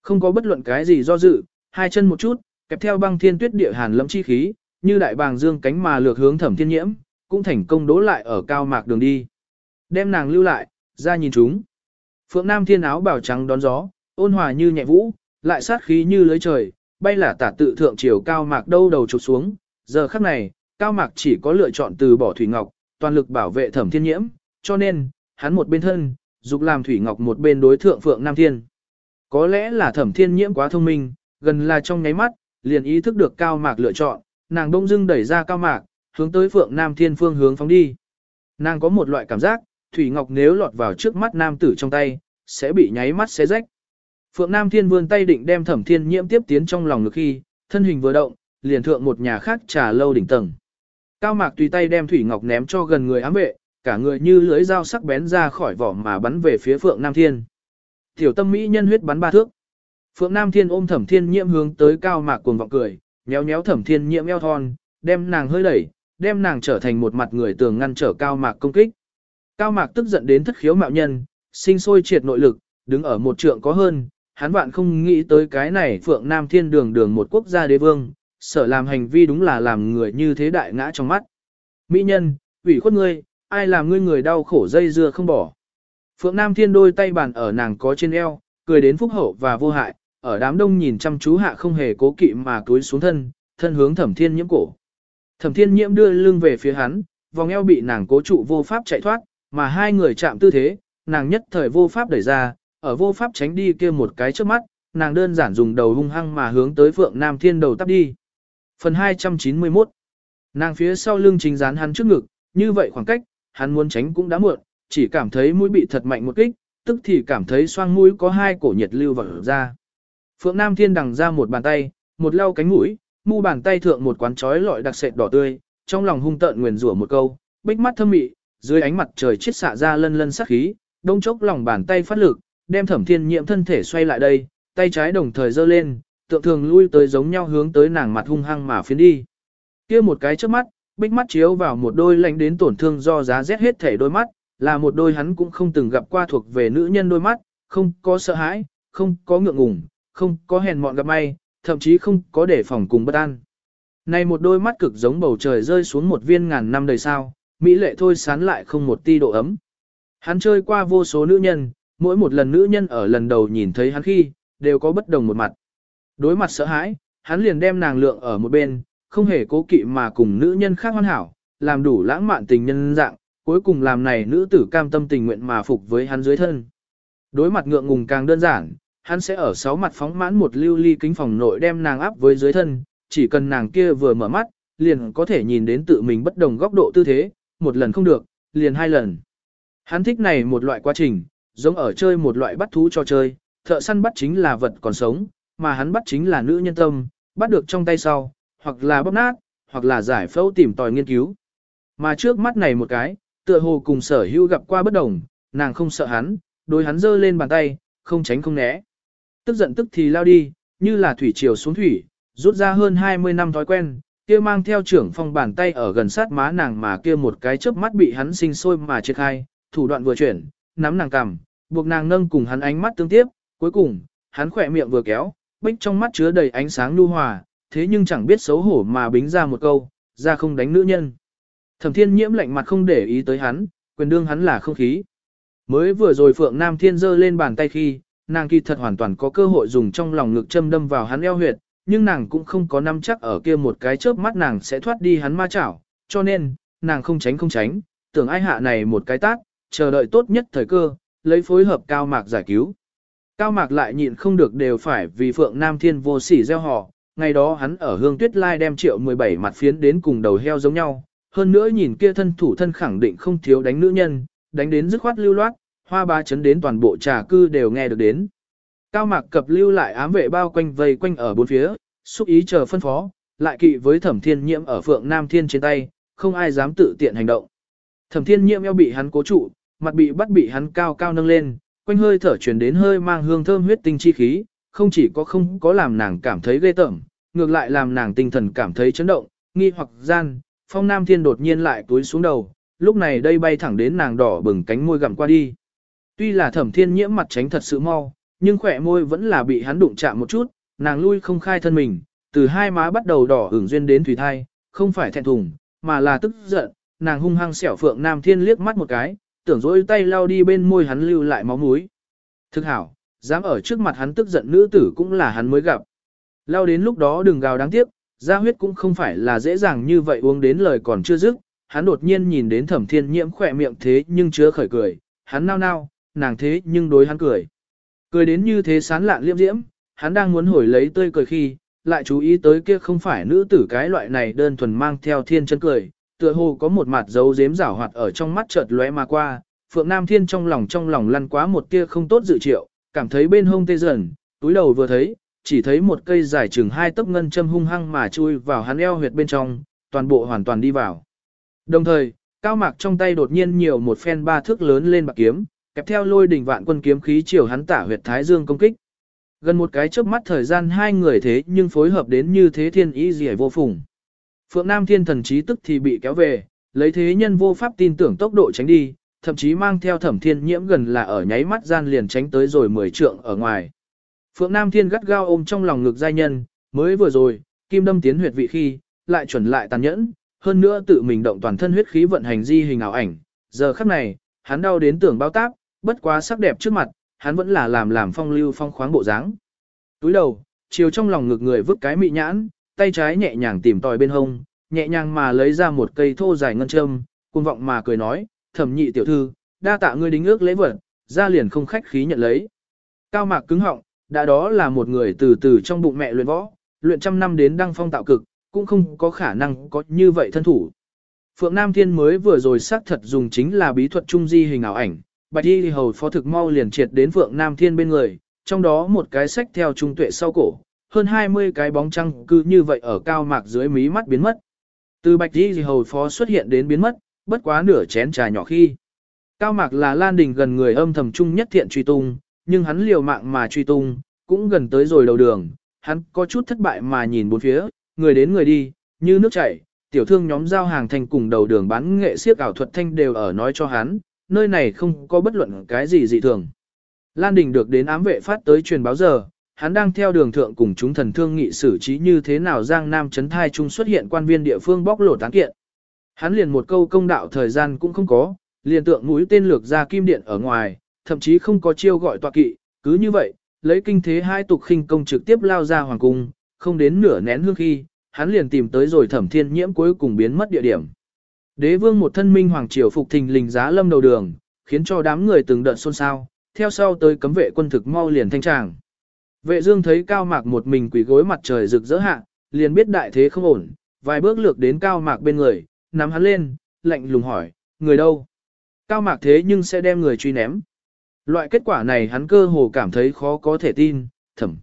Không có bất luận cái gì do dự, hai chân một chút, kẹp theo băng thiên tuyết địa hàn lâm chi khí, như đại bàng dương cánh mà lược hướng thẩm thiên nhiễm, cũng thành công đố lại ở cao mạc đường đi. Đem nàng lưu lại, ra nhìn chúng. Phượng Nam thiên áo bảo trắng đón gió, ôn hòa như nhẹ vũ, lại sát khí như lưới trời, bay là tả tự thượng chiều cao mạc đâu đầu chụp xuống. Giờ khắc này, cao mạc chỉ có lựa chọn từ bỏ thủy ngọc, toàn lực bảo vệ thẩm thiên nhiễm, cho nên, hắn một bên thân, dục làm thủy ngọc một bên đối thượng Phượng Nam thiên. Có lẽ là thẩm thiên nhiễm quá thông minh, gần là trong nháy mắt, liền ý thức được cao mạc lựa chọn, nàng đông dưng đẩy ra cao mạc, hướng tới Phượng Nam thiên phương hướng phóng đi. Nàng có một loại cảm giác, Thủy Ngọc nếu lọt vào trước mắt nam tử trong tay, sẽ bị nháy mắt xé rách. Phượng Nam Thiên vươn tay định đem Thẩm Thiên Nhiễm tiếp tiến trong lòng lực khi, thân hình vừa động, liền thượng một nhà khác trà lâu đỉnh tầng. Cao Mạc tùy tay đem Thủy Ngọc ném cho gần người ám vệ, cả người như lưới dao sắc bén ra khỏi vỏ mà bắn về phía Phượng Nam Thiên. Tiểu tâm mỹ nhân huyết bắn ba thước. Phượng Nam Thiên ôm Thẩm Thiên Nhiễm hướng tới Cao Mạc cuồng vọng cười, nhéo nhéo Thẩm Thiên Nhiễm eo thon, đem nàng hơi đẩy, đem nàng trở thành một mặt người tường ngăn trở Cao Mạc công kích. Cao Mạc tức giận đến thất khiếu mạo nhân, sinh sôi triệt nội lực, đứng ở một trượng có hơn, hắn vạn không nghĩ tới cái này Phượng Nam Thiên đường đường một quốc gia đế vương, sở làm hành vi đúng là làm người như thế đại ngã trong mắt. Mỹ nhân, ủy khuất ngươi, ai làm ngươi người đau khổ dây dưa không bỏ. Phượng Nam Thiên đôi tay bàn ở nàng có trên eo, cười đến phúc hậu và vô hại, ở đám đông nhìn chăm chú hạ không hề cố kỵ mà túi xuống thân, thân hướng thẩm thiên nhiễm cổ. Thẩm thiên nhiễm đưa lưng về phía hắn, vòng eo bị nàng cố trụ vô pháp chạy thoát, mà hai người chạm tư thế, nàng nhất thời vô pháp đẩy ra, ở vô pháp tránh đi kia một cái trước mắt, nàng đơn giản dùng đầu hung hăng mà hướng tới Phượng Nam Thiên đầu tắp đi. Phần 291 Nàng phía sau lưng chính dán hắn trước ngực, như vậy khoảng cách, hắn muốn tránh cũng đã muộn, chỉ cảm thấy mũi bị thật mạnh một kích, tức thì cảm thấy xoang mũi có hai cổ nhiệt lưu vào ra. Phượng Nam Thiên đằng ra một bàn tay, một lau cánh mũi, mu bàn tay thượng một quán chói lọi đặc sệt đỏ tươi, trong lòng hung tợn nguyền rủa một câu, bích mắt thâm mị, dưới ánh mặt trời chiết xạ ra lân lân sắc khí, đông chốc lòng bàn tay phát lực, đem thẩm thiên Nhiệm thân thể xoay lại đây, tay trái đồng thời giơ lên, tượng thường lui tới giống nhau hướng tới nàng mặt hung hăng mà phiến đi. kia một cái trước mắt, bích mắt chiếu vào một đôi lạnh đến tổn thương do giá rét hết thể đôi mắt, là một đôi hắn cũng không từng gặp qua thuộc về nữ nhân đôi mắt, không có sợ hãi, không có ngượng ngùng, không có hèn mọn gặp may, thậm chí không có để phòng cùng bất an. Này một đôi mắt cực giống bầu trời rơi xuống một viên ngàn năm đời sao, mỹ lệ thôi sán lại không một ti độ ấm. Hắn chơi qua vô số nữ nhân, mỗi một lần nữ nhân ở lần đầu nhìn thấy hắn khi, đều có bất đồng một mặt. Đối mặt sợ hãi, hắn liền đem nàng lượng ở một bên, không hề cố kỵ mà cùng nữ nhân khác hoàn hảo, làm đủ lãng mạn tình nhân dạng, cuối cùng làm này nữ tử cam tâm tình nguyện mà phục với hắn dưới thân. Đối mặt ngượng ngùng càng đơn giản, hắn sẽ ở sáu mặt phóng mãn một lưu ly kính phòng nội đem nàng áp với dưới thân, chỉ cần nàng kia vừa mở mắt, liền có thể nhìn đến tự mình bất đồng góc độ tư thế, một lần không được, liền hai lần. Hắn thích này một loại quá trình, giống ở chơi một loại bắt thú cho chơi, thợ săn bắt chính là vật còn sống, mà hắn bắt chính là nữ nhân tâm, bắt được trong tay sau, hoặc là bóp nát, hoặc là giải phẫu tìm tòi nghiên cứu. Mà trước mắt này một cái, tựa hồ cùng sở hữu gặp qua bất đồng, nàng không sợ hắn, đối hắn giơ lên bàn tay, không tránh không né. Tức giận tức thì lao đi, như là thủy triều xuống thủy, rút ra hơn 20 năm thói quen, kia mang theo trưởng phong bàn tay ở gần sát má nàng mà kia một cái chớp mắt bị hắn sinh sôi mà triệt khai, thủ đoạn vừa chuyển, nắm nàng cằm, buộc nàng nâng cùng hắn ánh mắt tương tiếp, cuối cùng, hắn khỏe miệng vừa kéo, bích trong mắt chứa đầy ánh sáng nhu hòa, thế nhưng chẳng biết xấu hổ mà bính ra một câu, ra không đánh nữ nhân. Thẩm thiên nhiễm lạnh mặt không để ý tới hắn, quyền đương hắn là không khí. Mới vừa rồi Phượng Nam Thiên giơ lên bàn tay khi, nàng kỳ thật hoàn toàn có cơ hội dùng trong lòng ngực châm đâm vào hắn eo huyệt, nhưng nàng cũng không có nắm chắc ở kia một cái chớp mắt nàng sẽ thoát đi hắn ma chảo, cho nên, nàng không tránh không tránh, tưởng ai hạ này một cái tát, chờ đợi tốt nhất thời cơ, lấy phối hợp cao mạc giải cứu. Cao mạc lại nhịn không được đều phải vì Phượng Nam Thiên vô sỉ gieo họ, ngày đó hắn ở hương tuyết lai đem triệu 17 mặt phiến đến cùng đầu heo giống nhau, hơn nữa nhìn kia thân thủ thân khẳng định không thiếu đánh nữ nhân, đánh đến dứt khoát lưu loát, hoa ba chấn đến toàn bộ trà cư đều nghe được đến. Cao mạc cập lưu lại ám vệ bao quanh vây quanh ở bốn phía, xúc ý chờ phân phó, lại kỵ với thẩm thiên nhiễm ở phượng nam thiên trên tay, không ai dám tự tiện hành động. Thẩm thiên nhiễm eo bị hắn cố trụ, mặt bị bắt bị hắn cao cao nâng lên, quanh hơi thở chuyển đến hơi mang hương thơm huyết tinh chi khí, không chỉ có không có làm nàng cảm thấy ghê tởm, ngược lại làm nàng tinh thần cảm thấy chấn động, nghi hoặc gian, phong nam thiên đột nhiên lại túi xuống đầu, lúc này đây bay thẳng đến nàng đỏ bừng cánh môi gặm qua đi. Tuy là thẩm thiên nhiễm mặt tránh thật sự mau, nhưng khỏe môi vẫn là bị hắn đụng chạm một chút, nàng lui không khai thân mình, từ hai má bắt đầu đỏ ửng duyên đến thủy thai, không phải thẹn thùng, mà là tức giận, nàng hung hăng xẻo phượng nam thiên liếc mắt một cái, tưởng dỗi tay lao đi bên môi hắn lưu lại máu mũi. Thực hảo, dám ở trước mặt hắn tức giận nữ tử cũng là hắn mới gặp. lao đến lúc đó đừng gào đáng tiếc, Gia huyết cũng không phải là dễ dàng như vậy uống đến lời còn chưa dứt, hắn đột nhiên nhìn đến thẩm thiên nhiễm khỏe miệng thế nhưng chứa khởi cười, hắn nao nao, nàng thế nhưng đối hắn cười. Cười đến như thế sán lạn liêm diễm, hắn đang muốn hồi lấy tươi cười khi, lại chú ý tới kia không phải nữ tử cái loại này đơn thuần mang theo thiên chân cười, tựa hồ có một mặt dấu dếm rảo hoạt ở trong mắt chợt lóe mà qua, Phượng Nam Thiên trong lòng trong lòng lăn quá một tia không tốt dự triệu, cảm thấy bên hông tê dần, túi đầu vừa thấy, chỉ thấy một cây dài chừng hai tấc ngân châm hung hăng mà chui vào hắn eo huyệt bên trong, toàn bộ hoàn toàn đi vào. Đồng thời, cao mạc trong tay đột nhiên nhiều một phen ba thước lớn lên bạc kiếm, kẹp theo lôi đỉnh vạn quân kiếm khí chiều hắn tả huyệt thái dương công kích. Gần một cái chớp mắt thời gian hai người thế nhưng phối hợp đến như thế thiên ý gì vô phùng. Phượng Nam thiên thần trí tức thì bị kéo về, lấy thế nhân vô pháp tin tưởng tốc độ tránh đi, thậm chí mang theo thẩm thiên nhiễm gần là ở nháy mắt gian liền tránh tới rồi mười trượng ở ngoài. Phượng Nam thiên gắt gao ôm trong lòng ngực giai nhân, mới vừa rồi, kim đâm tiến huyệt vị khi, lại chuẩn lại tàn nhẫn, hơn nữa tự mình động toàn thân huyết khí vận hành di hình ảo ảnh, giờ khắc này, hắn đau đến tưởng bao tác, bất quá sắc đẹp trước mặt, hắn vẫn là làm làm phong lưu phong khoáng bộ dáng. Túi đầu, chiều trong lòng ngực người vứt cái mị nhãn, tay trái nhẹ nhàng tìm tòi bên hông, nhẹ nhàng mà lấy ra một cây thô dài ngân châm, cuồng vọng mà cười nói, thẩm nhị tiểu thư, đa tạ ngươi đính ước lễ vật, ra liền không khách khí nhận lấy. Cao mạc cứng họng, đã đó là một người từ từ trong bụng mẹ luyện võ, luyện trăm năm đến đăng phong tạo cực, cũng không có khả năng có như vậy thân thủ. Phượng Nam Thiên mới vừa rồi xác thật dùng chính là bí thuật trung di hình ảo ảnh, Bạch Y hầu phó thực mau liền triệt đến Phượng Nam Thiên bên người, trong đó một cái sách theo trung tuệ sau cổ, hơn 20 cái bóng trăng cứ như vậy ở cao mạc dưới mí mắt biến mất. Từ Bạch Y hầu phó xuất hiện đến biến mất, bất quá nửa chén trà nhỏ khi. Cao mạc là Lan Đình gần người âm thầm trung nhất thiện truy tung, nhưng hắn liều mạng mà truy tung, cũng gần tới rồi đầu đường, hắn có chút thất bại mà nhìn bốn phía, người đến người đi, như nước chảy, tiểu thương nhóm giao hàng thành cùng đầu đường bán nghệ siếc ảo thuật thanh đều ở nói cho hắn, nơi này không có bất luận cái gì dị thường. Lan Đình được đến ám vệ phát tới truyền báo giờ, hắn đang theo đường thượng cùng chúng thần thương nghị xử trí như thế nào Giang Nam Trấn Thai Trung xuất hiện quan viên địa phương bóc lột tán kiện. Hắn liền một câu công đạo thời gian cũng không có, liền tượng mũi tên lược ra kim điện ở ngoài, thậm chí không có chiêu gọi tọa kỵ, cứ như vậy, lấy kinh thế hai tục khinh công trực tiếp lao ra hoàng cung, không đến nửa nén hương khi, hắn liền tìm tới rồi thẩm thiên nhiễm cuối cùng biến mất địa điểm. Đế vương một thân minh hoàng triều phục thình lình giá lâm đầu đường, khiến cho đám người từng đợt xôn xao, theo sau tới cấm vệ quân thực mau liền thanh tràng. Vệ dương thấy cao mạc một mình quỳ gối mặt trời rực rỡ hạ, liền biết đại thế không ổn, vài bước lược đến cao mạc bên người, nắm hắn lên, lạnh lùng hỏi, người đâu? Cao mạc thế nhưng sẽ đem người truy ném. Loại kết quả này hắn cơ hồ cảm thấy khó có thể tin, thẩm.